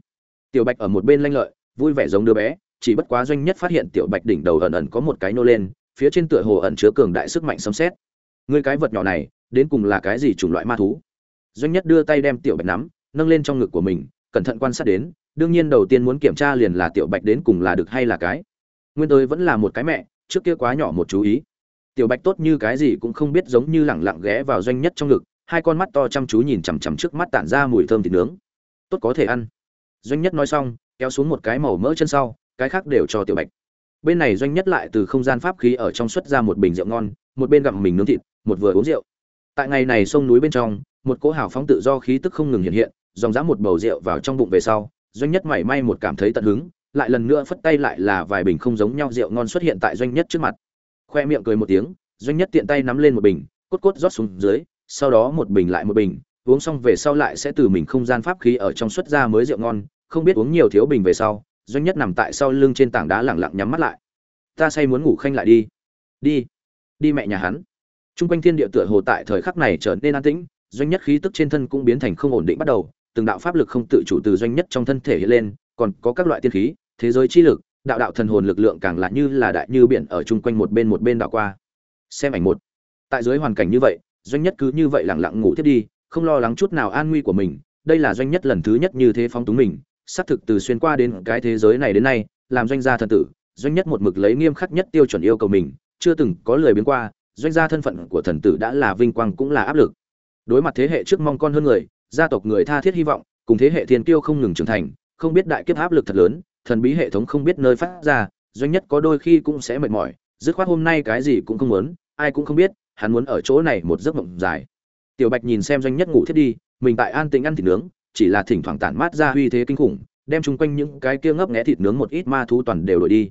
Tiểu bạch ở một bên lanh lợi, vui vẻ giống đứa bé, chỉ bất quá doanh nhất phát hiện tiểu bạch đỉnh đầu ẩn ẩn có một cái nô lên phía trên tựa hồ ẩn chứa cường đại sức mạnh sấm xét người cái vật nhỏ này, đến cùng là cái gì chủng loại ma thú? Doanh nhất đưa tay đem tiểu bạch nắm, nâng lên trong ngực của mình, cẩn thận quan sát đến, đương nhiên đầu tiên muốn kiểm tra liền là tiểu bạch đến cùng là được hay là cái. Nguyên tới vẫn là một cái mẹ, trước kia quá nhỏ một chú ý. Tiểu bạch tốt như cái gì cũng không biết giống như lẳng lặng ghé vào doanh nhất trong ngực, hai con mắt to chăm chú nhìn chằm chằm trước mắt tản ra mùi thơm thịt nướng. Tốt có thể ăn. Doanh nhất nói xong, kéo xuống một cái màu mỡ chân sau, cái khác đều cho tiểu bạch bên này doanh nhất lại từ không gian pháp khí ở trong xuất ra một bình rượu ngon, một bên gặm mình nướng thịt, một vừa uống rượu. Tại ngày này sông núi bên trong, một cỗ hào phóng tự do khí tức không ngừng hiện hiện, dòng dã một bầu rượu vào trong bụng về sau, doanh nhất mảy may một cảm thấy tận hứng, lại lần nữa phất tay lại là vài bình không giống nhau rượu ngon xuất hiện tại doanh nhất trước mặt. Khoe miệng cười một tiếng, doanh nhất tiện tay nắm lên một bình, cốt cốt rót xuống dưới, sau đó một bình lại một bình, uống xong về sau lại sẽ từ mình không gian pháp khí ở trong xuất ra mới rượu ngon, không biết uống nhiều thiếu bình về sau doanh nhất nằm tại sau lưng trên tảng đá lẳng lặng nhắm mắt lại. Ta say muốn ngủ khanh lại đi. Đi đi mẹ nhà hắn. T r u n g quanh thiên địa tựa hồ tại thời khắc này trở nên an tĩnh, doanh nhất khí tức trên thân cũng biến thành không ổn định bắt đầu, từng đạo pháp lực không tự chủ từ doanh nhất trong thân thể hiện lên, còn có các loại tiên khí, thế giới chi lực, đạo đạo thần hồn lực lượng càng là như là đại như biển ở chung quanh một bên một bên đảo qua. Xem ảnh một. Tại dưới hoàn cảnh như vậy, doanh nhất cứ như vậy lẳng lặng ngủ thiết đi, không lo lắng chút nào an nguy của mình, đây là doanh nhất lần thứ nhất như thế phóng túng mình xác thực từ xuyên qua đến cái thế giới này đến nay, làm doanh gia thần tử, doanh nhất một mực lấy nghiêm khắc nhất tiêu chuẩn yêu cầu mình, chưa từng có lời biến qua, doanh gia thân phận của thần tử đã là vinh quang cũng là áp lực. Đối mặt thế hệ trước mong con hơn người, gia tộc người tha thiết hy vọng, cùng thế hệ thiên tiêu không ngừng trưởng thành, không biết đại kiếp áp lực thật lớn, thần bí hệ thống không biết nơi phát ra, doanh nhất có đôi khi cũng sẽ mệt mỏi, dứt khoát hôm nay cái gì cũng không muốn, ai cũng không biết, hắn muốn ở chỗ này một giấc mộng dài. Tiểu bạch nhìn xem doanh nhất ngủ thiết đi, mình tại an tĩnh ăn thịt nướng chỉ là thỉnh thoảng tản mát ra uy thế kinh khủng, đem chung quanh những cái kia ngấp nghé thịt nướng một ít ma thú toàn đều đổi đi.